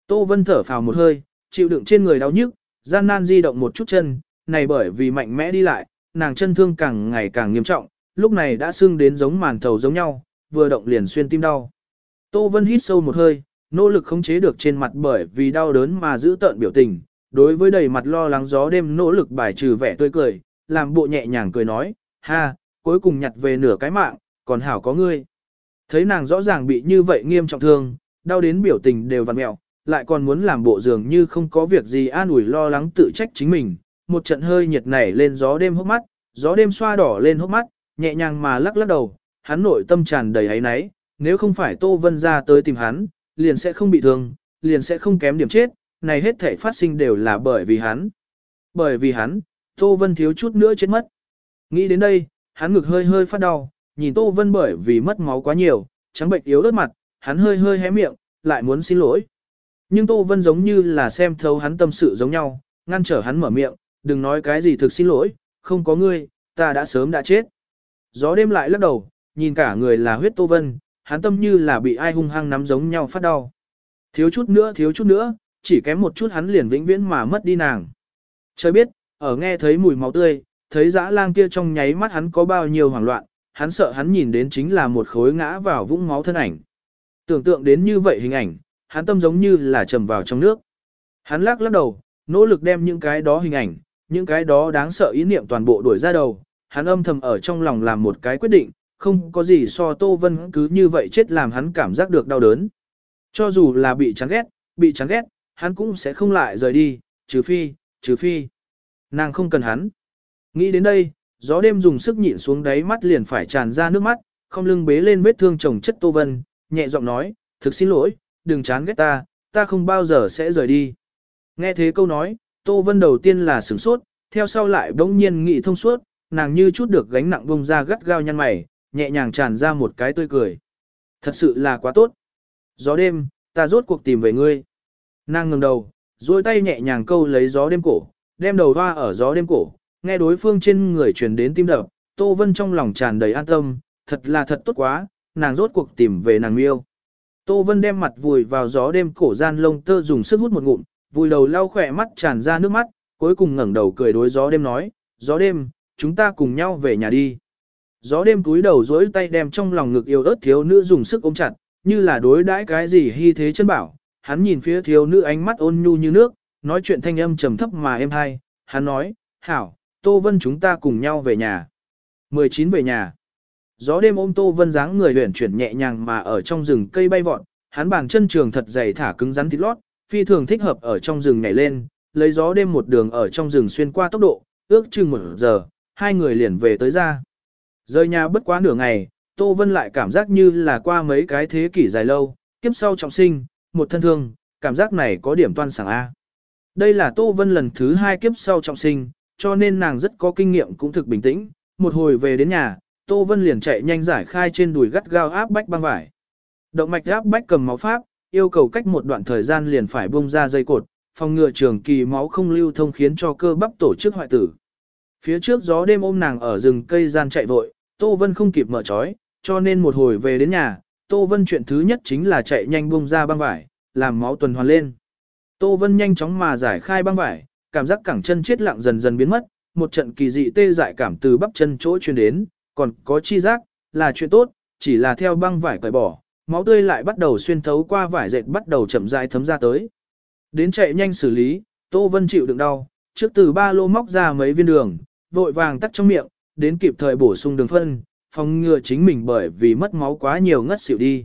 Tô Vân thở phào một hơi, chịu đựng trên người đau nhức, gian nan di động một chút chân, này bởi vì mạnh mẽ đi lại, nàng chân thương càng ngày càng nghiêm trọng, lúc này đã sưng đến giống màn thầu giống nhau, vừa động liền xuyên tim đau. Tô Vân hít sâu một hơi, nỗ lực khống chế được trên mặt bởi vì đau đớn mà giữ tợn biểu tình, đối với đầy mặt lo lắng gió đêm nỗ lực bài trừ vẻ tươi cười, làm bộ nhẹ nhàng cười nói, ha, cuối cùng nhặt về nửa cái mạng, còn hảo có ngươi. Thấy nàng rõ ràng bị như vậy nghiêm trọng thương, đau đến biểu tình đều vặn mẹo, lại còn muốn làm bộ dường như không có việc gì an ủi lo lắng tự trách chính mình. Một trận hơi nhiệt nảy lên gió đêm hốc mắt, gió đêm xoa đỏ lên hốc mắt, nhẹ nhàng mà lắc lắc đầu, hắn nội tâm tràn đầy ấy náy, nếu không phải Tô Vân ra tới tìm hắn, liền sẽ không bị thương, liền sẽ không kém điểm chết, này hết thể phát sinh đều là bởi vì hắn. Bởi vì hắn, Tô Vân thiếu chút nữa chết mất. Nghĩ đến đây, hắn ngực hơi hơi phát đau, nhìn Tô Vân bởi vì mất máu quá nhiều, trắng bệnh yếu ớt mặt, hắn hơi hơi hé miệng, lại muốn xin lỗi. Nhưng Tô Vân giống như là xem thấu hắn tâm sự giống nhau, ngăn trở hắn mở miệng, đừng nói cái gì thực xin lỗi, không có ngươi, ta đã sớm đã chết. Gió đêm lại lắc đầu, nhìn cả người là huyết Tô Vân, hắn tâm như là bị ai hung hăng nắm giống nhau phát đau. Thiếu chút nữa thiếu chút nữa, chỉ kém một chút hắn liền vĩnh viễn mà mất đi nàng. Trời biết, ở nghe thấy mùi máu tươi, thấy dã lang kia trong nháy mắt hắn có bao nhiêu hoảng loạn, hắn sợ hắn nhìn đến chính là một khối ngã vào vũng máu thân ảnh. Tưởng tượng đến như vậy hình ảnh, hắn tâm giống như là trầm vào trong nước. Hắn lắc lắc đầu, nỗ lực đem những cái đó hình ảnh, những cái đó đáng sợ ý niệm toàn bộ đuổi ra đầu, hắn âm thầm ở trong lòng làm một cái quyết định, không có gì so Tô Vân cứ như vậy chết làm hắn cảm giác được đau đớn. Cho dù là bị chán ghét, bị chán ghét, hắn cũng sẽ không lại rời đi, trừ phi, trừ phi. Nàng không cần hắn. Nghĩ đến đây, gió đêm dùng sức nhịn xuống đáy mắt liền phải tràn ra nước mắt, không lưng bế lên vết thương chồng chất Tô Vân, nhẹ giọng nói, thực xin lỗi, đừng chán ghét ta, ta không bao giờ sẽ rời đi. Nghe thế câu nói, Tô Vân đầu tiên là sửng sốt, theo sau lại bỗng nhiên nghĩ thông suốt, nàng như chút được gánh nặng bông ra gắt gao nhăn mày, nhẹ nhàng tràn ra một cái tươi cười. Thật sự là quá tốt. Gió đêm, ta rốt cuộc tìm về ngươi. Nàng ngừng đầu, duỗi tay nhẹ nhàng câu lấy gió đêm cổ, đem đầu hoa ở gió đêm cổ, nghe đối phương trên người truyền đến tim đập, Tô Vân trong lòng tràn đầy an tâm, thật là thật tốt quá, nàng rốt cuộc tìm về nàng yêu. Tô Vân đem mặt vùi vào gió đêm cổ gian lông tơ dùng sức hút một ngụm, vùi đầu lau khỏe mắt tràn ra nước mắt, cuối cùng ngẩng đầu cười đối gió đêm nói, gió đêm, chúng ta cùng nhau về nhà đi. Gió đêm túi đầu dối tay đem trong lòng ngực yêu ớt thiếu nữ dùng sức ôm chặt, như là đối đãi cái gì hy thế chân bảo. Hắn nhìn phía thiếu nữ ánh mắt ôn nhu như nước, nói chuyện thanh âm trầm thấp mà êm hay. Hắn nói, hảo, Tô Vân chúng ta cùng nhau về nhà. 19 về nhà. Gió đêm ôm Tô Vân dáng người huyển chuyển nhẹ nhàng mà ở trong rừng cây bay vọt, hắn bàn chân trường thật dày thả cứng rắn thịt lót, phi thường thích hợp ở trong rừng nhảy lên, lấy gió đêm một đường ở trong rừng xuyên qua tốc độ, ước chừng một giờ, hai người liền về tới ra. Rời nhà bất quá nửa ngày, Tô Vân lại cảm giác như là qua mấy cái thế kỷ dài lâu, kiếp sau trọng sinh, một thân thương, cảm giác này có điểm toan sảng A. Đây là Tô Vân lần thứ hai kiếp sau trọng sinh, cho nên nàng rất có kinh nghiệm cũng thực bình tĩnh. Một hồi về đến nhà, Tô Vân liền chạy nhanh giải khai trên đùi gắt gao áp bách băng vải. Động mạch áp bách cầm máu pháp, yêu cầu cách một đoạn thời gian liền phải bung ra dây cột, phòng ngừa trường kỳ máu không lưu thông khiến cho cơ bắp tổ chức hoại tử. Phía trước gió đêm ôm nàng ở rừng cây gian chạy vội, Tô Vân không kịp mở trói, cho nên một hồi về đến nhà, Tô Vân chuyện thứ nhất chính là chạy nhanh bung ra băng vải, làm máu tuần hoàn lên. Tô Vân nhanh chóng mà giải khai băng vải, cảm giác cẳng chân chết lặng dần dần biến mất, một trận kỳ dị tê dại cảm từ bắp chân chỗ truyền đến, còn có chi giác, là chuyện tốt, chỉ là theo băng vải cởi bỏ, máu tươi lại bắt đầu xuyên thấu qua vải dệt bắt đầu chậm rãi thấm ra tới. Đến chạy nhanh xử lý, Tô Vân chịu đựng đau, trước từ ba lô móc ra mấy viên đường, vội vàng tắt trong miệng, đến kịp thời bổ sung đường phân, phòng ngừa chính mình bởi vì mất máu quá nhiều ngất xỉu đi.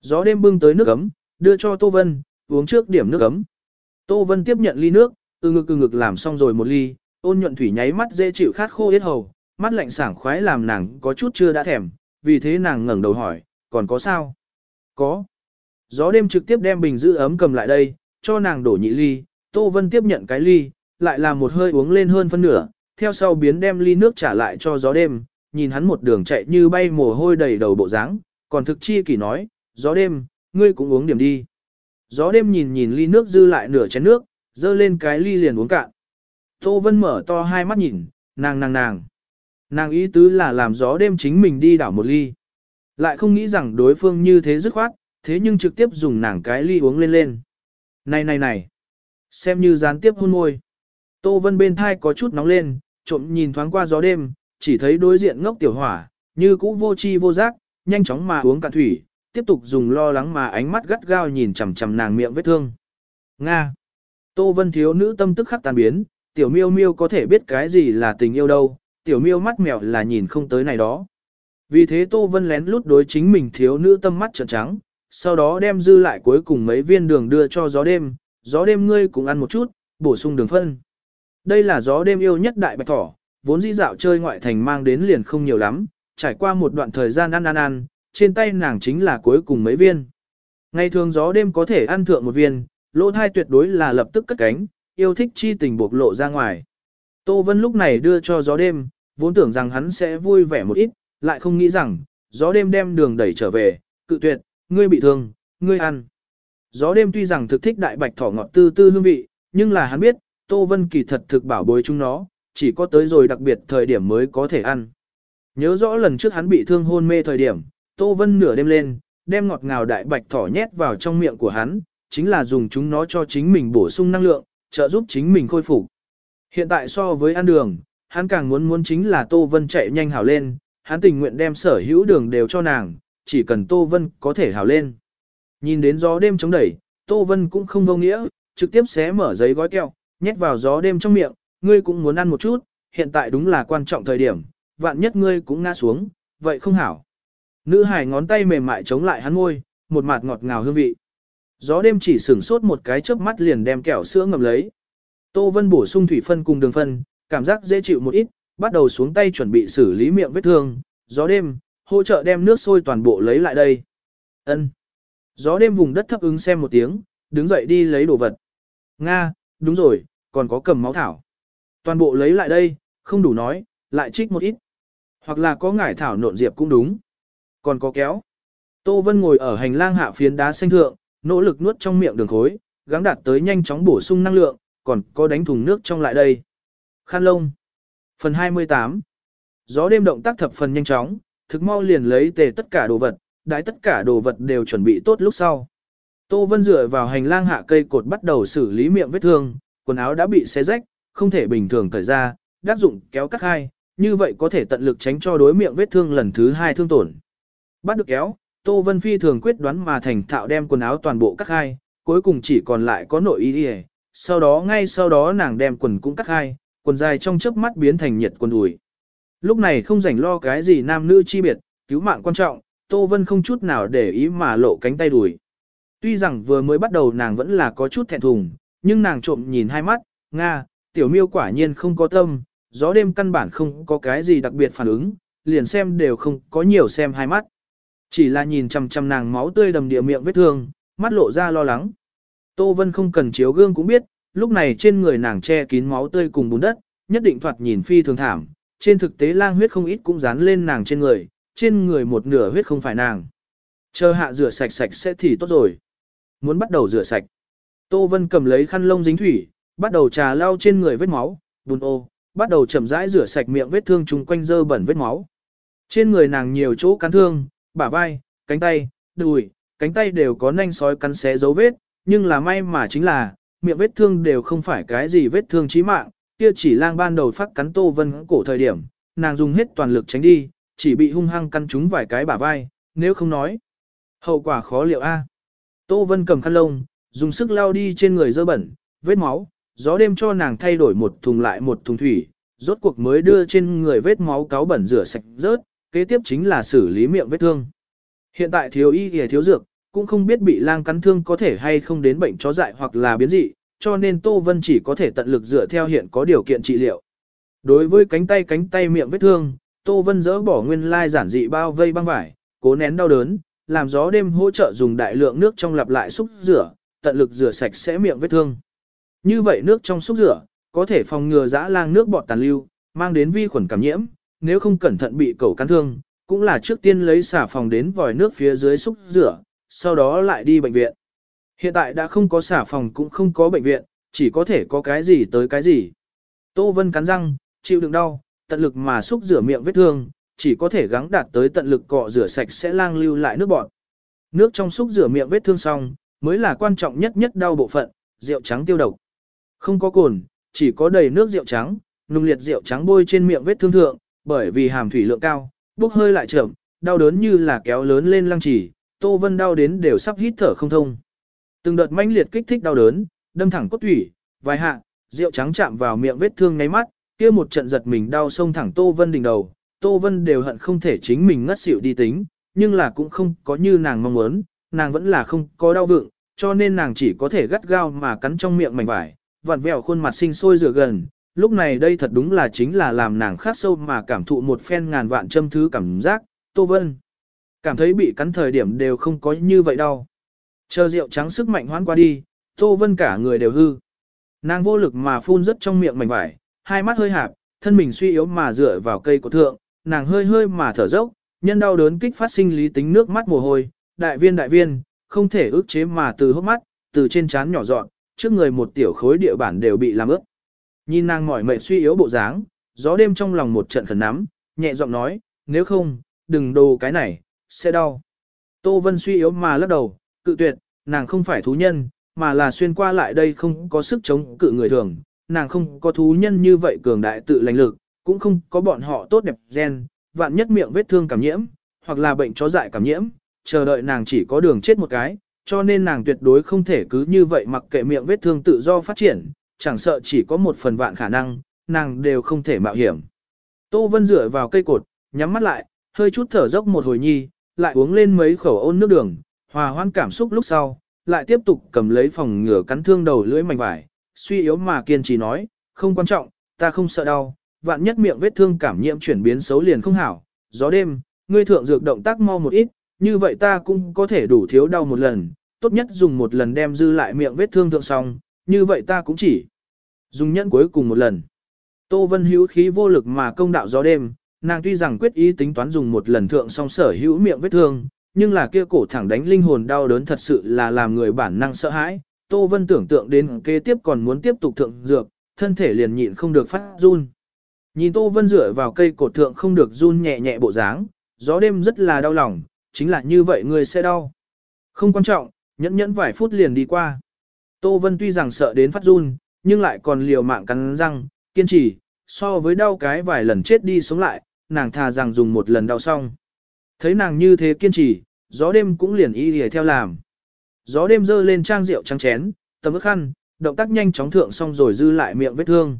Gió đêm bưng tới nước ấm, đưa cho Tô Vân, uống trước điểm nước ấm. Tô Vân tiếp nhận ly nước, từ ngực từ ngực làm xong rồi một ly, ôn nhuận thủy nháy mắt dễ chịu khát khô yết hầu, mắt lạnh sảng khoái làm nàng có chút chưa đã thèm, vì thế nàng ngẩng đầu hỏi, còn có sao? Có. Gió đêm trực tiếp đem bình giữ ấm cầm lại đây, cho nàng đổ nhị ly, Tô Vân tiếp nhận cái ly, lại làm một hơi uống lên hơn phân nửa, theo sau biến đem ly nước trả lại cho gió đêm, nhìn hắn một đường chạy như bay mồ hôi đầy đầu bộ dáng, còn thực chi kỳ nói, gió đêm, ngươi cũng uống điểm đi. Gió đêm nhìn nhìn ly nước dư lại nửa chén nước, dơ lên cái ly liền uống cạn. Tô Vân mở to hai mắt nhìn, nàng nàng nàng. Nàng ý tứ là làm gió đêm chính mình đi đảo một ly. Lại không nghĩ rằng đối phương như thế dứt khoát, thế nhưng trực tiếp dùng nàng cái ly uống lên lên. Này này này, xem như gián tiếp hôn môi. Tô Vân bên thai có chút nóng lên, trộm nhìn thoáng qua gió đêm, chỉ thấy đối diện ngốc tiểu hỏa, như cũ vô chi vô giác, nhanh chóng mà uống cạn thủy, tiếp tục dùng lo lắng mà ánh mắt gắt gao nhìn chằm chằm nàng miệng vết thương. Nga. Tô Vân thiếu nữ tâm tức khắc tan biến, tiểu miêu miêu có thể biết cái gì là tình yêu đâu, tiểu miêu mắt mèo là nhìn không tới này đó. Vì thế Tô Vân lén lút đối chính mình thiếu nữ tâm mắt trợn trắng, sau đó đem dư lại cuối cùng mấy viên đường đưa cho gió đêm, gió đêm ngươi cũng ăn một chút, bổ sung đường phân. Đây là gió đêm yêu nhất đại bạch thỏ, vốn dĩ dạo chơi ngoại thành mang đến liền không nhiều lắm, trải qua một đoạn thời gian ăn ăn ăn, trên tay nàng chính là cuối cùng mấy viên. Ngày thường gió đêm có thể ăn thượng một viên, lỗ thai tuyệt đối là lập tức cất cánh, yêu thích chi tình bộc lộ ra ngoài. Tô Vân lúc này đưa cho gió đêm, vốn tưởng rằng hắn sẽ vui vẻ một ít, lại không nghĩ rằng, gió đêm đem đường đẩy trở về, cự tuyệt, ngươi bị thương, ngươi ăn. Gió đêm tuy rằng thực thích đại bạch thỏ ngọt tư tư hương vị, nhưng là hắn biết, Tô Vân kỳ thật thực bảo bối chúng nó, chỉ có tới rồi đặc biệt thời điểm mới có thể ăn. Nhớ rõ lần trước hắn bị thương hôn mê thời điểm, Tô Vân nửa đêm lên, đem ngọt ngào đại bạch thỏ nhét vào trong miệng của hắn, chính là dùng chúng nó cho chính mình bổ sung năng lượng, trợ giúp chính mình khôi phục. Hiện tại so với ăn đường, hắn càng muốn muốn chính là Tô Vân chạy nhanh hảo lên, hắn tình nguyện đem sở hữu đường đều cho nàng, chỉ cần Tô Vân có thể hảo lên. Nhìn đến gió đêm chống đẩy, Tô Vân cũng không vô nghĩa, trực tiếp xé mở giấy gói kẹo, nhét vào gió đêm trong miệng, ngươi cũng muốn ăn một chút, hiện tại đúng là quan trọng thời điểm, vạn nhất ngươi cũng ngã xuống, vậy không hảo. Nữ hải ngón tay mềm mại chống lại hắn môi, một mặt ngọt ngào hương vị. Gió đêm chỉ sửng sốt một cái chớp mắt liền đem kẹo sữa ngầm lấy. Tô Vân bổ sung thủy phân cùng đường phân, cảm giác dễ chịu một ít, bắt đầu xuống tay chuẩn bị xử lý miệng vết thương. Gió đêm, hỗ trợ đem nước sôi toàn bộ lấy lại đây. Ân. Gió đêm vùng đất thấp ứng xem một tiếng, đứng dậy đi lấy đồ vật. Nga, đúng rồi, còn có cầm máu thảo. Toàn bộ lấy lại đây, không đủ nói, lại trích một ít. Hoặc là có ngải thảo nộn diệp cũng đúng. Còn có kéo. Tô Vân ngồi ở hành lang hạ phiến đá xanh thượng, nỗ lực nuốt trong miệng đường khối, gắng đạt tới nhanh chóng bổ sung năng lượng, còn có đánh thùng nước trong lại đây. Khăn lông. Phần 28. Gió đêm động tác thập phần nhanh chóng, thực mau liền lấy tề tất cả đồ vật, đãi tất cả đồ vật đều chuẩn bị tốt lúc sau. Tô Vân dựa vào hành lang hạ cây cột bắt đầu xử lý miệng vết thương, quần áo đã bị xé rách, không thể bình thường cởi ra, đáp dụng kéo cắt hai, như vậy có thể tận lực tránh cho đối miệng vết thương lần thứ hai thương tổn. Bắt được kéo, Tô Vân Phi thường quyết đoán mà thành thạo đem quần áo toàn bộ cắt hai, cuối cùng chỉ còn lại có nội y đi sau đó ngay sau đó nàng đem quần cũng cắt hai, quần dài trong chớp mắt biến thành nhiệt quần đùi. Lúc này không rảnh lo cái gì nam nữ chi biệt, cứu mạng quan trọng, Tô Vân không chút nào để ý mà lộ cánh tay đùi. Tuy rằng vừa mới bắt đầu nàng vẫn là có chút thẹn thùng, nhưng nàng trộm nhìn hai mắt, Nga, tiểu miêu quả nhiên không có tâm, gió đêm căn bản không có cái gì đặc biệt phản ứng, liền xem đều không có nhiều xem hai mắt. Chỉ là nhìn chằm chằm nàng máu tươi đầm địa miệng vết thương, mắt lộ ra lo lắng. Tô Vân không cần chiếu gương cũng biết, lúc này trên người nàng che kín máu tươi cùng bùn đất, nhất định thoạt nhìn phi thường thảm, trên thực tế lang huyết không ít cũng dán lên nàng trên người, trên người một nửa huyết không phải nàng. Chờ hạ rửa sạch sạch sẽ thì tốt rồi. Muốn bắt đầu rửa sạch. Tô Vân cầm lấy khăn lông dính thủy, bắt đầu trà lau trên người vết máu, bùn ô, bắt đầu chậm rãi rửa sạch miệng vết thương chung quanh dơ bẩn vết máu. Trên người nàng nhiều chỗ cắn thương, bả vai, cánh tay, đùi, cánh tay đều có nanh sói cắn xé dấu vết, nhưng là may mà chính là, miệng vết thương đều không phải cái gì vết thương chí mạng, kia chỉ lang ban đầu phát cắn Tô Vân cổ thời điểm, nàng dùng hết toàn lực tránh đi, chỉ bị hung hăng căn trúng vài cái bả vai, nếu không nói. Hậu quả khó liệu a. Tô Vân cầm khăn lông, dùng sức lao đi trên người dơ bẩn, vết máu, gió đêm cho nàng thay đổi một thùng lại một thùng thủy, rốt cuộc mới đưa trên người vết máu cáo bẩn rửa sạch rớt, kế tiếp chính là xử lý miệng vết thương. Hiện tại thiếu y y thiếu dược, cũng không biết bị lang cắn thương có thể hay không đến bệnh chó dại hoặc là biến dị, cho nên Tô Vân chỉ có thể tận lực dựa theo hiện có điều kiện trị liệu. Đối với cánh tay cánh tay miệng vết thương, Tô Vân dỡ bỏ nguyên lai giản dị bao vây băng vải, cố nén đau đớn, làm gió đêm hỗ trợ dùng đại lượng nước trong lặp lại xúc rửa, tận lực rửa sạch sẽ miệng vết thương. Như vậy nước trong xúc rửa, có thể phòng ngừa dã lang nước bọt tàn lưu, mang đến vi khuẩn cảm nhiễm, nếu không cẩn thận bị cẩu cắn thương, cũng là trước tiên lấy xả phòng đến vòi nước phía dưới xúc rửa, sau đó lại đi bệnh viện. Hiện tại đã không có xả phòng cũng không có bệnh viện, chỉ có thể có cái gì tới cái gì. Tô Vân cắn răng, chịu đựng đau, tận lực mà xúc rửa miệng vết thương, chỉ có thể gắng đạt tới tận lực cọ rửa sạch sẽ lang lưu lại nước bọt. Nước trong xúc rửa miệng vết thương xong, mới là quan trọng nhất nhất đau bộ phận, rượu trắng tiêu độc. Không có cồn, chỉ có đầy nước rượu trắng, nung liệt rượu trắng bôi trên miệng vết thương thượng, bởi vì hàm thủy lượng cao, bốc hơi lại chậm, đau đớn như là kéo lớn lên lăng chỉ, Tô Vân đau đến đều sắp hít thở không thông. Từng đợt mãnh liệt kích thích đau đớn, đâm thẳng cốt thủy, vài hạ, rượu trắng chạm vào miệng vết thương ngáy mắt, kia một trận giật mình đau xông thẳng Tô Vân đỉnh đầu, Tô Vân đều hận không thể chính mình ngất xỉu đi tính, nhưng là cũng không có như nàng mong muốn, nàng vẫn là không có đau vượng, cho nên nàng chỉ có thể gắt gao mà cắn trong miệng mảnh vải, vặn vẹo khuôn mặt sinh sôi rửa gần, lúc này đây thật đúng là chính là làm nàng khát sâu mà cảm thụ một phen ngàn vạn châm thứ cảm giác, Tô Vân. Cảm thấy bị cắn thời điểm đều không có như vậy đâu. Chờ rượu trắng sức mạnh hoán qua đi, Tô Vân cả người đều hư. Nàng vô lực mà phun rất trong miệng mảnh vải, hai mắt hơi hạp, thân mình suy yếu mà dựa vào cây của thượng, nàng hơi hơi mà thở dốc, nhân đau đớn kích phát sinh lý tính nước mắt mồ hôi, đại viên đại viên, không thể ức chế mà từ hốc mắt, từ trên trán nhỏ dọn, trước người một tiểu khối địa bản đều bị làm ướt. Nhìn nàng mỏi mệt suy yếu bộ dáng, gió đêm trong lòng một trận khẩn nắm, nhẹ giọng nói, nếu không, đừng đồ cái này, sẽ đau. Tô Vân suy yếu mà lắc đầu, cự tuyệt, nàng không phải thú nhân, mà là xuyên qua lại đây không có sức chống cự người thường, nàng không có thú nhân như vậy cường đại tự lành lực, cũng không có bọn họ tốt đẹp gen, vạn nhất miệng vết thương cảm nhiễm, hoặc là bệnh chó dại cảm nhiễm, chờ đợi nàng chỉ có đường chết một cái, cho nên nàng tuyệt đối không thể cứ như vậy mặc kệ miệng vết thương tự do phát triển, chẳng sợ chỉ có một phần vạn khả năng, nàng đều không thể mạo hiểm. Tô Vân dựa vào cây cột, nhắm mắt lại, hơi chút thở dốc một hồi nhi, lại uống lên mấy khẩu ôn nước đường, hòa hoan cảm xúc lúc sau, lại tiếp tục cầm lấy phòng ngửa cắn thương đầu lưỡi mảnh vải, suy yếu mà kiên trì nói, không quan trọng, ta không sợ đau, vạn nhất miệng vết thương cảm nhiễm chuyển biến xấu liền không hảo, gió đêm, ngươi thượng dược động tác mau một ít, như vậy ta cũng có thể đủ thiếu đau một lần, tốt nhất dùng một lần đem dư lại miệng vết thương thượng xong, như vậy ta cũng chỉ dùng nhẫn cuối cùng một lần. Tô Vân hữu khí vô lực mà công đạo gió đêm, nàng tuy rằng quyết ý tính toán dùng một lần thượng song sở hữu miệng vết thương, nhưng là kia cổ thẳng đánh linh hồn đau đớn thật sự là làm người bản năng sợ hãi. Tô Vân tưởng tượng đến kế tiếp còn muốn tiếp tục thượng dược, thân thể liền nhịn không được phát run. Nhìn Tô Vân dựa vào cây cột thượng không được run nhẹ nhẹ bộ dáng, gió đêm rất là đau lòng, chính là như vậy người sẽ đau. Không quan trọng, nhẫn nhẫn vài phút liền đi qua. Tô Vân tuy rằng sợ đến phát run, nhưng lại còn liều mạng cắn răng, kiên trì, so với đau cái vài lần chết đi sống lại, nàng thà rằng dùng một lần đau xong. Thấy nàng như thế kiên trì, gió đêm cũng liền y lìa theo làm. Gió đêm dơ lên trang rượu trắng chén, tấm ức khăn, động tác nhanh chóng thượng xong rồi dư lại miệng vết thương.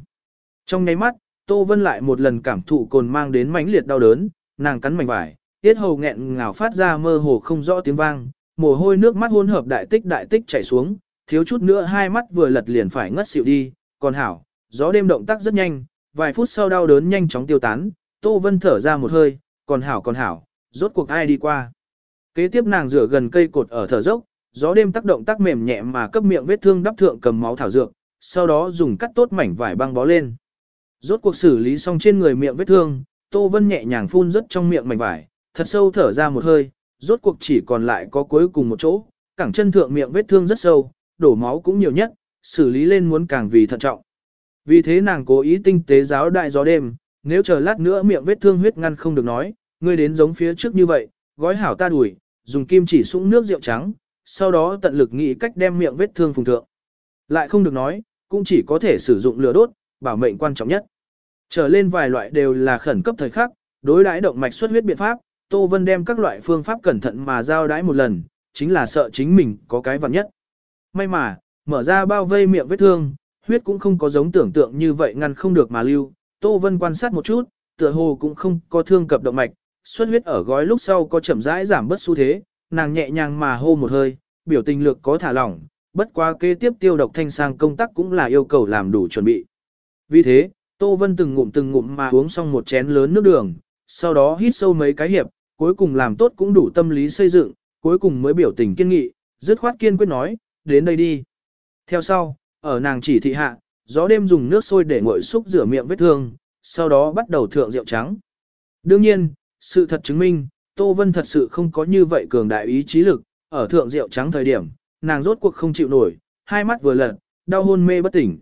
Trong nháy mắt, Tô Vân lại một lần cảm thụ cồn mang đến mãnh liệt đau đớn, nàng cắn mảnh vải, tiết hầu nghẹn ngào phát ra mơ hồ không rõ tiếng vang, mồ hôi nước mắt hỗn hợp đại tích đại tích chảy xuống, thiếu chút nữa hai mắt vừa lật liền phải ngất xỉu đi, còn hảo, gió đêm động tác rất nhanh, vài phút sau đau đớn nhanh chóng tiêu tán, Tô Vân thở ra một hơi, còn hảo còn hảo, rốt cuộc ai đi qua. Kế tiếp nàng rửa gần cây cột ở thở dốc, gió đêm tác động tác mềm nhẹ mà cấp miệng vết thương đắp thượng cầm máu thảo dược, sau đó dùng cắt tốt mảnh vải băng bó lên. Rốt cuộc xử lý xong trên người miệng vết thương, Tô Vân nhẹ nhàng phun rất trong miệng mảnh vải, thật sâu thở ra một hơi, rốt cuộc chỉ còn lại có cuối cùng một chỗ, cẳng chân thượng miệng vết thương rất sâu, đổ máu cũng nhiều nhất, xử lý lên muốn càng vì thận trọng. Vì thế nàng cố ý tinh tế giáo đại gió đêm, nếu chờ lát nữa miệng vết thương huyết ngăn không được nói, ngươi đến giống phía trước như vậy, gói hảo ta đuổi, dùng kim chỉ sũng nước rượu trắng, sau đó tận lực nghĩ cách đem miệng vết thương phùng thượng. Lại không được nói, cũng chỉ có thể sử dụng lửa đốt, bảo mệnh quan trọng nhất. Trở lên vài loại đều là khẩn cấp thời khắc, đối đãi động mạch xuất huyết biện pháp, Tô Vân đem các loại phương pháp cẩn thận mà giao đãi một lần, chính là sợ chính mình có cái vặn nhất. May mà, mở ra bao vây miệng vết thương, huyết cũng không có giống tưởng tượng như vậy ngăn không được mà lưu. Tô Vân quan sát một chút, tựa hồ cũng không có thương cập động mạch, xuất huyết ở gói lúc sau có chậm rãi giảm bớt xu thế, nàng nhẹ nhàng mà hô một hơi, biểu tình lược có thả lỏng, bất quá kế tiếp tiêu độc thanh sang công tác cũng là yêu cầu làm đủ chuẩn bị. Vì thế, Tô Vân từng ngụm từng ngụm mà uống xong một chén lớn nước đường, sau đó hít sâu mấy cái hiệp, cuối cùng làm tốt cũng đủ tâm lý xây dựng, cuối cùng mới biểu tình kiên nghị, dứt khoát kiên quyết nói, đến đây đi. Theo sau, ở nàng chỉ thị hạ, gió đêm dùng nước sôi để nguội xúc rửa miệng vết thương, sau đó bắt đầu thượng rượu trắng. Đương nhiên, sự thật chứng minh, Tô Vân thật sự không có như vậy cường đại ý chí lực, ở thượng rượu trắng thời điểm, nàng rốt cuộc không chịu nổi, hai mắt vừa lật, đau hôn mê bất tỉnh.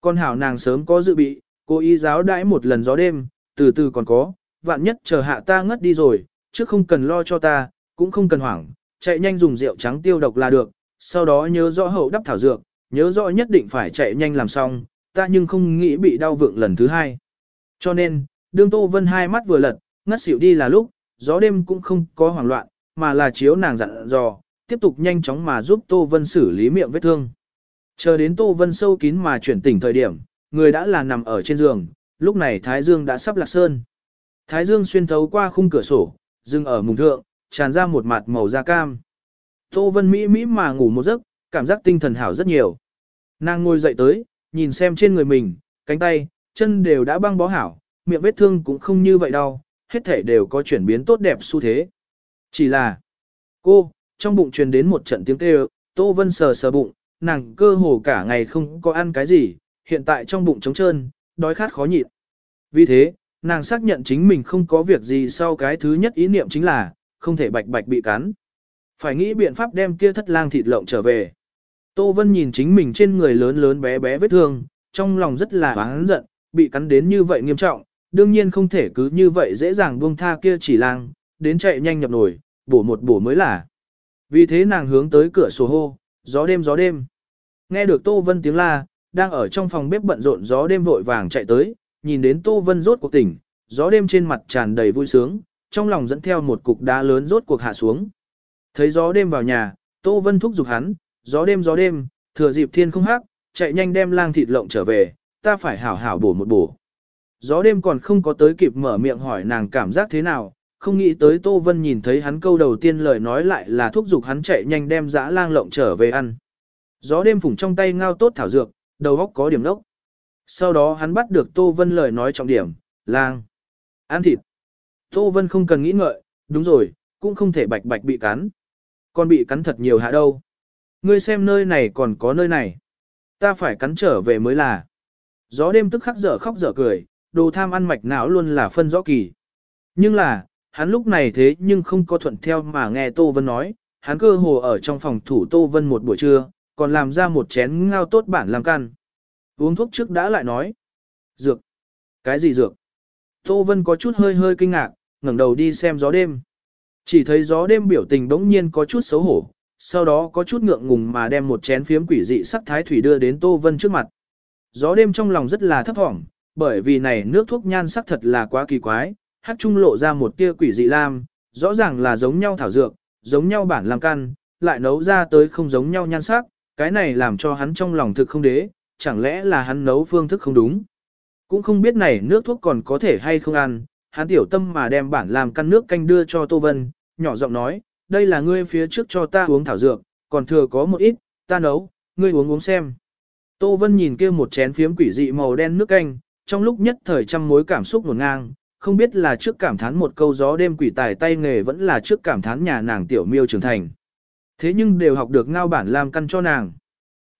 Con hảo nàng sớm có dự bị, cố ý giáo đãi một lần gió đêm, từ từ còn có, vạn nhất chờ hạ ta ngất đi rồi, chứ không cần lo cho ta, cũng không cần hoảng, chạy nhanh dùng rượu trắng tiêu độc là được, sau đó nhớ rõ hậu đắp thảo dược, nhớ rõ nhất định phải chạy nhanh làm xong, ta nhưng không nghĩ bị đau vượng lần thứ hai. Cho nên, đương Tô Vân hai mắt vừa lật, ngất xỉu đi là lúc, gió đêm cũng không có hoảng loạn, mà là chiếu nàng dặn dò, tiếp tục nhanh chóng mà giúp Tô Vân xử lý miệng vết thương. Chờ đến Tô Vân sâu kín mà chuyển tỉnh thời điểm, người đã là nằm ở trên giường, lúc này Thái Dương đã sắp lạc sơn. Thái Dương xuyên thấu qua khung cửa sổ, dừng ở mùng thượng, tràn ra một mặt màu da cam. Tô Vân Mỹ Mỹ mà ngủ một giấc, cảm giác tinh thần hảo rất nhiều. Nàng ngồi dậy tới, nhìn xem trên người mình, cánh tay, chân đều đã băng bó hảo, miệng vết thương cũng không như vậy đâu, hết thể đều có chuyển biến tốt đẹp xu thế. Chỉ là, cô, trong bụng truyền đến một trận tiếng kêu, Tô Vân sờ sờ bụng, nàng cơ hồ cả ngày không có ăn cái gì, hiện tại trong bụng trống trơn, đói khát khó nhịn. Vì thế, nàng xác nhận chính mình không có việc gì sau cái thứ nhất ý niệm chính là, không thể bạch bạch bị cắn. Phải nghĩ biện pháp đem kia thất lang thịt lộng trở về. Tô Vân nhìn chính mình trên người lớn lớn bé bé vết thương, trong lòng rất là oán giận, bị cắn đến như vậy nghiêm trọng, đương nhiên không thể cứ như vậy dễ dàng buông tha kia chỉ lang, đến chạy nhanh nhập nổi, bổ một bổ mới là. Vì thế nàng hướng tới cửa sổ hô, gió đêm gió đêm. Nghe được Tô Vân tiếng la, đang ở trong phòng bếp bận rộn gió đêm vội vàng chạy tới, nhìn đến Tô Vân rốt cuộc tỉnh, gió đêm trên mặt tràn đầy vui sướng, trong lòng dẫn theo một cục đá lớn rốt cuộc hạ xuống. Thấy gió đêm vào nhà, Tô Vân thúc giục hắn, gió đêm gió đêm, thừa dịp thiên không hắc, chạy nhanh đem lang thịt lộng trở về, ta phải hảo hảo bổ một bổ. Gió đêm còn không có tới kịp mở miệng hỏi nàng cảm giác thế nào, không nghĩ tới Tô Vân nhìn thấy hắn câu đầu tiên lời nói lại là thúc giục hắn chạy nhanh đem dã lang lộng trở về ăn. Gió đêm phủng trong tay ngao tốt thảo dược, đầu góc có điểm đốc. Sau đó hắn bắt được Tô Vân lời nói trọng điểm, lang, ăn thịt. Tô Vân không cần nghĩ ngợi, đúng rồi, cũng không thể bạch bạch bị cắn. Còn bị cắn thật nhiều hạ đâu. Ngươi xem nơi này còn có nơi này. Ta phải cắn trở về mới là. Gió đêm tức khắc dở khóc dở cười, đồ tham ăn mạch não luôn là phân rõ kỳ. Nhưng là, hắn lúc này thế nhưng không có thuận theo mà nghe Tô Vân nói, hắn cơ hồ ở trong phòng thủ Tô Vân một buổi trưa, còn làm ra một chén ngao tốt bản làm căn. Uống thuốc trước đã lại nói. Dược. Cái gì dược? Tô Vân có chút hơi hơi kinh ngạc, ngẩng đầu đi xem gió đêm. Chỉ thấy gió đêm biểu tình đống nhiên có chút xấu hổ, sau đó có chút ngượng ngùng mà đem một chén phiếm quỷ dị sắc thái thủy đưa đến Tô Vân trước mặt. Gió đêm trong lòng rất là thấp thỏm, bởi vì này nước thuốc nhan sắc thật là quá kỳ quái, hát trung lộ ra một tia quỷ dị lam, rõ ràng là giống nhau thảo dược, giống nhau bản làm căn, lại nấu ra tới không giống nhau nhan sắc, cái này làm cho hắn trong lòng thực không đế, chẳng lẽ là hắn nấu phương thức không đúng. Cũng không biết này nước thuốc còn có thể hay không ăn, hắn tiểu tâm mà đem bản làm căn nước canh đưa cho Tô Vân, nhỏ giọng nói, đây là ngươi phía trước cho ta uống thảo dược, còn thừa có một ít, ta nấu, ngươi uống uống xem. Tô Vân nhìn kia một chén phiếm quỷ dị màu đen nước canh, trong lúc nhất thời trăm mối cảm xúc nguồn ngang, không biết là trước cảm thán một câu gió đêm quỷ tài tay nghề vẫn là trước cảm thán nhà nàng tiểu miêu trưởng thành. Thế nhưng đều học được ngao bản làm căn cho nàng.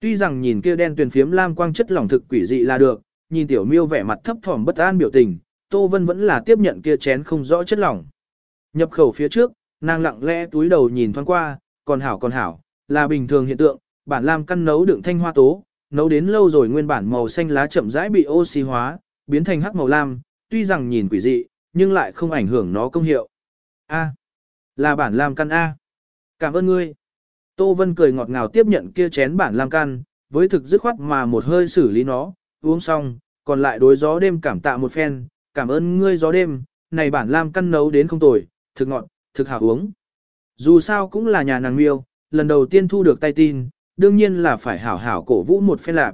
Tuy rằng nhìn kia đen tuyền phiếm lam quang chất lỏng thực quỷ dị là được, nhìn tiểu miêu vẻ mặt thấp thỏm bất an biểu tình, Tô Vân vẫn là tiếp nhận kia chén không rõ chất lỏng. Nhập khẩu phía trước, nàng lặng lẽ túi đầu nhìn thoáng qua, còn hảo còn hảo, là bình thường hiện tượng, bản lam căn nấu đựng thanh hoa tố, nấu đến lâu rồi nguyên bản màu xanh lá chậm rãi bị oxy hóa, biến thành hắc màu lam, tuy rằng nhìn quỷ dị, nhưng lại không ảnh hưởng nó công hiệu. A, là bản lam căn A. Cảm ơn ngươi. Tô Vân cười ngọt ngào tiếp nhận kia chén bản lam căn, với thực dứt khoát mà một hơi xử lý nó, uống xong, còn lại đối gió đêm cảm tạ một phen, cảm ơn ngươi gió đêm, này bản lam căn nấu đến không tồi, thực ngọt, thực hảo uống. Dù sao cũng là nhà nàng miêu, lần đầu tiên thu được tay tin, đương nhiên là phải hảo hảo cổ vũ một phen lạc.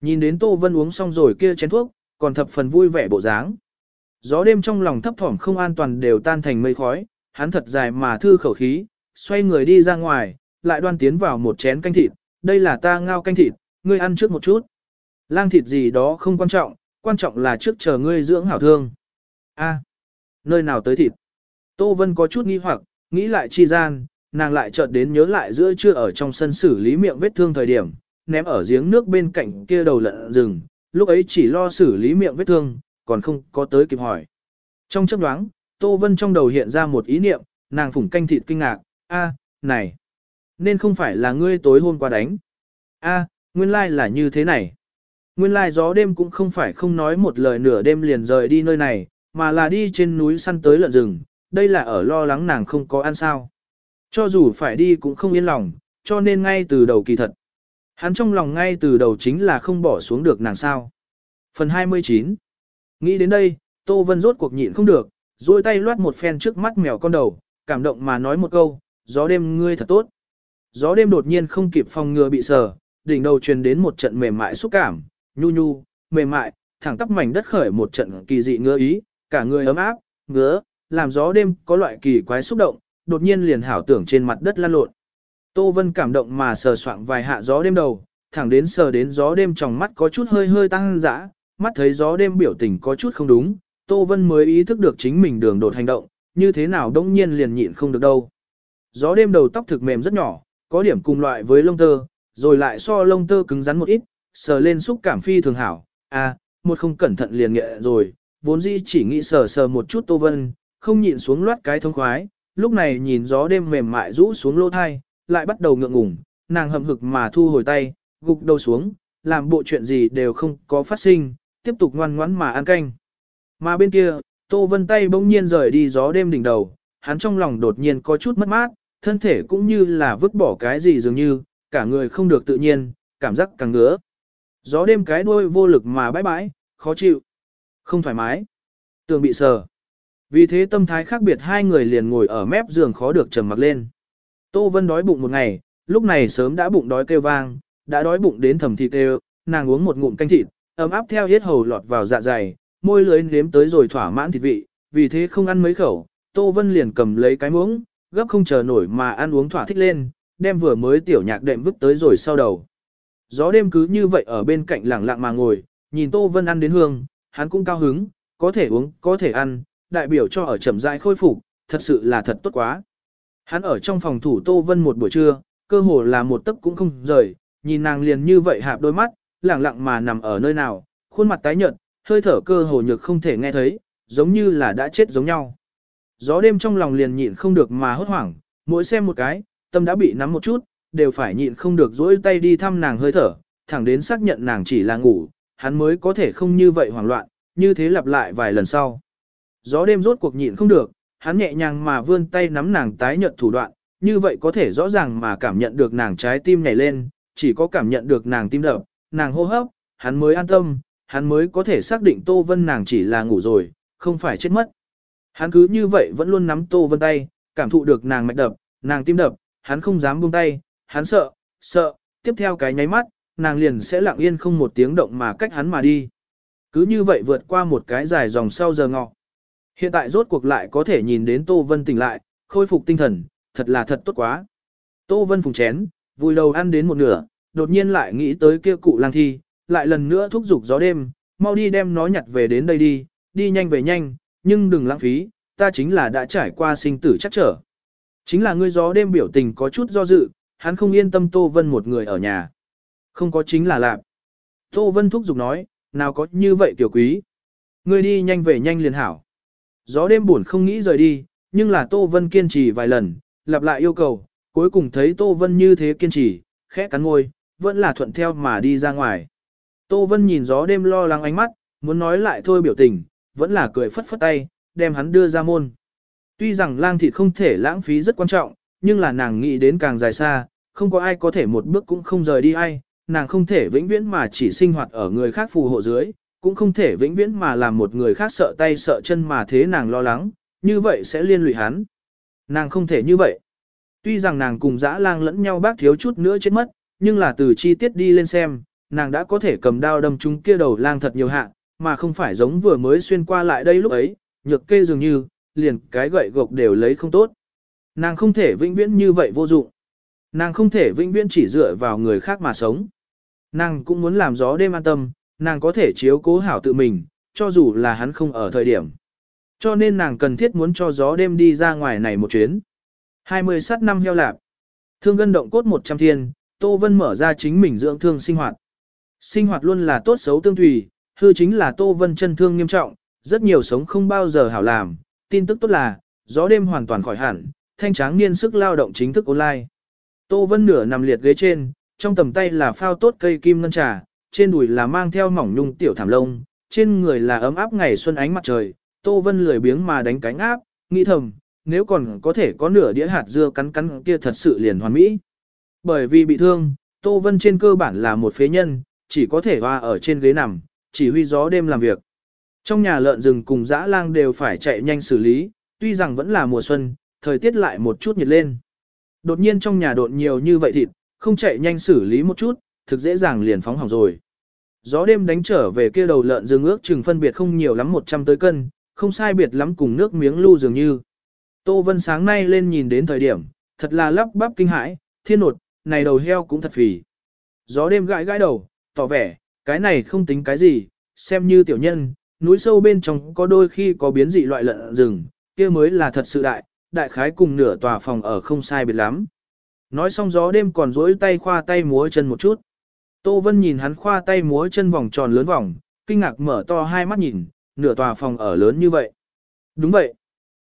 Nhìn đến Tô Vân uống xong rồi kia chén thuốc, còn thập phần vui vẻ bộ dáng. Gió đêm trong lòng thấp thỏm không an toàn đều tan thành mây khói, hắn thật dài mà thư khẩu khí, xoay người đi ra ngoài, lại đoan tiến vào một chén canh thịt, đây là ta ngao canh thịt, ngươi ăn trước một chút. Lang thịt gì đó không quan trọng, quan trọng là trước chờ ngươi dưỡng hảo thương. A, nơi nào tới thịt? Tô Vân có chút nghi hoặc, nghĩ lại chi gian, nàng lại chợt đến nhớ lại giữa trưa ở trong sân xử lý miệng vết thương thời điểm, ném ở giếng nước bên cạnh kia đầu lợn rừng, lúc ấy chỉ lo xử lý miệng vết thương, còn không có tới kịp hỏi. Trong chấp đoáng, Tô Vân trong đầu hiện ra một ý niệm, nàng phủng canh thịt kinh ngạc, a, này, nên không phải là ngươi tối hôm qua đánh. a, nguyên lai like là như thế này. Nguyên lai like gió đêm cũng không phải không nói một lời nửa đêm liền rời đi nơi này, mà là đi trên núi săn tới lợn rừng, đây là ở lo lắng nàng không có ăn sao. Cho dù phải đi cũng không yên lòng, cho nên ngay từ đầu kỳ thật. Hắn trong lòng ngay từ đầu chính là không bỏ xuống được nàng sao. Phần 29 Nghĩ đến đây, Tô Vân rốt cuộc nhịn không được, duỗi tay loát một phen trước mắt mèo con đầu, cảm động mà nói một câu, gió đêm ngươi thật tốt. Gió đêm đột nhiên không kịp phòng ngừa bị sờ, đỉnh đầu truyền đến một trận mềm mại xúc cảm, nhu nhu, mềm mại, thẳng tắp mảnh đất khởi một trận kỳ dị ngứa ý, cả người ấm áp, ngứa, làm gió đêm có loại kỳ quái xúc động, đột nhiên liền hảo tưởng trên mặt đất lăn lộn. Tô Vân cảm động mà sờ soạng vài hạ gió đêm đầu, thẳng đến sờ đến gió đêm trong mắt có chút hơi hơi tăng dã, mắt thấy gió đêm biểu tình có chút không đúng, Tô Vân mới ý thức được chính mình đường đột hành động, như thế nào đông nhiên liền nhịn không được đâu. Gió đêm đầu tóc thực mềm rất nhỏ, có điểm cùng loại với lông tơ, rồi lại so lông tơ cứng rắn một ít, sờ lên xúc cảm phi thường hảo, à, một không cẩn thận liền nghệ rồi, vốn dĩ chỉ nghĩ sờ sờ một chút Tô Vân, không nhịn xuống loát cái thông khoái, lúc này nhìn gió đêm mềm mại rũ xuống lỗ thai, lại bắt đầu ngượng ngùng, nàng hậm hực mà thu hồi tay, gục đầu xuống, làm bộ chuyện gì đều không có phát sinh, tiếp tục ngoan ngoãn mà ăn canh. Mà bên kia, Tô Vân tay bỗng nhiên rời đi gió đêm đỉnh đầu, hắn trong lòng đột nhiên có chút mất mát, thân thể cũng như là vứt bỏ cái gì dường như, cả người không được tự nhiên, cảm giác càng ngứa. Gió đêm cái đuôi vô lực mà bãi bãi, khó chịu, không thoải mái, tường bị sờ. Vì thế tâm thái khác biệt hai người liền ngồi ở mép giường khó được trầm mặc lên. Tô Vân đói bụng một ngày, lúc này sớm đã bụng đói kêu vang, đã đói bụng đến thầm thịt kêu, nàng uống một ngụm canh thịt, ấm áp theo hết hầu lọt vào dạ dày, môi lưới nếm tới rồi thỏa mãn thịt vị, vì thế không ăn mấy khẩu, Tô Vân liền cầm lấy cái muỗng, gấp không chờ nổi mà ăn uống thỏa thích lên, đem vừa mới tiểu nhạc đệm vứt tới rồi sau đầu. Gió đêm cứ như vậy ở bên cạnh lẳng lặng mà ngồi, nhìn Tô Vân ăn đến hương, hắn cũng cao hứng, có thể uống, có thể ăn, đại biểu cho ở chậm rãi khôi phục, thật sự là thật tốt quá. Hắn ở trong phòng thủ Tô Vân một buổi trưa, cơ hồ là một tấc cũng không rời, nhìn nàng liền như vậy hạp đôi mắt, lẳng lặng mà nằm ở nơi nào, khuôn mặt tái nhợt, hơi thở cơ hồ nhược không thể nghe thấy, giống như là đã chết giống nhau. Gió đêm trong lòng liền nhịn không được mà hốt hoảng, mỗi xem một cái, tâm đã bị nắm một chút, đều phải nhịn không được dỗi tay đi thăm nàng hơi thở, thẳng đến xác nhận nàng chỉ là ngủ, hắn mới có thể không như vậy hoảng loạn, như thế lặp lại vài lần sau. Gió đêm rốt cuộc nhịn không được, hắn nhẹ nhàng mà vươn tay nắm nàng tái nhận thủ đoạn, như vậy có thể rõ ràng mà cảm nhận được nàng trái tim nhảy lên, chỉ có cảm nhận được nàng tim đập, nàng hô hấp, hắn mới an tâm, hắn mới có thể xác định Tô Vân nàng chỉ là ngủ rồi, không phải chết mất. Hắn cứ như vậy vẫn luôn nắm Tô Vân tay, cảm thụ được nàng mạch đập, nàng tim đập, hắn không dám buông tay, hắn sợ, sợ, tiếp theo cái nháy mắt, nàng liền sẽ lặng yên không một tiếng động mà cách hắn mà đi. Cứ như vậy vượt qua một cái dài dòng sau giờ ngọ. Hiện tại rốt cuộc lại có thể nhìn đến Tô Vân tỉnh lại, khôi phục tinh thần, thật là thật tốt quá. Tô Vân phùng chén, vui đầu ăn đến một nửa, đột nhiên lại nghĩ tới kia cụ lang thi, lại lần nữa thúc giục gió đêm, mau đi đem nó nhặt về đến đây đi, đi nhanh về nhanh, nhưng đừng lãng phí, ta chính là đã trải qua sinh tử chắc trở. Chính là ngươi gió đêm biểu tình có chút do dự, hắn không yên tâm Tô Vân một người ở nhà. Không có chính là lạp. Tô Vân thúc giục nói, nào có như vậy tiểu quý. Ngươi đi nhanh về nhanh liền hảo. Gió đêm buồn không nghĩ rời đi, nhưng là Tô Vân kiên trì vài lần, lặp lại yêu cầu, cuối cùng thấy Tô Vân như thế kiên trì, khẽ cắn môi, vẫn là thuận theo mà đi ra ngoài. Tô Vân nhìn gió đêm lo lắng ánh mắt, muốn nói lại thôi biểu tình, vẫn là cười phất phất tay, đem hắn đưa ra môn. Tuy rằng lang thịt không thể lãng phí rất quan trọng, nhưng là nàng nghĩ đến càng dài xa, không có ai có thể một bước cũng không rời đi ai, nàng không thể vĩnh viễn mà chỉ sinh hoạt ở người khác phù hộ dưới, cũng không thể vĩnh viễn mà làm một người khác sợ tay sợ chân mà thế nàng lo lắng, như vậy sẽ liên lụy hắn. Nàng không thể như vậy. Tuy rằng nàng cùng dã lang lẫn nhau bác thiếu chút nữa chết mất, nhưng là từ chi tiết đi lên xem, nàng đã có thể cầm đao đâm chúng kia đầu lang thật nhiều hạ, mà không phải giống vừa mới xuyên qua lại đây lúc ấy, nhược kê dường như, liền cái gậy gộc đều lấy không tốt. Nàng không thể vĩnh viễn như vậy vô dụng. Nàng không thể vĩnh viễn chỉ dựa vào người khác mà sống. Nàng cũng muốn làm gió đêm an tâm, nàng có thể chiếu cố hảo tự mình, cho dù là hắn không ở thời điểm. Cho nên nàng cần thiết muốn cho gió đêm đi ra ngoài này một chuyến. 20 sát năm heo lạp. Thương gân động cốt 100 thiên, Tô Vân mở ra chính mình dưỡng thương sinh hoạt. Sinh hoạt luôn là tốt xấu tương tùy, hư chính là Tô Vân chân thương nghiêm trọng, rất nhiều sống không bao giờ hảo làm. Tin tức tốt là, gió đêm hoàn toàn khỏi hẳn, thanh tráng niên sức lao động chính thức online. Tô Vân nửa nằm liệt ghế trên, trong tầm tay là phao tốt cây kim ngân trà, trên đùi là mang theo mỏng nhung tiểu thảm lông, trên người là ấm áp ngày xuân ánh mặt trời. Tô Vân lười biếng mà đánh cánh áp, nghĩ thầm, nếu còn có thể có nửa đĩa hạt dưa cắn cắn kia thật sự liền hoàn mỹ. Bởi vì bị thương, Tô Vân trên cơ bản là một phế nhân, chỉ có thể hoa ở trên ghế nằm, chỉ huy gió đêm làm việc. Trong nhà lợn rừng cùng dã lang đều phải chạy nhanh xử lý, tuy rằng vẫn là mùa xuân, thời tiết lại một chút nhiệt lên. Đột nhiên trong nhà đột nhiều như vậy thịt, không chạy nhanh xử lý một chút, thực dễ dàng liền phóng hỏng rồi. Gió đêm đánh trở về kia đầu lợn rừng ước chừng phân biệt không nhiều lắm 100 tới cân, không sai biệt lắm cùng nước miếng lưu dường như. Tô Vân sáng nay lên nhìn đến thời điểm, thật là lắp bắp kinh hãi, thiên nột, này đầu heo cũng thật phì. Gió đêm gãi gãi đầu, tỏ vẻ, cái này không tính cái gì, xem như tiểu nhân, núi sâu bên trong có đôi khi có biến dị loại lợn rừng, kia mới là thật sự đại, đại khái cùng nửa tòa phòng ở không sai biệt lắm. Nói xong gió đêm còn rỗi tay khoa tay múa chân một chút. Tô Vân nhìn hắn khoa tay múa chân vòng tròn lớn vòng, kinh ngạc mở to hai mắt nhìn, nửa tòa phòng ở lớn như vậy. Đúng vậy.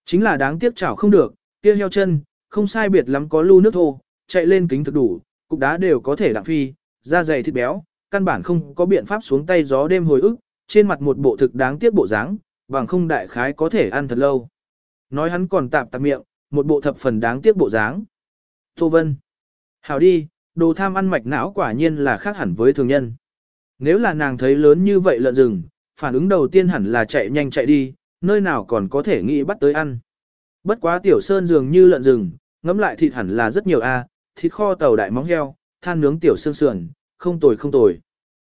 Chính là đáng tiếc chảo không được, kia heo chân, không sai biệt lắm có lưu nước thô, chạy lên kính thực đủ, cục đá đều có thể đặng phi, da dày thịt béo, căn bản không có biện pháp xuống tay gió đêm hồi ức, trên mặt một bộ thực đáng tiếc bộ dáng, bằng không đại khái có thể ăn thật lâu. Nói hắn còn tạp tạp miệng, một bộ thập phần đáng tiếc bộ dáng. Tô Vân. Hảo đi, đồ tham ăn mạch não quả nhiên là khác hẳn với thường nhân. Nếu là nàng thấy lớn như vậy lợn rừng, phản ứng đầu tiên hẳn là chạy nhanh chạy đi, nơi nào còn có thể nghĩ bắt tới ăn. Bất quá tiểu sơn dường như lợn rừng, ngấm lại thịt hẳn là rất nhiều a, thịt kho tàu đại móng heo, than nướng tiểu xương sườn, không tồi không tồi.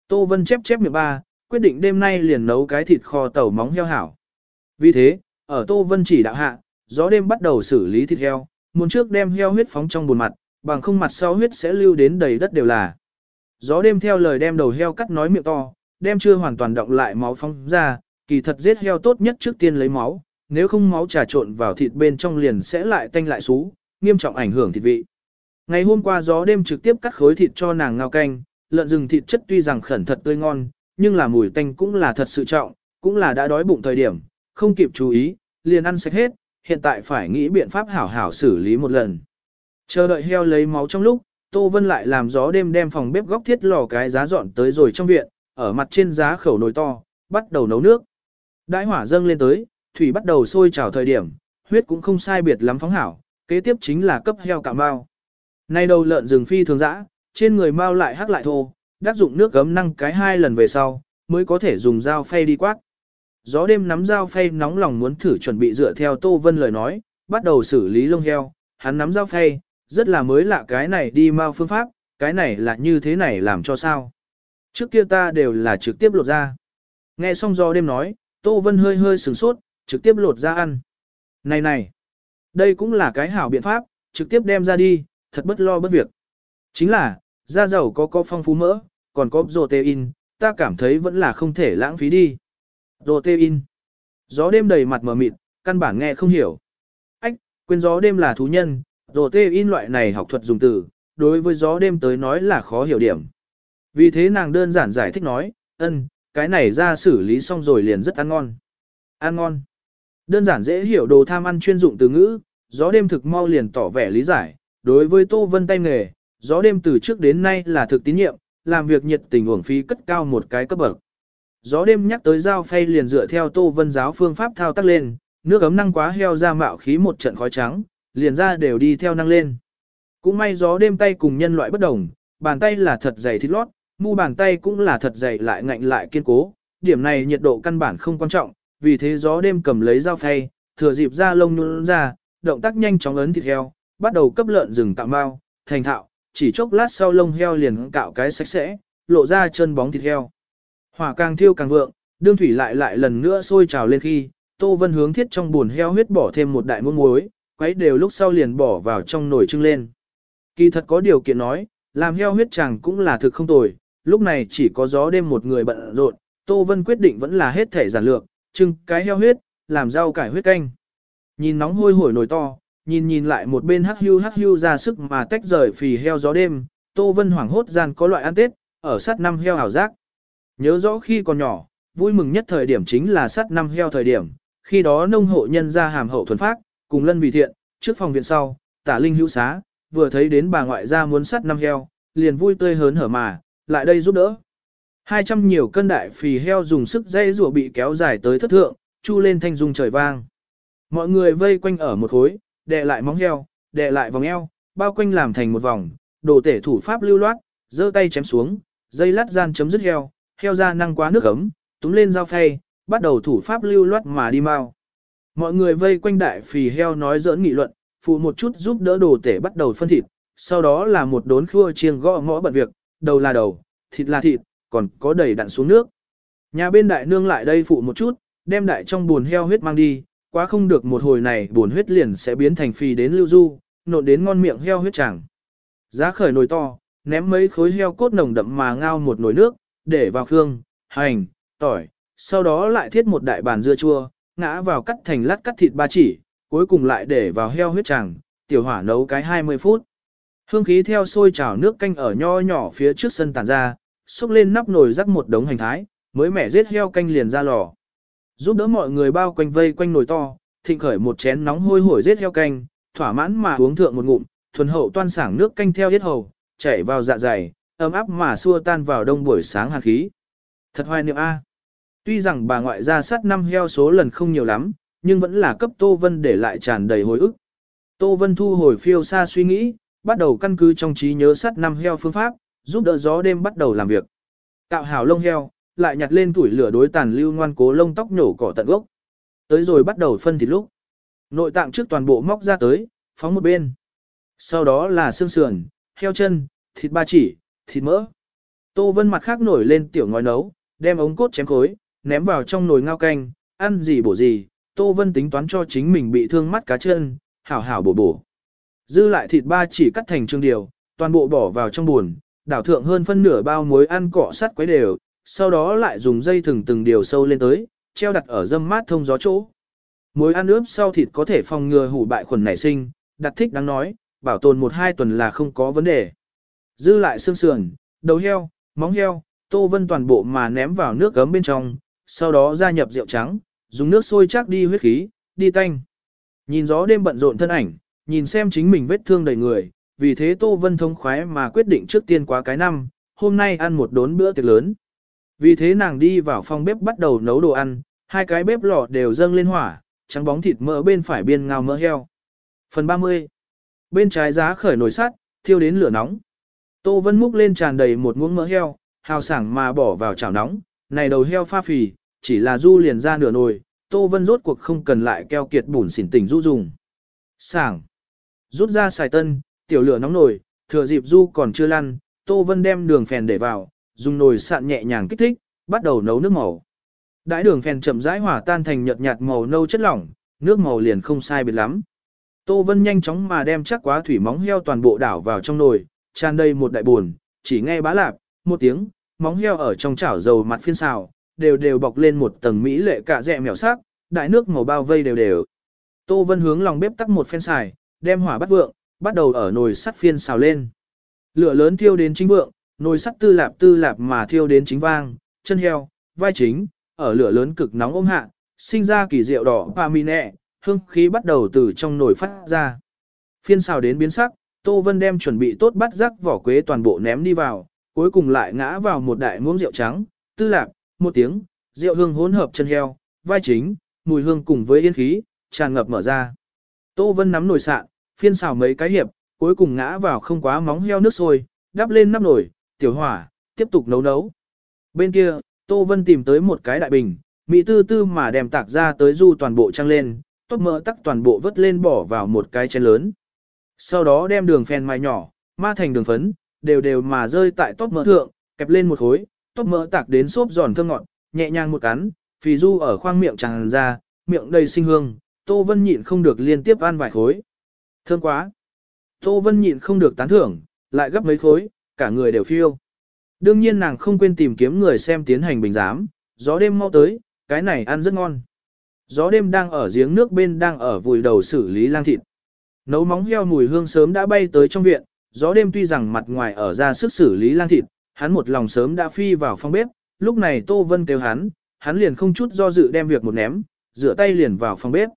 Tô Vân chép chép miệng ba, quyết định đêm nay liền nấu cái thịt kho tàu móng heo hảo. Vì thế, ở Tô Vân chỉ đạo hạ, gió đêm bắt đầu xử lý thịt heo, muốn trước đem heo huyết phóng trong bồn mặt, bằng không mặt sau huyết sẽ lưu đến đầy đất đều là. Gió đêm theo lời đem đầu heo cắt nói miệng to, đem chưa hoàn toàn động lại máu phong ra, kỳ thật giết heo tốt nhất trước tiên lấy máu, nếu không máu trà trộn vào thịt bên trong liền sẽ lại tanh lại xú, nghiêm trọng ảnh hưởng thịt vị. Ngày hôm qua gió đêm trực tiếp cắt khối thịt cho nàng ngao canh, lợn rừng thịt chất tuy rằng khẩn thật tươi ngon, nhưng là mùi tanh cũng là thật sự trọng, cũng là đã đói bụng thời điểm, không kịp chú ý, liền ăn sạch hết, hiện tại phải nghĩ biện pháp hảo hảo xử lý một lần. Chờ đợi heo lấy máu trong lúc, Tô Vân lại làm gió đêm đem phòng bếp góc thiết lò cái giá dọn tới rồi trong viện, ở mặt trên giá khẩu nồi to, bắt đầu nấu nước. Đại hỏa dâng lên tới, thủy bắt đầu sôi trào thời điểm, huyết cũng không sai biệt lắm phóng hảo, kế tiếp chính là cấp heo cạo mao. Nay đầu lợn rừng phi thường dã, trên người mao lại hắc lại thô, đáp dụng nước gấm năng cái hai lần về sau, mới có thể dùng dao phay đi quát. Gió đêm nắm dao phay nóng lòng muốn thử chuẩn bị dựa theo Tô Vân lời nói, bắt đầu xử lý lông heo, hắn nắm dao phay, rất là mới lạ cái này đi mau phương pháp, cái này là như thế này làm cho sao. Trước kia ta đều là trực tiếp lột ra. Nghe xong gió đêm nói, Tô Vân hơi hơi sửng sốt, trực tiếp lột ra ăn. Này này, đây cũng là cái hảo biện pháp, trực tiếp đem ra đi, thật bất lo bất việc. Chính là, da dầu có có phong phú mỡ, còn có protein, ta cảm thấy vẫn là không thể lãng phí đi. Protein. Gió đêm đầy mặt mờ mịt, căn bản nghe không hiểu. Ách, quên gió đêm là thú nhân, protein loại này học thuật dùng từ, đối với gió đêm tới nói là khó hiểu điểm. Vì thế nàng đơn giản giải thích nói, ân, cái này ra xử lý xong rồi liền rất ăn ngon. Ăn ngon. Đơn giản dễ hiểu đồ tham ăn chuyên dụng từ ngữ, gió đêm thực mau liền tỏ vẻ lý giải, đối với Tô Vân tay nghề, gió đêm từ trước đến nay là thực tín nhiệm, làm việc nhiệt tình uổng phí cất cao một cái cấp bậc. Gió đêm nhắc tới dao phay liền dựa theo Tô Vân giáo phương pháp thao tác lên, nước ấm năng quá heo ra mạo khí một trận khói trắng, liền ra đều đi theo năng lên. Cũng may gió đêm tay cùng nhân loại bất đồng, bàn tay là thật dày thịt lót, mu bàn tay cũng là thật dày lại ngạnh lại kiên cố, điểm này nhiệt độ căn bản không quan trọng, vì thế gió đêm cầm lấy dao phay, thừa dịp ra lông nhún ra, động tác nhanh chóng ấn thịt heo, bắt đầu cấp lợn rừng tạo mau, thành thạo, chỉ chốc lát sau lông heo liền cạo cái sạch sẽ, lộ ra chân bóng thịt heo. Hỏa càng thiêu càng vượng, đương thủy lại lại lần nữa sôi trào lên khi, Tô Vân hướng thiết trong buồn heo huyết bỏ thêm một đại muỗng muối, quấy đều lúc sau liền bỏ vào trong nồi trưng lên. Kỳ thật có điều kiện nói, làm heo huyết chàng cũng là thực không tồi, lúc này chỉ có gió đêm một người bận rộn, Tô Vân quyết định vẫn là hết thể giản lược, trưng cái heo huyết, làm rau cải huyết canh. Nhìn nóng hôi hổi nồi to, nhìn nhìn lại một bên hắc hưu hắc hưu ra sức mà tách rời phì heo gió đêm, Tô Vân hoảng hốt gian có loại ăn tết, ở sát năm heo hảo giác. Nhớ rõ khi còn nhỏ, vui mừng nhất thời điểm chính là sát năm heo thời điểm, khi đó nông hộ nhân ra hàm hậu thuần phát, cùng lân vì thiện, trước phòng viện sau, tả linh hữu xá, vừa thấy đến bà ngoại gia muốn sát năm heo, liền vui tươi hớn hở mà, lại đây giúp đỡ. Hai trăm nhiều cân đại phì heo dùng sức dây rùa bị kéo dài tới thất thượng, chu lên thanh dung trời vang. Mọi người vây quanh ở một khối, đè lại móng heo, đè lại vòng eo, bao quanh làm thành một vòng, đồ tể thủ pháp lưu loát, giơ tay chém xuống, dây lát gian chấm dứt heo, heo ra năng quá nước ấm, túm lên dao phay, bắt đầu thủ pháp lưu loát mà đi mau. Mọi người vây quanh đại phì heo nói giỡn nghị luận, phụ một chút giúp đỡ đồ tể bắt đầu phân thịt, sau đó là một đốn khua chiêng gõ ngõ bận việc, đầu là đầu, thịt là thịt, còn có đầy đặn xuống nước. Nhà bên đại nương lại đây phụ một chút, đem đại trong buồn heo huyết mang đi, quá không được một hồi này buồn huyết liền sẽ biến thành phì đến lưu du, nộn đến ngon miệng heo huyết chẳng. Giá khởi nồi to, ném mấy khối heo cốt nồng đậm mà ngao một nồi nước, để vào khương, hành, tỏi, sau đó lại thiết một đại bàn dưa chua, ngã vào cắt thành lát cắt thịt ba chỉ, cuối cùng lại để vào heo huyết chẳng, tiểu hỏa nấu cái 20 phút. Hương khí theo sôi trào nước canh ở nho nhỏ phía trước sân tàn ra, xúc lên nắp nồi rắc một đống hành thái, mới mẻ giết heo canh liền ra lò. Giúp đỡ mọi người bao quanh vây quanh nồi to, thịnh khởi một chén nóng hôi hổi giết heo canh, thỏa mãn mà uống thượng một ngụm, thuần hậu toan sảng nước canh theo yết hầu, chảy vào dạ dày, ấm áp mà xua tan vào đông buổi sáng hàn khí. Thật hoài niệm A. Tuy rằng bà ngoại ra sát năm heo số lần không nhiều lắm, nhưng vẫn là cấp Tô Vân để lại tràn đầy hồi ức. Tô Vân thu hồi phiêu xa suy nghĩ, bắt đầu căn cứ trong trí nhớ sát năm heo phương pháp, giúp đỡ gió đêm bắt đầu làm việc. Cạo hảo lông heo, lại nhặt lên tuổi lửa đối tàn lưu ngoan cố lông tóc nhổ cỏ tận gốc. Tới rồi bắt đầu phân thịt lúc. Nội tạng trước toàn bộ móc ra tới, phóng một bên. Sau đó là xương sườn, heo chân, thịt ba chỉ, thịt mỡ. Tô Vân mặt khác nổi lên tiểu ngói nấu, đem ống cốt chém khối, ném vào trong nồi ngao canh, ăn gì bổ gì. Tô Vân tính toán cho chính mình bị thương mắt cá chân, hảo hảo bổ bổ. Dư lại thịt ba chỉ cắt thành trương điều, toàn bộ bỏ vào trong buồn, đảo thượng hơn phân nửa bao muối ăn cọ sắt quấy đều, sau đó lại dùng dây thừng từng điều sâu lên tới, treo đặt ở dâm mát thông gió chỗ. Muối ăn ướp sau thịt có thể phòng ngừa hủ bại khuẩn nảy sinh, đặt thích đáng nói, bảo tồn một hai tuần là không có vấn đề. Dư lại xương sườn, đầu heo, móng heo, tô vân toàn bộ mà ném vào nước gấm bên trong, sau đó gia nhập rượu trắng, dùng nước sôi chắc đi huyết khí, đi tanh. Nhìn gió đêm bận rộn thân ảnh, nhìn xem chính mình vết thương đầy người, vì thế Tô Vân thông khoái mà quyết định trước tiên quá cái năm, hôm nay ăn một đốn bữa tiệc lớn. Vì thế nàng đi vào phòng bếp bắt đầu nấu đồ ăn, hai cái bếp lò đều dâng lên hỏa, trắng bóng thịt mỡ bên phải biên ngào mỡ heo. Phần 30. Bên trái giá khởi nồi sắt, thiêu đến lửa nóng. Tô Vân múc lên tràn đầy một muỗng mỡ heo, hào sảng mà bỏ vào chảo nóng, này đầu heo pha phì, chỉ là du liền ra nửa nồi, Tô Vân rốt cuộc không cần lại keo kiệt bùn xỉn tỉnh du dùng. Sảng. Rút ra xài tân, tiểu lửa nóng nồi, thừa dịp du còn chưa lăn, Tô Vân đem đường phèn để vào, dùng nồi sạn nhẹ nhàng kích thích, bắt đầu nấu nước màu. Đãi đường phèn chậm rãi hòa tan thành nhợt nhạt màu nâu chất lỏng, nước màu liền không sai biệt lắm. Tô Vân nhanh chóng mà đem chắc quá thủy móng heo toàn bộ đảo vào trong nồi, tràn đầy một đại buồn, chỉ nghe bá lạp, một tiếng, móng heo ở trong chảo dầu mặt phiên xào, đều đều bọc lên một tầng mỹ lệ cả rẹ mèo sắc, đại nước màu bao vây đều đều. Tô Vân hướng lòng bếp tắt một phen xài, đem hỏa bắt vượng, bắt đầu ở nồi sắt phiên xào lên. Lửa lớn thiêu đến chính vượng, nồi sắt tư lạp tư lạp mà thiêu đến chính vang, chân heo, vai chính, ở lửa lớn cực nóng ôm hạ, sinh ra kỳ diệu đỏ và mì nẹ, hương khí bắt đầu từ trong nồi phát ra. Phiên xào đến biến sắc, Tô Vân đem chuẩn bị tốt bắt rắc vỏ quế toàn bộ ném đi vào, cuối cùng lại ngã vào một đại muỗng rượu trắng, tư lạp, một tiếng, rượu hương hỗn hợp chân heo, vai chính, mùi hương cùng với yên khí, tràn ngập mở ra. Tô Vân nắm nồi sạn, phiên xào mấy cái hiệp, cuối cùng ngã vào không quá móng heo nước sôi, đắp lên nắp nồi, tiểu hỏa, tiếp tục nấu nấu. Bên kia, Tô Vân tìm tới một cái đại bình, mỹ tư tư mà đem tạc ra tới du toàn bộ trăng lên, tốt mỡ tắc toàn bộ vớt lên bỏ vào một cái chén lớn. Sau đó đem đường phèn mài nhỏ, ma thành đường phấn, đều đều mà rơi tại tốt mỡ thượng, kẹp lên một khối, tóc mỡ tạc đến xốp giòn thơm ngọt, nhẹ nhàng một cắn, phì du ở khoang miệng tràn ra, miệng đầy sinh hương, Tô Vân nhịn không được liên tiếp ăn vài khối. Thơm quá. Tô Vân nhịn không được tán thưởng, lại gấp mấy khối, cả người đều phiêu. Đương nhiên nàng không quên tìm kiếm người xem tiến hành bình giám, gió đêm mau tới, cái này ăn rất ngon. Gió đêm đang ở giếng nước bên đang ở vùi đầu xử lý lang thịt. Nấu móng heo mùi hương sớm đã bay tới trong viện, gió đêm tuy rằng mặt ngoài ở ra sức xử lý lang thịt, hắn một lòng sớm đã phi vào phòng bếp, lúc này Tô Vân kêu hắn, hắn liền không chút do dự đem việc một ném, rửa tay liền vào phòng bếp.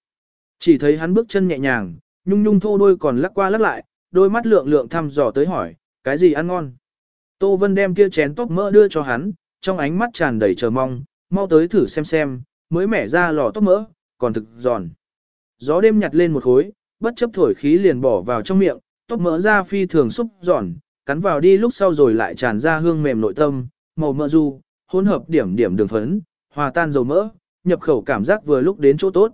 Chỉ thấy hắn bước chân nhẹ nhàng, nhung nhung thô đôi còn lắc qua lắc lại, đôi mắt lượng lượng thăm dò tới hỏi, cái gì ăn ngon. Tô Vân đem kia chén tóc mỡ đưa cho hắn, trong ánh mắt tràn đầy chờ mong, mau tới thử xem xem, mới mẻ ra lò tóc mỡ, còn thực giòn. Gió đêm nhặt lên một khối, bất chấp thổi khí liền bỏ vào trong miệng, tóc mỡ ra phi thường xúc giòn, cắn vào đi lúc sau rồi lại tràn ra hương mềm nội tâm, màu mỡ du, hỗn hợp điểm điểm đường phấn, hòa tan dầu mỡ, nhập khẩu cảm giác vừa lúc đến chỗ tốt.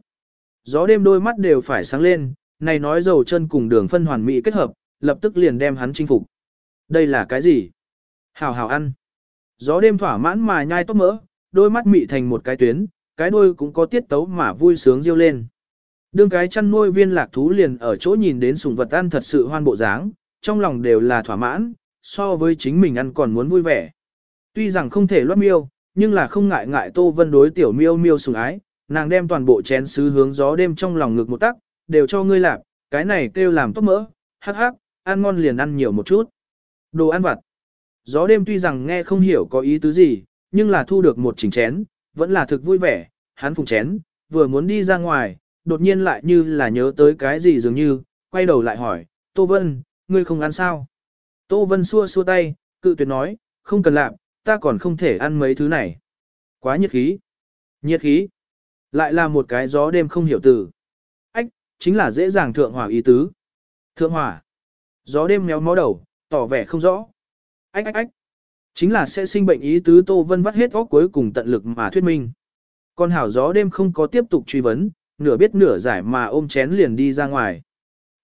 Gió đêm đôi mắt đều phải sáng lên, này nói dầu chân cùng đường phân hoàn mỹ kết hợp, lập tức liền đem hắn chinh phục. Đây là cái gì? hào hào ăn. Gió đêm thỏa mãn mà nhai tốt mỡ, đôi mắt mị thành một cái tuyến, cái đuôi cũng có tiết tấu mà vui sướng riêu lên. Đương cái chăn nuôi viên lạc thú liền ở chỗ nhìn đến sùng vật ăn thật sự hoan bộ dáng, trong lòng đều là thỏa mãn, so với chính mình ăn còn muốn vui vẻ. Tuy rằng không thể loát miêu, nhưng là không ngại ngại Tô Vân đối tiểu miêu miêu sùng ái, nàng đem toàn bộ chén sứ hướng gió đêm trong lòng ngực một tắc, đều cho ngươi làm, cái này kêu làm tốt mỡ, hắc hắc, ăn ngon liền ăn nhiều một chút. Đồ ăn vặt. Gió đêm tuy rằng nghe không hiểu có ý tứ gì, nhưng là thu được một chỉnh chén, vẫn là thực vui vẻ, hắn phùng chén, vừa muốn đi ra ngoài, đột nhiên lại như là nhớ tới cái gì dường như, quay đầu lại hỏi, Tô Vân, ngươi không ăn sao? Tô Vân xua xua tay, cự tuyệt nói, không cần làm, ta còn không thể ăn mấy thứ này. Quá nhiệt khí. Nhiệt khí. Lại là một cái gió đêm không hiểu từ. Ách, chính là dễ dàng thượng hỏa ý tứ. Thượng hỏa. Gió đêm méo mó đầu, tỏ vẻ không rõ. Ách ách ách. Chính là sẽ sinh bệnh ý tứ Tô Vân vắt hết óc cuối cùng tận lực mà thuyết minh. Con hảo gió đêm không có tiếp tục truy vấn, nửa biết nửa giải mà ôm chén liền đi ra ngoài.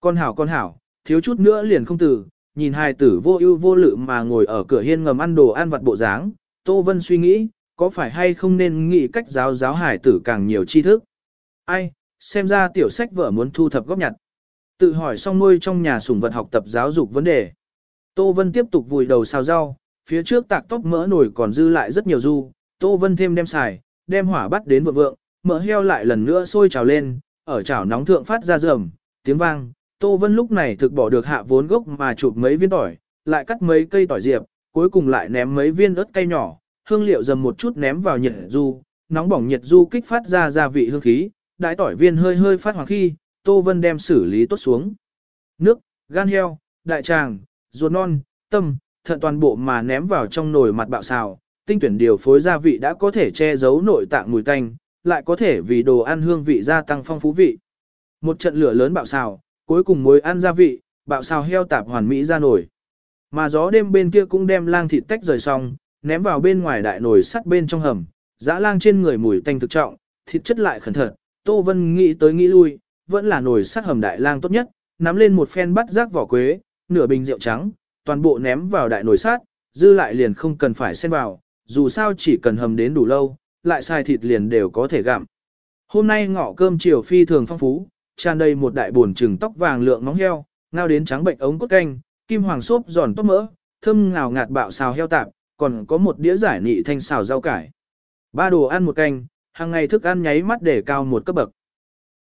Con hảo con hảo, thiếu chút nữa liền không tử, nhìn hai tử vô ưu vô lự mà ngồi ở cửa hiên ngầm ăn đồ ăn vặt bộ dáng, Tô Vân suy nghĩ, có phải hay không nên nghĩ cách giáo giáo hải tử càng nhiều tri thức. Ai, xem ra tiểu sách vở muốn thu thập góp nhặt. Tự hỏi xong nuôi trong nhà sủng vật học tập giáo dục vấn đề. Tô Vân tiếp tục vùi đầu xào rau, phía trước tạc tóc mỡ nổi còn dư lại rất nhiều du, Tô Vân thêm đem xài, đem hỏa bắt đến vượng vượng, mỡ heo lại lần nữa sôi trào lên, ở chảo nóng thượng phát ra rầm, tiếng vang. Tô Vân lúc này thực bỏ được hạ vốn gốc mà chụp mấy viên tỏi, lại cắt mấy cây tỏi diệp, cuối cùng lại ném mấy viên ớt cây nhỏ, hương liệu dầm một chút ném vào nhiệt du, nóng bỏng nhiệt du kích phát ra gia vị hương khí, đại tỏi viên hơi hơi phát hoàng khi, Tô Vân đem xử lý tốt xuống. Nước, gan heo, đại tràng, ruột non, tâm, thận toàn bộ mà ném vào trong nồi mặt bạo xào, tinh tuyển điều phối gia vị đã có thể che giấu nội tạng mùi tanh, lại có thể vì đồ ăn hương vị gia tăng phong phú vị. Một trận lửa lớn bạo xào, cuối cùng muối ăn gia vị, bạo xào heo tạp hoàn mỹ ra nổi. Mà gió đêm bên kia cũng đem lang thịt tách rời xong, ném vào bên ngoài đại nồi sắt bên trong hầm, dã lang trên người mùi tanh thực trọng, thịt chất lại khẩn thật, Tô Vân nghĩ tới nghĩ lui, vẫn là nồi sắt hầm đại lang tốt nhất, nắm lên một phen bắt rác vỏ quế, nửa bình rượu trắng, toàn bộ ném vào đại nồi sắt, dư lại liền không cần phải xen vào, dù sao chỉ cần hầm đến đủ lâu, lại xài thịt liền đều có thể gặm. Hôm nay ngọ cơm chiều phi thường phong phú, tràn đầy một đại buồn trừng tóc vàng lượng móng heo, ngao đến trắng bệnh ống cốt canh, kim hoàng xốp giòn tóc mỡ, thơm ngào ngạt bạo xào heo tạp, còn có một đĩa giải nị thanh xào rau cải. Ba đồ ăn một canh, hàng ngày thức ăn nháy mắt để cao một cấp bậc.